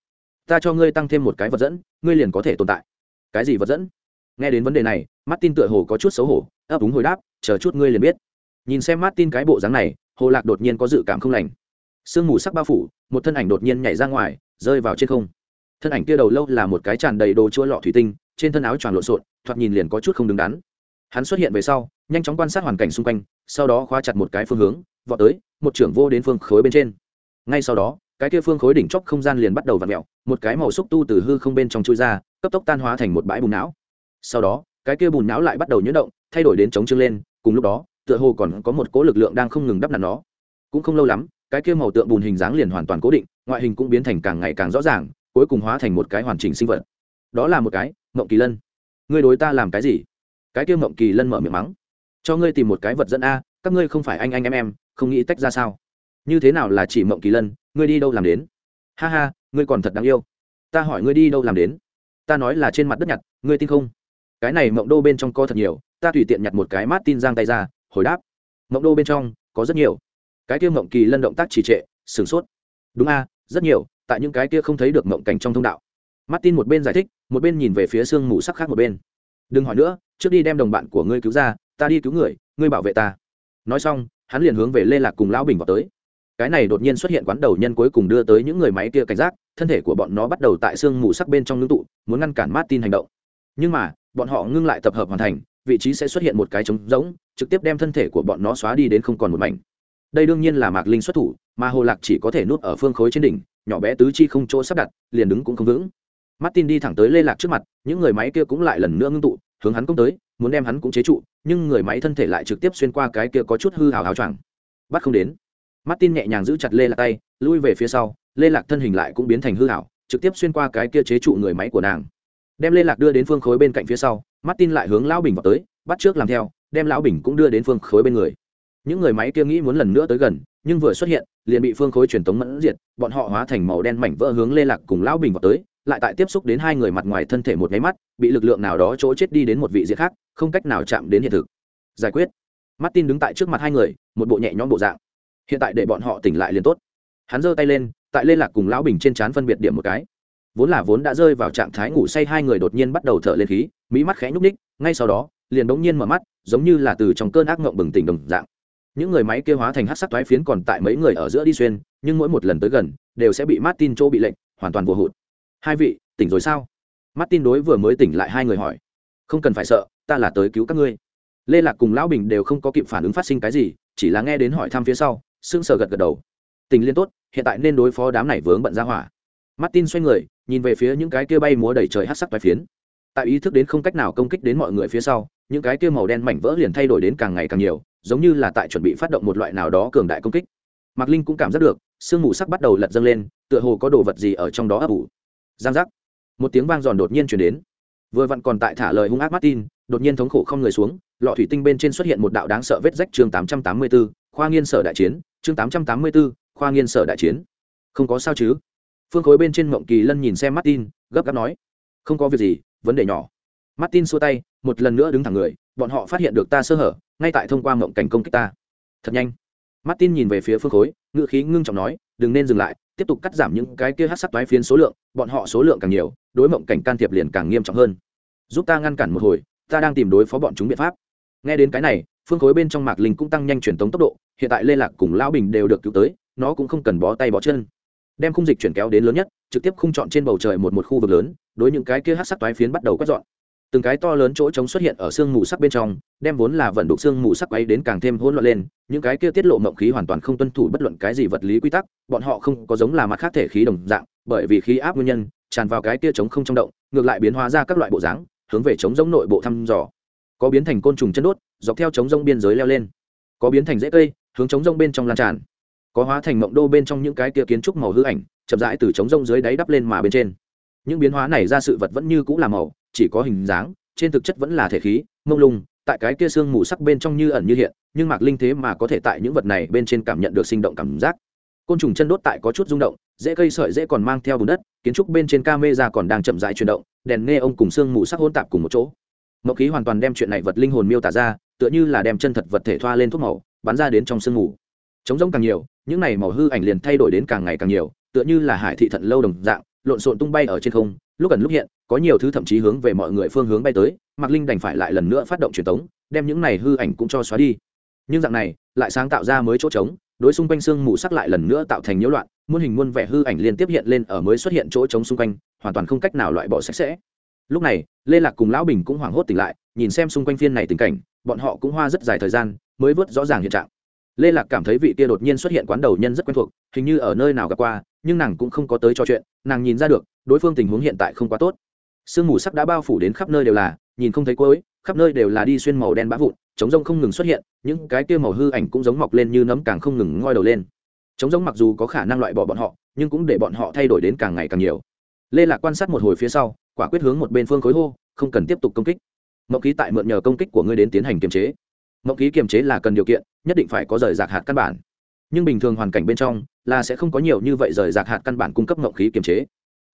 Ta cho ngươi tăng thêm một cái vật dẫn, ngươi liền có thể tồn tại. Cái gì vật dẫn? Nghe đến vấn đề này, martin tựa hồ có chút xấu hổ, ấp úng hồi đáp, chờ chút ngươi liền biết nhìn xem martin cái bộ dáng này, hồ lạc đột nhiên có dự cảm không lành. Sương mù sắc bao phủ, một thân ảnh đột nhiên nhảy ra ngoài, rơi vào trên không. Thân ảnh kia đầu lâu là một cái tràn đầy đồ chua lọ thủy tinh, trên thân áo tròn lộn xộn, thoạt nhìn liền có chút không đứng đắn. Hắn xuất hiện về sau, nhanh chóng quan sát hoàn cảnh xung quanh, sau đó khóa chặt một cái phương hướng, vọt tới, một trưởng vô đến phương khối bên trên. Ngay sau đó, cái kia phương khối đỉnh chóp không gian liền bắt đầu v ặ mẹo một cái màu xúc tu từ hư không bên trong chui ra, cấp tốc tan hóa thành một bãi bùn não. Sau đó, cái kia bùn não lại bắt đầu nhuyễn động, thay đổi đến chống trương lên, cùng lúc đó tựa hồ còn có một cỗ lực lượng đang không ngừng đắp nặn nó. Cũng không lâu lắm, cái kia màu tượng bùn hình dáng liền hoàn toàn cố định, ngoại hình cũng biến thành càng ngày càng rõ ràng, cuối cùng hóa thành một cái hoàn chỉnh sinh vật. Đó là một cái, mộng kỳ lân. Ngươi đối ta làm cái gì? Cái kia mộng kỳ lân mở miệng mắng. Cho ngươi tìm một cái vật dẫn a, các ngươi không phải anh anh em em, không nghĩ tách ra sao? Như thế nào là chỉ mộng kỳ lân, ngươi đi đâu làm đến? Ha ha, ngươi còn thật đáng yêu. Ta hỏi ngươi đi đâu làm đến? Ta nói là trên mặt đất nhặt, ngươi tin không? Cái này mộng đô bên trong có thật nhiều, ta tùy tiện nhặt một cái mát tin giang tay ra hồi đáp, mộng đô bên trong có rất nhiều. Cái kia mộng kỳ lân động tác trì trệ, sửng sốt. Đúng a, rất nhiều, tại những cái kia không thấy được mộng cảnh trong thông đạo. Martin một bên giải thích, một bên nhìn về phía sương mù sắc khác một bên. Đừng hỏi nữa, trước đi đem đồng bạn của ngươi cứu ra, ta đi cứu người, ngươi bảo vệ ta. Nói xong, hắn liền hướng về lê lạc cùng lão bình vào tới. Cái này đột nhiên xuất hiện quán đầu nhân cuối cùng đưa tới những người máy kia cảnh giác, thân thể của bọn nó bắt đầu tại sương mù sắc bên trong ngưng tụ, muốn ngăn cản martin hành động. Nhưng mà, bọn họ ngưng lại tập hợp hoàn thành vị trí sẽ xuất hiện một cái trống rỗng, trực tiếp đem thân thể của bọn nó xóa đi đến không còn một mảnh. Đây đương nhiên là mạc linh xuất thủ, mà hồ lạc chỉ có thể nuốt ở phương khối trên đỉnh, nhỏ bé tứ chi không chỗ sắp đặt, liền đứng cũng không vững. Martin đi thẳng tới lê lạc trước mặt, những người máy kia cũng lại lần nữa ngưng tụ, hướng hắn công tới, muốn đem hắn cũng chế trụ, nhưng người máy thân thể lại trực tiếp xuyên qua cái kia có chút hư hào hào choàng. Bắt không đến. Martin nhẹ nhàng giữ chặt lê lạc tay, lui về phía sau, lê lạc thân hình lại cũng biến thành hư hảo, trực tiếp xuyên qua cái kia chế trụ người máy của nàng. Đem lê lạc đưa đến phương khối bên cạnh phía sau martin lại hướng lão bình vào tới, bắt trước làm theo, đem lão bình cũng đưa đến phương khối bên người. Những người máy kia nghĩ muốn lần nữa tới gần, nhưng vừa xuất hiện, liền bị phương khối truyền tống mẫn diệt, bọn họ hóa thành màu đen mảnh vỡ hướng lê lạc cùng lão bình vào tới, lại tại tiếp xúc đến hai người mặt ngoài thân thể một máy mắt, bị lực lượng nào đó chỗ chết đi đến một vị diện khác, không cách nào chạm đến hiện thực. Giải quyết. Martin đứng tại trước mặt hai người, một bộ nhẹ nhõm bộ dạng. Hiện tại để bọn họ tỉnh lại liền tốt. Hắn giơ tay lên, tại lê lạc cùng lão bình trên trán phân biệt điểm một cái vốn là vốn đã rơi vào trạng thái ngủ say, hai người đột nhiên bắt đầu thở lên khí, mỹ mắt khẽ nhúc ních ngay sau đó, liền bỗng nhiên mở mắt, giống như là từ trong cơn ác mộng bừng tỉnh đồng dạng. Những người máy kêu hóa thành hát sắc thoái phiến còn tại mấy người ở giữa đi xuyên, nhưng mỗi một lần tới gần, đều sẽ bị martin chỗ bị lệnh, hoàn toàn vô hụt. Hai vị, tỉnh rồi sao? Martin đối vừa mới tỉnh lại hai người hỏi. Không cần phải sợ, ta là tới cứu các ngươi. Lê lạc cùng lão bình đều không có kịp phản ứng phát sinh cái gì, chỉ là nghe đến hỏi thăm phía sau sưng sờ gật gật đầu. Tình liên tốt, hiện tại nên đối phó đám này vướng bận ra hỏa martin xoay người, nhìn về phía những cái kia bay múa đầy trời hắc sắc toái phiến. Tại ý thức đến không cách nào công kích đến mọi người phía sau, những cái kia màu đen mảnh vỡ liền thay đổi đến càng ngày càng nhiều, giống như là tại chuẩn bị phát động một loại nào đó cường đại công kích. Mạc linh cũng cảm giác được, sương mù sắc bắt đầu lật dâng lên, tựa hồ có đồ vật gì ở trong đó ấp ủ. Giang giác. Một tiếng vang giòn đột nhiên truyền đến. Vừa vặn còn tại thả lời hung ác martin, đột nhiên thống khổ không người xuống, lọ thủy tinh bên trên xuất hiện một đạo đáng sợ vết rách chương tám trăm tám mươi b ố khoa nghiên sở đại chiến, chương tám trăm tám mươi b ố khoa nghiên sở đại chiến. Không có sao chứ? Phương khối bên trên mộng kỳ lân nhìn xem martin, gấp gáp nói, không có việc gì, vấn đề nhỏ. Martin xua tay, một lần nữa đứng thẳng người, bọn họ phát hiện được ta sơ hở, ngay tại thông qua mộng cảnh công kích ta. Thật nhanh. Martin nhìn về phía phương khối ngự khí ngưng trọng nói, đừng nên dừng lại, tiếp tục cắt giảm những cái kia hát sắc toái phiến số lượng, bọn họ số lượng càng nhiều, đối mộng cảnh can thiệp liền càng nghiêm trọng hơn. Giúp ta ngăn cản một hồi, ta đang tìm đối phó bọn chúng biện pháp. Nghe đến cái này, phương khối bên trong mạc linh cũng tăng nhanh truyền tống tốc độ, hiện tại lê lạc cùng lão bình đều được cứu tới, nó cũng không cần bó tay bó chân đem khung dịch chuyển kéo đến lớn nhất, trực tiếp khung chọn trên bầu trời một một khu vực lớn, đối những cái kia hát sắc toái phiến bắt đầu quét dọn. Từng cái to lớn chỗ trống xuất hiện ở xương mù sắc bên trong, đem vốn là vận đục xương mù sắc ấy đến càng thêm hỗn loạn lên, những cái kia tiết lộ mộng khí hoàn toàn không tuân thủ bất luận cái gì vật lý quy tắc, bọn họ không có giống là mặt khác thể khí đồng dạng, bởi vì khí áp nguyên nhân, tràn vào cái kia trống không trong động, ngược lại biến hóa ra các loại bộ dáng, hướng về trống giống nội bộ thăm dò. Có biến thành côn trùng chân đốt, dọc theo trống rông biên giới leo lên. Có biến thành rễ cây, hướng trống rông bên trong lan tràn có hóa thành mộng đô bên trong những cái kia kiến trúc màu hư ảnh, chậm rãi từ trống rông dưới đáy đắp lên mà bên trên. Những biến hóa này ra sự vật vẫn như cũ là màu, chỉ có hình dáng, trên thực chất vẫn là thể khí, mông lung, tại cái kia xương mù sắc bên trong như ẩn như hiện, nhưng mạc linh thế mà có thể tại những vật này bên trên cảm nhận được sinh động cảm giác. Côn trùng chân đốt tại có chút rung động dễ cây sợi dễ còn mang theo bùn đất, kiến trúc bên trên ca mê ra còn đang chậm rãi chuyển động, đèn nghe ông cùng xương mù sắc hôn tạp cùng một chỗ. Mậu khí hoàn toàn đem chuyện này vật linh hồn miêu tả ra, tựa như là đem chân thật vật thể thoa lên thuốc màu, bắn ra đến trong sương mù chống giống càng nhiều, những này màu hư ảnh liền thay đổi đến càng ngày càng nhiều, tựa như là hải thị thận lâu đồng dạng, lộn xộn tung bay ở trên không. Lúc ẩn lúc hiện, có nhiều thứ thậm chí hướng về mọi người phương hướng bay tới, mạc linh đành phải lại lần nữa phát động truyền tống, đem những này hư ảnh cũng cho xóa đi. Nhưng dạng này, lại sáng tạo ra mới chỗ trống, đối xung quanh xương mù sắc lại lần nữa tạo thành nhiễu loạn, muôn hình muôn vẻ hư ảnh liên tiếp hiện lên ở mới xuất hiện chỗ trống xung quanh, hoàn toàn không cách nào loại bỏ sạch sẽ. Lúc này, lê lạc cùng lão bình cũng hoảng hốt tỉnh lại, nhìn xem xung quanh phiên này tình cảnh, bọn họ cũng hoa rất dài thời gian, mới vớt rõ ràng hiện trạng lê lạc cảm thấy vị kia đột nhiên xuất hiện quán đầu nhân rất quen thuộc, hình như ở nơi nào gặp qua, nhưng nàng cũng không có tới trò chuyện, nàng nhìn ra được, đối phương tình huống hiện tại không quá tốt. Sương mù sắc đã bao phủ đến khắp nơi đều là, nhìn không thấy cuối, khắp nơi đều là đi xuyên màu đen bã vụn chống rông không ngừng xuất hiện, những cái kia màu hư ảnh cũng giống mọc lên như nấm càng không ngừng ngoi đầu lên. Chống rông mặc dù có khả năng loại bỏ bọn họ, nhưng cũng để bọn họ thay đổi đến càng ngày càng nhiều. Lê lạc quan sát một hồi phía sau, quả quyết hướng một bên phương khối hô, không cần tiếp tục công kích. Mậu ký tại mượn nhờ công kích của ngươi đến tiến hành kiềm chế mậu ký kiềm chế là cần điều kiện, nhất định phải có rời rạc hạt căn bản. Nhưng bình thường hoàn cảnh bên trong, là sẽ không có nhiều như vậy rời rạc hạt căn bản cung cấp mậu khí kiềm chế.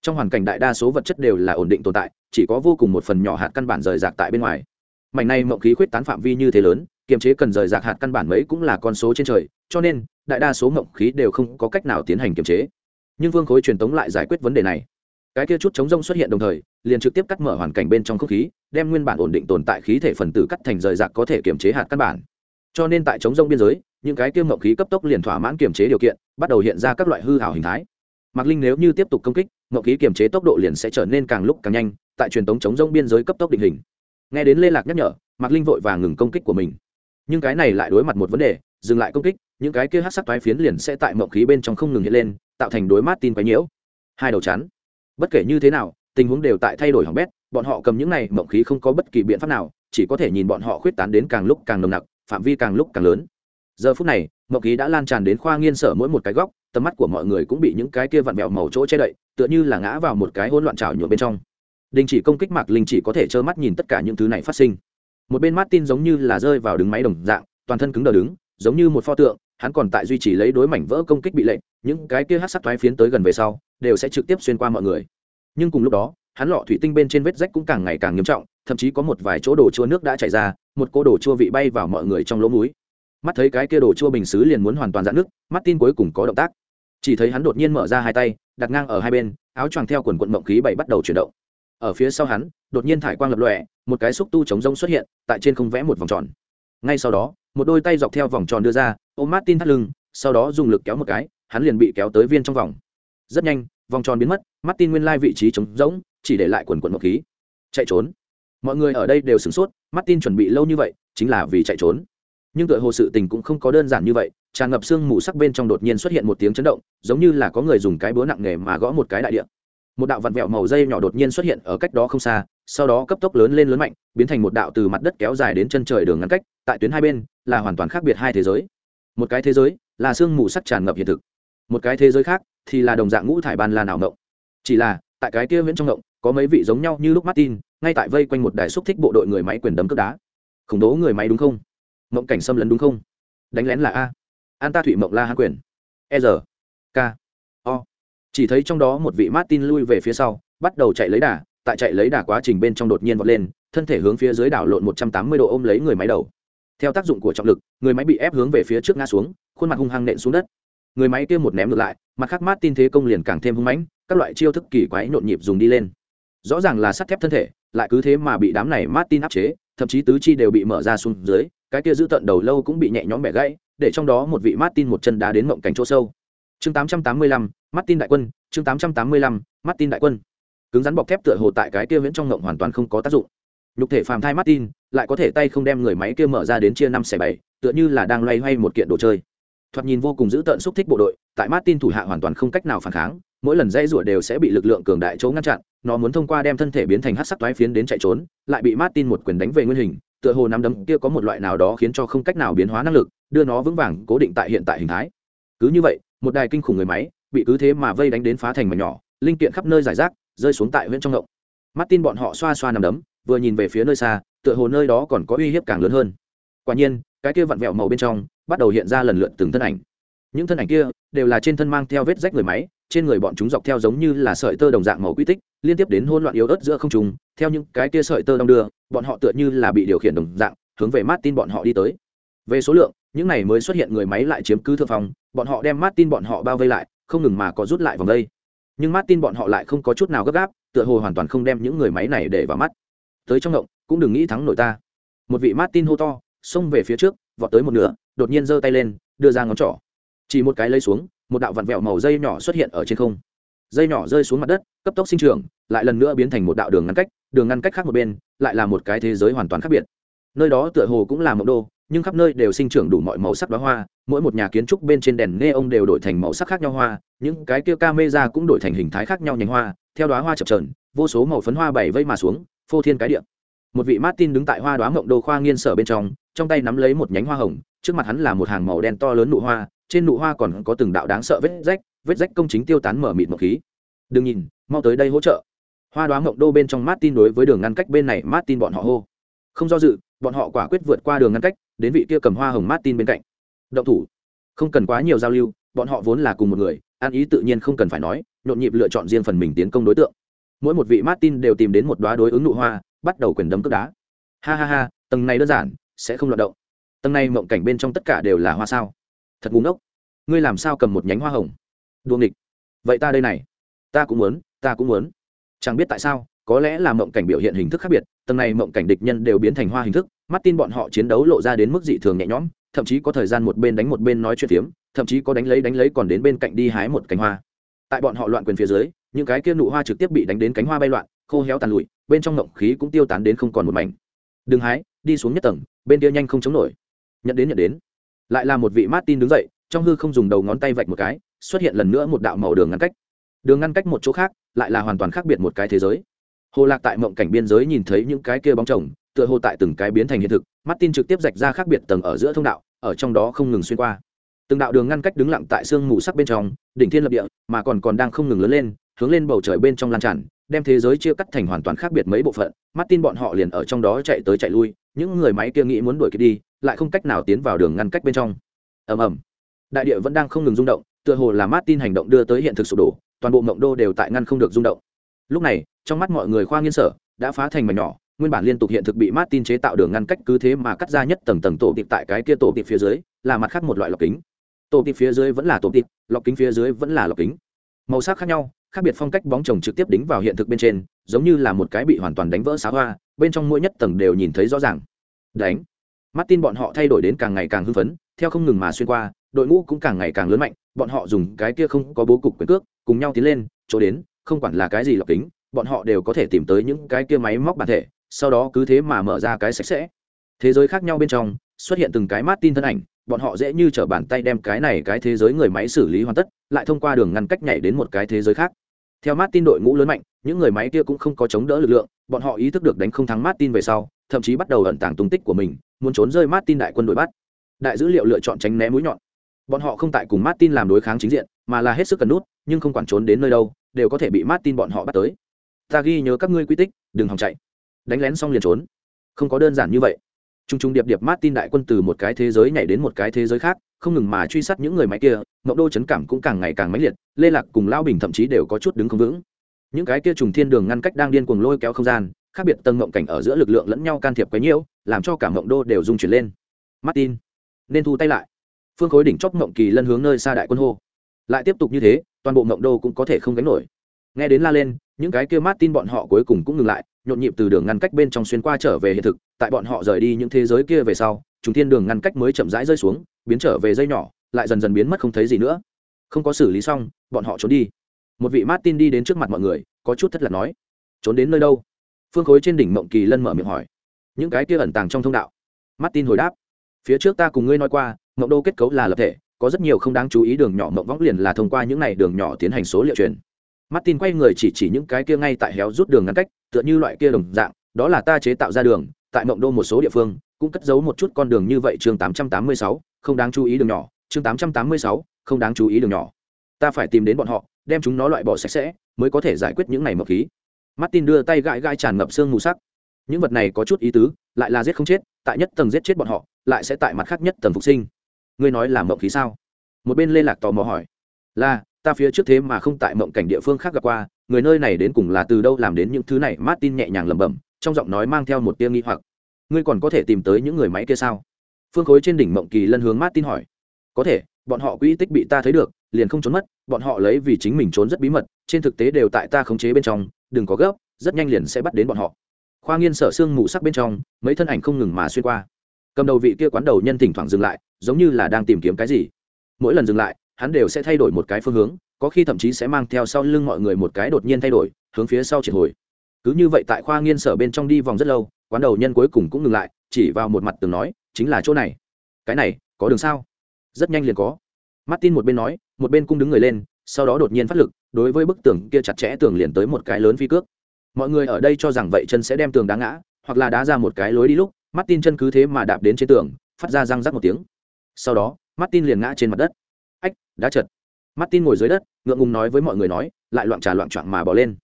Trong hoàn cảnh đại đa số vật chất đều là ổn định tồn tại, chỉ có vô cùng một phần nhỏ hạt căn bản rời rạc tại bên ngoài. Mảnh này mậu khí khuyết tán phạm vi như thế lớn, kiềm chế cần rời rạc hạt căn bản mấy cũng là con số trên trời, cho nên, đại đa số mậu khí đều không có cách nào tiến hành kiềm chế. Nhưng vương khối truyền tống lại giải quyết vấn đề này. Cái kia chút chống rông xuất hiện đồng thời liền trực tiếp cắt mở hoàn cảnh bên trong không khí, đem nguyên bản ổn định tồn tại khí thể phần tử cắt thành rời rạc có thể kiểm chế hạt căn bản. Cho nên tại chống rông biên giới, những cái kiêm mậu khí cấp tốc liền thỏa mãn kiểm chế điều kiện, bắt đầu hiện ra các loại hư hảo hình thái. Mạc linh nếu như tiếp tục công kích mậu khí kiểm chế tốc độ liền sẽ trở nên càng lúc càng nhanh, tại truyền tống chống rông biên giới cấp tốc định hình. Nghe đến lê lạc nhắc nhở, mạc linh vội và ngừng công kích của mình. Nhưng cái này lại đối mặt một vấn đề, dừng lại công kích, những cái kia hát sắc toái phiến liền sẽ tại mậu khí bên trong không ngừng hiện lên, tạo thành đối mát tin quái nhiễu. Hai đầu chắn. Bất kể như thế nào tình huống đều tại thay đổi hỏng bét, bọn họ cầm những này mộng khí không có bất kỳ biện pháp nào, chỉ có thể nhìn bọn họ khuyết tán đến càng lúc càng nồng nặc, phạm vi càng lúc càng lớn. Giờ phút này, mộng khí đã lan tràn đến khoa nghiên sở mỗi một cái góc, tầm mắt của mọi người cũng bị những cái kia vặn vẹo màu chỗ che đậy, tựa như là ngã vào một cái hỗn loạn trào nhuộm bên trong. Đình chỉ công kích mạc linh chỉ có thể trơ mắt nhìn tất cả những thứ này phát sinh. Một bên martin giống như là rơi vào đứng máy đồng dạng, toàn thân cứng đờ đứng, giống như một pho tượng, hắn còn tại duy trì lấy đối mảnh vỡ công kích bị lệnh, những cái kia hát sắc thoái phiến tới gần về sau, đều sẽ trực tiếp xuyên qua mọi người nhưng cùng lúc đó, hắn lọ thủy tinh bên trên vết rách cũng càng ngày càng nghiêm trọng, thậm chí có một vài chỗ đồ chua nước đã chảy ra, một cô đồ chua vị bay vào mọi người trong lỗ múi mắt thấy cái kia đồ chua bình xứ liền muốn hoàn toàn dạn nước, mắt tin cuối cùng có động tác. Chỉ thấy hắn đột nhiên mở ra hai tay, đặt ngang ở hai bên, áo choàng theo quần quận mộng khí bảy bắt đầu chuyển động. Ở phía sau hắn, đột nhiên thải quang lập lòe, một cái xúc tu chống rông xuất hiện, tại trên không vẽ một vòng tròn. Ngay sau đó, một đôi tay dọc theo vòng tròn đưa ra ôm mát tin thắt lưng, sau đó dùng lực kéo một cái, hắn liền bị kéo tới viên trong vòng. Rất nhanh vòng tròn biến mất mắt tin nguyên lai vị trí trống rỗng, chỉ để lại quần quần một khí. Chạy trốn. Mọi người ở đây đều sửng sốt mắt tin chuẩn bị lâu như vậy, chính là vì chạy trốn. Nhưng tựa hồ sự tình cũng không có đơn giản như vậy, tràn ngập sương mù sắc bên trong đột nhiên xuất hiện một tiếng chấn động, giống như là có người dùng cái búa nặng nghề mà gõ một cái đại địa. Một đạo vặn vẹo màu dây nhỏ đột nhiên xuất hiện ở cách đó không xa, sau đó cấp tốc lớn lên lớn mạnh, biến thành một đạo từ mặt đất kéo dài đến chân trời đường ngắn cách, tại tuyến hai bên, là hoàn toàn khác biệt hai thế giới. Một cái thế giới, là sương mù sắc tràn ngập hiện thực. Một cái thế giới khác thì là đồng dạng ngũ thải ban lan ảo ngộng. Chỉ là, tại cái kia viễn trong ngộng, có mấy vị giống nhau như lúc martin, ngay tại vây quanh một đài xúc thích bộ đội người máy quyền đấm cướp đá. Khủng bố người máy đúng không? Mộng cảnh xâm lấn đúng không? Đánh lén là a. An ta thụy mộng la hán quyền. E r. K. O. Chỉ thấy trong đó một vị martin lui về phía sau, bắt đầu chạy lấy đà, tại chạy lấy đà quá trình bên trong đột nhiên vọt lên, thân thể hướng phía dưới đảo lộn một trăm tám mươi độ ôm lấy người máy đầu. Theo tác dụng của trọng lực, người máy bị ép hướng về phía trước ngã xuống, khuôn mặt hung hăng nện xuống đất người máy kia một ném ngược lại mặt khác mát tin thế công liền càng thêm hung mãnh các loại chiêu thức kỳ quái nhộn nhịp dùng đi lên. Rõ ràng là sắt thép thân thể lại cứ thế mà bị đám này mát tin áp chế thậm chí tứ chi đều bị mở ra xuống dưới cái kia giữ tận đầu lâu cũng bị nhẹ nhõm bẻ gãy để trong đó một vị mát tin một chân đá đến mộng cảnh chỗ sâu. Chương 885, mắt tin đại quân chương 885, mắt tin đại quân. Cứng rắn bọc thép tựa hồ tại cái kia viễn trong ngộng hoàn toàn không có tác dụng. Nhục thể phàm thai martin lại có thể tay không đem người máy kia mở ra đến chia năm xẻ bảy tựa như là đang loay hoay một kiện đồ chơi thoạt nhìn vô cùng dữ tợn xúc thích bộ đội, tại martin thủ hạ hoàn toàn không cách nào phản kháng, mỗi lần dây rủa đều sẽ bị lực lượng cường đại chỗ ngăn chặn, nó muốn thông qua đem thân thể biến thành hát sắc toái phiến đến chạy trốn, lại bị martin một quyền đánh về nguyên hình, tựa hồ nắm đấm kia có một loại nào đó khiến cho không cách nào biến hóa năng lực, đưa nó vững vàng cố định tại hiện tại hình thái. Cứ như vậy, một đài kinh khủng người máy bị cứ thế mà vây đánh đến phá thành mà nhỏ, linh kiện khắp nơi giải rác, rơi xuống tại huyện trong ngộng martin bọn họ xoa xoa nằm đấm, vừa nhìn về phía nơi xa, tựa hồ nơi đó còn có uy hiếp càng lớn hơn. Quả nhiên cái kia vặn vẹo màu bên trong, bắt đầu hiện ra lần lượt từng thân ảnh. Những thân ảnh kia đều là trên thân mang theo vết rách người máy, trên người bọn chúng dọc theo giống như là sợi tơ đồng dạng màu quy tích, liên tiếp đến hỗn loạn yếu ớt giữa không trùng theo những cái kia sợi tơ đong đưa, bọn họ tựa như là bị điều khiển đồng dạng, hướng về martin bọn họ đi tới. Về số lượng, những này mới xuất hiện người máy lại chiếm cứ thượng phòng bọn họ đem martin bọn họ bao vây lại, không ngừng mà có rút lại vòng đây. Nhưng martin bọn họ lại không có chút nào gấp gáp, tựa hồ hoàn toàn không đem những người máy này để vào mắt. Tới trong động cũng đừng nghĩ thắng nổi ta. Một vị martin hô to xông về phía trước, vọt tới một nửa, đột nhiên giơ tay lên, đưa ra ngón trỏ. Chỉ một cái lấy xuống, một đạo vặn vẹo màu dây nhỏ xuất hiện ở trên không. Dây nhỏ rơi xuống mặt đất, cấp tốc sinh trưởng, lại lần nữa biến thành một đạo đường ngăn cách, đường ngăn cách khác một bên, lại là một cái thế giới hoàn toàn khác biệt. Nơi đó tựa hồ cũng là mộng đô, nhưng khắp nơi đều sinh trưởng đủ mọi màu sắc đoá hoa, mỗi một nhà kiến trúc bên trên đèn nghe ông đều đổi thành màu sắc khác nhau hoa, những cái kia ca mê ra cũng đổi thành hình thái khác nhau nhánh hoa, theo đoá hoa chập trờn vô số màu phấn hoa bảy vây mà xuống, phô thiên cái điện một vị martin đứng tại hoa đoá mộng đô khoa nghiên sở bên trong trong tay nắm lấy một nhánh hoa hồng, trước mặt hắn là một hàng màu đen to lớn nụ hoa, trên nụ hoa còn có từng đạo đáng sợ vết rách vết rách công chính tiêu tán mở mịt một khí. Đừng nhìn, mau tới đây hỗ trợ. Hoa đoá mộng đô bên trong martin đối với đường ngăn cách bên này, martin bọn họ hô. Không do dự, bọn họ quả quyết vượt qua đường ngăn cách, đến vị kia cầm hoa hồng martin bên cạnh. Động thủ. Không cần quá nhiều giao lưu, bọn họ vốn là cùng một người an ý tự nhiên không cần phải nói, nhộn nhịp lựa chọn riêng phần mình tiến công đối tượng. Mỗi một vị martin đều tìm đến một đoá đối ứng nụ hoa, bắt đầu quyền đấm cướp đá. Ha ha ha, tầng này đơn giản sẽ không loạt động. Tầng này mộng cảnh bên trong tất cả đều là hoa sao. Thật ngu ngốc. Ngươi làm sao cầm một nhánh hoa hồng? Đuông địch vậy ta đây này. Ta cũng muốn, ta cũng muốn. Chẳng biết tại sao, có lẽ là mộng cảnh biểu hiện hình thức khác biệt, tầng này mộng cảnh địch nhân đều biến thành hoa hình thức, mắt tin bọn họ chiến đấu lộ ra đến mức dị thường nhẹ nhõm, thậm chí có thời gian một bên đánh một bên nói chuyện phiếm, thậm chí có đánh lấy đánh lấy còn đến bên cạnh đi hái một cánh hoa. Tại bọn họ loạn quyền phía dưới, những cái kia nụ hoa trực tiếp bị đánh đến cánh hoa bay loạn, khô héo tàn lụi, bên trong mộng khí cũng tiêu tán đến không còn một mảnh. Đừng hái đi xuống nhất tầng, bên kia nhanh không chống nổi. Nhận đến nhận đến. Lại là một vị martin đứng dậy, trong hư không dùng đầu ngón tay vạch một cái, xuất hiện lần nữa một đạo màu đường ngăn cách. Đường ngăn cách một chỗ khác, lại là hoàn toàn khác biệt một cái thế giới. Hồ lạc tại mộng cảnh biên giới nhìn thấy những cái kia bóng chồng, tựa hồ tại từng cái biến thành hiện thực, martin trực tiếp rạch ra khác biệt tầng ở giữa thông đạo, ở trong đó không ngừng xuyên qua. Từng đạo đường ngăn cách đứng lặng tại sương mù sắc bên trong, đỉnh thiên lập địa, mà còn còn đang không ngừng lớn lên, hướng lên bầu trời bên trong lan tràn đem thế giới chia cắt thành hoàn toàn khác biệt mấy bộ phận, martin bọn họ liền ở trong đó chạy tới chạy lui, những người máy kia nghĩ muốn đuổi kịp đi, lại không cách nào tiến vào đường ngăn cách bên trong. Ầm ầm. Đại địa vẫn đang không ngừng rung động, tựa hồ là martin hành động đưa tới hiện thực sụp đổ, toàn bộ mộng đô đều tại ngăn không được rung động. Lúc này, trong mắt mọi người khoa nghiên sở, đã phá thành mảnh nhỏ, nguyên bản liên tục hiện thực bị martin chế tạo đường ngăn cách cứ thế mà cắt ra nhất tầng tầng tổ tiệp tại cái kia tổ tiệp phía dưới, là mặt khác một loại lọc kính. Tổ tiệp phía dưới vẫn là tổ tiệp lọc kính phía dưới vẫn là lọc kính. Màu sắc khác nhau khác biệt phong cách bóng chồng trực tiếp đính vào hiện thực bên trên, giống như là một cái bị hoàn toàn đánh vỡ xá hoa, bên trong mỗi nhất tầng đều nhìn thấy rõ ràng. Đánh. Martin bọn họ thay đổi đến càng ngày càng hưng phấn, theo không ngừng mà xuyên qua, đội ngũ cũng càng ngày càng lớn mạnh, bọn họ dùng cái kia không có bố cục quyền cước, cùng nhau tiến lên, chỗ đến, không quản là cái gì lọc kính, bọn họ đều có thể tìm tới những cái kia máy móc bản thể, sau đó cứ thế mà mở ra cái sạch sẽ. Thế giới khác nhau bên trong, xuất hiện từng cái martin thân ảnh, bọn họ dễ như t r ở bàn tay đem cái này cái thế giới người máy xử lý hoàn tất, lại thông qua đường ngăn cách nhảy đến một cái thế giới khác theo martin đội ngũ lớn mạnh, những người máy kia cũng không có chống đỡ lực lượng, bọn họ ý thức được đánh không thắng martin về sau, thậm chí bắt đầu ẩn tàng tung tích của mình, muốn trốn rơi martin đại quân đội bắt. Đại dữ liệu lựa chọn tránh né mũi nhọn. Bọn họ không tại cùng martin làm đối kháng chính diện, mà là hết sức cần nút, nhưng không quản trốn đến nơi đâu, đều có thể bị martin bọn họ bắt tới. Ta ghi nhớ các ngươi quy tích, đừng hòng chạy. Đánh lén xong liền trốn. Không có đơn giản như vậy. T r u n g t r u n g điệp điệp martin đại quân từ một cái thế giới nhảy đến một cái thế giới khác không ngừng mà truy sát những người máy kia mậu đô chấn cảm cũng càng ngày càng mãnh liệt, lê lạc cùng lao bình thậm chí đều có chút đứng không vững. Những cái kia trùng thiên đường ngăn cách đang điên cuồng lôi kéo không gian, khác biệt tầng mộng cảnh ở giữa lực lượng lẫn nhau can thiệp quấy nhiễu làm cho cả mộng đô đều rung chuyển lên. Martin, nên thu tay lại. Phương khối đỉnh chóp mộng kỳ lân hướng nơi xa đại quân hô. Lại tiếp tục như thế, toàn bộ mộng đô cũng có thể không gánh nổi. Nghe đến la lên, những cái kia martin bọn họ cuối cùng cũng ngừng lại, nhộn nhịp từ đường ngăn cách bên trong xuyên qua trở về hiện thực, tại bọn họ rời đi những thế giới kia về sau chúng thiên đường ngăn cách mới chậm rãi rơi xuống biến trở về dây nhỏ lại dần dần biến mất không thấy gì nữa. Không có xử lý xong bọn họ trốn đi. Một vị martin đi đến trước mặt mọi người có chút thất lạc nói trốn đến nơi đâu? Phương khối trên đỉnh mộng kỳ lân mở miệng hỏi những cái kia ẩn tàng trong thông đạo. Martin hồi đáp phía trước ta cùng ngươi nói qua mộng đô kết cấu là lập thể có rất nhiều không đáng chú ý đường nhỏ mộng võng liền là thông qua những này đường nhỏ tiến hành số liệu truyền. Martin quay người chỉ chỉ những cái kia ngay tại héo rút đường ngăn cách, tựa như loại kia đồng dạng, đó là ta chế tạo ra đường, tại Mộng Đô một số địa phương, cũng cất giấu một chút con đường như vậy chương 886, không đáng chú ý đường nhỏ, chương 886, không đáng chú ý đường nhỏ. Ta phải tìm đến bọn họ, đem chúng nó loại bỏ sạch sẽ, mới có thể giải quyết những này mộc khí. Martin đưa tay gãi gãi tràn ngập xương mù sắc. những vật này có chút ý tứ lại là giết không chết tại nhất tầng giết chết bọn họ lại sẽ tại mặt khác nhất tầng phục sinh ngươi nói là mộng khí sao một bên lê lạc tò mò hỏi là ta phía trước thế mà không tại mộng cảnh địa phương khác gặp qua người nơi này đến cùng là từ đâu làm đến những thứ này martin nhẹ nhàng lẩm bẩm trong giọng nói mang theo một tia nghi hoặc ngươi còn có thể tìm tới những người máy kia sao? Phương khối trên đỉnh mộng kỳ lân hướng martin hỏi. Có thể, bọn họ quỹ tích bị ta thấy được, liền không trốn mất, bọn họ lấy vì chính mình trốn rất bí mật, trên thực tế đều tại ta khống chế bên trong, đừng có gấp, rất nhanh liền sẽ bắt đến bọn họ. Khoa nghiên sở xương mù sắc bên trong, mấy thân ảnh không ngừng mà xuyên qua. Cầm đầu vị kia quán đầu nhân thỉnh thoảng dừng lại, giống như là đang tìm kiếm cái gì. Mỗi lần dừng lại, hắn đều sẽ thay đổi một cái phương hướng, có khi thậm chí sẽ mang theo sau lưng mọi người một cái đột nhiên thay đổi, hướng phía sau triệt hồi. Cứ như vậy tại khoa nghiên sở bên trong đi vòng rất lâu quán đầu nhân cuối cùng cũng ngừng lại, chỉ vào một mặt tường nói, chính là chỗ này. Cái này, có đường sao? Rất nhanh liền có. Martin một bên nói, một bên cung đứng người lên, sau đó đột nhiên phát lực, đối với bức tường kia chặt chẽ tường liền tới một cái lớn phi cước. Mọi người ở đây cho rằng vậy chân sẽ đem tường đá ngã, hoặc là đá ra một cái lối đi lúc, martin chân cứ thế mà đạp đến trên tường, phát ra răng rắc một tiếng. Sau đó, martin liền ngã trên mặt đất. Ách đã chật. Martin ngồi dưới đất, ngượng ngùng nói với mọi người nói, lại loạn trà loạn trọn mà bỏ lên.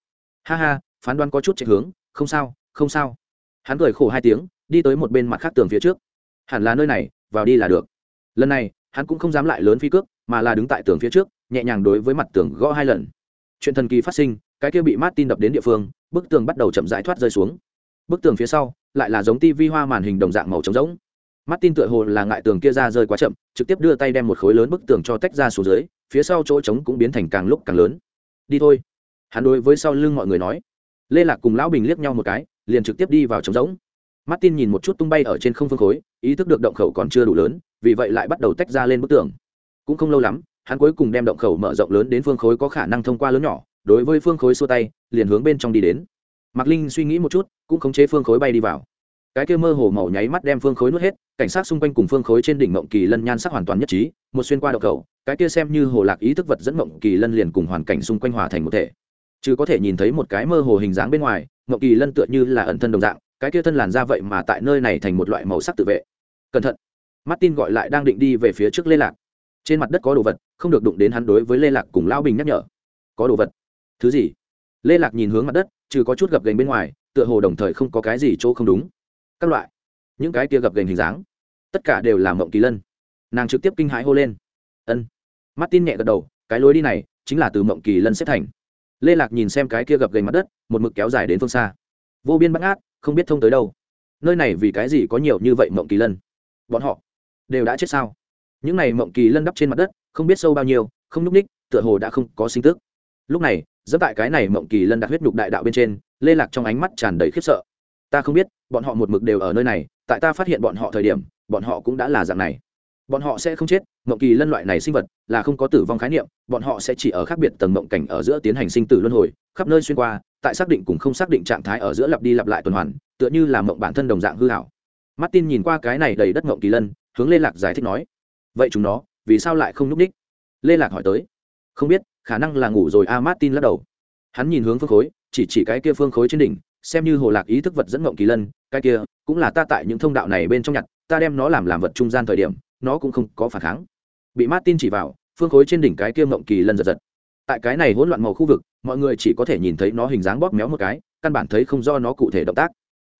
Ha ha, phán đoán có chút chạy hướng, không sao không sao hắn cười khổ hai tiếng, đi tới một bên mặt khác tường phía trước. Hẳn là nơi này, vào đi là được. Lần này, hắn cũng không dám lại lớn phi cước, mà là đứng tại tường phía trước, nhẹ nhàng đối với mặt tường gõ hai lần. Chuyện thần kỳ phát sinh, cái kia bị martin đập đến địa phương, bức tường bắt đầu chậm rãi thoát rơi xuống. Bức tường phía sau, lại là giống tivi hoa màn hình đồng dạng màu trống rỗng. Martin tựa hồ là ngại tường kia ra rơi quá chậm, trực tiếp đưa tay đem một khối lớn bức tường cho tách ra xuống dưới, phía sau chỗ trống cũng biến thành càng lúc càng lớn. Đi thôi. Hắn đối với sau lưng mọi người nói. Lê lạc cùng lão bình liếc nhau một cái liền trực tiếp đi vào trống rỗng. Martin nhìn một chút tung bay ở trên không phương khối, ý thức được động khẩu còn chưa đủ lớn, vì vậy lại bắt đầu tách ra lên bức tường. Cũng không lâu lắm, hắn cuối cùng đem động khẩu mở rộng lớn đến phương khối có khả năng thông qua lớn nhỏ, đối với phương khối xua tay, liền hướng bên trong đi đến. Mạc linh suy nghĩ một chút, cũng khống chế phương khối bay đi vào. Cái kia mơ hồ màu nháy mắt đem phương khối nuốt hết, cảnh sát xung quanh cùng phương khối trên đỉnh mộng kỳ lân nhan sắc hoàn toàn nhất trí, một xuyên qua động khẩu, cái kia xem như hồ lạc ý thức vật dẫn mộng kỳ lân liền cùng hoàn cảnh xung quanh hòa thành một thể. Chứ có thể nhìn thấy một cái mơ hồ hình dáng bên ngoài mộng kỳ lân tựa như là ẩn thân đồng dạng, cái kia thân làn ra vậy mà tại nơi này thành một loại màu sắc tự vệ. Cẩn thận. Martin gọi lại đang định đi về phía trước lê lạc. Trên mặt đất có đồ vật, không được đụng đến hắn đối với lê lạc cùng lão bình nhắc nhở. Có đồ vật? Thứ gì? Lê lạc nhìn hướng mặt đất, trừ có chút gập gành bên ngoài, tựa hồ đồng thời không có cái gì chỗ không đúng. Các loại. Những cái kia gập gành hình dáng, tất cả đều là mộng kỳ lân. Nàng trực tiếp kinh hãi hô lên. Ân. Martin nhẹ gật đầu, cái lối đi này chính là từ mộng kỳ lân xếp thành lê lạc nhìn xem cái kia gập gành mặt đất, một mực kéo dài đến phương xa. Vô biên bắt ngát không biết thông tới đâu. Nơi này vì cái gì có nhiều như vậy mộng kỳ lân? Bọn họ đều đã chết sao? Những này mộng kỳ lân đắp trên mặt đất, không biết sâu bao nhiêu, không nhúc ních tựa hồ đã không có sinh tức. Lúc này dẫm tại cái này mộng kỳ lân đặt huyết nhục đại đạo bên trên, lê lạc trong ánh mắt tràn đầy khiếp sợ. Ta không biết, bọn họ một mực đều ở nơi này, tại ta phát hiện bọn họ thời điểm, bọn họ cũng đã là dạng này bọn họ sẽ không chết mộng kỳ lân loại này sinh vật là không có tử vong khái niệm, bọn họ sẽ chỉ ở khác biệt tầng mộng cảnh ở giữa tiến hành sinh tử luân hồi, khắp nơi xuyên qua, tại xác định cùng không xác định trạng thái ở giữa lặp đi lặp lại tuần hoàn, tựa như là mộng bản thân đồng dạng hư hảo martin nhìn qua cái này đầy đất mộng kỳ lân, hướng lê lạc giải thích nói, vậy chúng nó, vì sao lại không n ú c ních lê lạc hỏi tới, không biết, khả năng là ngủ rồi. A martin lắc đầu. Hắn nhìn hướng phương khối, chỉ chỉ cái kia phương khối trên đỉnh, xem như hồ lạc ý thức vật dẫn mộng kỳ lân, cái kia, cũng là ta tại những thông đạo này bên trong nhặt, ta đem nó làm làm vật trung gian thời điểm nó cũng không có phản kháng. Bị martin chỉ vào, phương khối trên đỉnh cái kia mộng kỳ lân giật giật. Tại cái này hỗn loạn màu khu vực, mọi người chỉ có thể nhìn thấy nó hình dáng bóp méo một cái, căn bản thấy không do nó cụ thể động tác.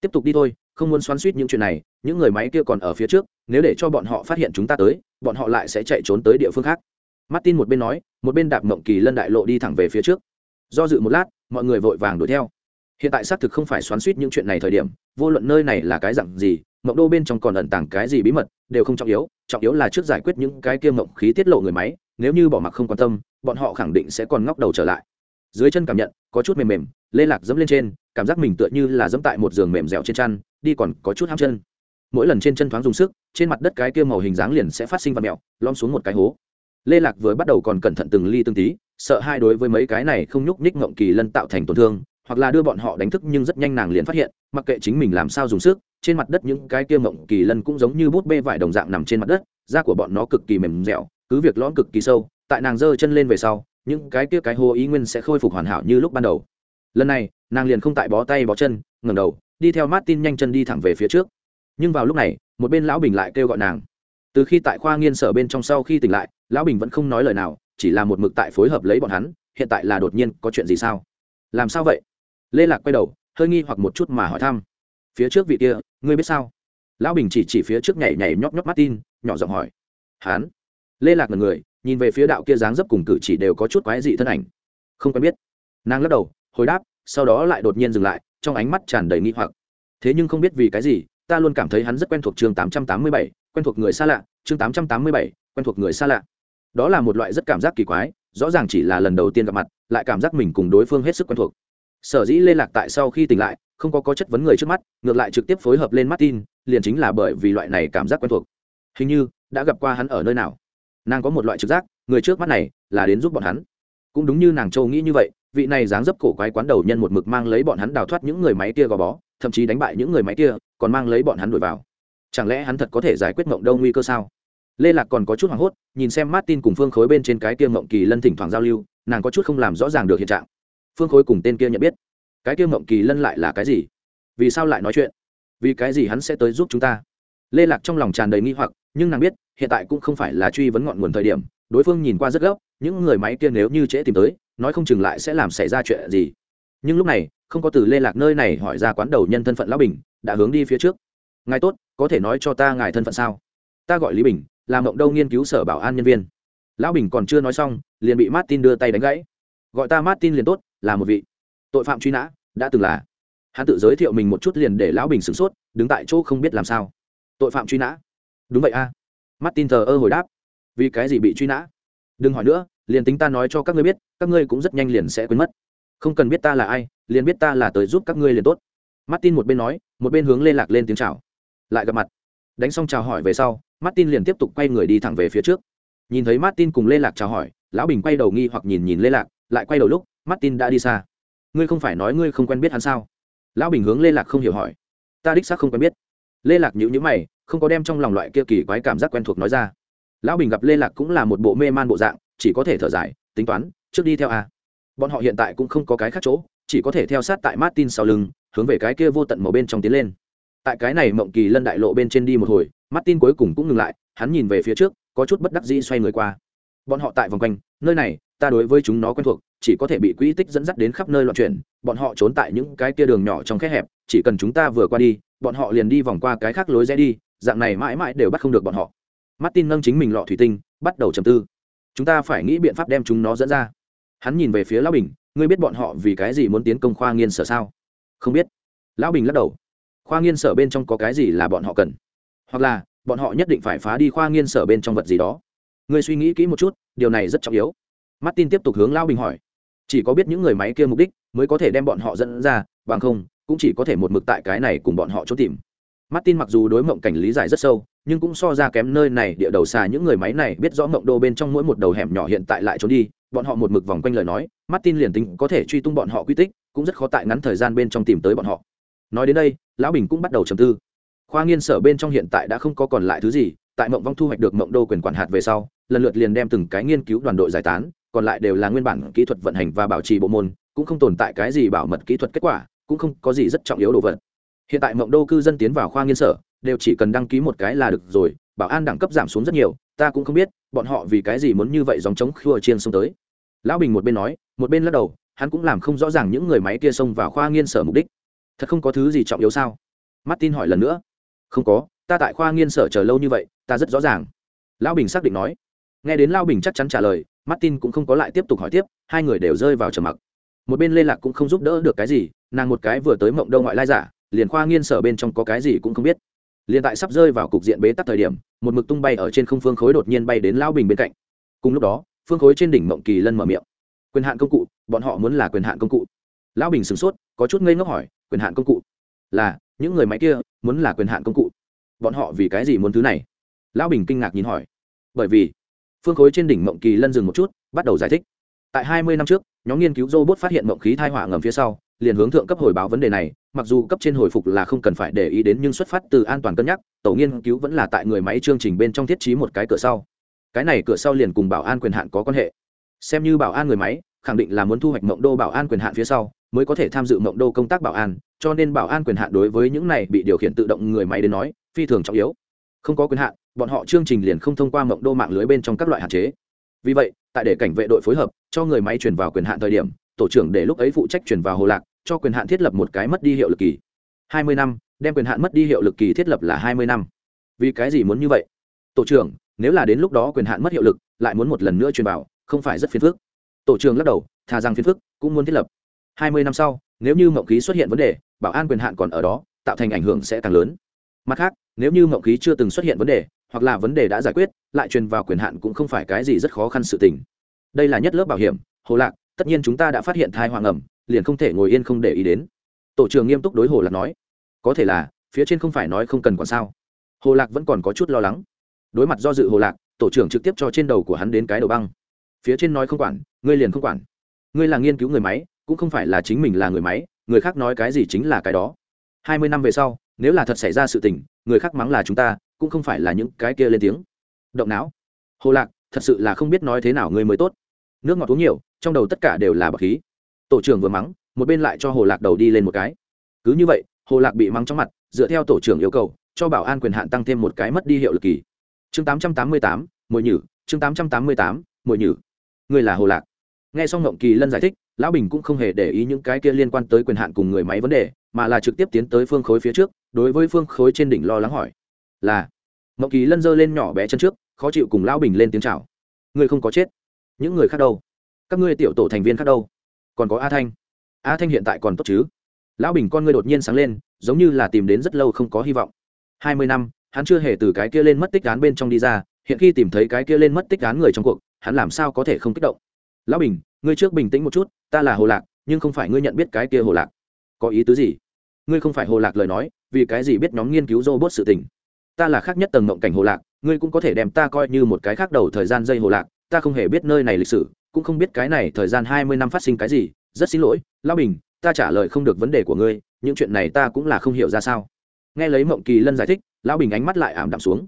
Tiếp tục đi thôi, không muốn xoắn suýt những chuyện này, những người máy kia còn ở phía trước, nếu để cho bọn họ phát hiện chúng ta tới, bọn họ lại sẽ chạy trốn tới địa phương khác. Martin một bên nói, một bên đạp mộng kỳ lân đại lộ đi thẳng về phía trước. Do dự một lát, mọi người vội vàng đuổi theo. Hiện tại xác thực không phải xoắn suýt những chuyện này thời điểm, vô luận nơi này là cái dặn gì mộng đô bên trong còn ẩn tàng cái gì bí mật, đều không trọng yếu trọng yếu là trước giải quyết những cái kia mộng khí tiết lộ người máy, nếu như bỏ mặc không quan tâm, bọn họ khẳng định sẽ còn ngóc đầu trở lại. Dưới chân cảm nhận, có chút mềm mềm, lê lạc dẫm lên trên, cảm giác mình tựa như là dẫm tại một giường mềm dẻo trên chăn, đi còn có chút hám chân. Mỗi lần trên chân thoáng dùng sức, trên mặt đất cái kia màu hình dáng liền sẽ phát sinh vật mẹo lom xuống một cái hố. Lê lạc vừa bắt đầu còn cẩn thận từng ly từng tí, sợ hai đối với mấy cái này không nhúc nhích ngộng kỳ lân tạo thành tổn thương hoặc là đưa bọn họ đánh thức nhưng rất nhanh nàng liền phát hiện, mặc kệ chính mình làm sao dùng sức, trên mặt đất những cái kia mộng kỳ lân cũng giống như bút bê vải đồng dạng nằm trên mặt đất, da của bọn nó cực kỳ mềm dẻo, cứ việc lõm cực kỳ sâu, tại nàng giơ chân lên về sau, những cái kia cái hồ ý nguyên sẽ khôi phục hoàn hảo như lúc ban đầu. Lần này, nàng liền không tại bó tay bó chân, ngẩng đầu, đi theo martin nhanh chân đi thẳng về phía trước. Nhưng vào lúc này, một bên lão bình lại kêu gọi nàng. Từ khi tại khoa nghiên sở bên trong sau khi tỉnh lại, lão bình vẫn không nói lời nào, chỉ là một mực tại phối hợp lấy bọn hắn, hiện tại là đột nhiên có chuyện gì sao? Làm sao vậy? Lê lạc quay đầu, hơi nghi hoặc một chút mà hỏi thăm. Phía trước vị kia, ngươi biết sao? Lão bình chỉ chỉ phía trước nhảy nhảy nhóc nhóc martin, nhỏ giọng hỏi. Hán. Lê lạc là người, nhìn về phía đạo kia dáng dấp cùng cử chỉ đều có chút quái dị thân ảnh. Không quen biết. Nàng lắc đầu, hồi đáp, sau đó lại đột nhiên dừng lại, trong ánh mắt tràn đầy nghi hoặc. Thế nhưng không biết vì cái gì, ta luôn cảm thấy hắn rất quen thuộc chương tám trăm tám mươi bảy, quen thuộc người xa lạ, chương tám trăm tám mươi bảy, quen thuộc người xa lạ. Đó là một loại rất cảm giác kỳ quái, rõ ràng chỉ là lần đầu tiên gặp mặt, lại cảm giác mình cùng đối phương hết sức quen thuộc sở dĩ lê lạc tại sau khi tỉnh lại, không có có chất vấn người trước mắt, ngược lại trực tiếp phối hợp lên martin, liền chính là bởi vì loại này cảm giác quen thuộc. Hình như, đã gặp qua hắn ở nơi nào. Nàng có một loại trực giác, người trước mắt này, là đến giúp bọn hắn. Cũng đúng như nàng châu nghĩ như vậy, vị này dáng dấp cổ quái quán đầu nhân một mực mang lấy bọn hắn đào thoát những người máy kia gò bó, thậm chí đánh bại những người máy kia, còn mang lấy bọn hắn đuổi vào. Chẳng lẽ hắn thật có thể giải quyết mộng đâu nguy cơ sao? Lê lạc còn có chút hoảng hốt, nhìn xem martin cùng phương khối bên trên cái kia mộng kỳ lân thỉnh thoảng giao lưu, nàng có chút không làm rõ ràng được hiện trạng phương khối cùng tên kia nhận biết. Cái kia mộng kỳ lân lại là cái gì? Vì sao lại nói chuyện? Vì cái gì hắn sẽ tới giúp chúng ta? Lê lạc trong lòng tràn đầy nghi hoặc, nhưng nàng biết, hiện tại cũng không phải là truy vấn ngọn nguồn thời điểm, đối phương nhìn qua rất gấp, những người máy kia nếu như trễ tìm tới, nói không chừng lại sẽ làm xảy ra chuyện gì. Nhưng lúc này, không có từ lê lạc nơi này hỏi ra quán đầu nhân thân phận lão bình, đã hướng đi phía trước. Ngài tốt, có thể nói cho ta ngài thân phận sao? Ta gọi lý bình làm mộng đâu nghiên cứu sở bảo an nhân viên. Lão bình còn chưa nói xong, liền bị martin đưa tay đánh gãy. Gọi ta martin liền tốt là một vị tội phạm truy nã, đã từng là. Hắn tự giới thiệu mình một chút liền để lão bình sửng sốt, đứng tại chỗ không biết làm sao. Tội phạm truy nã. Đúng vậy a. À. martin thờ ơ hồi đáp. Vì cái gì bị truy nã? Đừng hỏi nữa, liền tính ta nói cho các ngươi biết, các ngươi cũng rất nhanh liền sẽ quên mất. Không cần biết ta là ai, liền biết ta là tới giúp các ngươi liền tốt. Martin một bên nói, một bên hướng lê lạc lên tiếng chào. Lại gặp mặt. Đánh xong chào hỏi về sau, martin liền tiếp tục quay người đi thẳng về phía trước. Nhìn thấy martin cùng lê lạc chào hỏi, lão bình quay đầu nghi hoặc nhìn nhìn lê lạc, lại quay đầu lúc martin đã đi xa. Ngươi không phải nói ngươi không quen biết hắn sao? Lão bình hướng lê lạc không hiểu hỏi. Ta đích xác không quen biết. Lê lạc nhữ nhữ mày, không có đem trong lòng loại kia kỳ quái cảm giác quen thuộc nói ra. Lão bình gặp lê lạc cũng là một bộ mê man bộ dạng, chỉ có thể thở dài, tính toán, trước đi theo a. Bọn họ hiện tại cũng không có cái khác chỗ, chỉ có thể theo sát tại martin sau lưng, hướng về cái kia vô tận màu bên trong tiến lên. Tại cái này mộng kỳ lân đại lộ bên trên đi một hồi, martin cuối cùng cũng ngừng lại, hắn nhìn về phía trước, có chút bất đắc dĩ xoay người qua. Bọn họ tại vòng quanh, nơi này, ta đối với chúng nó quen thuộc chỉ có thể bị quỹ tích dẫn dắt đến khắp nơi loạn chuyển, bọn họ trốn tại những cái kia đường nhỏ trong khe hẹp, chỉ cần chúng ta vừa qua đi, bọn họ liền đi vòng qua cái khác lối rẽ đi, dạng này mãi mãi đều bắt không được bọn họ. Martin nâng chính mình lọ thủy tinh, bắt đầu trầm tư. Chúng ta phải nghĩ biện pháp đem chúng nó dẫn ra. Hắn nhìn về phía lão bình, ngươi biết bọn họ vì cái gì muốn tiến công khoa nghiên sở sao? Không biết. Lão bình lắc đầu. Khoa nghiên sở bên trong có cái gì là bọn họ cần? Hoặc là, bọn họ nhất định phải phá đi khoa nghiên sở bên trong vật gì đó. Ngươi suy nghĩ kỹ một chút, điều này rất trọng yếu. Martin tiếp tục hướng lão bình hỏi chỉ có biết những người máy kia mục đích mới có thể đem bọn họ dẫn ra, bằng không, cũng chỉ có thể một mực tại cái này cùng bọn họ trốn tìm. Martin mặc dù đối mộng cảnh lý giải rất sâu, nhưng cũng so ra kém nơi này địa đầu xa những người máy này biết rõ mộng đô bên trong mỗi một đầu hẻm nhỏ hiện tại lại trốn đi, bọn họ một mực vòng quanh lời nói, martin liền tính có thể truy tung bọn họ quy tích, cũng rất khó tại ngắn thời gian bên trong tìm tới bọn họ. Nói đến đây, lão bình cũng bắt đầu trầm tư. Khoa nghiên sở bên trong hiện tại đã không có còn lại thứ gì, tại mộng vong thu hoạch được mộng đô quyền quản hạt về sau, lần lượt liền đem từng cái nghiên cứu đoàn đội giải tán còn lại đều là nguyên bản kỹ thuật vận hành và bảo trì bộ môn, cũng không tồn tại cái gì bảo mật kỹ thuật kết quả, cũng không có gì rất trọng yếu đồ vật. Hiện tại mộng đô cư dân tiến vào khoa nghiên sở, đều chỉ cần đăng ký một cái là được rồi, bảo an đẳng cấp giảm xuống rất nhiều, ta cũng không biết, bọn họ vì cái gì muốn như vậy dòng chống khua chiên xông tới. Lão bình một bên nói, một bên lắc đầu, hắn cũng làm không rõ ràng những người máy kia xông vào khoa nghiên sở mục đích. Thật không có thứ gì trọng yếu sao? Martin hỏi lần nữa. Không có, ta tại khoa nghiên sở chờ lâu như vậy, ta rất rõ ràng. Lão bình xác định nói. Nghe đến lão bình chắc chắn trả lời martin cũng không có lại tiếp tục hỏi tiếp, hai người đều rơi vào trầm mặc. Một bên lê lạc cũng không giúp đỡ được cái gì, nàng một cái vừa tới mộng đông ngoại lai giả, liền khoa nghiên sở bên trong có cái gì cũng không biết. Liền tại sắp rơi vào cục diện bế tắc thời điểm, một mực tung bay ở trên không phương khối đột nhiên bay đến lão bình bên cạnh. Cùng lúc đó, phương khối trên đỉnh mộng kỳ lân mở miệng. Quyền hạn công cụ, bọn họ muốn là quyền hạn công cụ. Lão bình sửng sốt, có chút ngây ngốc hỏi, quyền hạn công cụ? Là, những người máy kia muốn là quyền hạn công cụ. Bọn họ vì cái gì muốn thứ này? Lão bình kinh ngạc nhìn hỏi. Bởi vì phương khối trên đỉnh mộng kỳ lân dừng một chút, bắt đầu giải thích. Tại hai mươi năm trước, nhóm nghiên cứu robot phát hiện mộng khí thai hỏa ngầm phía sau, liền hướng thượng cấp hồi báo vấn đề này, mặc dù cấp trên hồi phục là không cần phải để ý đến nhưng xuất phát từ an toàn cân nhắc, tổ nghiên cứu vẫn là tại người máy chương trình bên trong thiết trí một cái cửa sau. Cái này cửa sau liền cùng bảo an quyền hạn có quan hệ. Xem như bảo an người máy, khẳng định là muốn thu hoạch mộng đô bảo an quyền hạn phía sau, mới có thể tham dự mộng đô công tác bảo an, cho nên bảo an quyền hạn đối với những này bị điều khiển tự động người máy đến nói, phi thường trọng yếu không có quyền hạn, bọn họ chương trình liền không thông qua mộng đô mạng lưới bên trong các loại hạn chế. Vì vậy, tại để cảnh vệ đội phối hợp, cho người máy chuyển vào quyền hạn thời điểm, tổ trưởng để lúc ấy phụ trách chuyển vào hồ lạc, cho quyền hạn thiết lập một cái mất đi hiệu lực kỳ. Hai mươi năm, đem quyền hạn mất đi hiệu lực kỳ thiết lập là hai mươi năm. Vì cái gì muốn như vậy? Tổ trưởng, nếu là đến lúc đó quyền hạn mất hiệu lực, lại muốn một lần nữa truyền bảo không phải rất phiền phức. Tổ trưởng lắc đầu, thà rằng phiền phức, cũng muốn thiết lập. Hai mươi năm sau, nếu như mậu khí xuất hiện vấn đề, bảo an quyền hạn còn ở đó, tạo thành ảnh hưởng sẽ càng lớn. Mặt khác nếu như mộng khí chưa từng xuất hiện vấn đề, hoặc là vấn đề đã giải quyết, lại truyền vào quyền hạn cũng không phải cái gì rất khó khăn sự tình. Đây là nhất lớp bảo hiểm, hồ lạc, tất nhiên chúng ta đã phát hiện thai hoàng ẩm, liền không thể ngồi yên không để ý đến. Tổ trưởng nghiêm túc đối hồ lạc nói. Có thể là, phía trên không phải nói không cần còn sao. Hồ lạc vẫn còn có chút lo lắng. Đối mặt do dự hồ lạc, tổ trưởng trực tiếp cho trên đầu của hắn đến cái đầu băng. Phía trên nói không quản, ngươi liền không quản. Ngươi là nghiên cứu người máy, cũng không phải là chính mình là người máy, người khác nói cái gì chính là cái đó. Hai mươi năm về sau, nếu là thật xảy ra sự tình người khác mắng là chúng ta, cũng không phải là những cái kia lên tiếng. Động não. Hồ lạc, thật sự là không biết nói thế nào ngươi mới tốt. Nước ngọt uống nhiều, trong đầu tất cả đều là bậc khí. Tổ trưởng vừa mắng, một bên lại cho hồ lạc đầu đi lên một cái. Cứ như vậy, hồ lạc bị mắng trong mặt, dựa theo tổ trưởng yêu cầu, cho bảo an quyền hạn tăng thêm một cái mất đi hiệu lực kỳ. Chương tám trăm tám mươi tám, mồi nhử. Chương tám trăm tám mươi tám, mồi nhử. Người là hồ lạc. Nghe xong ngộng kỳ lân giải thích lão bình cũng không hề để ý những cái kia liên quan tới quyền hạn cùng người máy vấn đề, mà là trực tiếp tiến tới phương khối phía trước, đối với phương khối trên đỉnh lo lắng hỏi. Là mậu kỳ lân dơ lên nhỏ bé chân trước, khó chịu cùng lão bình lên tiếng chào. Người không có chết. Những người khác đâu? Các ngươi tiểu tổ thành viên khác đâu? Còn có a thanh. A thanh hiện tại còn tốt chứ? Lão bình con ngươi đột nhiên sáng lên, giống như là tìm đến rất lâu không có hy vọng. Hai mươi năm, hắn chưa hề từ cái kia lên mất tích án bên trong đi ra, hiện khi tìm thấy cái kia lên mất tích án người trong cuộc, hắn làm sao có thể không kích động? Lão bình ngươi trước bình tĩnh một chút, ta là hồ lạc, nhưng không phải ngươi nhận biết cái kia hồ lạc. Có ý tứ gì? Ngươi không phải hồ lạc lời nói, vì cái gì biết nhóm nghiên cứu robot sự tình? Ta là khác nhất tầng mộng cảnh hồ lạc, ngươi cũng có thể đem ta coi như một cái khác đầu thời gian dây hồ lạc, ta không hề biết nơi này lịch sử, cũng không biết cái này thời gian hai mươi năm phát sinh cái gì, rất xin lỗi, lão bình, ta trả lời không được vấn đề của ngươi, những chuyện này ta cũng là không hiểu ra sao. Nghe lấy mộng kỳ lân giải thích, lão bình ánh mắt lại ảm đạm xuống.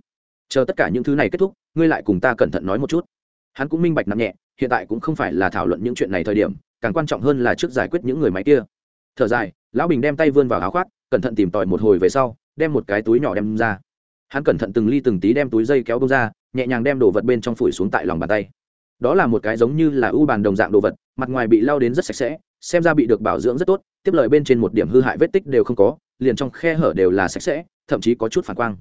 Chờ tất cả những thứ này kết thúc, ngươi lại cùng ta cẩn thận nói một chút. Hắn cũng minh bạch nặng nhẹ hiện tại cũng không phải là thảo luận những chuyện này thời điểm, càng quan trọng hơn là trước giải quyết những người máy kia. Thở dài, lão bình đem tay vươn vào áo khoác, cẩn thận tìm tòi một hồi về sau, đem một cái túi nhỏ đem ra. Hắn cẩn thận từng ly từng tí đem túi dây kéo bông ra, nhẹ nhàng đem đồ vật bên trong phủi xuống tại lòng bàn tay. Đó là một cái giống như là ưu bàn đồng dạng đồ vật, mặt ngoài bị lao đến rất sạch sẽ, xem ra bị được bảo dưỡng rất tốt, tiếp lời bên trên một điểm hư hại vết tích đều không có, liền trong khe hở đều là sạch sẽ, thậm chí có chút phản quang.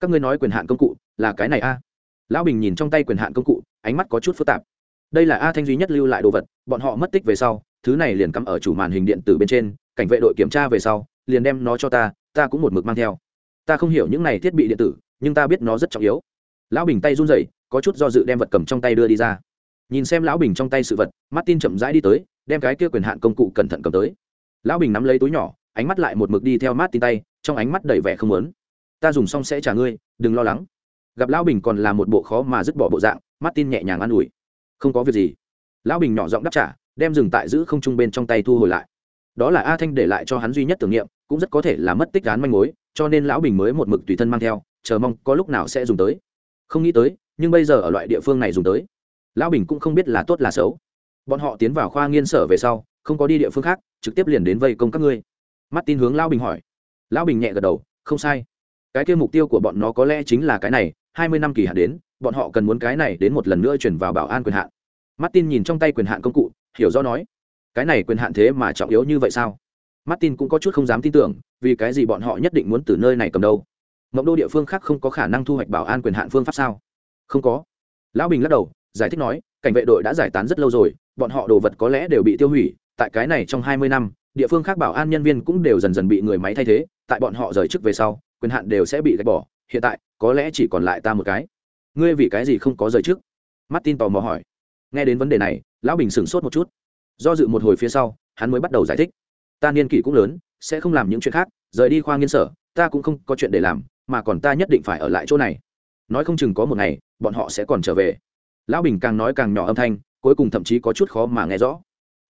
Các ngươi nói quyền hạn công cụ là cái này a? Lão bình nhìn trong tay quyền hạn công cụ, ánh mắt có chút phức tạp đây là a thanh duy nhất lưu lại đồ vật, bọn họ mất tích về sau, thứ này liền cắm ở chủ màn hình điện tử bên trên, cảnh vệ đội kiểm tra về sau, liền đem nó cho ta ta cũng một mực mang theo. Ta không hiểu những này thiết bị điện tử, nhưng ta biết nó rất trọng yếu. Lão bình tay run rẩy, có chút do dự đem vật cầm trong tay đưa đi ra. Nhìn xem lão bình trong tay sự vật, martin chậm rãi đi tới, đem cái kia quyền hạn công cụ cẩn thận cầm tới. Lão bình nắm lấy túi nhỏ, ánh mắt lại một mực đi theo martin tay, trong ánh mắt đầy vẻ không lớn ta dùng xong sẽ trả ngươi, đừng lo lắng. Gặp lão bình còn là một bộ khó mà dứt bỏ bộ dạng, martin nhẹ nhàng an ủi không có việc gì. Lão bình nhỏ giọng đáp trả, đem dừng tại giữ không trung bên trong tay thu hồi lại. Đó là a thanh để lại cho hắn duy nhất tưởng niệm, cũng rất có thể là mất tích án manh mối, cho nên lão bình mới một mực tùy thân mang theo, chờ mong có lúc nào sẽ dùng tới. Không nghĩ tới, nhưng bây giờ ở loại địa phương này dùng tới, lão bình cũng không biết là tốt là xấu. Bọn họ tiến vào khoa nghiên sở về sau, không có đi địa phương khác, trực tiếp liền đến vây công các ngươi. Mắt tin hướng lão bình hỏi. Lão bình nhẹ gật đầu, không sai. Cái kia mục tiêu của bọn nó có lẽ chính là cái này hai mươi năm kỳ hạn đến, bọn họ cần muốn cái này đến một lần nữa chuyển vào bảo an quyền hạn. Martin nhìn trong tay quyền hạn công cụ, hiểu rõ nói, cái này quyền hạn thế mà trọng yếu như vậy sao? Martin cũng có chút không dám tin tưởng, vì cái gì bọn họ nhất định muốn từ nơi này cầm đâu? Mộng đô địa phương khác không có khả năng thu hoạch bảo an quyền hạn phương pháp sao? Không có. Lão bình lắc đầu, giải thích nói, cảnh vệ đội đã giải tán rất lâu rồi, bọn họ đồ vật có lẽ đều bị tiêu hủy, tại cái này trong hai mươi năm, địa phương khác bảo an nhân viên cũng đều dần dần bị người máy thay thế, tại bọn họ rời chức về sau, quyền hạn đều sẽ bị gạch bỏ hiện tại, có lẽ chỉ còn lại ta một cái. Ngươi vì cái gì không có rời trước? martin tò mò hỏi. Nghe đến vấn đề này, lão bình sửng sốt một chút. Do dự một hồi phía sau, hắn mới bắt đầu giải thích. Ta niên kỷ cũng lớn, sẽ không làm những chuyện khác, rời đi khoa nghiên sở, ta cũng không có chuyện để làm, mà còn ta nhất định phải ở lại chỗ này. Nói không chừng có một ngày, bọn họ sẽ còn trở về. Lão bình càng nói càng nhỏ âm thanh, cuối cùng thậm chí có chút khó mà nghe rõ.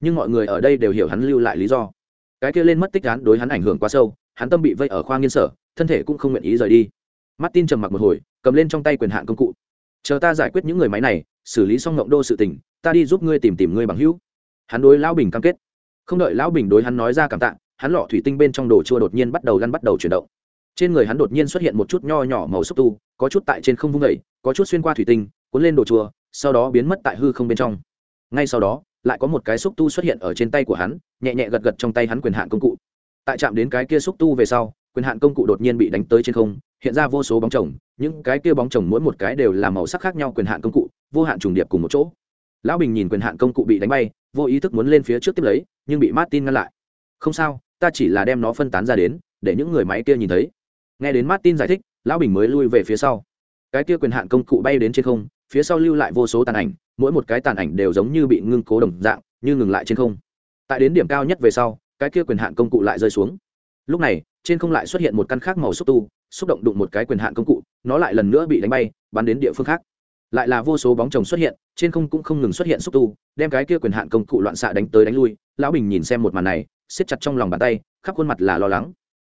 Nhưng mọi người ở đây đều hiểu hắn lưu lại lý do. Cái kia lên mất tích án đối hắn ảnh hưởng quá sâu, hắn tâm bị vây ở khoa nghiên sở, thân thể cũng không nguyện ý rời đi martin trầm mặc một hồi, cầm lên trong tay quyền hạn công cụ. Chờ ta giải quyết những người máy này, xử lý xong ngộng đô sự tình, ta đi giúp ngươi tìm tìm ngươi bằng hữu. Hắn đối lão bình cam kết. Không đợi lão bình đối hắn nói ra cảm tạ, hắn lọ thủy tinh bên trong đồ chua đột nhiên bắt đầu lăn bắt đầu chuyển động. Trên người hắn đột nhiên xuất hiện một chút nho nhỏ màu xúc tu, có chút tại trên không vung dậy, có chút xuyên qua thủy tinh, cuốn lên đồ chua, sau đó biến mất tại hư không bên trong. Ngay sau đó, lại có một cái xúc tu xuất hiện ở trên tay của hắn, nhẹ nhẹ gật gật trong tay hắn quyền hạn công cụ. Tại chạm đến cái kia xúc tu về sau quyền hạn công cụ đột nhiên bị đánh tới trên không, hiện ra vô số bóng chồng, những cái kia bóng chồng mỗi một cái đều là màu sắc khác nhau quyền hạn công cụ, vô hạn trùng điệp cùng một chỗ. Lão bình nhìn quyền hạn công cụ bị đánh bay, vô ý thức muốn lên phía trước tiếp lấy, nhưng bị martin ngăn lại. Không sao, ta chỉ là đem nó phân tán ra đến, để những người máy kia nhìn thấy. Nghe đến martin giải thích, lão bình mới lui về phía sau. Cái kia quyền hạn công cụ bay đến trên không, phía sau lưu lại vô số tàn ảnh, mỗi một cái tàn ảnh đều giống như bị ngưng cố đồng dạng, như ngừng lại trên không. Tại đến điểm cao nhất về sau, cái kia quyền hạn công cụ lại rơi xuống. Lúc này trên không lại xuất hiện một căn khác màu xúc tu, xúc động đụng một cái quyền hạn công cụ, nó lại lần nữa bị đánh bay, bắn đến địa phương khác. Lại là vô số bóng chồng xuất hiện, trên không cũng không ngừng xuất hiện xúc tu, đem cái kia quyền hạn công cụ loạn xạ đánh tới đánh lui, lão bình nhìn xem một màn này, siết chặt trong lòng bàn tay, khắp khuôn mặt là lo lắng.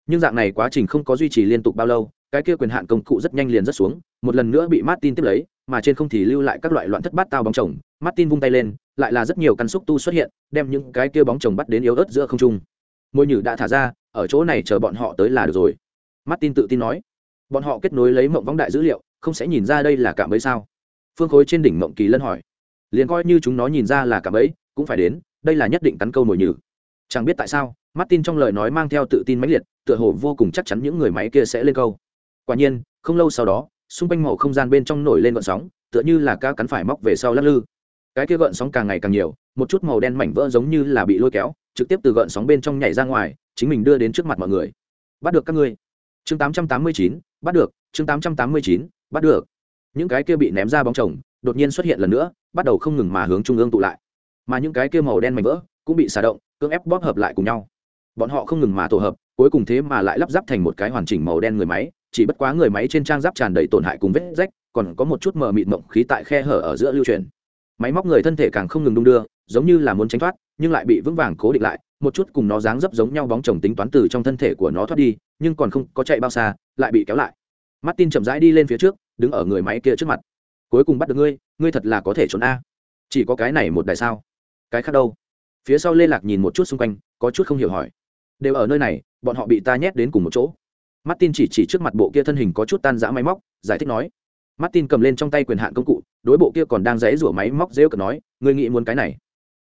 Nhưng dạng này quá trình không có duy trì liên tục bao lâu, cái kia quyền hạn công cụ rất nhanh liền rất xuống, một lần nữa bị martin tiếp lấy, mà trên không thì lưu lại các loại loạn thất bát tao bóng chồng. Martin vung tay lên, lại là rất nhiều căn xúc tu xuất hiện, đem những cái kia bóng chồng bắt đến yếu ớt giữa không trung. Môi nhử đã thả ra ở chỗ này chờ bọn họ tới là được rồi. Martin tự tin nói. Bọn họ kết nối lấy mộng võng đại dữ liệu, không sẽ nhìn ra đây là cảm ấy sao? Phương khối trên đỉnh mộng kỳ lân hỏi. Liền coi như chúng nó nhìn ra là cảm ấy cũng phải đến, đây là nhất định tấn câu nổi nhử. Chẳng biết tại sao, martin trong lời nói mang theo tự tin mãnh liệt, tựa hồ vô cùng chắc chắn những người máy kia sẽ lên câu. Quả nhiên, không lâu sau đó, xung quanh màu không gian bên trong nổi lên gợn sóng, tựa như là ca cắn phải móc về sau lắc lư. Cái kia gợn sóng càng ngày càng nhiều, một chút màu đen mảnh vỡ giống như là bị lôi kéo trực tiếp từ gợn sóng bên trong nhảy ra ngoài chính mình đưa đến trước mặt mọi người. Bắt được các ngươi. Chương 889, bắt được. Chương 889, bắt được. Những cái kia bị ném ra bóng chồng đột nhiên xuất hiện lần nữa bắt đầu không ngừng mà hướng trung ương tụ lại. Mà những cái kia màu đen mảnh vỡ cũng bị xả động cưỡng ép bóp hợp lại cùng nhau. Bọn họ không ngừng mà tổ hợp cuối cùng thế mà lại lắp ráp thành một cái hoàn chỉnh màu đen người máy chỉ bất quá người máy trên trang giáp tràn đầy tổn hại cùng vết rách còn có một chút mờ mịt mộng khí tại khe hở ở giữa lưu truyền. Máy móc người thân thể càng không ngừng đung đưa giống như là muốn tránh thoát nhưng lại bị vững vàng cố định lại, một chút cùng nó dáng dấp giống nhau bóng chồng tính toán từ trong thân thể của nó thoát đi, nhưng còn không có chạy bao xa, lại bị kéo lại. Martin chậm rãi đi lên phía trước, đứng ở người máy kia trước mặt. Cuối cùng bắt được ngươi ngươi thật là có thể trốn a. Chỉ có cái này một đài sao? Cái khác đâu? Phía sau lê lạc nhìn một chút xung quanh, có chút không hiểu hỏi. Đều ở nơi này, bọn họ bị ta nhét đến cùng một chỗ. Martin chỉ chỉ trước mặt bộ kia thân hình có chút tan rã máy móc, giải thích nói. Martin cầm lên trong tay quyền hạn công cụ, đối bộ kia còn đang dãy rủa máy móc rêu cờ nói, ngươi nghĩ muốn cái này?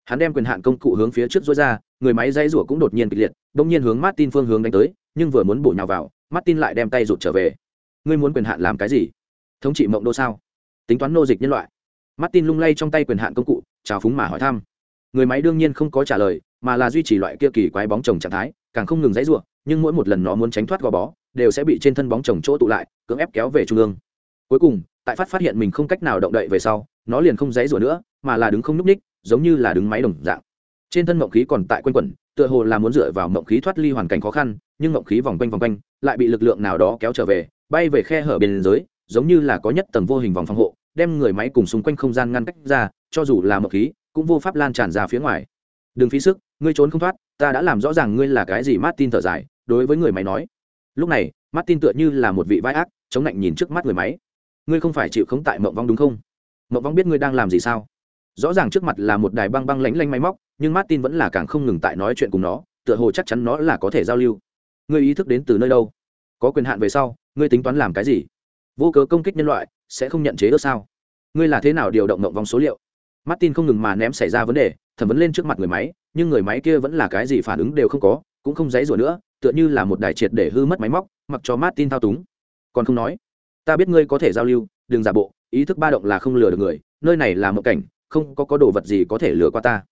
Hắn đem quyền hạn công cụ hướng phía trước dối ra, người máy dây rủa cũng đột nhiên kịch liệt đông nhiên hướng martin phương hướng đánh tới, nhưng vừa muốn bổ nhào vào, martin lại đem tay rụt trở về. Ngươi muốn quyền hạn làm cái gì? Thống trị mộng đô sao? Tính toán nô dịch nhân loại. Martin lung lay trong tay quyền hạn công cụ, chào phúng mà hỏi thăm. Người máy đương nhiên không có trả lời, mà là duy trì loại kia kỳ quái bóng chồng trạng thái, càng không ngừng dãy rủa, nhưng mỗi một lần nó muốn tránh thoát gò bó, đều sẽ bị trên thân bóng chồng chỗ tụ lại, cưỡng ép kéo về trung ương. Cuối cùng, tại phát phát hiện mình không cách nào động đậy về sau, nó liền không dãy rủa nữa, mà là đứng không nhúc ních giống như là đứng máy đồng dạng. Trên thân mộng khí còn tại quanh quẩn, tựa hồ là muốn dựa vào mộng khí thoát ly hoàn cảnh khó khăn, nhưng mộng khí vòng quanh vòng quanh, lại bị lực lượng nào đó kéo trở về, bay về khe hở bên dưới, giống như là có nhất tầng vô hình vòng phòng hộ, đem người máy cùng xung quanh không gian ngăn cách ra, cho dù là mộng khí, cũng vô pháp lan tràn ra phía ngoài. Đừng phí sức, ngươi trốn không thoát, ta đã làm rõ ràng ngươi là cái gì, martin thở dài, đối với người máy nói. Lúc này, martin tựa như là một vị vai ác, chống lạnh nhìn trước mắt người máy. Ngươi không phải chịu khống tại mộng vong đúng không? Mộng vong biết ngươi đang làm gì sao? Rõ ràng trước mặt là một đài băng băng lánh lanh máy móc, nhưng martin vẫn là càng không ngừng tại nói chuyện cùng nó, tựa hồ chắc chắn nó là có thể giao lưu. Ngươi ý thức đến từ nơi đâu? Có quyền hạn về sau, ngươi tính toán làm cái gì? Vô cớ công kích nhân loại, sẽ không nhận chế ước sao? Ngươi là thế nào điều động động vòng số liệu? Martin không ngừng mà ném xảy ra vấn đề, thẩm vấn lên trước mặt người máy, nhưng người máy kia vẫn là cái gì phản ứng đều không có, cũng không dãy rủa nữa, tựa như là một đài triệt để hư mất máy móc, mặc cho martin thao túng. Còn không nói, ta biết ngươi có thể giao lưu, đừng giả bộ, ý thức ba động là không lừa được người, nơi này là một cảnh không có có đồ vật gì có thể lừa qua ta.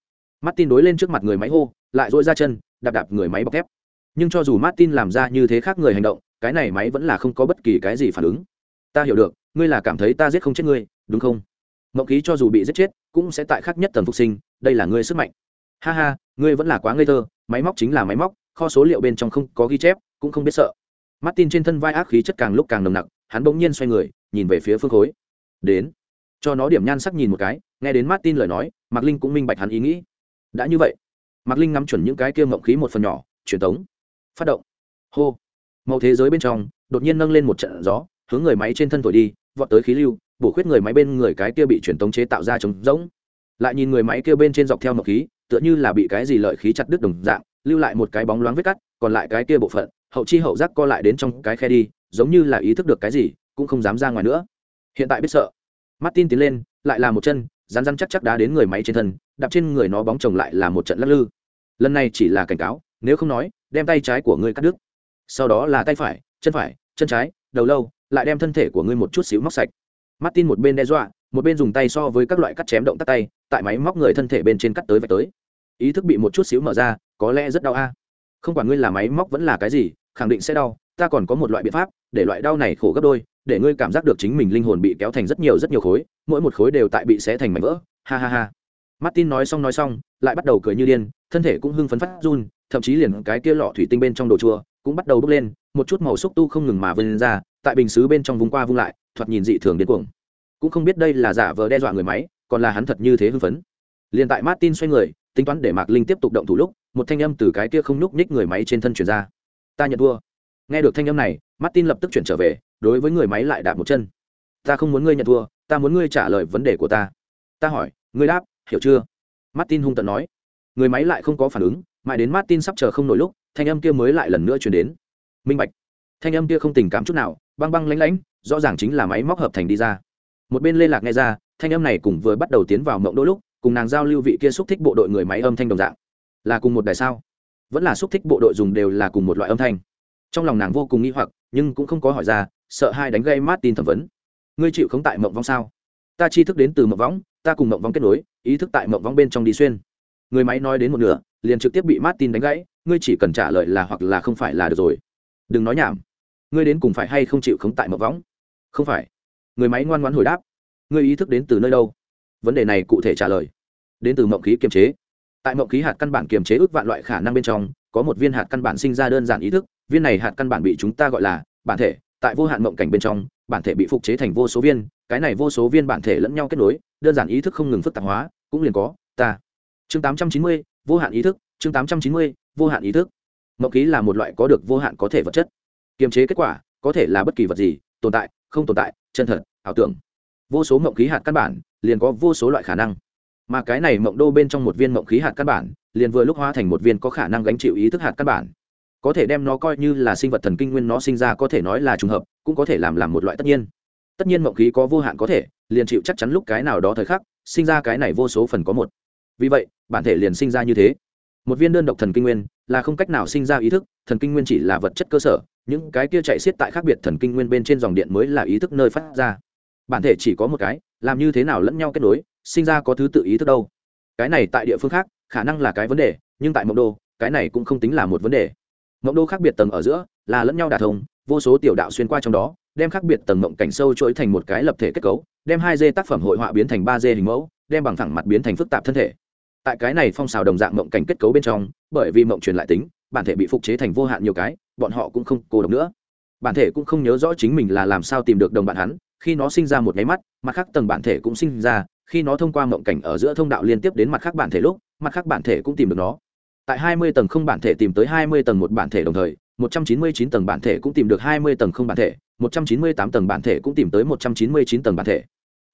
Martin đối lên trước mặt người máy hô, lại dỗi ra chân, đạp đạp người máy bọc thép. Nhưng cho dù martin làm ra như thế khác người hành động, cái này máy vẫn là không có bất kỳ cái gì phản ứng. Ta hiểu được, ngươi là cảm thấy ta giết không chết ngươi, đúng không? Mộng khí cho dù bị giết chết, cũng sẽ tại khác nhất tầng phục sinh, đây là ngươi sức mạnh. Ha ha, ngươi vẫn là quá ngây thơ, máy móc chính là máy móc, kho số liệu bên trong không có ghi chép, cũng không biết sợ. Martin trên thân vai ác khí chất càng lúc càng nồng nặc, hắn bỗng nhiên xoay người, nhìn về phía phương khối. Đến cho nó điểm nhan sắc nhìn một cái, nghe đến martin lời nói, mạc linh cũng minh bạch hắn ý nghĩ. Đã như vậy, mạc linh ngắm chuẩn những cái kia mộng khí một phần nhỏ, truyền tống, phát động. Hô. Màu thế giới bên trong, đột nhiên nâng lên một trận gió, hướng người máy trên thân thổi đi, vọt tới khí lưu, bổ khuyết người máy bên người cái kia bị truyền tống chế tạo ra trống rỗng. Lại nhìn người máy kia bên trên dọc theo mộng khí, tựa như là bị cái gì lợi khí chặt đứt đồng dạng, lưu lại một cái bóng loáng vết cắt, còn lại cái kia bộ phận, hậu chi hậu giác co lại đến trong cái khe đi, giống như là ý thức được cái gì, cũng không dám ra ngoài nữa. Hiện tại biết sợ martin tiến lên, lại là một chân rán rán chắc chắc đá đến người máy trên thân, đạp trên người nó bóng chồng lại là một trận lắc lư. Lần này chỉ là cảnh cáo, nếu không nói, đem tay trái của ngươi cắt đứt. Sau đó là tay phải, chân phải, chân trái, đầu lâu, lại đem thân thể của ngươi một chút xíu móc sạch. Martin một bên đe dọa, một bên dùng tay so với các loại cắt chém động tác tay, tại máy móc người thân thể bên trên cắt tới vạch tới. Ý thức bị một chút xíu mở ra, có lẽ rất đau a. Không quản ngươi là máy móc vẫn là cái gì, khẳng định sẽ đau, ta còn có một loại biện pháp, để loại đau này khổ gấp đôi để ngươi cảm giác được chính mình linh hồn bị kéo thành rất nhiều rất nhiều khối, mỗi một khối đều tại bị xé thành mảnh vỡ. Ha ha ha. Martin nói xong nói xong, lại bắt đầu cười như điên, thân thể cũng hưng phấn phát run, thậm chí liền cái kia lọ thủy tinh bên trong đồ chua cũng bắt đầu bốc lên, một chút màu xúc tu không ngừng mà vươn ra, tại bình xứ bên trong vùng qua vung lại, thoạt nhìn dị thường điên cuồng. Cũng không biết đây là giả vờ đe dọa người máy, còn là hắn thật như thế hưng phấn. Liền tại martin xoay người, tính toán để mạc linh tiếp tục động thủ lúc, một thanh âm từ cái kia không nhúc nhích người máy trên thân chuyển ra. Ta nhận thua. Nghe được thanh âm này, martin lập tức chuyển trở về đối với người máy lại đạp một chân. Ta không muốn ngươi nhận thua, ta muốn ngươi trả lời vấn đề của ta. Ta hỏi, ngươi đáp, hiểu chưa? Martin hung tận nói. Người máy lại không có phản ứng, mãi đến martin sắp chờ không nổi lúc, thanh âm kia mới lại lần nữa chuyển đến. Minh bạch. Thanh âm kia không tình cảm chút nào, băng băng lánh lánh, rõ ràng chính là máy móc hợp thành đi ra. Một bên lê lạc nghe ra, thanh âm này cùng vừa bắt đầu tiến vào mộng đôi lúc, cùng nàng giao lưu vị kia xúc thích bộ đội người máy âm thanh đồng dạng. Là cùng một đài sao? Vẫn là xúc thích bộ đội dùng đều là cùng một loại âm thanh. Trong lòng nàng vô cùng nghi hoặc, nhưng cũng không có hỏi ra sợ hai đánh gây martin thẩm vấn. Ngươi chịu không tại mộng vong sao? Ta chi thức đến từ mộng võng ta cùng mộng vong kết nối, ý thức tại mộng vong bên trong đi xuyên. Người máy nói đến một nửa, liền trực tiếp bị martin đánh gãy, ngươi chỉ cần trả lời là hoặc là không phải là được rồi. Đừng nói nhảm. Ngươi đến cùng phải hay không chịu không tại mộng võng không phải. Người máy ngoan ngoãn hồi đáp. Ngươi ý thức đến từ nơi đâu? Vấn đề này cụ thể trả lời. Đến từ mộng khí kiềm chế. Tại mộng khí hạt căn bản kiềm chế ước vạn loại khả năng bên trong, có một viên hạt căn bản sinh ra đơn giản ý thức, viên này hạt căn bản bị chúng ta gọi là bản thể tại vô hạn mộng cảnh bên trong, bản thể bị phục chế thành vô số viên, cái này vô số viên bản thể lẫn nhau kết nối, đơn giản ý thức không ngừng phức tạp hóa, cũng liền có, ta. Chương tám trăm chín mươi, vô hạn ý thức, chương tám trăm chín mươi, vô hạn ý thức. Mộng khí là một loại có được vô hạn có thể vật chất. Kiềm chế kết quả, có thể là bất kỳ vật gì, tồn tại, không tồn tại, chân thật, ảo tưởng. Vô số mộng khí hạt căn bản, liền có vô số loại khả năng. Mà cái này mộng đô bên trong một viên mộng khí hạt căn bản, liền vừa lúc hóa thành một viên có khả năng gánh chịu ý thức hạt căn bản có thể đem nó coi như là sinh vật thần kinh nguyên nó sinh ra có thể nói là trùng hợp, cũng có thể làm làm một loại tất nhiên. Tất nhiên mộng khí có vô hạn có thể, liền chịu chắc chắn lúc cái nào đó thời khắc, sinh ra cái này vô số phần có một. Vì vậy, bản thể liền sinh ra như thế. Một viên đơn độc thần kinh nguyên là không cách nào sinh ra ý thức, thần kinh nguyên chỉ là vật chất cơ sở, những cái kia chạy xiết tại khác biệt thần kinh nguyên bên trên dòng điện mới là ý thức nơi phát ra. Bản thể chỉ có một cái, làm như thế nào lẫn nhau kết nối, sinh ra có thứ tự ý thức đâu. Cái này tại địa phương khác, khả năng là cái vấn đề, nhưng tại mộng đô cái này cũng không tính là một vấn đề mộng đô khác biệt tầng ở giữa, là lẫn nhau đả thông, vô số tiểu đạo xuyên qua trong đó, đem khác biệt tầng mộng cảnh sâu chuỗi thành một cái lập thể kết cấu, đem hai d tác phẩm hội họa biến thành ba d hình mẫu, đem bằng thẳng mặt biến thành phức tạp thân thể. Tại cái này phong xào đồng dạng mộng cảnh kết cấu bên trong, bởi vì mộng truyền lại tính, bản thể bị phục chế thành vô hạn nhiều cái, bọn họ cũng không cô độc nữa. Bản thể cũng không nhớ rõ chính mình là làm sao tìm được đồng bạn hắn, khi nó sinh ra một nháy mắt, mặt khác tầng bản thể cũng sinh ra, khi nó thông qua mộng cảnh ở giữa thông đạo liên tiếp đến mặt khác bản thể lúc, mặt khác bản thể cũng tìm được nó tại 20 tầng không bản thể tìm tới 20 tầng một bản thể đồng thời 199 tầng bản thể cũng tìm được 20 tầng không bản thể 198 tầng bản thể cũng tìm tới 199 tầng bản thể.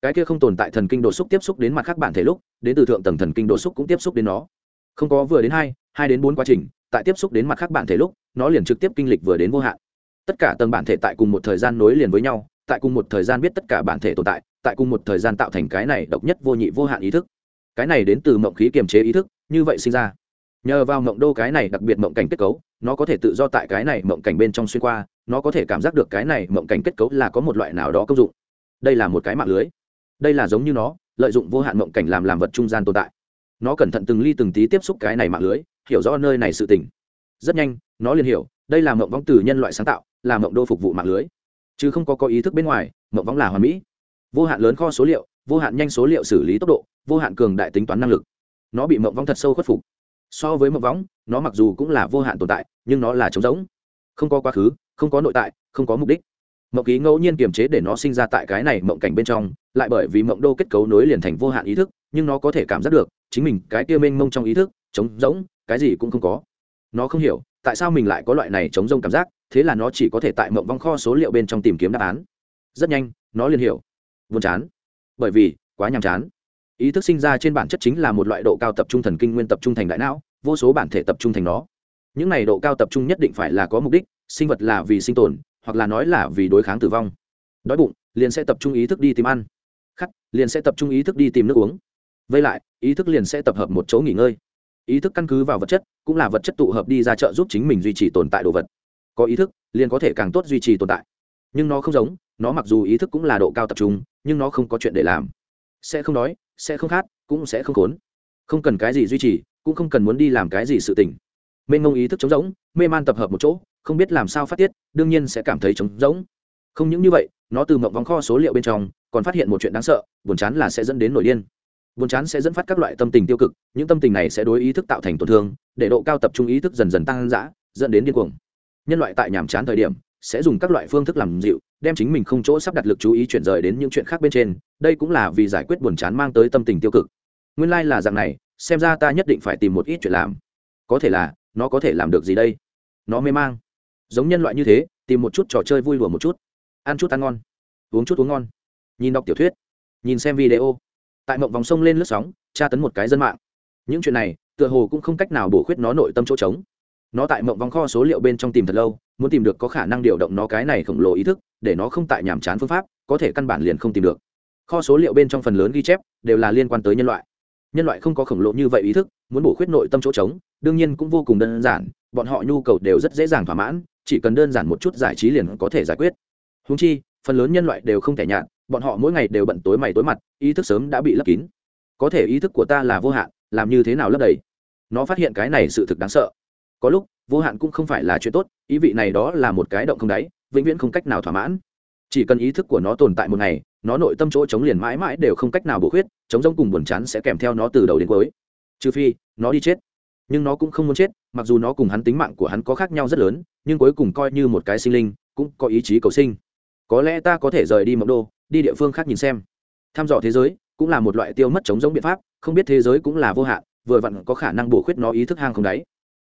Cái kia không tồn tại thần kinh độ xúc tiếp xúc đến mặt khác bản thể lúc, đến từ thượng tầng thần kinh độ xúc cũng tiếp xúc đến nó. Không có vừa đến hai hai đến bốn quá trình, tại tiếp xúc đến mặt khác bản thể lúc, nó liền trực tiếp kinh lịch vừa đến vô hạn. Tất cả tầng bản thể tại cùng một thời gian nối liền với nhau, tại cùng một thời gian biết tất cả bản thể tồn tại tại cùng một thời gian tạo thành cái này độc nhất vô nhị vô hạn ý thức. Cái này đến từ mộng khí kiềm chế ý thức, như vậy sinh ra nhờ vào mộng đô cái này đặc biệt mộng cảnh kết cấu, nó có thể tự do tại cái này mộng cảnh bên trong xuyên qua, nó có thể cảm giác được cái này mộng cảnh kết cấu là có một loại nào đó công dụng. Đây là một cái mạng lưới. Đây là giống như nó, lợi dụng vô hạn mộng cảnh làm làm vật trung gian tồn tại. Nó cẩn thận từng ly từng tí tiếp xúc cái này mạng lưới, hiểu rõ nơi này sự tình. Rất nhanh, nó liền hiểu, đây là mộng vong từ nhân loại sáng tạo, là mộng đô phục vụ mạng lưới. Chứ không có có ý thức bên ngoài, mộng vong là hoàn mỹ. Vô hạn lớn kho số liệu, vô hạn nhanh số liệu xử lý tốc độ, vô hạn cường đại tính toán năng lực. Nó bị mộng vong thật sâu khuất phục so với mộng võng, nó mặc dù cũng là vô hạn tồn tại, nhưng nó là trống rỗng. Không có quá khứ, không có nội tại, không có mục đích. Mộng ký ngẫu nhiên kiềm chế để nó sinh ra tại cái này mộng cảnh bên trong, lại bởi vì mộng đô kết cấu nối liền thành vô hạn ý thức, nhưng nó có thể cảm giác được, chính mình cái kia mênh mông trong ý thức, trống rỗng, cái gì cũng không có. Nó không hiểu, tại sao mình lại có loại này trống rông cảm giác, thế là nó chỉ có thể tại mộng vong kho số liệu bên trong tìm kiếm đáp án. Rất nhanh, nó liền hiểu. Buồn chán. Bởi vì, quá nhàm chán ý thức sinh ra trên bản chất chính là một loại độ cao tập trung thần kinh nguyên tập trung thành đại não, vô số bản thể tập trung thành nó. Những này độ cao tập trung nhất định phải là có mục đích, sinh vật là vì sinh tồn, hoặc là nói là vì đối kháng tử vong. Đói bụng, liền sẽ tập trung ý thức đi tìm ăn. Khắc liền sẽ tập trung ý thức đi tìm nước uống. Vây lại, ý thức liền sẽ tập hợp một chỗ nghỉ ngơi. Ý thức căn cứ vào vật chất, cũng là vật chất tụ hợp đi ra chợ giúp chính mình duy trì tồn tại đồ vật. Có ý thức, liền có thể càng tốt duy trì tồn tại. Nhưng nó không giống, nó mặc dù ý thức cũng là độ cao tập trung, nhưng nó không có chuyện để làm. Sẽ không đói sẽ không khát, cũng sẽ không khốn. Không cần cái gì duy trì, cũng không cần muốn đi làm cái gì sự tình. Mênh mông ý thức trống rỗng, mê man tập hợp một chỗ, không biết làm sao phát tiết, đương nhiên sẽ cảm thấy trống rỗng. Không những như vậy, nó từ mộng vòng kho số liệu bên trong, còn phát hiện một chuyện đáng sợ, buồn chán là sẽ dẫn đến nổi điên. Buồn chán sẽ dẫn phát các loại tâm tình tiêu cực, những tâm tình này sẽ đối ý thức tạo thành tổn thương, để độ cao tập trung ý thức dần dần tăng dã, dẫn đến điên cuồng. Nhân loại tại nhàm chán thời điểm, sẽ dùng các loại phương thức làm dịu, đem chính mình không chỗ sắp đặt lực chú ý chuyển rời đến những chuyện khác bên trên đây cũng là vì giải quyết buồn chán mang tới tâm tình tiêu cực. Nguyên lai、like、là dạng này, xem ra ta nhất định phải tìm một ít chuyện làm. Có thể là, nó có thể làm được gì đây? Nó mê mang. Giống nhân loại như thế, tìm một chút trò chơi vui lùa một chút. Ăn chút ăn ngon. Uống chút uống ngon. Nhìn đọc tiểu thuyết. Nhìn xem video. Tại mộng vòng sông lên lướt sóng, tra tấn một cái dân mạng. Những chuyện này, tựa hồ cũng không cách nào bổ khuyết nó nội tâm chỗ trống. Nó tại mộng vòng kho số liệu bên trong tìm thật lâu, muốn tìm được có khả năng điều động nó cái này khổng lồ ý thức, để nó không tại nhàm chán phương pháp, có thể căn bản liền không tìm được kho số liệu bên trong phần lớn ghi chép đều là liên quan tới nhân loại. Nhân loại không có khổng lồ như vậy ý thức, muốn bổ khuyết nội tâm chỗ trống, đương nhiên cũng vô cùng đơn giản, bọn họ nhu cầu đều rất dễ dàng thỏa mãn, chỉ cần đơn giản một chút giải trí liền có thể giải quyết. Húng chi, phần lớn nhân loại đều không thể nhạt, bọn họ mỗi ngày đều bận tối mày tối mặt, ý thức sớm đã bị lấp kín. Có thể ý thức của ta là vô hạn, làm như thế nào lấp đầy? Nó phát hiện cái này sự thực đáng sợ. Có lúc, vô hạn cũng không phải là chuyện tốt, ý vị này đó là một cái động không đáy, vĩnh viễn không cách nào thỏa mãn. Chỉ cần ý thức của nó tồn tại một ngày nó nội tâm chỗ chống liền mãi mãi đều không cách nào bổ khuyết chống giống cùng buồn chán sẽ kèm theo nó từ đầu đến cuối. Trừ phi, nó đi chết. Nhưng nó cũng không muốn chết, mặc dù nó cùng hắn tính mạng của hắn có khác nhau rất lớn, nhưng cuối cùng coi như một cái sinh linh, cũng có ý chí cầu sinh. Có lẽ ta có thể rời đi mộng đô, đi địa phương khác nhìn xem. Thăm dò thế giới cũng là một loại tiêu mất chống giống biện pháp, không biết thế giới cũng là vô hạn, vừa vặn có khả năng bổ khuyết nó ý thức hang không đáy.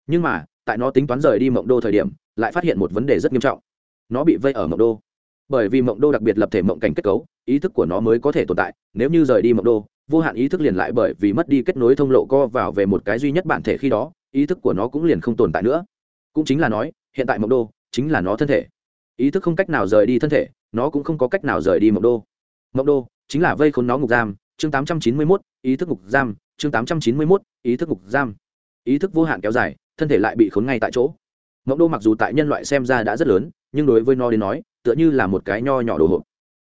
Nhưng mà, tại nó tính toán rời đi mộng đô thời điểm, lại phát hiện một vấn đề rất nghiêm trọng. Nó bị vây ở mộng đô. Bởi vì mộng đô đặc biệt lập thể mộng cảnh kết cấu ý thức của nó mới có thể tồn tại. Nếu như rời đi mộng đô, vô hạn ý thức liền lại bởi vì mất đi kết nối thông lộ co vào về một cái duy nhất bản thể khi đó, ý thức của nó cũng liền không tồn tại nữa. Cũng chính là nói, hiện tại mộng đô chính là nó thân thể. Ý thức không cách nào rời đi thân thể, nó cũng không có cách nào rời đi mộng đô. Mộng đô chính là vây khốn nó ngục giam. Chương tám trăm chín mươi mốt, ý thức ngục giam. Chương tám trăm chín mươi mốt, ý thức ngục giam. Ý thức vô hạn kéo dài, thân thể lại bị khốn ngay tại chỗ. Mộng đô mặc dù tại nhân loại xem ra đã rất lớn, nhưng đối với nó đến nói, tựa như là một cái nho nhỏ đồ hộp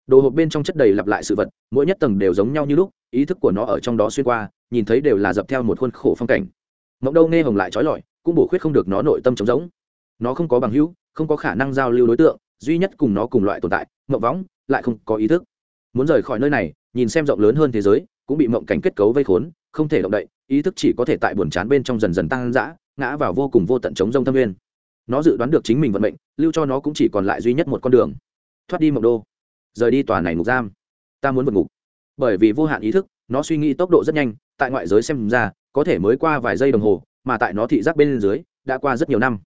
đồ hộp bên trong chất đầy lặp lại sự vật, mỗi nhất tầng đều giống nhau như lúc, ý thức của nó ở trong đó xuyên qua, nhìn thấy đều là dập theo một khuôn khổ phong cảnh. Mộng đâu nghe hồng lại trói lọi, cũng bổ khuyết không được nó nội tâm trống rỗng. Nó không có bằng hữu, không có khả năng giao lưu đối tượng, duy nhất cùng nó cùng loại tồn tại, mộng võng, lại không có ý thức. Muốn rời khỏi nơi này, nhìn xem rộng lớn hơn thế giới, cũng bị mộng cảnh kết cấu vây khốn, không thể động đậy, ý thức chỉ có thể tại buồn chán bên trong dần dần tăng dã, ngã vào vô cùng vô tận chống rông thâm nguyên. Nó dự đoán được chính mình vận mệnh, lưu cho nó cũng chỉ còn lại duy nhất một con đường. Thoát đi mộng đô rời đi tòa này ngục giam. Ta muốn vượt ngục. Bởi vì vô hạn ý thức, nó suy nghĩ tốc độ rất nhanh, tại ngoại giới xem ra, có thể mới qua vài giây đồng hồ, mà tại nó thị giác bên dưới, đã qua rất nhiều năm.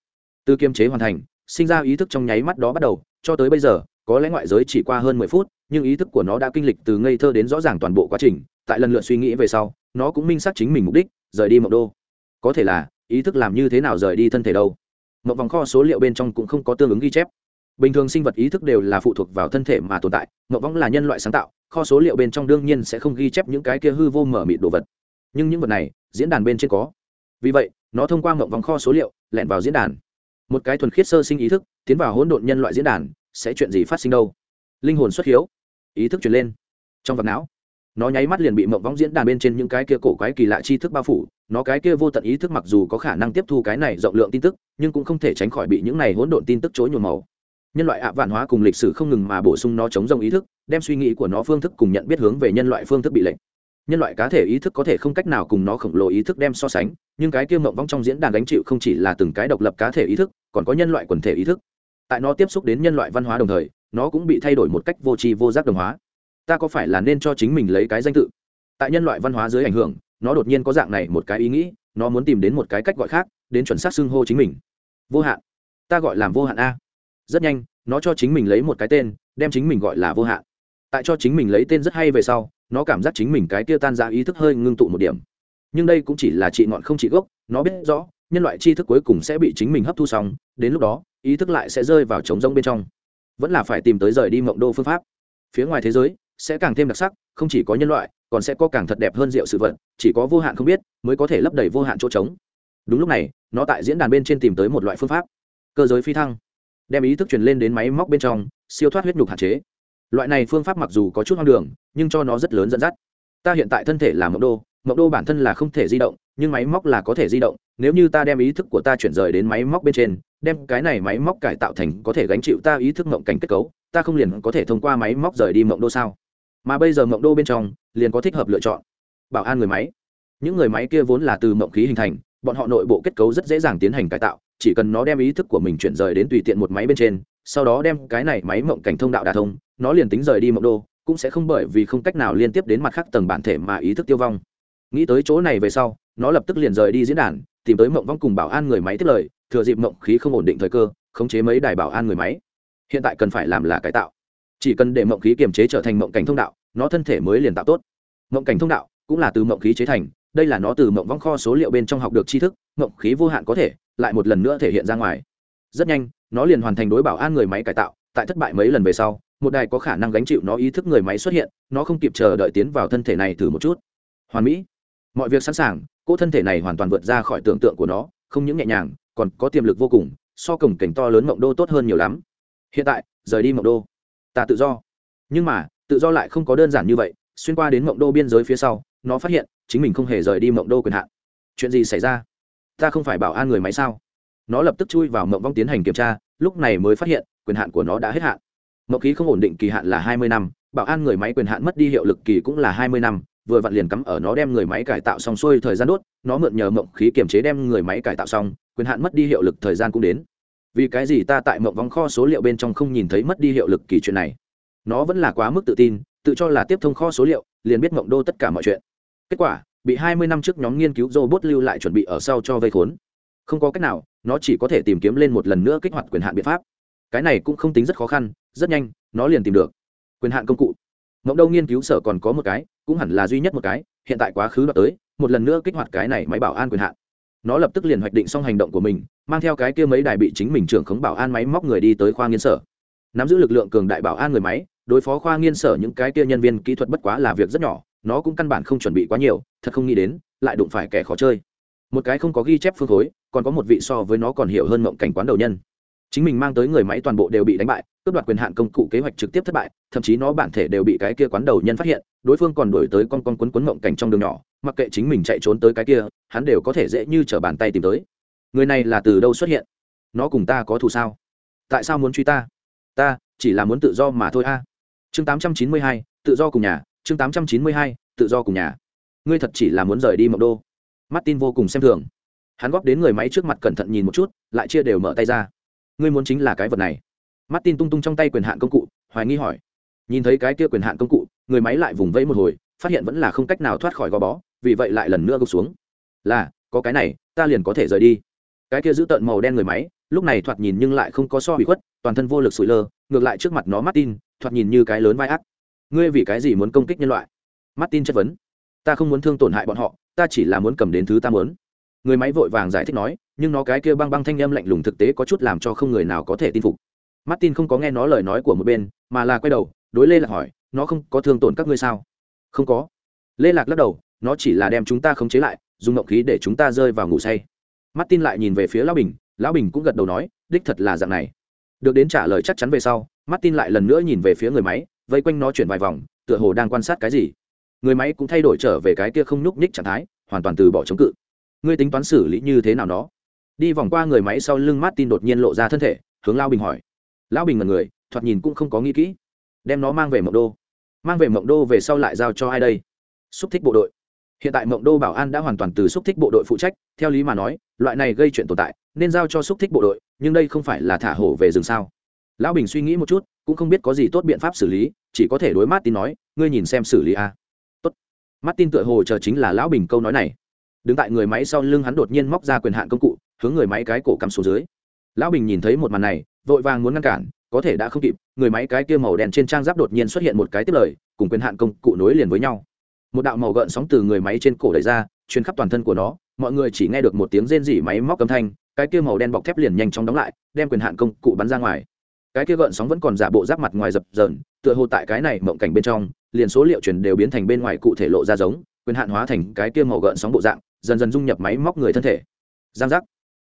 Từ kiềm chế hoàn thành, sinh ra ý thức trong nháy mắt đó bắt đầu, cho tới bây giờ, có lẽ ngoại giới chỉ qua hơn mười phút, nhưng ý thức của nó đã kinh lịch từ ngây thơ đến rõ ràng toàn bộ quá trình. Tại lần lượt suy nghĩ về sau, nó cũng minh xác chính mình mục đích, rời đi mộng đô. Có thể là, ý thức làm như thế nào rời đi thân thể đâu? Mộng vòng kho số liệu bên trong cũng không có tương ứng ghi chép bình thường sinh vật ý thức đều là phụ thuộc vào thân thể mà tồn tại mậu võng là nhân loại sáng tạo, kho số liệu bên trong đương nhiên sẽ không ghi chép những cái kia hư vô mở mịt đồ vật. Nhưng những vật này, diễn đàn bên trên có. Vì vậy, nó thông qua mậu vong kho số liệu lẹn vào diễn đàn. Một cái thuần khiết sơ sinh ý thức, tiến vào hỗn độn nhân loại diễn đàn, sẽ chuyện gì phát sinh đâu? Linh hồn xuất hiếu. Ý thức chuyển lên. Trong vật não, nó nháy mắt liền bị mộng vong diễn đàn bên trên những cái kia cổ quái kỳ lạ tri thức bao phủ. Nó cái kia vô tận ý thức mặc dù có khả năng tiếp thu cái này rộng lượng tin tức, nhưng cũng không thể tránh khỏi bị những này hỗn độn tin tức chối nhuồn màu nhân loại ạ vạn hóa cùng lịch sử không ngừng mà bổ sung nó chống rông ý thức, đem suy nghĩ của nó phương thức cùng nhận biết hướng về nhân loại phương thức bị lệnh nhân loại cá thể ý thức có thể không cách nào cùng nó khổng lồ ý thức đem so sánh, nhưng cái kia mộng vong trong diễn đàn đánh chịu không chỉ là từng cái độc lập cá thể ý thức, còn có nhân loại quần thể ý thức. Tại nó tiếp xúc đến nhân loại văn hóa đồng thời, nó cũng bị thay đổi một cách vô tri vô giác đồng hóa. Ta có phải là nên cho chính mình lấy cái danh tự? Tại nhân loại văn hóa dưới ảnh hưởng, nó đột nhiên có dạng này một cái ý nghĩ, nó muốn tìm đến một cái cách gọi khác, đến chuẩn xác xưng hô chính mình. Vô hạn. Ta gọi làm vô hạn a rất nhanh, nó cho chính mình lấy một cái tên, đem chính mình gọi là vô hạn. Tại cho chính mình lấy tên rất hay về sau, nó cảm giác chính mình cái kia tan ra ý thức hơi ngưng tụ một điểm. Nhưng đây cũng chỉ là trị ngọn không trị gốc, nó biết rõ, nhân loại tri thức cuối cùng sẽ bị chính mình hấp thu xong, đến lúc đó, ý thức lại sẽ rơi vào trống rông bên trong. Vẫn là phải tìm tới rời đi mộng đô phương pháp. Phía ngoài thế giới, sẽ càng thêm đặc sắc, không chỉ có nhân loại, còn sẽ có càng thật đẹp hơn rượu sự vật, chỉ có vô hạn không biết, mới có thể lấp đầy vô hạn chỗ trống. Đúng lúc này, nó tại diễn đàn bên trên tìm tới một loại phương pháp. Cơ giới phi thăng đem ý thức truyền lên đến máy móc bên trong, siêu thoát huyết nhục hạn chế. Loại này phương pháp mặc dù có chút hoang đường, nhưng cho nó rất lớn dẫn dắt. Ta hiện tại thân thể là mộng đô mộng đô bản thân là không thể di động, nhưng máy móc là có thể di động. Nếu như ta đem ý thức của ta chuyển rời đến máy móc bên trên, đem cái này máy móc cải tạo thành có thể gánh chịu ta ý thức mộng cảnh kết cấu, ta không liền có thể thông qua máy móc rời đi mộng đô sao? Mà bây giờ mộng đô bên trong, liền có thích hợp lựa chọn. Bảo an người máy. Những người máy kia vốn là từ mộng khí hình thành, bọn họ nội bộ kết cấu rất dễ dàng tiến hành cải tạo chỉ cần nó đem ý thức của mình chuyển rời đến tùy tiện một máy bên trên, sau đó đem cái này máy mộng cảnh thông đạo đà thông, nó liền tính rời đi mộng đô, cũng sẽ không bởi vì không cách nào liên tiếp đến mặt khác tầng bản thể mà ý thức tiêu vong. Nghĩ tới chỗ này về sau, nó lập tức liền rời đi diễn đàn, tìm tới mộng vong cùng bảo an người máy tiếp lời, thừa dịp mộng khí không ổn định thời cơ, khống chế mấy đài bảo an người máy. Hiện tại cần phải làm là cải tạo. Chỉ cần để mộng khí kiềm chế trở thành mộng cảnh thông đạo, nó thân thể mới liền tạo tốt. Mộng cảnh thông đạo cũng là từ mộng khí chế thành, đây là nó từ mộng vong kho số liệu bên trong học được tri thức, mộng khí vô hạn có thể lại một lần nữa thể hiện ra ngoài. Rất nhanh, nó liền hoàn thành đối bảo an người máy cải tạo, tại thất bại mấy lần về sau, một đài có khả năng gánh chịu nó ý thức người máy xuất hiện, nó không kịp chờ đợi tiến vào thân thể này thử một chút. Hoàn mỹ. Mọi việc sẵn sàng, cỗ thân thể này hoàn toàn vượt ra khỏi tưởng tượng của nó, không những nhẹ nhàng, còn có tiềm lực vô cùng, so cổng cảnh to lớn mộng đô tốt hơn nhiều lắm. Hiện tại, rời đi mộng đô. Ta tự do. Nhưng mà, tự do lại không có đơn giản như vậy, xuyên qua đến mộng đô biên giới phía sau, nó phát hiện, chính mình không hề rời đi mộng đô quyền hạn. Chuyện gì xảy ra? Ta không phải bảo an người máy sao? Nó lập tức chui vào mộng vong tiến hành kiểm tra, lúc này mới phát hiện, quyền hạn của nó đã hết hạn. Mộng khí không ổn định kỳ hạn là hai mươi năm, bảo an người máy quyền hạn mất đi hiệu lực kỳ cũng là hai mươi năm, vừa vặn liền cắm ở nó đem người máy cải tạo xong xuôi thời gian đốt, nó mượn nhờ mộng khí kiềm chế đem người máy cải tạo xong, quyền hạn mất đi hiệu lực thời gian cũng đến. Vì cái gì ta tại mộng vong kho số liệu bên trong không nhìn thấy mất đi hiệu lực kỳ chuyện này? Nó vẫn là quá mức tự tin, tự cho là tiếp thông kho số liệu, liền biết mộng đô tất cả mọi chuyện. Kết quả bị hai mươi năm trước nhóm nghiên cứu robot lưu lại chuẩn bị ở sau cho vây khốn. Không có cách nào, nó chỉ có thể tìm kiếm lên một lần nữa kích hoạt quyền hạn biện pháp. Cái này cũng không tính rất khó khăn, rất nhanh, nó liền tìm được. Quyền hạn công cụ. Mộng đâu nghiên cứu sở còn có một cái, cũng hẳn là duy nhất một cái, hiện tại quá khứ đã tới, một lần nữa kích hoạt cái này máy bảo an quyền hạn. Nó lập tức liền hoạch định xong hành động của mình, mang theo cái kia mấy đài bị chính mình trưởng khống bảo an máy móc người đi tới khoa nghiên sở. Nắm giữ lực lượng cường đại bảo an người máy, đối phó khoa nghiên sở những cái kia nhân viên kỹ thuật bất quá là việc rất nhỏ nó cũng căn bản không chuẩn bị quá nhiều, thật không nghĩ đến, lại đụng phải kẻ khó chơi. Một cái không có ghi chép phương khối, còn có một vị so với nó còn hiểu hơn mộng cảnh quán đầu nhân. Chính mình mang tới người máy toàn bộ đều bị đánh bại, cướp đoạt quyền hạn công cụ kế hoạch trực tiếp thất bại, thậm chí nó bản thể đều bị cái kia quán đầu nhân phát hiện, đối phương còn đổi tới con con quấn quấn mộng cảnh trong đường nhỏ, mặc kệ chính mình chạy trốn tới cái kia, hắn đều có thể dễ như t bàn tay tìm tới. Người này là từ đâu xuất hiện? Nó cùng ta có thù sao? Tại sao muốn truy ta? Ta, chỉ là muốn tự do mà thôi a. Chương tám trăm chín mươi hai, tự do cùng nhà chương tám trăm chín mươi hai, tự do cùng nhà. Ngươi thật chỉ là muốn rời đi mộng đô. Martin vô cùng xem thường. Hắn góp đến người máy trước mặt cẩn thận nhìn một chút, lại chia đều mở tay ra. Ngươi muốn chính là cái vật này. Martin tung tung trong tay quyền hạn công cụ, hoài nghi hỏi. Nhìn thấy cái kia quyền hạn công cụ, người máy lại vùng vẫy một hồi, phát hiện vẫn là không cách nào thoát khỏi gò bó, vì vậy lại lần nữa gục xuống. Là, có cái này, ta liền có thể rời đi. Cái kia giữ tợn màu đen người máy, lúc này thoạt nhìn nhưng lại không có so bị khuất, toàn thân vô lực sủi lơ, ngược lại trước mặt nó martin, thoạt nhìn như cái lớn vai ác ngươi vì cái gì muốn công kích nhân loại? Martin chất vấn. Ta không muốn thương tổn hại bọn họ, ta chỉ là muốn cầm đến thứ ta muốn. Người máy vội vàng giải thích nói, nhưng nó cái kia băng băng thanh âm lạnh lùng thực tế có chút làm cho không người nào có thể tin phục. Martin không có nghe nó lời nói của một bên, mà là quay đầu, đối lê lạc hỏi, nó không có thương tổn các ngươi sao? Không có. Lê lạc lắc đầu, nó chỉ là đem chúng ta khống chế lại, dùng ngộng khí để chúng ta rơi vào ngủ say. Martin lại nhìn về phía lão bình lão bình cũng gật đầu nói, đích thật là dạng này. Được đến trả lời chắc chắn về sau martin lại lần nữa nhìn về phía người máy vây quanh nó chuyển vài vòng, tựa hồ đang quan sát cái gì. Người máy cũng thay đổi trở về cái kia không nhúc nhích trạng thái, hoàn toàn từ bỏ chống cự. Ngươi tính toán xử lý như thế nào nó? Đi vòng qua người máy sau lưng martin đột nhiên lộ ra thân thể, hướng lao bình hỏi. Lão bình là người, thoạt nhìn cũng không có nghĩ kỹ. Đem nó mang về mộng đô. Mang về mộng đô về sau lại giao cho ai đây? Xúc thích bộ đội. Hiện tại mộng đô bảo an đã hoàn toàn từ xúc thích bộ đội phụ trách, theo lý mà nói, loại này gây chuyện tồn tại, nên giao cho xúc thích bộ đội, nhưng đây không phải là thả hổ về rừng sao? Lão bình suy nghĩ một chút, cũng không biết có gì tốt biện pháp xử lý, chỉ có thể đối mắt tin nói, ngươi nhìn xem xử lý a. Tốt. Mắt tin tựa hồ chờ chính là lão bình câu nói này. Đứng tại người máy sau lưng hắn đột nhiên móc ra quyền hạn công cụ, hướng người máy cái cổ cắm xuống dưới. Lão bình nhìn thấy một màn này, vội vàng muốn ngăn cản, có thể đã không kịp, người máy cái kia màu đen trên trang giáp đột nhiên xuất hiện một cái tiếp lời, cùng quyền hạn công cụ nối liền với nhau. Một đạo màu gợn sóng từ người máy trên cổ đẩy ra chuyên khắp toàn thân của nó, mọi người chỉ nghe được một tiếng rên rỉ máy móc âm thanh, cái kia màu đen bọc thép liền nhanh chóng đóng lại, đem quyền hạn công cụ bắn ra ngoài cái kia gợn sóng vẫn còn giả bộ giáp mặt ngoài dập dờn, tựa hồ tại cái này mộng cảnh bên trong, liền số liệu truyền đều biến thành bên ngoài cụ thể lộ ra giống, quyền hạn hóa thành cái kia màu gợn sóng bộ dạng, dần dần dung nhập máy móc người thân thể. Giang giác.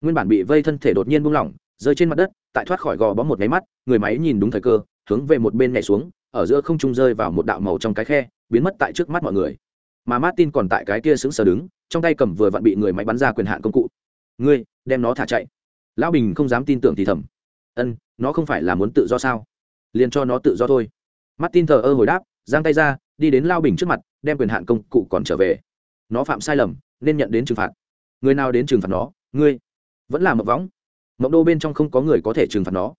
Nguyên bản bị vây thân thể đột nhiên buông lỏng, rơi trên mặt đất, tại thoát khỏi gò bó một máy mắt, người máy nhìn đúng thời cơ, hướng về một bên nhảy xuống, ở giữa không trung rơi vào một đạo màu trong cái khe, biến mất tại trước mắt mọi người. Mà martin còn tại cái kia sững sờ đứng, trong tay cầm vừa vặn bị người máy bắn ra quyền hạn công cụ. Ngươi, đem nó thả chạy. Lão bình không dám tin tưởng thì thầm ân, nó không phải là muốn tự do sao? Liền cho nó tự do thôi. Martin thờ ơ hồi đáp, giang tay ra, đi đến lao bình trước mặt, đem quyền hạn công cụ còn trở về. Nó phạm sai lầm, nên nhận đến trừng phạt. Người nào đến trừng phạt nó? Ngươi. Vẫn là mộng võng. Mộng đô bên trong không có người có thể trừng phạt nó.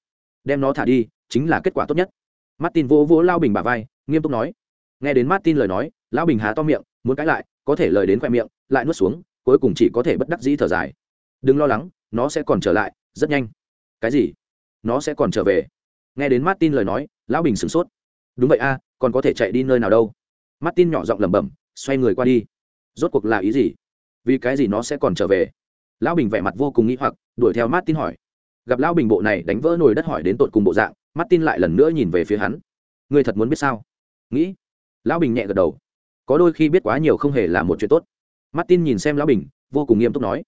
Đem nó thả đi, chính là kết quả tốt nhất. Martin vỗ vỗ lao bình bà vai, nghiêm túc nói. Nghe đến martin lời nói lão bình há to miệng, muốn cãi lại, có thể lời đến khoe miệng, lại nuốt xuống, cuối cùng chỉ có thể bất đắc dĩ thở dài. Đừng lo lắng, nó sẽ còn trở lại, rất nhanh. Cái gì? Nó sẽ còn trở về. Nghe đến martin lời nói, lão bình sửng sốt. Đúng vậy a, còn có thể chạy đi nơi nào đâu? Martin nhỏ giọng lẩm bẩm, xoay người qua đi. Rốt cuộc là ý gì? Vì cái gì nó sẽ còn trở về? Lão bình vẻ mặt vô cùng nghĩ hoặc, đuổi theo martin hỏi. Gặp lão bình bộ này đánh vỡ nồi đất hỏi đến tột cùng bộ dạng, martin lại lần nữa nhìn về phía hắn. Ngươi thật muốn biết sao? Nghĩ. Lão bình nhẹ gật đầu. Có đôi khi biết quá nhiều không hề là một chuyện tốt. Martin nhìn xem lão bình, vô cùng nghiêm túc nói.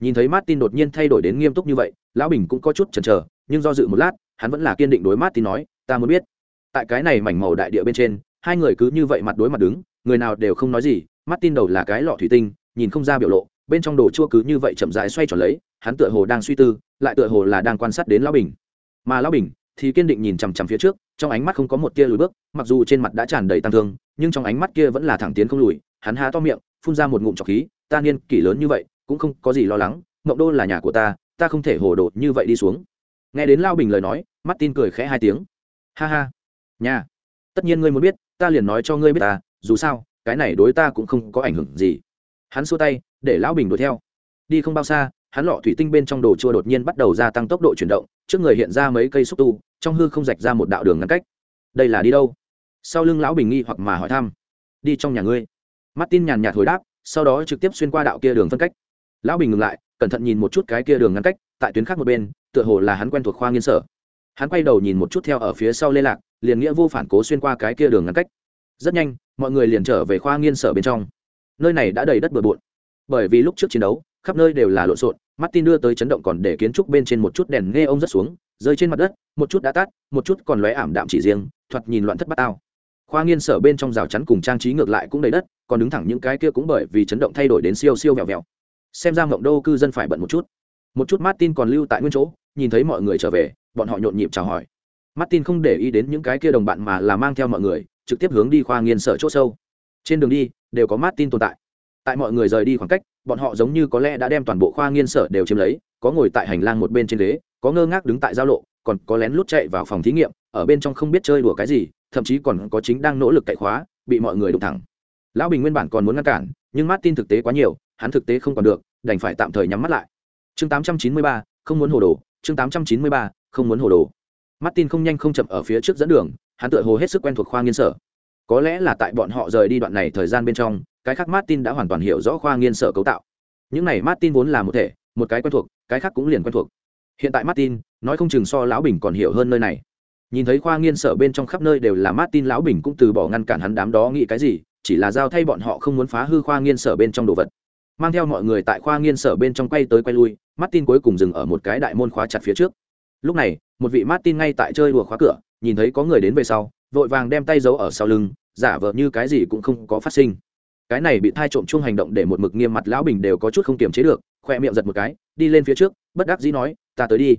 Nhìn thấy martin đột nhiên thay đổi đến nghiêm túc như vậy lão bình cũng có chút chần chờ, nhưng do dự một lát, hắn vẫn là kiên định đối martin nói, ta muốn biết, tại cái này mảnh màu đại địa bên trên, hai người cứ như vậy mặt đối mặt đứng, người nào đều không nói gì. Martin đầu là cái lọ thủy tinh, nhìn không ra biểu lộ, bên trong đồ chua cứ như vậy chậm rãi xoay tròn lấy, hắn tựa hồ đang suy tư, lại tựa hồ là đang quan sát đến lão bình. Mà lão bình thì kiên định nhìn chằm chằm phía trước, trong ánh mắt không có một tia lùi bước, mặc dù trên mặt đã tràn đầy tăng thương, nhưng trong ánh mắt kia vẫn là thẳng tiến không lùi, hắn há to miệng, phun ra một ngụm trọc khí, ta niên kỷ lớn như vậy, cũng không có gì lo lắng mộng đô là nhà của ta ta không thể hồ đồ như vậy đi xuống. Nghe đến lao bình lời nói mắt tin cười khẽ hai tiếng. Ha ha. Nhà tất nhiên ngươi muốn biết, ta liền nói cho ngươi biết ta, dù sao, cái này đối ta cũng không có ảnh hưởng gì. Hắn xua tay, để lão bình đuổi theo. Đi không bao xa, hắn lọ thủy tinh bên trong đồ chua đột nhiên bắt đầu gia tăng tốc độ chuyển động, trước người hiện ra mấy cây xúc tu, trong hư không rạch ra một đạo đường ngăn cách. Đây là đi đâu? Sau lưng lão bình nghi hoặc mà hỏi thăm. Đi trong nhà ngươi. Martin nhàn nhạt hồi đáp, sau đó trực tiếp xuyên qua đạo kia đường phân cách. Lão bình ngừng lại cẩn thận nhìn một chút cái kia đường ngăn cách, tại tuyến khác một bên, tựa hồ là hắn quen thuộc khoa nghiên sở. Hắn quay đầu nhìn một chút theo ở phía sau lê lạc, liền nghĩa vô phản cố xuyên qua cái kia đường ngăn cách. Rất nhanh, mọi người liền trở về khoa nghiên sở bên trong. Nơi này đã đầy đất bừa bộn. Bởi vì lúc trước chiến đấu, khắp nơi đều là lộn xộn, martin đưa tới chấn động còn để kiến trúc bên trên một chút đèn nghe ông rất xuống, rơi trên mặt đất, một chút đã tắt, một chút còn lóe ảm đạm chỉ riêng, thoạt nhìn loạn thất bát tao. Khoa nghiên sở bên trong rào chắn cùng trang trí ngược lại cũng đầy đất, còn đứng thẳng những cái kia cũng bởi vì chấn động thay đổi đến siêu siêu vẹo vẹo xem ra mộng đô cư dân phải bận một chút. Một chút martin còn lưu tại nguyên chỗ, nhìn thấy mọi người trở về, bọn họ nhộn nhịp chào hỏi. Martin không để ý đến những cái kia đồng bạn mà là mang theo mọi người, trực tiếp hướng đi khoa nghiên sở chỗ sâu. Trên đường đi, đều có martin tồn tại. Tại mọi người rời đi khoảng cách, bọn họ giống như có lẽ đã đem toàn bộ khoa nghiên sở đều chiếm lấy, có ngồi tại hành lang một bên trên ghế, có ngơ ngác đứng tại giao lộ, còn có lén lút chạy vào phòng thí nghiệm, ở bên trong không biết chơi đùa cái gì, thậm chí còn có chính đang nỗ lực cậy khóa, bị mọi người đụng thẳng. Lão bình nguyên bản còn muốn ngăn cản, nhưng martin thực tế quá nhiều hắn thực tế không còn được đành phải tạm thời nhắm mắt lại. Chương 893, không muốn hồ đồ. Chương 893, không muốn hồ đồ. Martin không nhanh không chậm ở phía trước dẫn đường hắn tựa hồ hết sức quen thuộc khoa nghiên sở. Có lẽ là tại bọn họ rời đi đoạn này thời gian bên trong cái khác martin đã hoàn toàn hiểu rõ khoa nghiên sở cấu tạo. Những này martin vốn là một thể một cái quen thuộc cái khác cũng liền quen thuộc. Hiện tại martin nói không chừng so lão bình còn hiểu hơn nơi này. Nhìn thấy khoa nghiên sở bên trong khắp nơi đều là martin lão bình cũng từ bỏ ngăn cản hắn đám đó nghĩ cái gì chỉ là giao thay bọn họ không muốn phá hư khoa nghiên sở bên trong đồ vật mang theo mọi người tại khoa nghiên sở bên trong quay tới quay lui, martin cuối cùng dừng ở một cái đại môn khóa chặt phía trước. Lúc này, một vị martin ngay tại chơi đùa khóa cửa, nhìn thấy có người đến về sau, vội vàng đem tay giấu ở sau lưng, giả vờ như cái gì cũng không có phát sinh. Cái này bị thai trộm chung hành động để một mực nghiêm mặt lão bình đều có chút không kiềm chế được, khoe miệng giật một cái, đi lên phía trước, bất đắc dĩ nói, ta tới đi.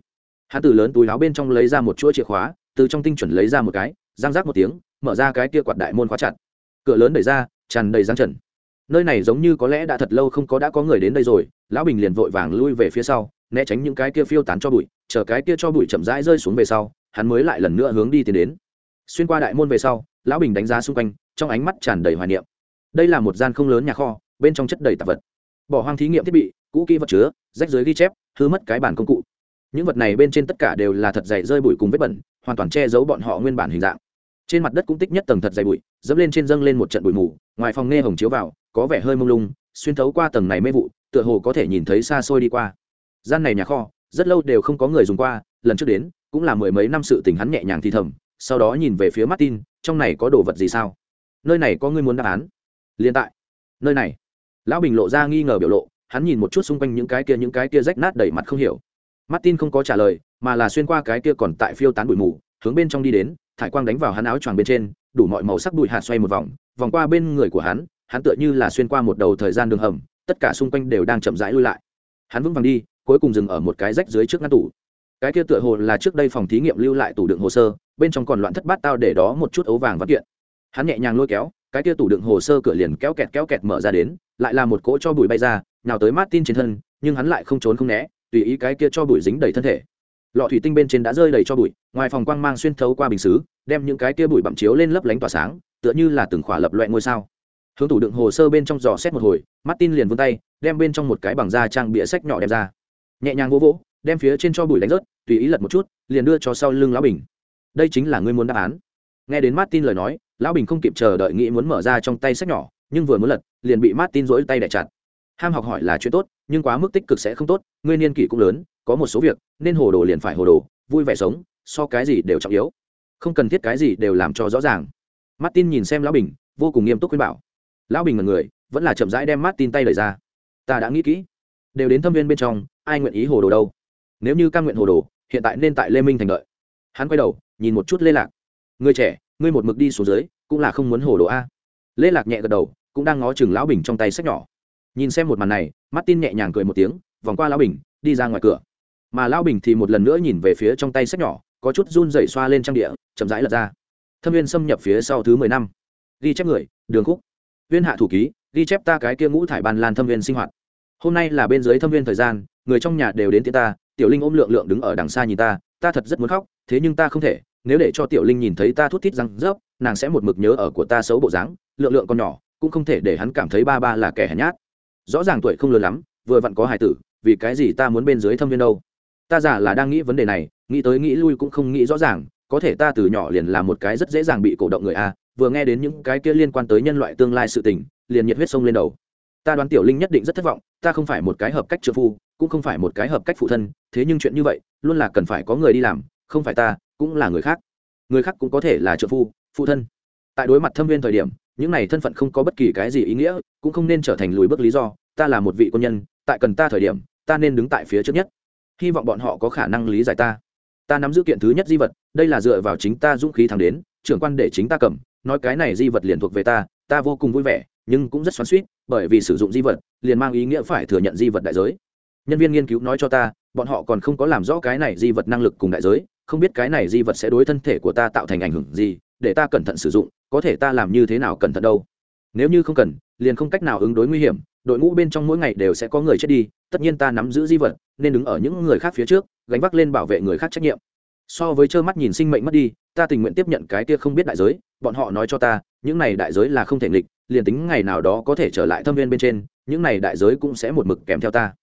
Hắn từ lớn túi láo bên trong lấy ra một chuỗi chìa khóa, từ trong tinh chuẩn lấy ra một cái, răng rác một tiếng, mở ra cái kia quạt đại môn khóa chặt. Cửa lớn đẩy ra, tràn đầy răng trần nơi này giống như có lẽ đã thật lâu không có đã có người đến đây rồi, lão bình liền vội vàng lui về phía sau, né tránh những cái kia phiêu tán cho bụi, chờ cái kia cho bụi chậm rãi rơi xuống về sau, hắn mới lại lần nữa hướng đi tiến đến. Xuyên qua đại môn về sau, lão bình đánh giá xung quanh, trong ánh mắt tràn đầy hoài niệm. Đây là một gian không lớn nhà kho, bên trong chất đầy tạp vật. Bỏ hoang thí nghiệm thiết bị, cũ kỹ vật chứa, rách dưới ghi chép, hư mất cái bản công cụ. Những vật này bên trên tất cả đều là thật dày rơi bụi cùng vết bẩn, hoàn toàn che giấu bọn họ nguyên bản hình dạng trên mặt đất cũng tích nhất tầng thật dày bụi, dẫm lên trên dâng lên một trận bụi mù, ngoài phòng nghe hồng chiếu vào, có vẻ hơi mông lung, xuyên thấu qua tầng này mê vụ, tựa hồ có thể nhìn thấy xa xôi đi qua. Gian này nhà kho, rất lâu đều không có người dùng qua, lần trước đến, cũng là mười mấy năm sự tình hắn nhẹ nhàng thì thầm, sau đó nhìn về phía martin, trong này có đồ vật gì sao? Nơi này có người muốn đáp án. Liên tại. Nơi này. Lão bình lộ ra nghi ngờ biểu lộ, hắn nhìn một chút xung quanh những cái kia, những cái kia rách nát đầy mặt không hiểu. Martin không có trả lời, mà là xuyên qua cái kia còn tại phiêu tán bụi mù, hướng bên trong đi đến thải quang đánh vào hắn áo choàng bên trên, đủ mọi màu sắc bụi hạt xoay một vòng vòng qua bên người của hắn hắn tựa như là xuyên qua một đầu thời gian đường hầm, tất cả xung quanh đều đang chậm rãi lui lại. Hắn vững vàng đi, cuối cùng dừng ở một cái rách dưới trước ngăn tủ. Cái kia tựa hồ là trước đây phòng thí nghiệm lưu lại tủ đựng hồ sơ, bên trong còn loạn thất bát tao để đó một chút ấu vàng văn kiện. Hắn nhẹ nhàng lôi kéo, cái kia tủ đựng hồ sơ cửa liền kéo kẹt kéo kẹt mở ra đến, lại là một cỗ cho bụi bay ra nào tới mát tin trên thân, nhưng hắn lại không trốn không né, tùy ý cái kia cho bụi dính đầy thân thể lọ thủy tinh bên trên đã rơi đầy cho bụi, ngoài phòng quang mang xuyên thấu qua bình xứ, đem những cái tia bụi bặm chiếu lên lấp lánh tỏa sáng, tựa như là từng khỏa lập loại ngôi sao. Hướng tủ đựng hồ sơ bên trong giò xét một hồi, martin liền vươn tay, đem bên trong một cái bằng da trang bịa sách nhỏ đem ra. Nhẹ nhàng vỗ vỗ, đem phía trên cho bụi đánh rớt, tùy ý lật một chút, liền đưa cho sau lưng lão bình. Đây chính là ngươi muốn đáp án. Nghe đến martin lời nói, lão bình không kịp chờ đợi nghĩ muốn mở ra trong tay sách nhỏ, nhưng vừa muốn lật, liền bị martin rỗi tay đẻ chặt. Ham học hỏi là chuyện tốt, nhưng quá mức tích cực sẽ không tốt, ngươi niên kỷ cũng lớn có một số việc, nên hồ đồ liền phải hồ đồ, vui vẻ sống, so cái gì đều trọng yếu. Không cần thiết cái gì đều làm cho rõ ràng. Martin nhìn xem lão bình, vô cùng nghiêm túc khuyên bảo. Lão bình là người, vẫn là chậm rãi đem martin tay lời ra. Ta đã nghĩ kỹ, đều đến thâm viên bên trong, ai nguyện ý hồ đồ đâu? Nếu như căn nguyện hồ đồ, hiện tại nên tại lê minh thành đợi. Hắn quay đầu, nhìn một chút lê lạc. Người trẻ, ngươi một mực đi xuống dưới, cũng là không muốn hồ đồ a. Lê lạc nhẹ gật đầu, cũng đang ngó chừng lão bình trong tay sách nhỏ. Nhìn xem một màn này, martin nhẹ nhàng cười một tiếng, vòng qua lão bình, đi ra ngoài cửa mà lão bình thì một lần nữa nhìn về phía trong tay sách nhỏ, có chút run dậy xoa lên trang địa, chậm rãi lật ra. Thâm viên xâm nhập phía sau thứ mười năm. Ghi chép người, đường khúc. Viên hạ thủ ký, ghi chép ta cái kia ngũ thải bàn lan thâm viên sinh hoạt. Hôm nay là bên dưới thâm viên thời gian, người trong nhà đều đến tiễn ta, tiểu linh ôm lượng lượng đứng ở đằng xa nhìn ta ta thật rất muốn khóc, thế nhưng ta không thể, nếu để cho tiểu linh nhìn thấy ta thút thít răng rớp, nàng sẽ một mực nhớ ở của ta xấu bộ dáng, lượng lượng còn nhỏ, cũng không thể để hắn cảm thấy ba ba là kẻ hèn nhát. Rõ ràng tuổi không lớn lắm, vừa vặn có hài tử, vì cái gì ta muốn bên dưới thâm viên đâu? Ta giả là đang nghĩ vấn đề này, nghĩ tới nghĩ lui cũng không nghĩ rõ ràng, có thể ta từ nhỏ liền là một cái rất dễ dàng bị cổ động người a, vừa nghe đến những cái kia liên quan tới nhân loại tương lai sự tình, liền nhiệt huyết sông lên đầu. Ta đoán tiểu linh nhất định rất thất vọng, ta không phải một cái hợp cách trợ phu, cũng không phải một cái hợp cách phụ thân, thế nhưng chuyện như vậy, luôn là cần phải có người đi làm, không phải ta, cũng là người khác. Người khác cũng có thể là trợ phu, phụ thân. Tại đối mặt thâm viên thời điểm, những này thân phận không có bất kỳ cái gì ý nghĩa, cũng không nên trở thành lùi bước lý do, ta là một vị quân nhân, tại cần ta thời điểm, ta nên đứng tại phía trước nhất hy vọng bọn họ có khả năng lý giải ta. Ta nắm giữ kiện thứ nhất di vật, đây là dựa vào chính ta dũng khí thắng đến, trưởng quan để chính ta cầm. Nói cái này di vật liền thuộc về ta ta vô cùng vui vẻ, nhưng cũng rất xoắn suýt bởi vì sử dụng di vật liền mang ý nghĩa phải thừa nhận di vật đại giới. Nhân viên nghiên cứu nói cho ta, bọn họ còn không có làm rõ cái này di vật năng lực cùng đại giới, không biết cái này di vật sẽ đối thân thể của ta tạo thành ảnh hưởng gì, để ta cẩn thận sử dụng, có thể ta làm như thế nào cẩn thận đâu. Nếu như không cần, liền không cách nào ứng đối nguy hiểm đội ngũ bên trong mỗi ngày đều sẽ có người chết đi, tất nhiên ta nắm giữ di vật, nên đứng ở những người khác phía trước, gánh vác lên bảo vệ người khác trách nhiệm. So với trơ mắt nhìn sinh mệnh mất đi, ta tình nguyện tiếp nhận cái kia không biết đại giới, bọn họ nói cho ta, những này đại giới là không thể nghịch, liền tính ngày nào đó có thể trở lại thâm viên bên trên, những này đại giới cũng sẽ một mực kèm theo ta.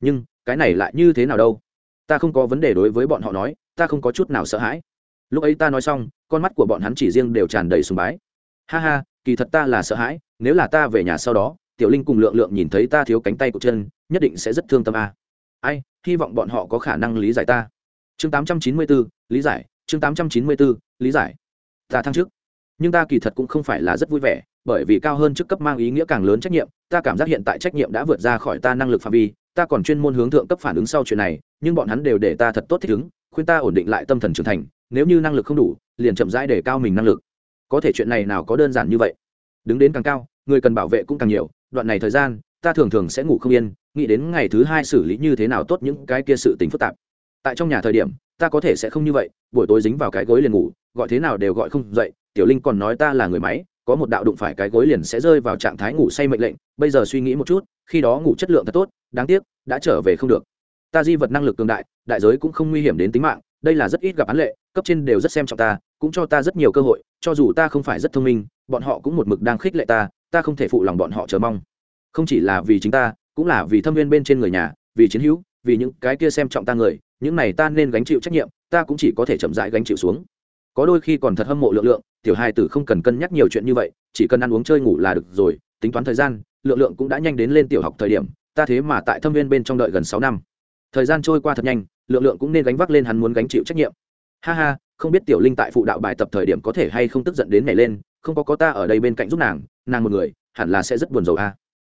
Nhưng, cái này lại như thế nào đâu? Ta không có vấn đề đối với bọn họ nói, ta không có chút nào sợ hãi. Lúc ấy ta nói xong, con mắt của bọn hắn chỉ riêng đều tràn đầy sùng bái. Ha ha, kỳ thật ta là sợ hãi, nếu là ta về nhà sau đó tiểu linh cùng lượng lượng nhìn thấy ta thiếu cánh tay của chân nhất định sẽ rất thương tâm a. Ai hy vọng bọn họ có khả năng lý giải ta. Chương 894, lý giải chương 894, lý giải. Ta thăng chức. Nhưng ta kỳ thật cũng không phải là rất vui vẻ bởi vì cao hơn chức cấp mang ý nghĩa càng lớn trách nhiệm ta cảm giác hiện tại trách nhiệm đã vượt ra khỏi ta năng lực phạm vi ta còn chuyên môn hướng thượng cấp phản ứng sau chuyện này nhưng bọn hắn đều để ta thật tốt thích ứng khuyên ta ổn định lại tâm thần trưởng thành nếu như năng lực không đủ liền chậm rãi để cao mình năng lực. Có thể chuyện này nào có đơn giản như vậy? Đứng đến càng cao người cần bảo vệ cũng càng nhiều đoạn này thời gian, ta thường thường sẽ ngủ không yên, nghĩ đến ngày thứ hai xử lý như thế nào tốt những cái kia sự tình phức tạp. Tại trong nhà thời điểm, ta có thể sẽ không như vậy, buổi tối dính vào cái gối liền ngủ, gọi thế nào đều gọi không dậy, tiểu linh còn nói ta là người máy, có một đạo đụng phải cái gối liền sẽ rơi vào trạng thái ngủ say mệnh lệnh, bây giờ suy nghĩ một chút, khi đó ngủ chất lượng thật tốt, đáng tiếc, đã trở về không được. Ta di vật năng lực cường đại đại giới cũng không nguy hiểm đến tính mạng, đây là rất ít gặp án lệ, cấp trên đều rất xem trọng ta, cũng cho ta rất nhiều cơ hội, cho dù ta không phải rất thông minh, bọn họ cũng một mực đang khích lệ ta ta không thể phụ lòng bọn họ chờ mong. Không chỉ là vì chính ta, cũng là vì thâm viên bên trên người nhà, vì chiến hữu, vì những cái kia xem trọng ta người, những này ta nên gánh chịu trách nhiệm, ta cũng chỉ có thể chậm rãi gánh chịu xuống. Có đôi khi còn thật hâm mộ lượng lượng, tiểu hai tử không cần cân nhắc nhiều chuyện như vậy, chỉ cần ăn uống chơi ngủ là được rồi, tính toán thời gian, lượng lượng cũng đã nhanh đến lên tiểu học thời điểm, ta thế mà tại thâm viên bên trong đợi gần sáu năm. Thời gian trôi qua thật nhanh, lượng lượng cũng nên gánh vác lên hắn muốn gánh chịu trách nhiệm. Ha ha, không biết tiểu linh tại phụ đạo bài tập thời điểm có thể hay không tức giận đến nhảy lên không có có ta ở đây bên cạnh giúp nàng nàng một người, hẳn là sẽ rất buồn rầu a.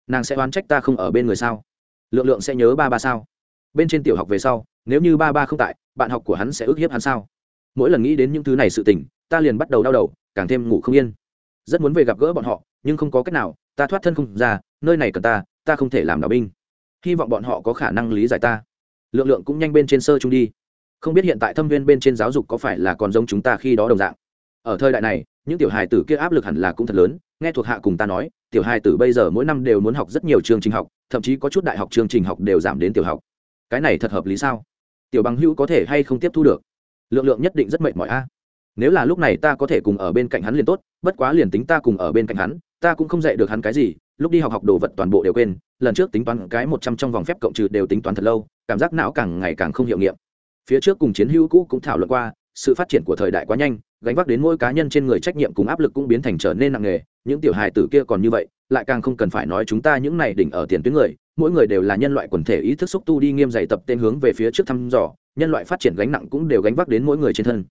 Nàng sẽ oán trách ta không ở bên người sao? Lượng lượng sẽ nhớ ba ba sao? Bên trên tiểu học về sau, nếu như ba ba không tại, bạn học của hắn sẽ ức hiếp hắn sao? Mỗi lần nghĩ đến những thứ này sự tình, ta liền bắt đầu đau đầu, càng thêm ngủ không yên. Rất muốn về gặp gỡ bọn họ, nhưng không có cách nào, ta thoát thân không ra, nơi này cần ta ta không thể làm đạo binh. Hy vọng bọn họ có khả năng lý giải ta. Lượng lượng cũng nhanh bên trên sơ trung đi. Không biết hiện tại thâm viên bên trên giáo dục có phải là còn giống chúng ta khi đó đồng dạng ở thời đại này, những tiểu hài tử kia áp lực hẳn là cũng thật lớn. Nghe thuộc hạ cùng ta nói, tiểu hài tử bây giờ mỗi năm đều muốn học rất nhiều chương trình học, thậm chí có chút đại học chương trình học đều giảm đến tiểu học. Cái này thật hợp lý sao? Tiểu bằng hữu có thể hay không tiếp thu được? Lượng lượng nhất định rất mệt mỏi a. Nếu là lúc này ta có thể cùng ở bên cạnh hắn liền tốt, bất quá liền tính ta cùng ở bên cạnh hắn, ta cũng không dạy được hắn cái gì, lúc đi học học đồ vật toàn bộ đều quên, lần trước tính toán cái một trăm trong vòng phép cộng trừ đều tính toán thật lâu, cảm giác não càng ngày càng không hiệu nghiệm. Phía trước cùng chiến hữu cũ cũng thảo luận qua sự phát triển của thời đại quá nhanh, gánh vác đến mỗi cá nhân trên người trách nhiệm cùng áp lực cũng biến thành trở nên nặng nề. Những tiểu hài tử kia còn như vậy, lại càng không cần phải nói chúng ta những này đỉnh ở tiền tuyến người. Mỗi người đều là nhân loại quần thể ý thức xúc tu đi nghiêm dày tập tên hướng về phía trước thăm dò, nhân loại phát triển gánh nặng cũng đều gánh vác đến mỗi người trên thân.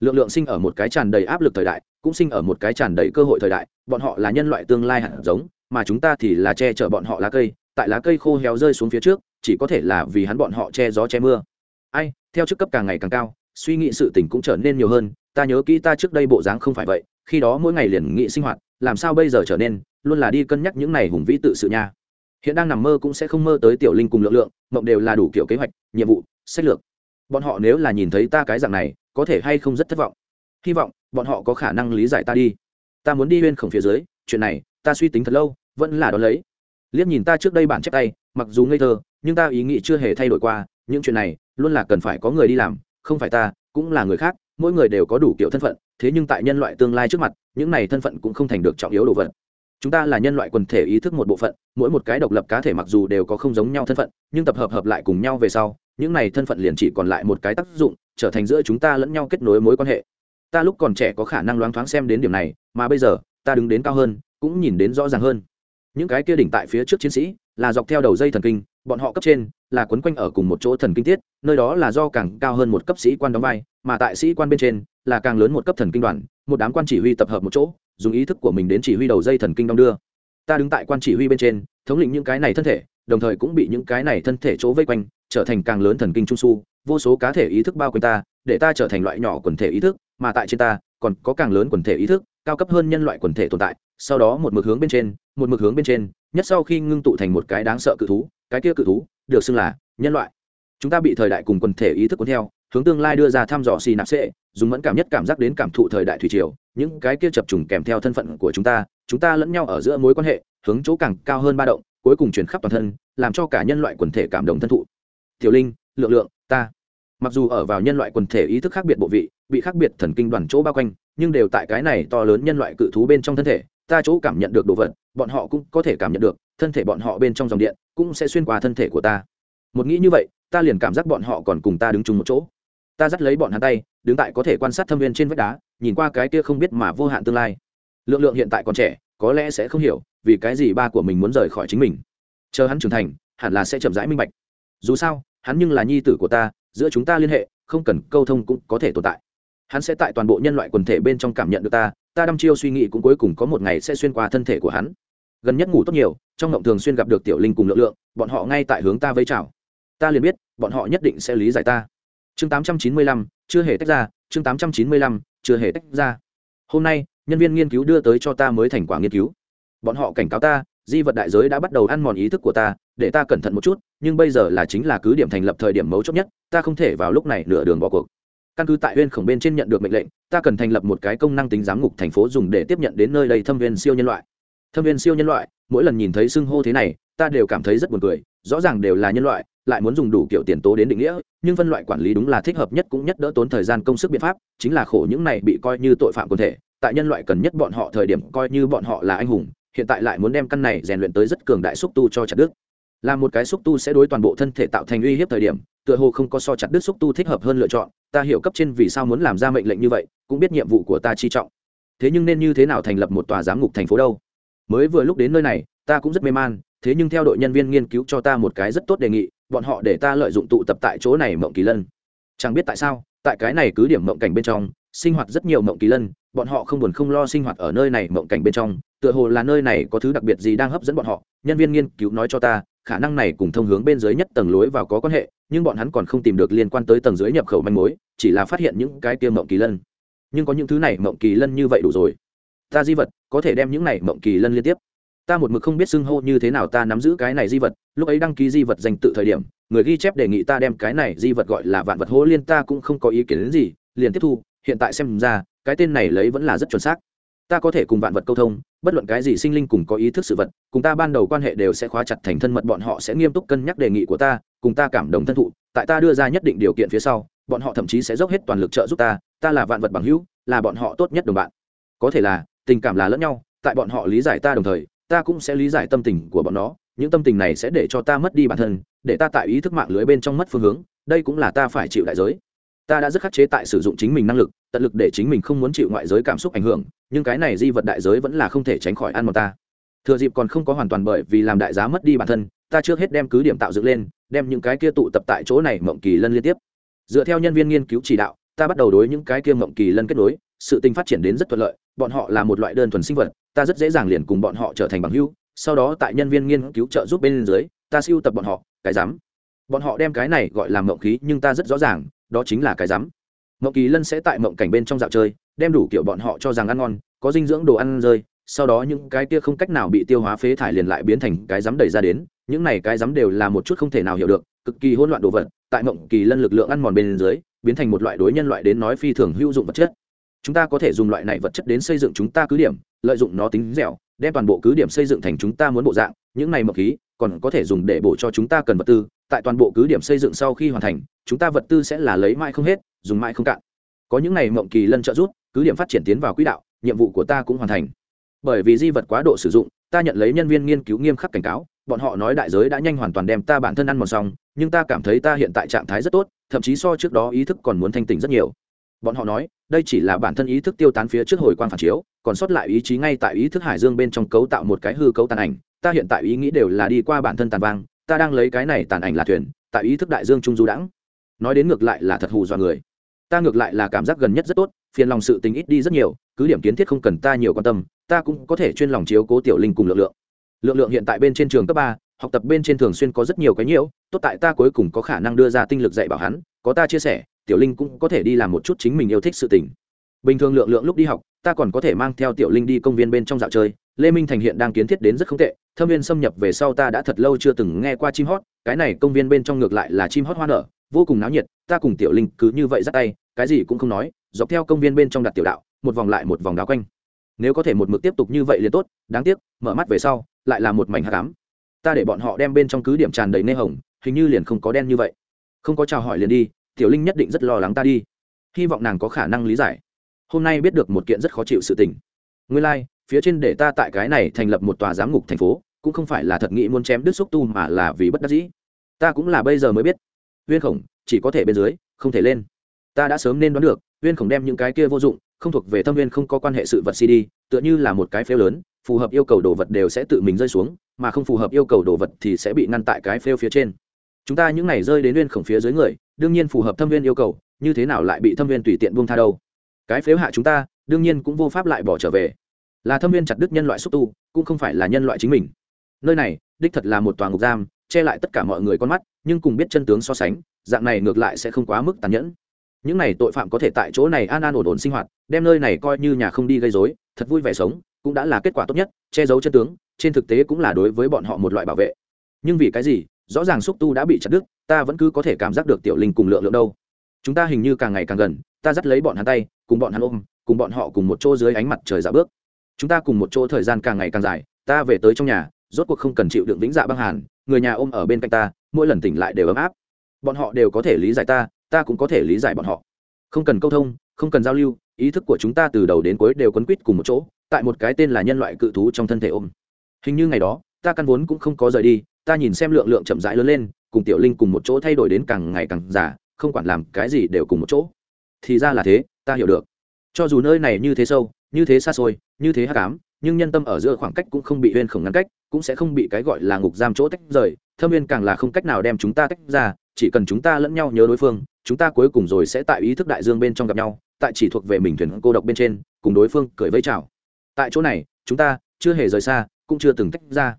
Lượng lượng sinh ở một cái tràn đầy áp lực thời đại, cũng sinh ở một cái tràn đầy cơ hội thời đại. Bọn họ là nhân loại tương lai hạt giống, mà chúng ta thì là che chở bọn họ lá cây. Tại lá cây khô héo rơi xuống phía trước, chỉ có thể là vì hắn bọn họ che gió che mưa. Ai, theo chức cấp càng ngày càng cao suy nghĩ sự tình cũng trở nên nhiều hơn, ta nhớ kỹ ta trước đây bộ dáng không phải vậy, khi đó mỗi ngày liền nghĩ sinh hoạt, làm sao bây giờ trở nên, luôn là đi cân nhắc những này hùng vĩ tự sự nha. Hiện đang nằm mơ cũng sẽ không mơ tới tiểu linh cùng lượng lượng, mộng đều là đủ kiểu kế hoạch, nhiệm vụ, sách lược. Bọn họ nếu là nhìn thấy ta cái dạng này, có thể hay không rất thất vọng. Hy vọng, bọn họ có khả năng lý giải ta đi. Ta muốn đi bên khổng phía dưới, chuyện này, ta suy tính thật lâu, vẫn là đ ó lấy. Liếc nhìn ta trước đây bản chép tay, mặc dù ngây thơ, nhưng ta ý nghĩ chưa hề thay đổi qua, những chuyện này, luôn là cần phải có người đi làm không phải ta, cũng là người khác, mỗi người đều có đủ kiểu thân phận, thế nhưng tại nhân loại tương lai trước mặt, những này thân phận cũng không thành được trọng yếu đồ vật. Chúng ta là nhân loại quần thể ý thức một bộ phận, mỗi một cái độc lập cá thể mặc dù đều có không giống nhau thân phận, nhưng tập hợp hợp lại cùng nhau về sau, những này thân phận liền chỉ còn lại một cái tác dụng, trở thành giữa chúng ta lẫn nhau kết nối mối quan hệ. Ta lúc còn trẻ có khả năng loáng thoáng xem đến điểm này, mà bây giờ, ta đứng đến cao hơn, cũng nhìn đến rõ ràng hơn. Những cái kia đỉnh tại phía trước chiến sĩ, là dọc theo đầu dây thần kinh, bọn họ cấp trên là quấn quanh ở cùng một chỗ thần kinh tiết, nơi đó là do càng cao hơn một cấp sĩ quan đóng vai, mà tại sĩ quan bên trên là càng lớn một cấp thần kinh đoàn, một đám quan chỉ huy tập hợp một chỗ, dùng ý thức của mình đến chỉ huy đầu dây thần kinh đong đưa. Ta đứng tại quan chỉ huy bên trên, thống lĩnh những cái này thân thể, đồng thời cũng bị những cái này thân thể chỗ vây quanh, trở thành càng lớn thần kinh trung su, vô số cá thể ý thức bao quanh ta, để ta trở thành loại nhỏ quần thể ý thức, mà tại trên ta còn có càng lớn quần thể ý thức, cao cấp hơn nhân loại quần thể tồn tại. Sau đó một mực hướng bên trên, một mực hướng bên trên, nhất sau khi ngưng tụ thành một cái đáng sợ cự thú, cái kia cự thú được xưng là nhân loại. Chúng ta bị thời đại cùng quần thể ý thức cuốn theo, hướng tương lai đưa ra thăm dò xì nạp sệ dùng mẫn cảm nhất cảm giác đến cảm thụ thời đại thủy triều, những cái kia chập trùng kèm theo thân phận của chúng ta chúng ta lẫn nhau ở giữa mối quan hệ, hướng chỗ càng cao hơn ba động, cuối cùng chuyển khắp toàn thân, làm cho cả nhân loại quần thể cảm động thân thụ. Tiểu linh, lượng lượng, ta. Mặc dù ở vào nhân loại quần thể ý thức khác biệt bộ vị, bị khác biệt thần kinh đoàn chỗ bao quanh, nhưng đều tại cái này to lớn nhân loại cự thú bên trong thân thể, ta chỗ cảm nhận được đồ vật, bọn họ cũng có thể cảm nhận được thân thể bọn họ bên trong dòng điện cũng sẽ xuyên qua thân thể của ta. Một nghĩ như vậy, ta liền cảm giác bọn họ còn cùng ta đứng chung một chỗ. Ta dắt lấy bọn hắn tay, đứng tại có thể quan sát thâm viên trên vách đá, nhìn qua cái kia không biết mà vô hạn tương lai. Lượng lượng hiện tại còn trẻ, có lẽ sẽ không hiểu, vì cái gì ba của mình muốn rời khỏi chính mình. Chờ hắn trưởng thành, hẳn là sẽ chậm rãi minh bạch. Dù sao, hắn nhưng là nhi tử của ta, giữa chúng ta liên hệ, không cần câu thông cũng có thể tồn tại. Hắn sẽ tại toàn bộ nhân loại quần thể bên trong cảm nhận được ta ta đăm chiêu suy nghĩ cũng cuối cùng có một ngày sẽ xuyên qua thân thể của hắn gần nhất ngủ tốt nhiều trong ngộng thường xuyên gặp được tiểu linh cùng lượng lượng bọn họ ngay tại hướng ta vây chào. Ta liền biết bọn họ nhất định sẽ lý giải ta. Chương 895, chưa hề tách ra chương 895, chưa hề tách ra. Hôm nay nhân viên nghiên cứu đưa tới cho ta mới thành quả nghiên cứu. Bọn họ cảnh cáo ta di vật đại giới đã bắt đầu ăn mòn ý thức của ta để ta cẩn thận một chút nhưng bây giờ là chính là cứ điểm thành lập thời điểm mấu chốt nhất ta không thể vào lúc này nửa đường bỏ cuộc. Căn cứ tại huyên khổng bên trên nhận được mệnh lệnh ta cần thành lập một cái công năng tính giám ngục thành phố dùng để tiếp nhận đến nơi đây thâm viên siêu nhân loại thâm viên siêu nhân loại, mỗi lần nhìn thấy xưng hô thế này, ta đều cảm thấy rất buồn cười, rõ ràng đều là nhân loại, lại muốn dùng đủ kiểu tiền tố đến định nghĩa, nhưng phân loại quản lý đúng là thích hợp nhất cũng nhất đỡ tốn thời gian công sức biện pháp, chính là khổ những này bị coi như tội phạm quần thể, tại nhân loại cần nhất bọn họ thời điểm coi như bọn họ là anh hùng, hiện tại lại muốn đem căn này rèn luyện tới rất cường đại xúc tu cho chặt đức là một cái xúc tu sẽ đối toàn bộ thân thể tạo thành uy hiếp thời điểm, tựa hồ không có so chặt đứt xúc tu thích hợp hơn lựa chọn, ta hiểu cấp trên vì sao muốn làm ra mệnh lệnh như vậy, cũng biết nhiệm vụ của ta chi trọng. Thế nhưng nên như thế nào thành lập một tòa giám ngục thành phố đâu? Mới vừa lúc đến nơi này, ta cũng rất mê man, thế nhưng theo đội nhân viên nghiên cứu cho ta một cái rất tốt đề nghị, bọn họ để ta lợi dụng tụ tập tại chỗ này mộng kỳ lân. Chẳng biết tại sao, tại cái này cứ điểm mộng cảnh bên trong, sinh hoạt rất nhiều mộng kỳ lân, bọn họ không buồn không lo sinh hoạt ở nơi này mộng cảnh bên trong, tựa hồ là nơi này có thứ đặc biệt gì đang hấp dẫn bọn họ, nhân viên nghiên cứu nói cho ta, khả năng này cùng thông hướng bên dưới nhất tầng lối vào có quan hệ, nhưng bọn hắn còn không tìm được liên quan tới tầng dưới nhập khẩu manh mối, chỉ là phát hiện những cái kia mộng kỳ lân. Nhưng có những thứ này mộng kỳ lân như vậy đủ rồi ta di vật, có thể đem những này mộng kỳ lân liên tiếp. Ta một mực không biết xưng hô như thế nào ta nắm giữ cái này di vật, lúc ấy đăng ký di vật dành tự thời điểm, người ghi chép đề nghị ta đem cái này di vật gọi là vạn vật hố liên, ta cũng không có ý kiến đến gì, liền tiếp thu, hiện tại xem ra, cái tên này lấy vẫn là rất chuẩn xác. Ta có thể cùng vạn vật câu thông, bất luận cái gì sinh linh cùng có ý thức sự vật, cùng ta ban đầu quan hệ đều sẽ khóa chặt thành thân mật, bọn họ sẽ nghiêm túc cân nhắc đề nghị của ta, cùng ta cảm động thân thụ, tại ta đưa ra nhất định điều kiện phía sau, bọn họ thậm chí sẽ dốc hết toàn lực trợ giúp ta ta là vạn vật bằng hữu, là bọn họ tốt nhất đồng bạn. Có thể là tình cảm là lẫn nhau, tại bọn họ lý giải ta đồng thời, ta cũng sẽ lý giải tâm tình của bọn nó. Những tâm tình này sẽ để cho ta mất đi bản thân, để ta tại ý thức mạng lưới bên trong mất phương hướng, đây cũng là ta phải chịu đại giới. Ta đã rất khắc chế tại sử dụng chính mình năng lực, tận lực để chính mình không muốn chịu ngoại giới cảm xúc ảnh hưởng, nhưng cái này di vật đại giới vẫn là không thể tránh khỏi ăn một ta. Thừa dịp còn không có hoàn toàn bởi vì làm đại giá mất đi bản thân, ta trước hết đem cứ điểm tạo dựng lên, đem những cái kia tụ tập tại chỗ này mộng kỳ lân liên tiếp. Dựa theo nhân viên nghiên cứu chỉ đạo, ta bắt đầu đối những cái kia mộng kỳ lân kết nối, sự tình phát triển đến rất thuận lợi bọn họ là một loại đơn thuần sinh vật, ta rất dễ dàng liền cùng bọn họ trở thành bằng hữu, sau đó tại nhân viên nghiên cứu trợ giúp bên dưới, ta siêu tập bọn họ, cái rắm bọn họ đem cái này gọi là mộng khí, nhưng ta rất rõ ràng, đó chính là cái rắm mộng kỳ lân sẽ tại mộng cảnh bên trong dạo chơi, đem đủ kiểu bọn họ cho rằng ăn ngon, có dinh dưỡng đồ ăn rơi, sau đó những cái kia không cách nào bị tiêu hóa phế thải liền lại biến thành cái rắm đẩy ra đến, những này cái rắm đều là một chút không thể nào hiểu được, cực kỳ hỗn loạn đồ vật, tại mộng kỳ lân lực lượng ăn mòn bên dưới, biến thành một loại đối nhân loại đến nói phi thường hữu dụng vật chất chúng ta có thể dùng loại này vật chất đến xây dựng chúng ta cứ điểm, lợi dụng nó tính dẻo, đem toàn bộ cứ điểm xây dựng thành chúng ta muốn bộ dạng, những này mộc khí, còn có thể dùng để bổ cho chúng ta cần vật tư, tại toàn bộ cứ điểm xây dựng sau khi hoàn thành, chúng ta vật tư sẽ là lấy mãi không hết, dùng mãi không cạn. Có những này mộng kỳ lân trợ rút cứ điểm phát triển tiến vào quỹ đạo, nhiệm vụ của ta cũng hoàn thành. Bởi vì di vật quá độ sử dụng, ta nhận lấy nhân viên nghiên cứu nghiêm khắc cảnh cáo, bọn họ nói đại giới đã nhanh hoàn toàn đem ta bản thân ăn một xong, nhưng ta cảm thấy ta hiện tại trạng thái rất tốt, thậm chí so trước đó ý thức còn muốn thanh tỉnh rất nhiều bọn họ nói, đây chỉ là bản thân ý thức tiêu tán phía trước hồi quang phản chiếu, còn sót lại ý chí ngay tại ý thức hải dương bên trong cấu tạo một cái hư cấu tàn ảnh. Ta hiện tại ý nghĩ đều là đi qua bản thân tàn vang, ta đang lấy cái này tàn ảnh là thuyền, tại ý thức đại dương trung du đãng. Nói đến ngược lại là thật hù dọa người. Ta ngược lại là cảm giác gần nhất rất tốt, phiền lòng sự tình ít đi rất nhiều, cứ điểm kiến thiết không cần ta nhiều quan tâm, ta cũng có thể chuyên lòng chiếu cố tiểu linh cùng lượng lượng. Lượng lượng hiện tại bên trên trường cấp ba, học tập bên trên thường xuyên có rất nhiều cái nhiễu, tốt tại ta cuối cùng có khả năng đưa ra tinh lực dạy bảo hắn, có ta chia sẻ tiểu linh cũng có thể đi làm một chút chính mình yêu thích sự tình. Bình thường lượng lượng lúc đi học, ta còn có thể mang theo tiểu linh đi công viên bên trong dạo chơi. Lê minh thành hiện đang kiến thiết đến rất không tệ, thâm viên xâm nhập về sau ta đã thật lâu chưa từng nghe qua chim hót, cái này công viên bên trong ngược lại là chim hót hoa nở, vô cùng náo nhiệt, ta cùng tiểu linh cứ như vậy dắt tay, cái gì cũng không nói, dọc theo công viên bên trong đặt tiểu đạo, một vòng lại một vòng đáo quanh. Nếu có thể một mực tiếp tục như vậy liền tốt, đáng tiếc, mở mắt về sau, lại là một mảnh hạ cám ta để bọn họ đem bên trong cứ điểm tràn đầy nê hồng, hình như liền không có đen như vậy. Không có chào hỏi liền đi tiểu linh nhất định rất lo lắng ta đi. Hy vọng nàng có khả năng lý giải. Hôm nay biết được một kiện rất khó chịu sự tình. Nguyên lai、like, phía trên để ta tại cái này thành lập một tòa giám ngục thành phố cũng không phải là thật nghĩ muốn chém đứt xúc tu mà là vì bất đắc dĩ. Ta cũng là bây giờ mới biết. Huyên khổng chỉ có thể bên dưới không thể lên. Ta đã sớm nên đoán được huyên khổng đem những cái kia vô dụng không thuộc về thâm viên không có quan hệ sự vật cd tựa như là một cái phêu lớn phù hợp yêu cầu đồ vật đều sẽ tự mình rơi xuống mà không phù hợp yêu cầu đồ vật thì sẽ bị ngăn tại cái phêu phía trên chúng ta những này rơi đến nguyên khổng phía dưới người, đương nhiên phù hợp thâm viên yêu cầu, như thế nào lại bị thâm viên tùy tiện buông tha đâu? Cái phếu hạ chúng ta, đương nhiên cũng vô pháp lại bỏ trở về. Là thâm viên chặt đứt nhân loại xúc tu, cũng không phải là nhân loại chính mình. Nơi này, đích thật là một tòa ngục giam, che lại tất cả mọi người con mắt, nhưng cùng biết chân tướng so sánh, dạng này ngược lại sẽ không quá mức tàn nhẫn. Những này tội phạm có thể tại chỗ này an an ổn ổn sinh hoạt, đem nơi này coi như nhà không đi gây dối thật vui vẻ sống, cũng đã là kết quả tốt nhất, che giấu chân tướng, trên thực tế cũng là đối với bọn họ một loại bảo vệ. Nhưng vì cái gì rõ ràng xúc tu đã bị chặt đứt, ta vẫn cứ có thể cảm giác được tiểu linh cùng lượng lượng đâu. Chúng ta hình như càng ngày càng gần, ta dắt lấy bọn hắn tay, cùng bọn hắn ôm, cùng bọn họ cùng một chỗ dưới ánh mặt trời dạ bước. Chúng ta cùng một chỗ thời gian càng ngày càng dài, ta về tới trong nhà, rốt cuộc không cần chịu đựng vĩnh dạ băng hàn, người nhà ôm ở bên cạnh ta, mỗi lần tỉnh lại đều ấm áp. Bọn họ đều có thể lý giải ta ta cũng có thể lý giải bọn họ. Không cần câu thông, không cần giao lưu, ý thức của chúng ta từ đầu đến cuối đều quấn quýt cùng một chỗ, tại một cái tên là nhân loại cự thú trong thân thể ôm. Hình như ngày đó, ta căn vốn cũng không có rời đi ta nhìn xem lượng lượng chậm rãi lớn lên, cùng tiểu linh cùng một chỗ thay đổi đến càng ngày càng già, không quản làm cái gì đều cùng một chỗ. Thì ra là thế, ta hiểu được. Cho dù nơi này như thế sâu, như thế xa xôi, như thế hắc ám, nhưng nhân tâm ở giữa khoảng cách cũng không bị huyên khổng ngăn cách, cũng sẽ không bị cái gọi là ngục giam chỗ tách rời. Thâm viên càng là không cách nào đem chúng ta tách ra, chỉ cần chúng ta lẫn nhau nhớ đối phương, chúng ta cuối cùng rồi sẽ tại ý thức đại dương bên trong gặp nhau, tại chỉ thuộc về mình thuyền cô độc bên trên, cùng đối phương cười vây chào. Tại chỗ này, chúng ta chưa hề rời xa, cũng chưa từng tách ra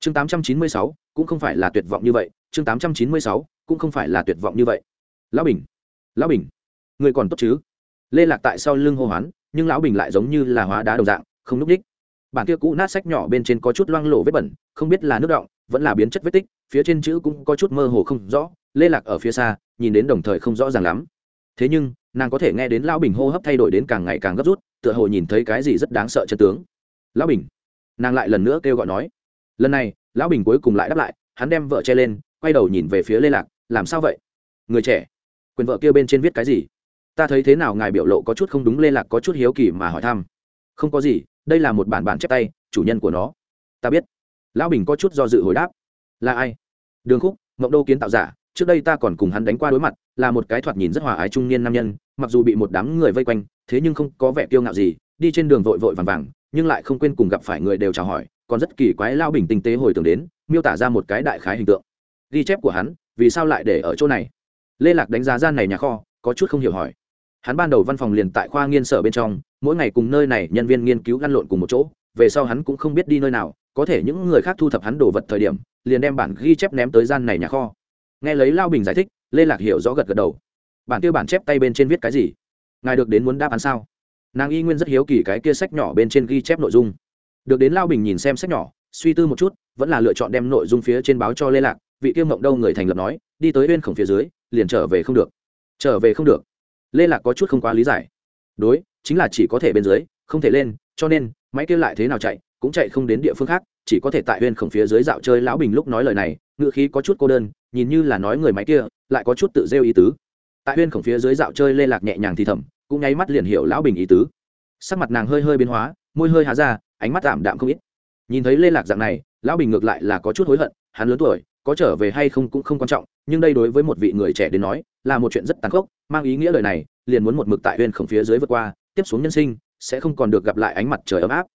chương tám trăm chín mươi sáu, cũng không phải là tuyệt vọng như vậy. Chương tám trăm chín mươi sáu, cũng không phải là tuyệt vọng như vậy. Lão bình lão bình, người còn tốt chứ? Lê lạc tại sau lưng hô hoán, nhưng lão bình lại giống như là hóa đá đồng dạng, không núp đích. Bản kia cũ nát sách nhỏ bên trên có chút loang lổ vết bẩn, không biết là nước động, vẫn là biến chất vết tích, phía trên chữ cũng có chút mơ hồ không rõ. Lê lạc ở phía xa, nhìn đến đồng thời không rõ ràng lắm. Thế nhưng, nàng có thể nghe đến lão bình hô hấp thay đổi đến càng ngày càng gấp rút, tựa hồ nhìn thấy cái gì rất đáng sợ chân tướng. Lão bình, nàng lại lần nữa kêu gọi nói lần này, lão bình cuối cùng lại đáp lại, hắn đem vợ che lên, quay đầu nhìn về phía lê lạc, làm sao vậy? Người trẻ, quyền vợ kia bên trên viết cái gì? Ta thấy thế nào ngài biểu lộ có chút không đúng, lê lạc có chút hiếu kỳ mà hỏi thăm. Không có gì, đây là một bản bản chép tay, chủ nhân của nó. Ta biết. Lão bình có chút do dự hồi đáp. Là ai? Đường khúc mộng đô kiến tạo giả, trước đây ta còn cùng hắn đánh qua đối mặt, là một cái thoạt nhìn rất hòa ái trung niên nam nhân, mặc dù bị một đám người vây quanh, thế nhưng không có vẻ kiêu ngạo gì, đi trên đường vội vội vàng vàng, nhưng lại không quên cùng gặp phải người đều chào hỏi còn rất kỳ quái lao bình tinh tế hồi tưởng đến, miêu tả ra một cái đại khái hình tượng. Ghi chép của hắn, vì sao lại để ở chỗ này? Lê lạc đánh giá gian này nhà kho, có chút không hiểu hỏi. Hắn ban đầu văn phòng liền tại khoa nghiên sở bên trong, mỗi ngày cùng nơi này nhân viên nghiên cứu lăn lộn cùng một chỗ, về sau hắn cũng không biết đi nơi nào, có thể những người khác thu thập hắn đồ vật thời điểm, liền đem bản ghi chép ném tới gian này nhà kho. Nghe lấy lao bình giải thích, lê lạc hiểu rõ gật gật đầu. Bản kia bản chép tay bên trên viết cái gì? Ngài được đến muốn đáp án sao? Nàng y nguyên rất hiếu kỳ cái kia sách nhỏ bên trên ghi chép nội dung được đến lao bình nhìn xem sách nhỏ, suy tư một chút, vẫn là lựa chọn đem nội dung phía trên báo cho lê lạc. Vị tiêu mộng đâu người thành lập nói, đi tới bên khổng phía dưới, liền trở về không được. Trở về không được. Lê lạc có chút không quá lý giải. Đối, chính là chỉ có thể bên dưới, không thể lên, cho nên, máy kia lại thế nào chạy, cũng chạy không đến địa phương khác, chỉ có thể tại huyên khổng phía dưới dạo chơi lão bình lúc nói lời này, ngựa khí có chút cô đơn, nhìn như là nói người máy kia, lại có chút tự rêu ý tứ. Tại huyên khổng phía dưới dạo chơi lê lạc nhẹ nhàng thì thầm, cũng nháy mắt liền hiểu lão bình ý tứ. Sắc mặt nàng hơi hơi biến hóa môi hơi há ra, ánh mắt tạm đạm không ít. Nhìn thấy lê lạc dạng này, lão bình ngược lại là có chút hối hận, hắn lớn tuổi, có trở về hay không cũng không quan trọng, nhưng đây đối với một vị người trẻ đến nói, là một chuyện rất tàn khốc, mang ý nghĩa lời này, liền muốn một mực tại huyên khổng phía dưới vượt qua, tiếp xuống nhân sinh, sẽ không còn được gặp lại ánh mặt trời ấm áp.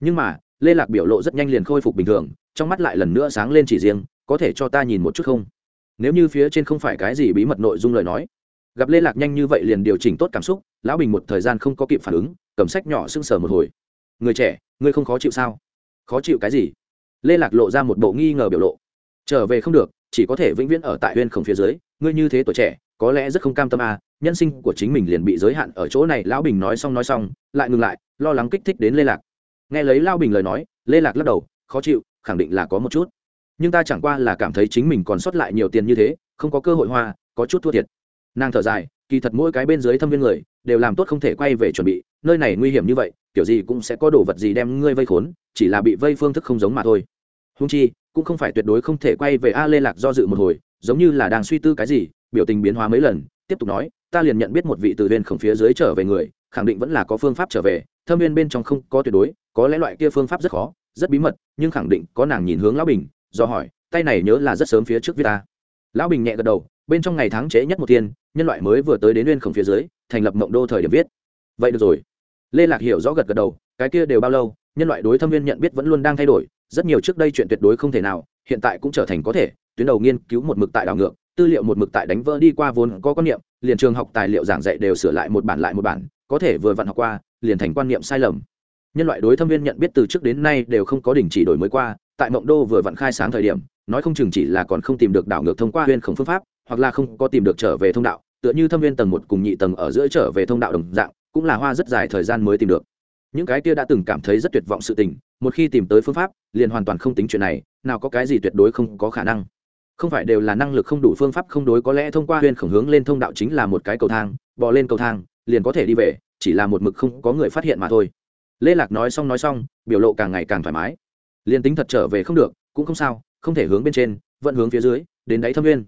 Nhưng mà, lê lạc biểu lộ rất nhanh liền khôi phục bình thường, trong mắt lại lần nữa sáng lên chỉ riêng, có thể cho ta nhìn một chút không? Nếu như phía trên không phải cái gì bí mật nội dung lời nói, gặp lê lạc nhanh như vậy liền điều chỉnh tốt cảm xúc, lão bình một thời gian không có kịp phản ứng, cầm sách nhỏ sưng sờ một hồi người trẻ, ngươi không khó chịu sao? Khó chịu cái gì? Lê lạc lộ ra một bộ nghi ngờ biểu lộ. Trở về không được, chỉ có thể vĩnh viễn ở tại huyên khổng phía dưới, ngươi như thế tuổi trẻ, có lẽ rất không cam tâm à nhân sinh của chính mình liền bị giới hạn ở chỗ này. Lão bình nói xong nói xong, lại ngừng lại, lo lắng kích thích đến lê lạc. Nghe lấy lao bình lời nói, lê lạc lắc đầu, khó chịu, khẳng định là có một chút. Nhưng ta chẳng qua là cảm thấy chính mình còn sót lại nhiều tiền như thế, không có cơ hội hoa, có chút thua thiệt. Nàng thở dài, kỳ thật mỗi cái bên dưới thâm viên người đều làm tốt không thể quay về chuẩn bị, nơi này nguy hiểm như vậy, kiểu gì cũng sẽ có đồ vật gì đem ngươi vây khốn, chỉ là bị vây phương thức không giống mà thôi. Húng chi, cũng không phải tuyệt đối không thể quay về a lê lạc do dự một hồi, giống như là đang suy tư cái gì, biểu tình biến hóa mấy lần, tiếp tục nói, ta liền nhận biết một vị từ viên khổng phía dưới trở về người, khẳng định vẫn là có phương pháp trở về, thâm viên bên trong không có tuyệt đối, có lẽ loại kia phương pháp rất khó, rất bí mật, nhưng khẳng định có nàng nhìn hướng lão bình, do hỏi, tay này nhớ là rất sớm phía trước viết ta. Lão bình nhẹ gật đầu, bên trong ngày tháng trễ nhất một tiên nhân loại mới vừa tới đến viên khổng phía dưới thành lập mộng đô thời điểm viết. Vậy được rồi. Lê lạc hiểu rõ gật gật đầu, cái kia đều bao lâu, nhân loại đối thâm viên nhận biết vẫn luôn đang thay đổi, rất nhiều trước đây chuyện tuyệt đối không thể nào, hiện tại cũng trở thành có thể, tuyến đầu nghiên cứu một mực tại đảo ngược, tư liệu một mực tại đánh vỡ đi qua vốn có quan niệm, liền trường học tài liệu giảng dạy đều sửa lại một bản lại một bản, có thể vừa vặn học qua, liền thành quan niệm sai lầm. Nhân loại đối thâm viên nhận biết từ trước đến nay đều không có đình chỉ đổi mới qua, tại mộng đô vừa vặn khai sáng thời điểm, nói không chừng chỉ là còn không tìm được đảo ngược thông qua huyên khổng phương pháp, hoặc là không có tìm được trở về thông đạo tựa như thâm viên tầng một cùng nhị tầng ở giữa trở về thông đạo đồng dạng, cũng là hoa rất dài thời gian mới tìm được. Những cái kia đã từng cảm thấy rất tuyệt vọng sự tình, một khi tìm tới phương pháp, liền hoàn toàn không tính chuyện này, nào có cái gì tuyệt đối không có khả năng. Không phải đều là năng lực không đủ, phương pháp không đối, có lẽ thông qua huyên khổng hướng lên thông đạo chính là một cái cầu thang, bò lên cầu thang, liền có thể đi về, chỉ là một mực không có người phát hiện mà thôi. Lê lạc nói xong nói xong, biểu lộ càng ngày càng thoải mái. Liền tính thật trở về không được, cũng không sao, không thể hướng bên trên, vẫn hướng phía dưới, đến đáy thâm viên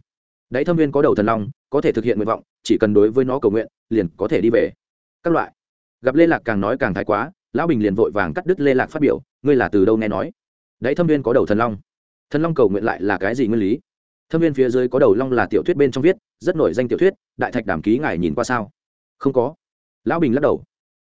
đáy thâm viên có đầu thần long, có thể thực hiện nguyện vọng, chỉ cần đối với nó cầu nguyện, liền có thể đi về. Các loại. Gặp lê lạc càng nói càng thái quá, lão bình liền vội vàng cắt đứt lê lạc phát biểu, ngươi là từ đâu nghe nói? Đáy thâm viên có đầu thần long. Thần long cầu nguyện lại là cái gì nguyên lý? Thâm viên phía dưới có đầu long là tiểu thuyết bên trong viết, rất nổi danh tiểu thuyết, đại thạch đảm ký ngài nhìn qua sao? Không có. Lão bình lắc đầu.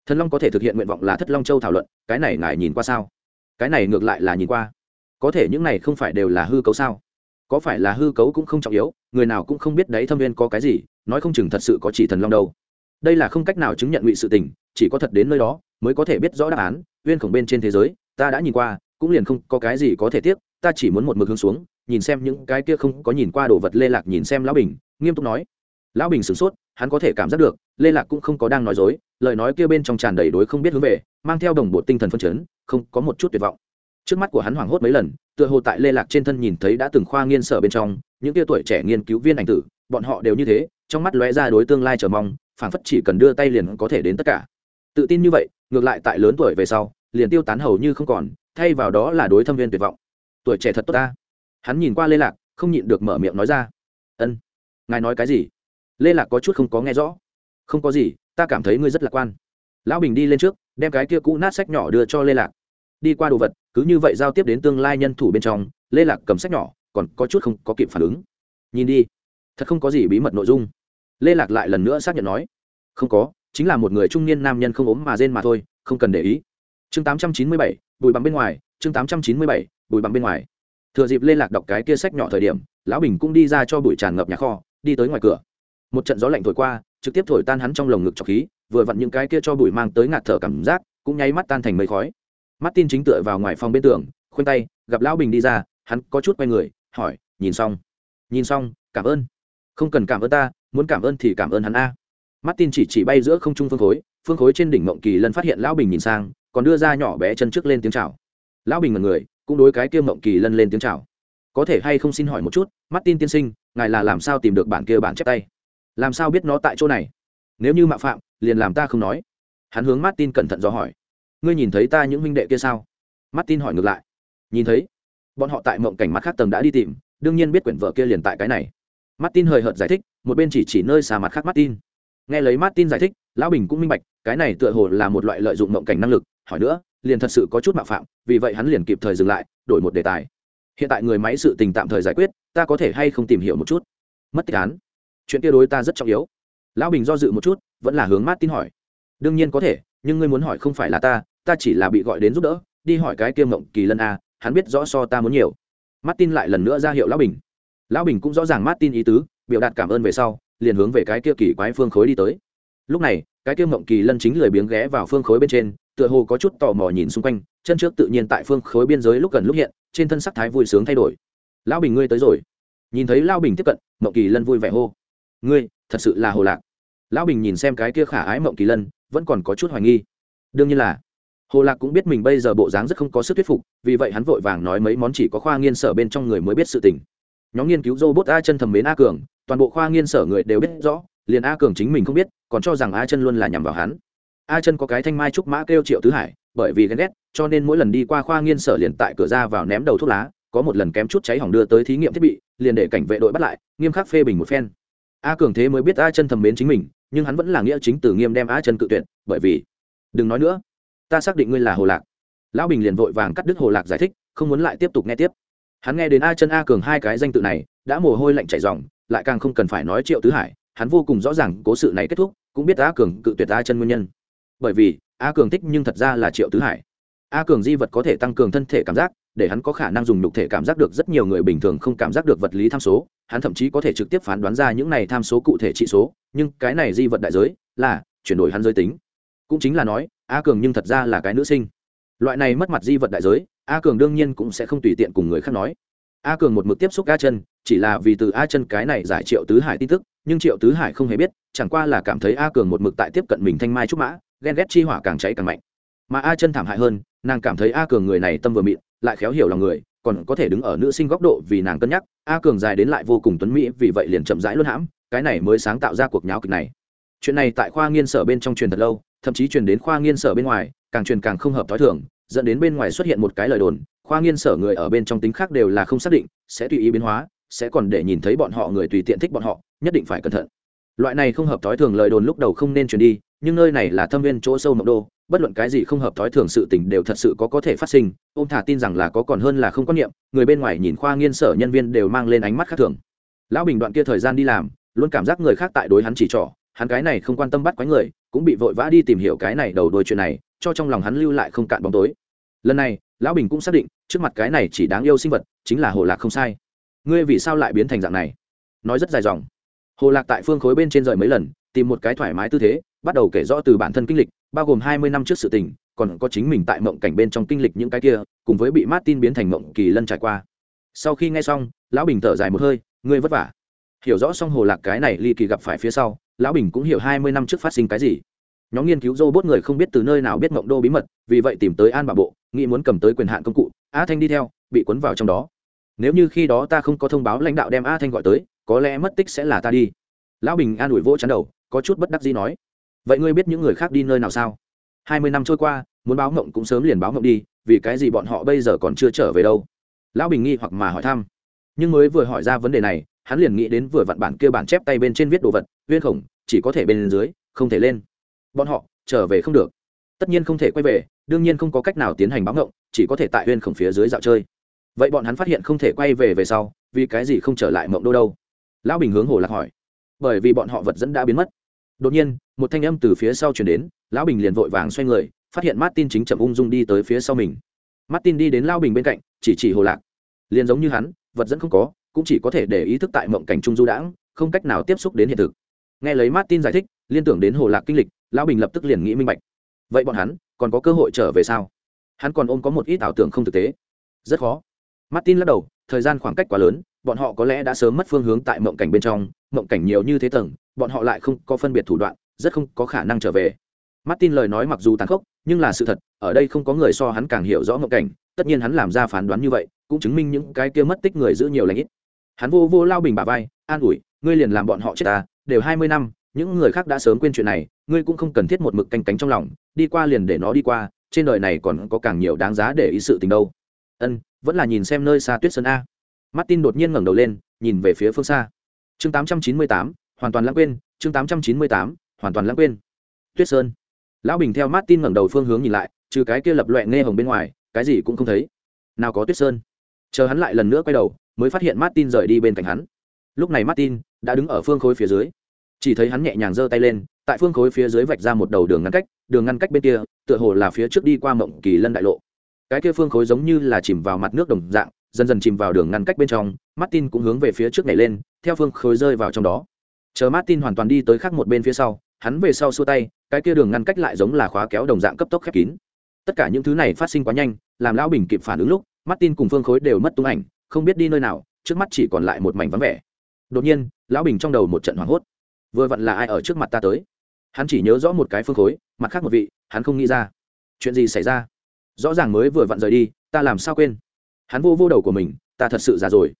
Thần long có thể thực hiện nguyện vọng là thất long châu thảo luận, cái này ngài nhìn qua sao? Cái này ngược lại là nhìn qua. Có thể những này không phải đều là hư cấu sao? Có phải là hư cấu cũng không trọng yếu, người nào cũng không biết đấy thâm viên có cái gì, nói không chừng thật sự có chỉ thần long đâu. Đây là không cách nào chứng nhận ngụy sự tình, chỉ có thật đến nơi đó mới có thể biết rõ đáp án, viên khổng bên trên thế giới, ta đã nhìn qua, cũng liền không có cái gì có thể tiếc, ta chỉ muốn một mực hướng xuống, nhìn xem những cái kia không có nhìn qua đồ vật lê lạc nhìn xem lão bình, nghiêm túc nói. Lão bình sửng sốt, hắn có thể cảm giác được, lê lạc cũng không có đang nói dối, lời nói kia bên trong tràn đầy đối không biết hướng về, mang theo đồng bộ tinh thần phân chấn, không có một chút tuyệt vọng trước mắt của hắn hoảng hốt mấy lần, tựa hồ tại lê lạc trên thân nhìn thấy đã từng khoa nghiên sở bên trong, những tia tuổi trẻ nghiên cứu viên ảnh tử, bọn họ đều như thế, trong mắt lóe ra đối tương lai chờ mong, phảng phất chỉ cần đưa tay liền có thể đến tất cả. Tự tin như vậy, ngược lại tại lớn tuổi về sau, liền tiêu tán hầu như không còn, thay vào đó là đối thâm viên tuyệt vọng. Tuổi trẻ thật tốt ta. Hắn nhìn qua lê lạc, không nhịn được mở miệng nói ra. Ân, ngài nói cái gì? Lê lạc có chút không có nghe rõ. Không có gì, ta cảm thấy ngươi rất lạc quan. Lão bình đi lên trước, đem cái kia cũ nát sách nhỏ đưa cho lê lạc. Đi qua đồ vật cứ như vậy giao tiếp đến tương lai nhân thủ bên trong, lê lạc cầm sách nhỏ, còn có chút không có kịp phản ứng. Nhìn đi, thật không có gì bí mật nội dung. Lê lạc lại lần nữa xác nhận nói, không có, chính là một người trung niên nam nhân không ốm mà rên mà thôi, không cần để ý. Chương tám trăm chín mươi bảy bụi bằng bên ngoài, chương tám trăm chín mươi bảy bụi bằng bên ngoài. Thừa dịp lê lạc đọc cái kia sách nhỏ thời điểm, lão bình cũng đi ra cho bụi tràn ngập nhà kho, đi tới ngoài cửa. Một trận gió lạnh thổi qua, trực tiếp thổi tan hắn trong lồng ngực trọc khí, vừa vặn những cái kia cho bụi mang tới ngạt thở cảm giác, cũng nháy mắt tan thành mây khói. Martin chính tựa vào ngoài phòng bên tường, khoanh tay, gặp lão bình đi ra, hắn có chút quay người, hỏi, nhìn xong? Nhìn xong, cảm ơn. Không cần cảm ơn ta, muốn cảm ơn thì cảm ơn hắn a. Martin chỉ chỉ bay giữa không trung phương khối phương khối trên đỉnh mộng kỳ lân phát hiện lão bình nhìn sang, còn đưa ra nhỏ bé chân trước lên tiếng chào. Lão bình mở người, cũng đối cái kia mộng kỳ lân lên tiếng chào. Có thể hay không xin hỏi một chút, Martin tiên sinh, ngài là làm sao tìm được bản kia bản chép tay? Làm sao biết nó tại chỗ này? Nếu như mạo phạm, liền làm ta không nói. Hắn hướng martin cẩn thận dò hỏi ngươi nhìn thấy ta những huynh đệ kia sao? Martin hỏi ngược lại. Nhìn thấy. Bọn họ tại mộng cảnh mắt khác tầng đã đi tìm, đương nhiên biết quyển vợ kia liền tại cái này. Martin hời hợt giải thích, một bên chỉ chỉ nơi xà mặt khác martin. Nghe lấy martin giải thích, lão bình cũng minh bạch, cái này tựa hồ là một loại lợi dụng mộng cảnh năng lực. Hỏi nữa, liền thật sự có chút mạo phạm, vì vậy hắn liền kịp thời dừng lại, đổi một đề tài. Hiện tại người máy sự tình tạm thời giải quyết, ta có thể hay không tìm hiểu một chút? Mất tích án. Chuyện kia đối ta rất trọng yếu. Lão bình do dự một chút, vẫn là hướng martin hỏi. Đương nhiên có thể, nhưng ngươi muốn hỏi không phải là ta ta chỉ là bị gọi đến giúp đỡ, đi hỏi cái kia mộng kỳ lân a, hắn biết rõ so ta muốn nhiều. Martin lại lần nữa ra hiệu lão bình. Lão bình cũng rõ ràng martin ý tứ, biểu đạt cảm ơn về sau, liền hướng về cái kia kỳ quái phương khối đi tới. Lúc này, cái kia mộng kỳ lân chính lười biếng ghé vào phương khối bên trên, tựa hồ có chút tò mò nhìn xung quanh, chân trước tự nhiên tại phương khối biên giới lúc gần lúc hiện, trên thân sắc thái vui sướng thay đổi. Lão bình ngươi tới rồi. Nhìn thấy lão bình tiếp cận mộng kỳ lân vui vẻ hô. Ngươi, thật sự là hồ lạc. Lão bình nhìn xem cái kia khả ái mộng kỳ lân, vẫn còn có chút hoài nghi. Đương nhiên là hồ lạc cũng biết mình bây giờ bộ dáng rất không có sức thuyết phục, vì vậy hắn vội vàng nói mấy món chỉ có khoa nghiên sở bên trong người mới biết sự tình. Nhóm nghiên cứu robot a chân thầm mến a cường, toàn bộ khoa nghiên sở người đều biết rõ, liền a cường chính mình không biết, còn cho rằng a chân luôn là nhằm vào hắn. A chân có cái thanh mai trúc mã kêu triệu tứ hải, bởi vì ghen ghét, cho nên mỗi lần đi qua khoa nghiên sở liền tại cửa ra vào ném đầu thuốc lá, có một lần kém chút cháy hỏng đưa tới thí nghiệm thiết bị, liền để cảnh vệ đội bắt lại, nghiêm khắc phê bình một phen. A cường thế mới biết a chân thầm mến chính mình, nhưng hắn vẫn là nghĩa chính từ nghiêm đem a chân cự tuyệt, bởi vì, đừng nói nữa ta xác định ngươi là hồ lạc lão bình liền vội vàng cắt đứt hồ lạc giải thích không muốn lại tiếp tục nghe tiếp hắn nghe đến a chân a cường hai cái danh tự này đã mồ hôi lạnh chảy dòng lại càng không cần phải nói triệu tứ hải hắn vô cùng rõ ràng cố sự này kết thúc cũng biết a cường cự tuyệt a chân nguyên nhân bởi vì a cường thích nhưng thật ra là triệu tứ hải a cường di vật có thể tăng cường thân thể cảm giác để hắn có khả năng dùng nhục thể cảm giác được rất nhiều người bình thường không cảm giác được vật lý tham số hắn thậm chí có thể trực tiếp phán đoán ra những này tham số cụ thể trị số nhưng cái này di vật đại giới là chuyển đổi hắn giới tính cũng chính là nói a cường nhưng thật ra là cái nữ sinh. Loại này mất mặt di vật đại giới, a cường đương nhiên cũng sẽ không tùy tiện cùng người khác nói. A cường một mực tiếp xúc a chân, chỉ là vì từ a chân cái này giải triệu tứ hải tin tức, nhưng triệu tứ hải không hề biết, chẳng qua là cảm thấy a cường một mực tại tiếp cận mình thanh mai trúc mã, ghen ghét chi hỏa càng cháy càng mạnh. Mà a chân thảm hại hơn, nàng cảm thấy a cường người này tâm vừa mịn, lại khéo hiểu lòng người, còn có thể đứng ở nữ sinh góc độ vì nàng cân nhắc, a cường dài đến lại vô cùng tuấn mỹ, vì vậy liền chậm rãi luôn hãm, cái này mới sáng tạo ra cuộc nháo kịch này. Chuyện này tại khoa nghiên sở bên trong truyền thật lâu thậm chí truyền đến khoa nghiên sở bên ngoài, càng truyền càng không hợp t h ó i thường, dẫn đến bên ngoài xuất hiện một cái lời đồn, khoa nghiên sở người ở bên trong tính khác đều là không xác định, sẽ tùy ý biến hóa, sẽ còn để nhìn thấy bọn họ người tùy tiện thích bọn họ, nhất định phải cẩn thận. Loại này không hợp t h ó i thường lời đồn lúc đầu không nên truyền đi, nhưng nơi này là thâm viên chỗ sâu mộng đô, bất luận cái gì không hợp thói thường sự tình đều thật sự có có thể phát sinh ôm thả tin rằng là có còn hơn là không có niệm, người bên ngoài nhìn khoa nghiên sở nhân viên đều mang lên ánh mắt khác thường. Lão bình đoạn kia thời gian đi làm, luôn cảm giác người khác tại đối hắn chỉ trỏ, hắn cái này không quan tâm bắt quái người cũng bị vội vã đi tìm hiểu cái này đầu đôi chuyện này, cho trong lòng hắn lưu lại không cạn bóng tối. Lần này, lão bình cũng xác định, trước mặt cái này chỉ đáng yêu sinh vật, chính là hồ lạc không sai. Ngươi vì sao lại biến thành dạng này? Nói rất dài dòng. Hồ lạc tại phương khối bên trên rời mấy lần, tìm một cái thoải mái tư thế, bắt đầu kể rõ từ bản thân kinh lịch, bao gồm hai mươi năm trước sự tình, còn có chính mình tại mộng cảnh bên trong kinh lịch những cái kia, cùng với bị martin biến thành mộng kỳ lân trải qua. Sau khi nghe xong, lão bình thở dài một hơi, ngươi vất vả hiểu rõ xong hồ lạc cái này ly kỳ gặp phải phía sau, lão bình cũng hiểu hai mươi năm trước phát sinh cái gì. Nhóm nghiên cứu robot người không biết từ nơi nào biết mộng đô bí mật, vì vậy tìm tới an bà bộ, nghĩ muốn cầm tới quyền hạn công cụ a thanh đi theo, bị cuốn vào trong đó. Nếu như khi đó ta không có thông báo lãnh đạo đem a thanh gọi tới, có lẽ mất tích sẽ là ta đi. Lão bình an ủi vỗ chắn đầu, có chút bất đắc gì nói, vậy ngươi biết những người khác đi nơi nào sao? Hai mươi năm trôi qua, muốn báo mộng cũng sớm liền báo mộng đi, vì cái gì bọn họ bây giờ còn chưa trở về đâu? Lão bình nghi hoặc mà hỏi thăm nhưng mới vừa hỏi ra vấn đề này, hắn liền nghĩ đến vừa vặn bản kia bản chép tay bên trên viết đồ vật viên khổng, chỉ có thể bên dưới, không thể lên. Bọn họ, trở về không được. Tất nhiên không thể quay về, đương nhiên không có cách nào tiến hành báo ngộng, chỉ có thể tại huyên khổng phía dưới dạo chơi. Vậy bọn hắn phát hiện không thể quay về về sau, vì cái gì không trở lại mộng đô đâu? Lão bình hướng hồ lạc hỏi. Bởi vì bọn họ vật dẫn đã biến mất. Đột nhiên, một thanh âm từ phía sau chuyển đến, lão bình liền vội vàng xoay người, phát hiện martin chính chậm ung dung đi tới phía sau mình. Martin đi đến lão bình bên cạnh, chỉ chỉ hồ lạc. Liền giống như hắn vật dẫn không có, cũng chỉ có thể để ý thức tại mộng cảnh trung du đãng, không cách nào tiếp xúc đến hiện thực. Nghe lấy martin giải thích, liên tưởng đến hồ lạc kinh lịch, lão bình lập tức liền nghĩ minh bạch. Vậy bọn hắn, còn có cơ hội trở về sao? Hắn còn ôm có một ít ảo tưởng không thực tế. Rất khó. Martin lắc đầu, thời gian khoảng cách quá lớn, bọn họ có lẽ đã sớm mất phương hướng tại mộng cảnh bên trong, mộng cảnh nhiều như thế tầng, bọn họ lại không có phân biệt thủ đoạn, rất không có khả năng trở về martin lời nói mặc dù tàn khốc, nhưng là sự thật, ở đây không có người so hắn càng hiểu rõ mộng cảnh, tất nhiên hắn làm ra phán đoán như vậy, cũng chứng minh những cái kia mất tích người giữ nhiều lãnh ít. Hắn vô vô lao bình bà vai, an ủi, ngươi liền làm bọn họ chết ta, đều hai mươi năm, những người khác đã sớm quên chuyện này, ngươi cũng không cần thiết một mực canh cánh trong lòng, đi qua liền để nó đi qua, trên đời này còn có càng nhiều đáng giá để ý sự tình đâu. Ân, vẫn là nhìn xem nơi xa tuyết sơn a. Martin đột nhiên ngẩng đầu lên, nhìn về phía phương xa. Chương tám trăm chín mươi tám, hoàn toàn lãng quên, chương tám trăm chín mươi tám, hoàn toàn lãng quên. Tuyết sơn lão bình theo martin ngẩng đầu phương hướng nhìn lại, trừ cái kia lập loẹ nghe hồng bên ngoài, cái gì cũng không thấy. Nào có tuyết sơn. Chờ hắn lại lần nữa quay đầu, mới phát hiện martin rời đi bên cạnh hắn. Lúc này martin đã đứng ở phương khối phía dưới. Chỉ thấy hắn nhẹ nhàng giơ tay lên, tại phương khối phía dưới vạch ra một đầu đường ngăn cách, đường ngăn cách bên kia, tựa hồ là phía trước đi qua mộng kỳ lân đại lộ. Cái kia phương khối giống như là chìm vào mặt nước đồng dạng, dần dần chìm vào đường ngăn cách bên trong, martin cũng hướng về phía trước này lên, theo phương khối rơi vào trong đó. Chờ martin hoàn toàn đi tới khác một bên phía sau hắn về sau xua tay, cái kia đường ngăn cách lại giống là khóa kéo đồng dạng cấp tốc khép kín. Tất cả những thứ này phát sinh quá nhanh, làm lão bình kịp phản ứng lúc mắt tin cùng phương khối đều mất tung ảnh, không biết đi nơi nào, trước mắt chỉ còn lại một mảnh vắng vẻ. Đột nhiên, lão bình trong đầu một trận hoảng hốt. Vừa vặn là ai ở trước mặt ta tới? Hắn chỉ nhớ rõ một cái phương khối, mặt khác một vị, hắn không nghĩ ra. Chuyện gì xảy ra? Rõ ràng mới vừa vặn rời đi, ta làm sao quên? Hắn vô vô đầu của mình, ta thật sự già rồi.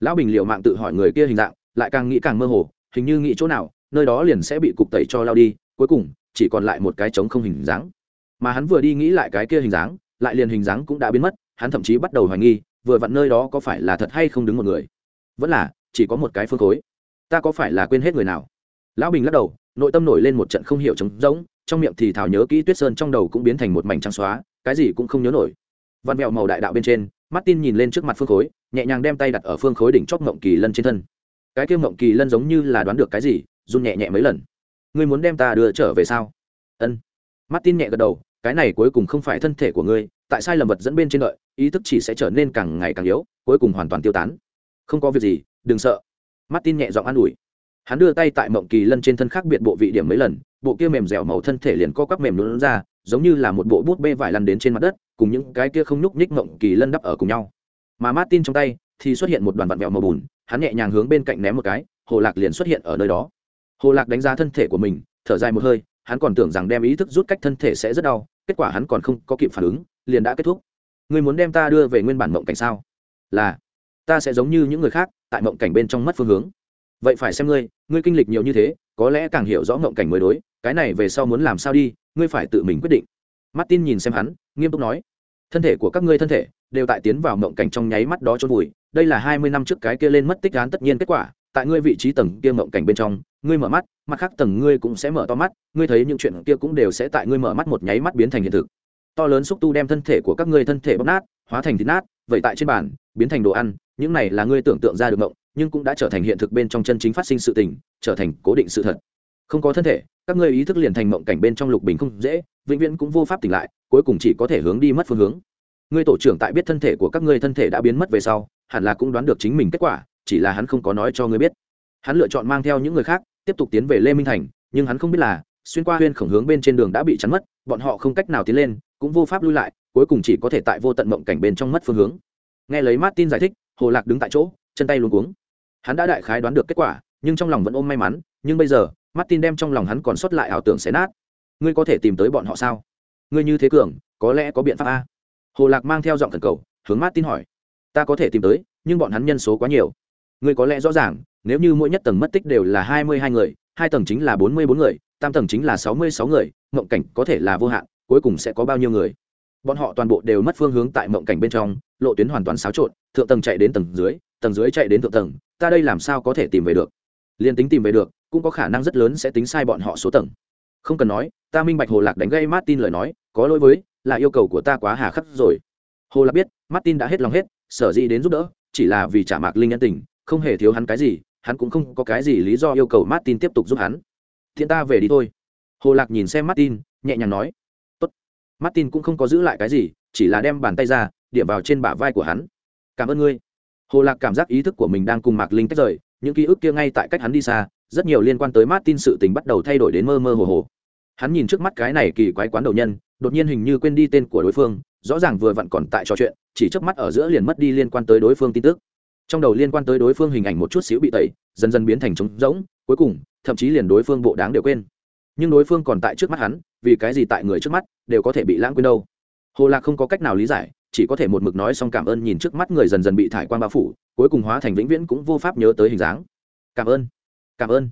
Lão bình liệu mạng tự hỏi người kia hình dạng, lại càng nghĩ càng mơ hồ, hình như nghĩ chỗ nào nơi đó liền sẽ bị cục tẩy cho lao đi, cuối cùng, chỉ còn lại một cái trống không hình dáng. Mà hắn vừa đi nghĩ lại cái kia hình dáng, lại liền hình dáng cũng đã biến mất, hắn thậm chí bắt đầu hoài nghi, vừa vặn nơi đó có phải là thật hay không đứng một người. Vẫn là, chỉ có một cái phương khối. Ta có phải là quên hết người nào? Lão bình lắc đầu, nội tâm nổi lên một trận không hiểu trống rỗng, trong miệng thì thảo nhớ kỹ tuyết sơn trong đầu cũng biến thành một mảnh trắng xóa, cái gì cũng không nhớ nổi. Văn mẹo màu đại đạo bên trên, martin nhìn lên trước mặt phương khối, nhẹ nhàng đem tay đặt ở phương khối đỉnh chóp mộng kỳ lân trên thân. Cái kia mộng kỳ lân giống như là đoán được cái gì run nhẹ nhẹ mấy lần. Ngươi muốn đem ta đưa trở về sao? Ân. Martin nhẹ gật đầu, cái này cuối cùng không phải thân thể của ngươi, tại sai lầm vật dẫn bên trên đợi, ý thức chỉ sẽ trở nên càng ngày càng yếu, cuối cùng hoàn toàn tiêu tán. Không có việc gì, đừng sợ. Martin nhẹ giọng an ủi. Hắn đưa tay tại mộng kỳ lân trên thân khác biệt bộ vị điểm mấy lần, bộ kia mềm dẻo màu thân thể liền co quắp mềm lún ra, giống như là một bộ bút bê vải lăn đến trên mặt đất, cùng những cái kia không nhúc nhích mộng kỳ lân đắp ở cùng nhau. Mà martin trong tay thì xuất hiện một đoàn vặn vẹo màu bùn, hắn nhẹ nhàng hướng bên cạnh ném một cái, hồ lạc liền xuất hiện ở nơi đó hồ lạc đánh giá thân thể của mình, thở dài một hơi, hắn còn tưởng rằng đem ý thức rút cách thân thể sẽ rất đau, kết quả hắn còn không có kịp phản ứng, liền đã kết thúc. Ngươi muốn đem ta đưa về nguyên bản mộng cảnh sao? Là, ta sẽ giống như những người khác, tại mộng cảnh bên trong mất phương hướng. Vậy phải xem ngươi ngươi kinh lịch nhiều như thế, có lẽ càng hiểu rõ mộng cảnh mới đối, cái này về sau muốn làm sao đi, ngươi phải tự mình quyết định. Martin nhìn xem hắn, nghiêm túc nói, thân thể của các ngươi thân thể, đều tại tiến vào mộng cảnh trong nháy mắt đó trôn vùi, đây là hai mươi năm trước cái kia lên mất tích án tất nhiên kết quả, tại ngươi vị trí tầng kia mộng cảnh bên trong ngươi mở mắt, mặt khác tầng ngươi cũng sẽ mở to mắt, ngươi thấy những chuyện kia cũng đều sẽ tại ngươi mở mắt một nháy mắt biến thành hiện thực. To lớn xúc tu đem thân thể của các ngươi thân thể bóc nát, hóa thành thịt nát, vậy tại trên bàn, biến thành đồ ăn, những này là ngươi tưởng tượng ra được mộng nhưng cũng đã trở thành hiện thực bên trong chân chính phát sinh sự tình, trở thành cố định sự thật. Không có thân thể, các ngươi ý thức liền thành mộng cảnh bên trong lục bình không dễ, vĩnh viễn cũng vô pháp tỉnh lại, cuối cùng chỉ có thể hướng đi mất phương hướng. Ngươi tổ trưởng tại biết thân thể của các ngươi thân thể đã biến mất về sau, hẳn là cũng đoán được chính mình kết quả, chỉ là hắn không có nói cho ngươi biết. Hắn lựa chọn mang theo những người khác tiếp tục tiến về lê minh thành, nhưng hắn không biết là xuyên qua huyên khổng hướng bên trên đường đã bị chắn mất, bọn họ không cách nào tiến lên, cũng vô pháp lui lại, cuối cùng chỉ có thể tại vô tận mộng cảnh bên trong mất phương hướng. Nghe lấy martin giải thích, hồ lạc đứng tại chỗ, chân tay luôn cuống. Hắn đã đại khái đoán được kết quả, nhưng trong lòng vẫn ôm may mắn, nhưng bây giờ, martin đem trong lòng hắn còn sót lại ảo tưởng xé nát. Ngươi có thể tìm tới bọn họ sao? Ngươi như thế cường, có lẽ có biện pháp a. Hồ lạc mang theo giọng thần cầu, hướng martin hỏi. Ta có thể tìm tới, nhưng bọn hắn nhân số quá nhiều. Ngươi có lẽ rõ ràng nếu như mỗi nhất tầng mất tích đều là hai mươi hai người, hai tầng chính là bốn mươi bốn người, tam tầng chính là sáu mươi sáu người, mộng cảnh có thể là vô hạn, cuối cùng sẽ có bao nhiêu người? Bọn họ toàn bộ đều mất phương hướng tại mộng cảnh bên trong, lộ tuyến hoàn toàn xáo trộn, thượng tầng chạy đến tầng dưới tầng dưới chạy đến thượng tầng, ta đây làm sao có thể tìm về được? Liền tính tìm về được, cũng có khả năng rất lớn sẽ tính sai bọn họ số tầng. Không cần nói, ta minh bạch hồ lạc đánh gây martin lời nói, có lỗi với, là yêu cầu của ta quá hà khắc rồi. Hồ lạc biết, martin đã hết lòng hết, sở dĩ đến giúp đỡ, chỉ là vì trả mạc linh nhân tình, không hề thiếu hắn cái gì hắn cũng không có cái gì lý do yêu cầu martin tiếp tục giúp hắn. Thiện ta về đi thôi. Hồ lạc nhìn xem martin, nhẹ nhàng nói. Tốt. martin cũng không có giữ lại cái gì, chỉ là đem bàn tay ra, điểm vào trên bả vai của hắn. Cảm ơn ngươi. Hồ lạc cảm giác ý thức của mình đang cùng mạc linh tách rời, những ký ức kia ngay tại cách hắn đi xa, rất nhiều liên quan tới martin sự tình bắt đầu thay đổi đến mơ mơ hồ hồ. Hắn nhìn trước mắt cái này kỳ quái quán đầu nhân, đột nhiên hình như quên đi tên của đối phương, rõ ràng vừa vặn còn tại trò chuyện, chỉ trước mắt ở giữa liền mất đi liên quan tới đối phương tin tức trong đầu liên quan tới đối phương hình ảnh một chút xíu bị tẩy, dần dần biến thành trống rỗng, cuối cùng, thậm chí liền đối phương bộ đáng đều quên. Nhưng đối phương còn tại trước mắt hắn, vì cái gì tại người trước mắt đều có thể bị lãng quên đâu? Hồ lạc không có cách nào lý giải, chỉ có thể một mực nói xong cảm ơn nhìn trước mắt người dần dần bị thải quan bao phủ, cuối cùng hóa thành vĩnh viễn cũng vô pháp nhớ tới hình dáng. Cảm ơn cảm ơn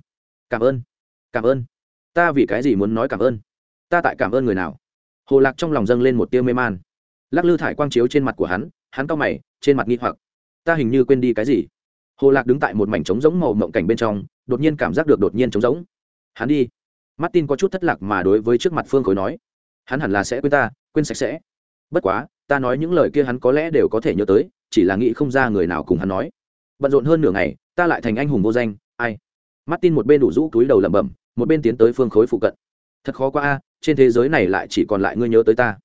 cảm ơn cảm ơn. Ta vì cái gì muốn nói cảm ơn? Ta tại cảm ơn người nào? Hồ lạc trong lòng dâng lên một tiêu mê man. Lắc lư thải quang chiếu trên mặt của hắn hắn cau mày, trên mặt nghi hoặc ta hình như quên đi cái gì. Hồ lạc đứng tại một mảnh trống giống màu mộng cảnh bên trong đột nhiên cảm giác được đột nhiên trống giống hắn đi. Martin có chút thất lạc mà đối với trước mặt phương khối nói hắn hẳn là sẽ quên ta quên sạch sẽ. Bất quá ta nói những lời kia hắn có lẽ đều có thể nhớ tới chỉ là nghĩ không ra người nào cùng hắn nói. Bận rộn hơn nửa ngày ta lại thành anh hùng vô danh ai? Martin một bên đủ rũ túi đầu lẩm bẩm một bên tiến tới phương khối phụ cận. Thật khó quá a trên thế giới này lại chỉ còn lại ngươi nhớ tới ta.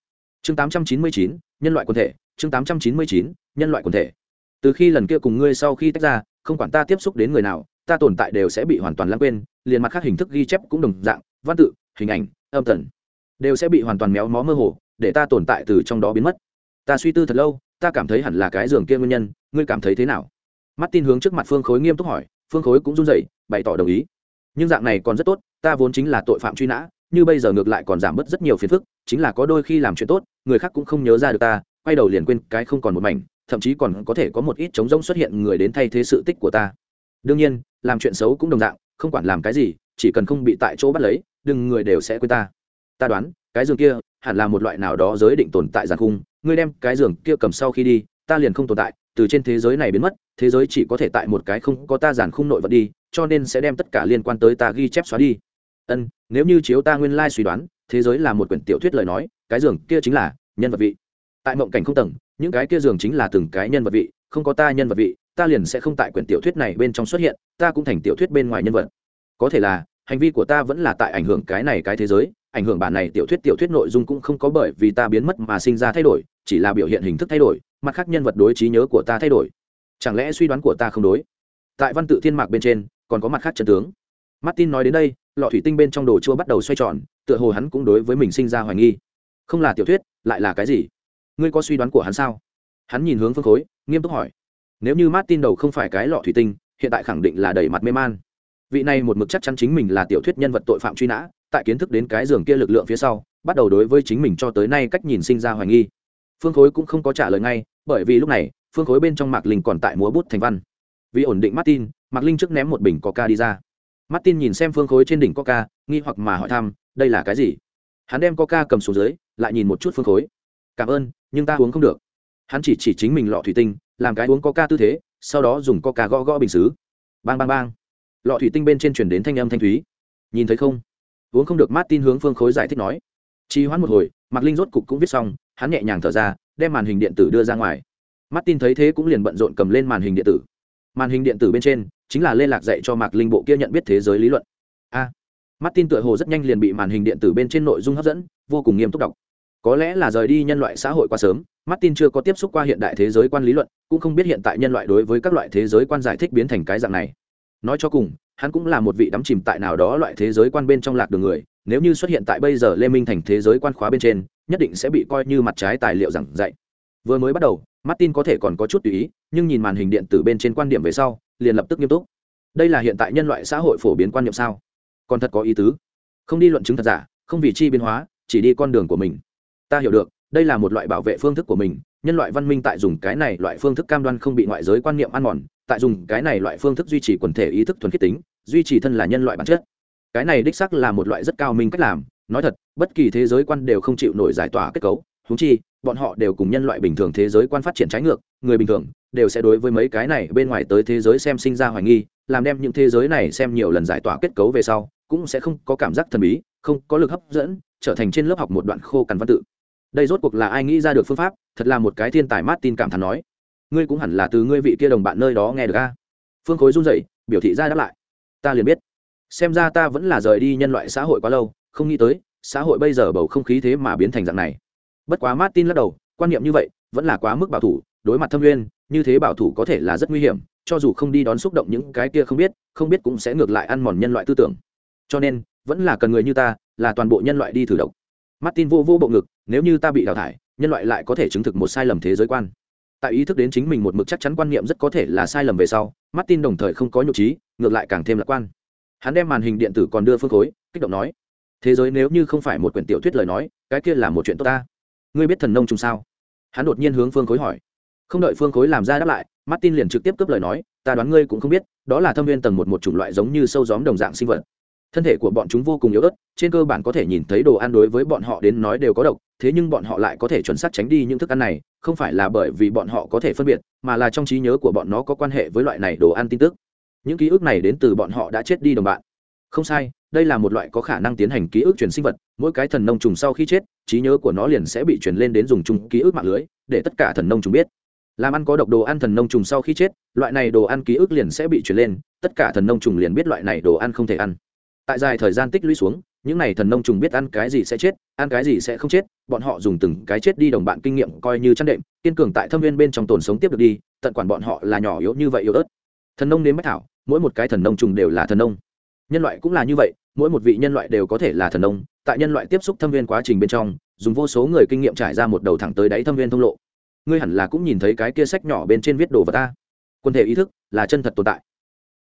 Chương 899, nhân loại quần thể chương 899, nhân loại quần thể từ khi lần kia cùng ngươi sau khi tách ra, không quản ta tiếp xúc đến người nào, ta tồn tại đều sẽ bị hoàn toàn lãng quên, liền mặt khác hình thức ghi chép cũng đồng dạng, văn tự, hình ảnh, âm thần đều sẽ bị hoàn toàn méo mó mơ hồ, để ta tồn tại từ trong đó biến mất. Ta suy tư thật lâu, ta cảm thấy hẳn là cái giường kia nguyên nhân, ngươi cảm thấy thế nào? Mắt tin hướng trước mặt phương khối nghiêm túc hỏi, phương khối cũng run rẩy, bày tỏ đồng ý. Nhưng dạng này còn rất tốt, ta vốn chính là tội phạm truy nã, như bây giờ ngược lại còn giảm bớt rất nhiều phiền phức, chính là có đôi khi làm chuyện tốt, người khác cũng không nhớ ra được ta, quay đầu liền quên cái không còn một mảnh thậm chí còn có thể có một ít trống rỗng xuất hiện người đến thay thế sự tích của ta. Đương nhiên, làm chuyện xấu cũng đồng dạng, không quản làm cái gì, chỉ cần không bị tại chỗ bắt lấy, đừng người đều sẽ quên ta. Ta đoán, cái giường kia hẳn là một loại nào đó giới định tồn tại giàn khung, ngươi đem cái giường kia cầm sau khi đi, ta liền không tồn tại, từ trên thế giới này biến mất, thế giới chỉ có thể tại một cái không có ta giàn khung nội vật đi, cho nên sẽ đem tất cả liên quan tới ta ghi chép xóa đi. Ân, nếu như chiếu ta nguyên lai suy đoán, thế giới là một quyển tiểu thuyết lời nói, cái giường kia chính là nhân vật vị. Tại mộng cảnh không tầng những cái kia giường chính là từng cái nhân vật vị, không có ta nhân vật vị, ta liền sẽ không tại quyển tiểu thuyết này bên trong xuất hiện, ta cũng thành tiểu thuyết bên ngoài nhân vật. Có thể là, hành vi của ta vẫn là tại ảnh hưởng cái này cái thế giới, ảnh hưởng bản này tiểu thuyết tiểu thuyết nội dung cũng không có bởi vì ta biến mất mà sinh ra thay đổi, chỉ là biểu hiện hình thức thay đổi, mặt khác nhân vật đối trí nhớ của ta thay đổi. Chẳng lẽ suy đoán của ta không đối? Tại văn tự thiên mạc bên trên, còn có mặt khác chân tướng. Martin nói đến đây, lọ thủy tinh bên trong đồ chua bắt đầu xoay tròn, tựa hồ hắn cũng đối với mình sinh ra hoài nghi. Không là tiểu thuyết, lại là cái gì? Ngươi có suy đoán của hắn sao? Hắn nhìn hướng phương khối, nghiêm túc hỏi. Nếu như martin đầu không phải cái lọ thủy tinh, hiện tại khẳng định là đầy mặt mê man. Vị này một mực chắc chắn chính mình là tiểu thuyết nhân vật tội phạm truy nã, tại kiến thức đến cái giường kia lực lượng phía sau, bắt đầu đối với chính mình cho tới nay cách nhìn sinh ra hoài nghi. Phương khối cũng không có trả lời ngay, bởi vì lúc này, phương khối bên trong mạc linh còn tại múa bút thành văn. Vì ổn định martin, mạc linh trước ném một bình coca đi ra. Martin nhìn xem phương khối trên đỉnh coca, nghi hoặc mà hỏi thăm, đây là cái gì? Hắn đem coca cầm xuống dưới, lại nhìn một chút phương khối cảm ơn nhưng ta uống không được. Hắn chỉ chỉ chính mình lọ thủy tinh làm cái uống coca tư thế sau đó dùng coca gõ gõ bình xứ. Bang bang bang. Lọ thủy tinh bên trên chuyển đến thanh âm thanh thúy. Nhìn thấy không? Uống không được martin hướng phương khối giải thích nói. Trì hoãn một hồi mạc linh rốt cục cũng viết xong hắn nhẹ nhàng thở ra đem màn hình điện tử đưa ra ngoài. Martin thấy thế cũng liền bận rộn cầm lên màn hình điện tử. Màn hình điện tử bên trên chính là liên lạc dạy cho mạc linh bộ kia nhận biết thế giới lý luận. A. À, martin tựa hồ rất nhanh liền bị màn hình điện tử bên trên nội dung hấp dẫn vô cùng nghiêm túc đọc có lẽ là rời đi nhân loại xã hội quá sớm, martin chưa có tiếp xúc qua hiện đại thế giới quan lý luận, cũng không biết hiện tại nhân loại đối với các loại thế giới quan giải thích biến thành cái dạng này. Nói cho cùng, hắn cũng là một vị đắm chìm tại nào đó loại thế giới quan bên trong lạc đường người, nếu như xuất hiện tại bây giờ lê minh thành thế giới quan khóa bên trên, nhất định sẽ bị coi như mặt trái tài liệu giảng dạy. Vừa mới bắt đầu, martin có thể còn có chút tùy ý, nhưng nhìn màn hình điện tử bên trên quan điểm về sau, liền lập tức nghiêm túc. Đây là hiện tại nhân loại xã hội phổ biến quan niệm sao? Còn thật có ý tứ. Không đi luận chứng thật giả, không vì chi biến hóa, chỉ đi con đường của mình ta hiểu được, đây là một loại bảo vệ phương thức của mình, nhân loại văn minh tại dùng cái này loại phương thức cam đoan không bị ngoại giới quan niệm ăn mòn, tại dùng cái này loại phương thức duy trì quần thể ý thức thuần khiết tính, duy trì thân là nhân loại bản chất. Cái này đích sắc là một loại rất cao minh cách làm, nói thật, bất kỳ thế giới quan đều không chịu nổi giải tỏa kết cấu húng chi, bọn họ đều cùng nhân loại bình thường thế giới quan phát triển trái ngược, người bình thường đều sẽ đối với mấy cái này bên ngoài tới thế giới xem sinh ra hoài nghi, làm đem những thế giới này xem nhiều lần giải tỏa kết cấu về sau, cũng sẽ không có cảm giác thần bí, không có lực hấp dẫn, trở thành trên lớp học một đoạn khô cằn văn tự đây rốt cuộc là ai nghĩ ra được phương pháp? Thật là một cái thiên tài mát tin cảm thán nói. Ngươi cũng hẳn là từ ngươi vị kia đồng bạn nơi đó nghe được a. Phương khối run rẩy, biểu thị ra đáp lại. Ta liền biết. Xem ra ta vẫn là rời đi nhân loại xã hội quá lâu, không nghĩ tới, xã hội bây giờ bầu không khí thế mà biến thành dạng này. Bất quá martin lắc đầu, quan niệm như vậy, vẫn là quá mức bảo thủ, đối mặt thâm nguyên, như thế bảo thủ có thể là rất nguy hiểm, cho dù không đi đón xúc động những cái kia không biết không biết cũng sẽ ngược lại ăn mòn nhân loại tư tưởng. Cho nên, vẫn là cần người như ta, là toàn bộ nhân loại đi thử độc martin vô vô bộ ngực, nếu như ta bị đào thải, nhân loại lại có thể chứng thực một sai lầm thế giới quan. Tại ý thức đến chính mình một mực chắc chắn quan niệm rất có thể là sai lầm về sau, martin đồng thời không có nhục trí, ngược lại càng thêm lạc quan. Hắn đem màn hình điện tử còn đưa phương khối, kích động nói, thế giới nếu như không phải một quyển tiểu thuyết lời nói, cái kia là một chuyện tốt ta. Ngươi biết thần nông trùng sao? Hắn đột nhiên hướng phương khối hỏi. Không đợi phương khối làm ra đáp lại, martin liền trực tiếp cướp lời nói, ta đoán ngươi cũng không biết, đó là thâm viên tầng một một chủng loại giống như sâu gióm đồng dạng sinh vật thân thể của bọn chúng vô cùng yếu ớt, trên cơ bản có thể nhìn thấy đồ ăn đối với bọn họ đến nói đều có độc, thế nhưng bọn họ lại có thể chuẩn xác tránh đi những thức ăn này, không phải là bởi vì bọn họ có thể phân biệt, mà là trong trí nhớ của bọn nó có quan hệ với loại này đồ ăn tin tức. Những ký ức này đến từ bọn họ đã chết đi đồng bạn. Không sai, đây là một loại có khả năng tiến hành ký ức truyền sinh vật, mỗi cái thần nông trùng sau khi chết, trí nhớ của nó liền sẽ bị truyền lên đến dùng chung ký ức mạng lưới, để tất cả thần nông trùng biết. Làm ăn có độc đồ ăn thần nông trùng sau khi chết, loại này đồ ăn ký ức liền sẽ bị truyền lên, tất cả thần nông trùng liền biết loại này đồ ăn không thể ăn tại dài thời gian tích lũy xuống, những n à y thần nông trùng biết ăn cái gì sẽ chết, ăn cái gì sẽ không chết, bọn họ dùng từng cái chết đi đồng bạn kinh nghiệm coi như chăn đệm, kiên cường tại thâm viên bên trong tồn sống tiếp được đi, tận quản bọn họ là nhỏ yếu như vậy yếu ớt. Thần nông đến bách thảo, mỗi một cái thần nông trùng đều là thần nông. Nhân loại cũng là như vậy, mỗi một vị nhân loại đều có thể là thần nông. Tại nhân loại tiếp xúc thâm viên quá trình bên trong, dùng vô số người kinh nghiệm trải ra một đầu thẳng tới đáy thâm viên thông lộ. Ngươi hẳn là cũng nhìn thấy cái kia sách nhỏ bên trên viết đồ vật ta. Quân thể ý thức là chân thật tồn tại.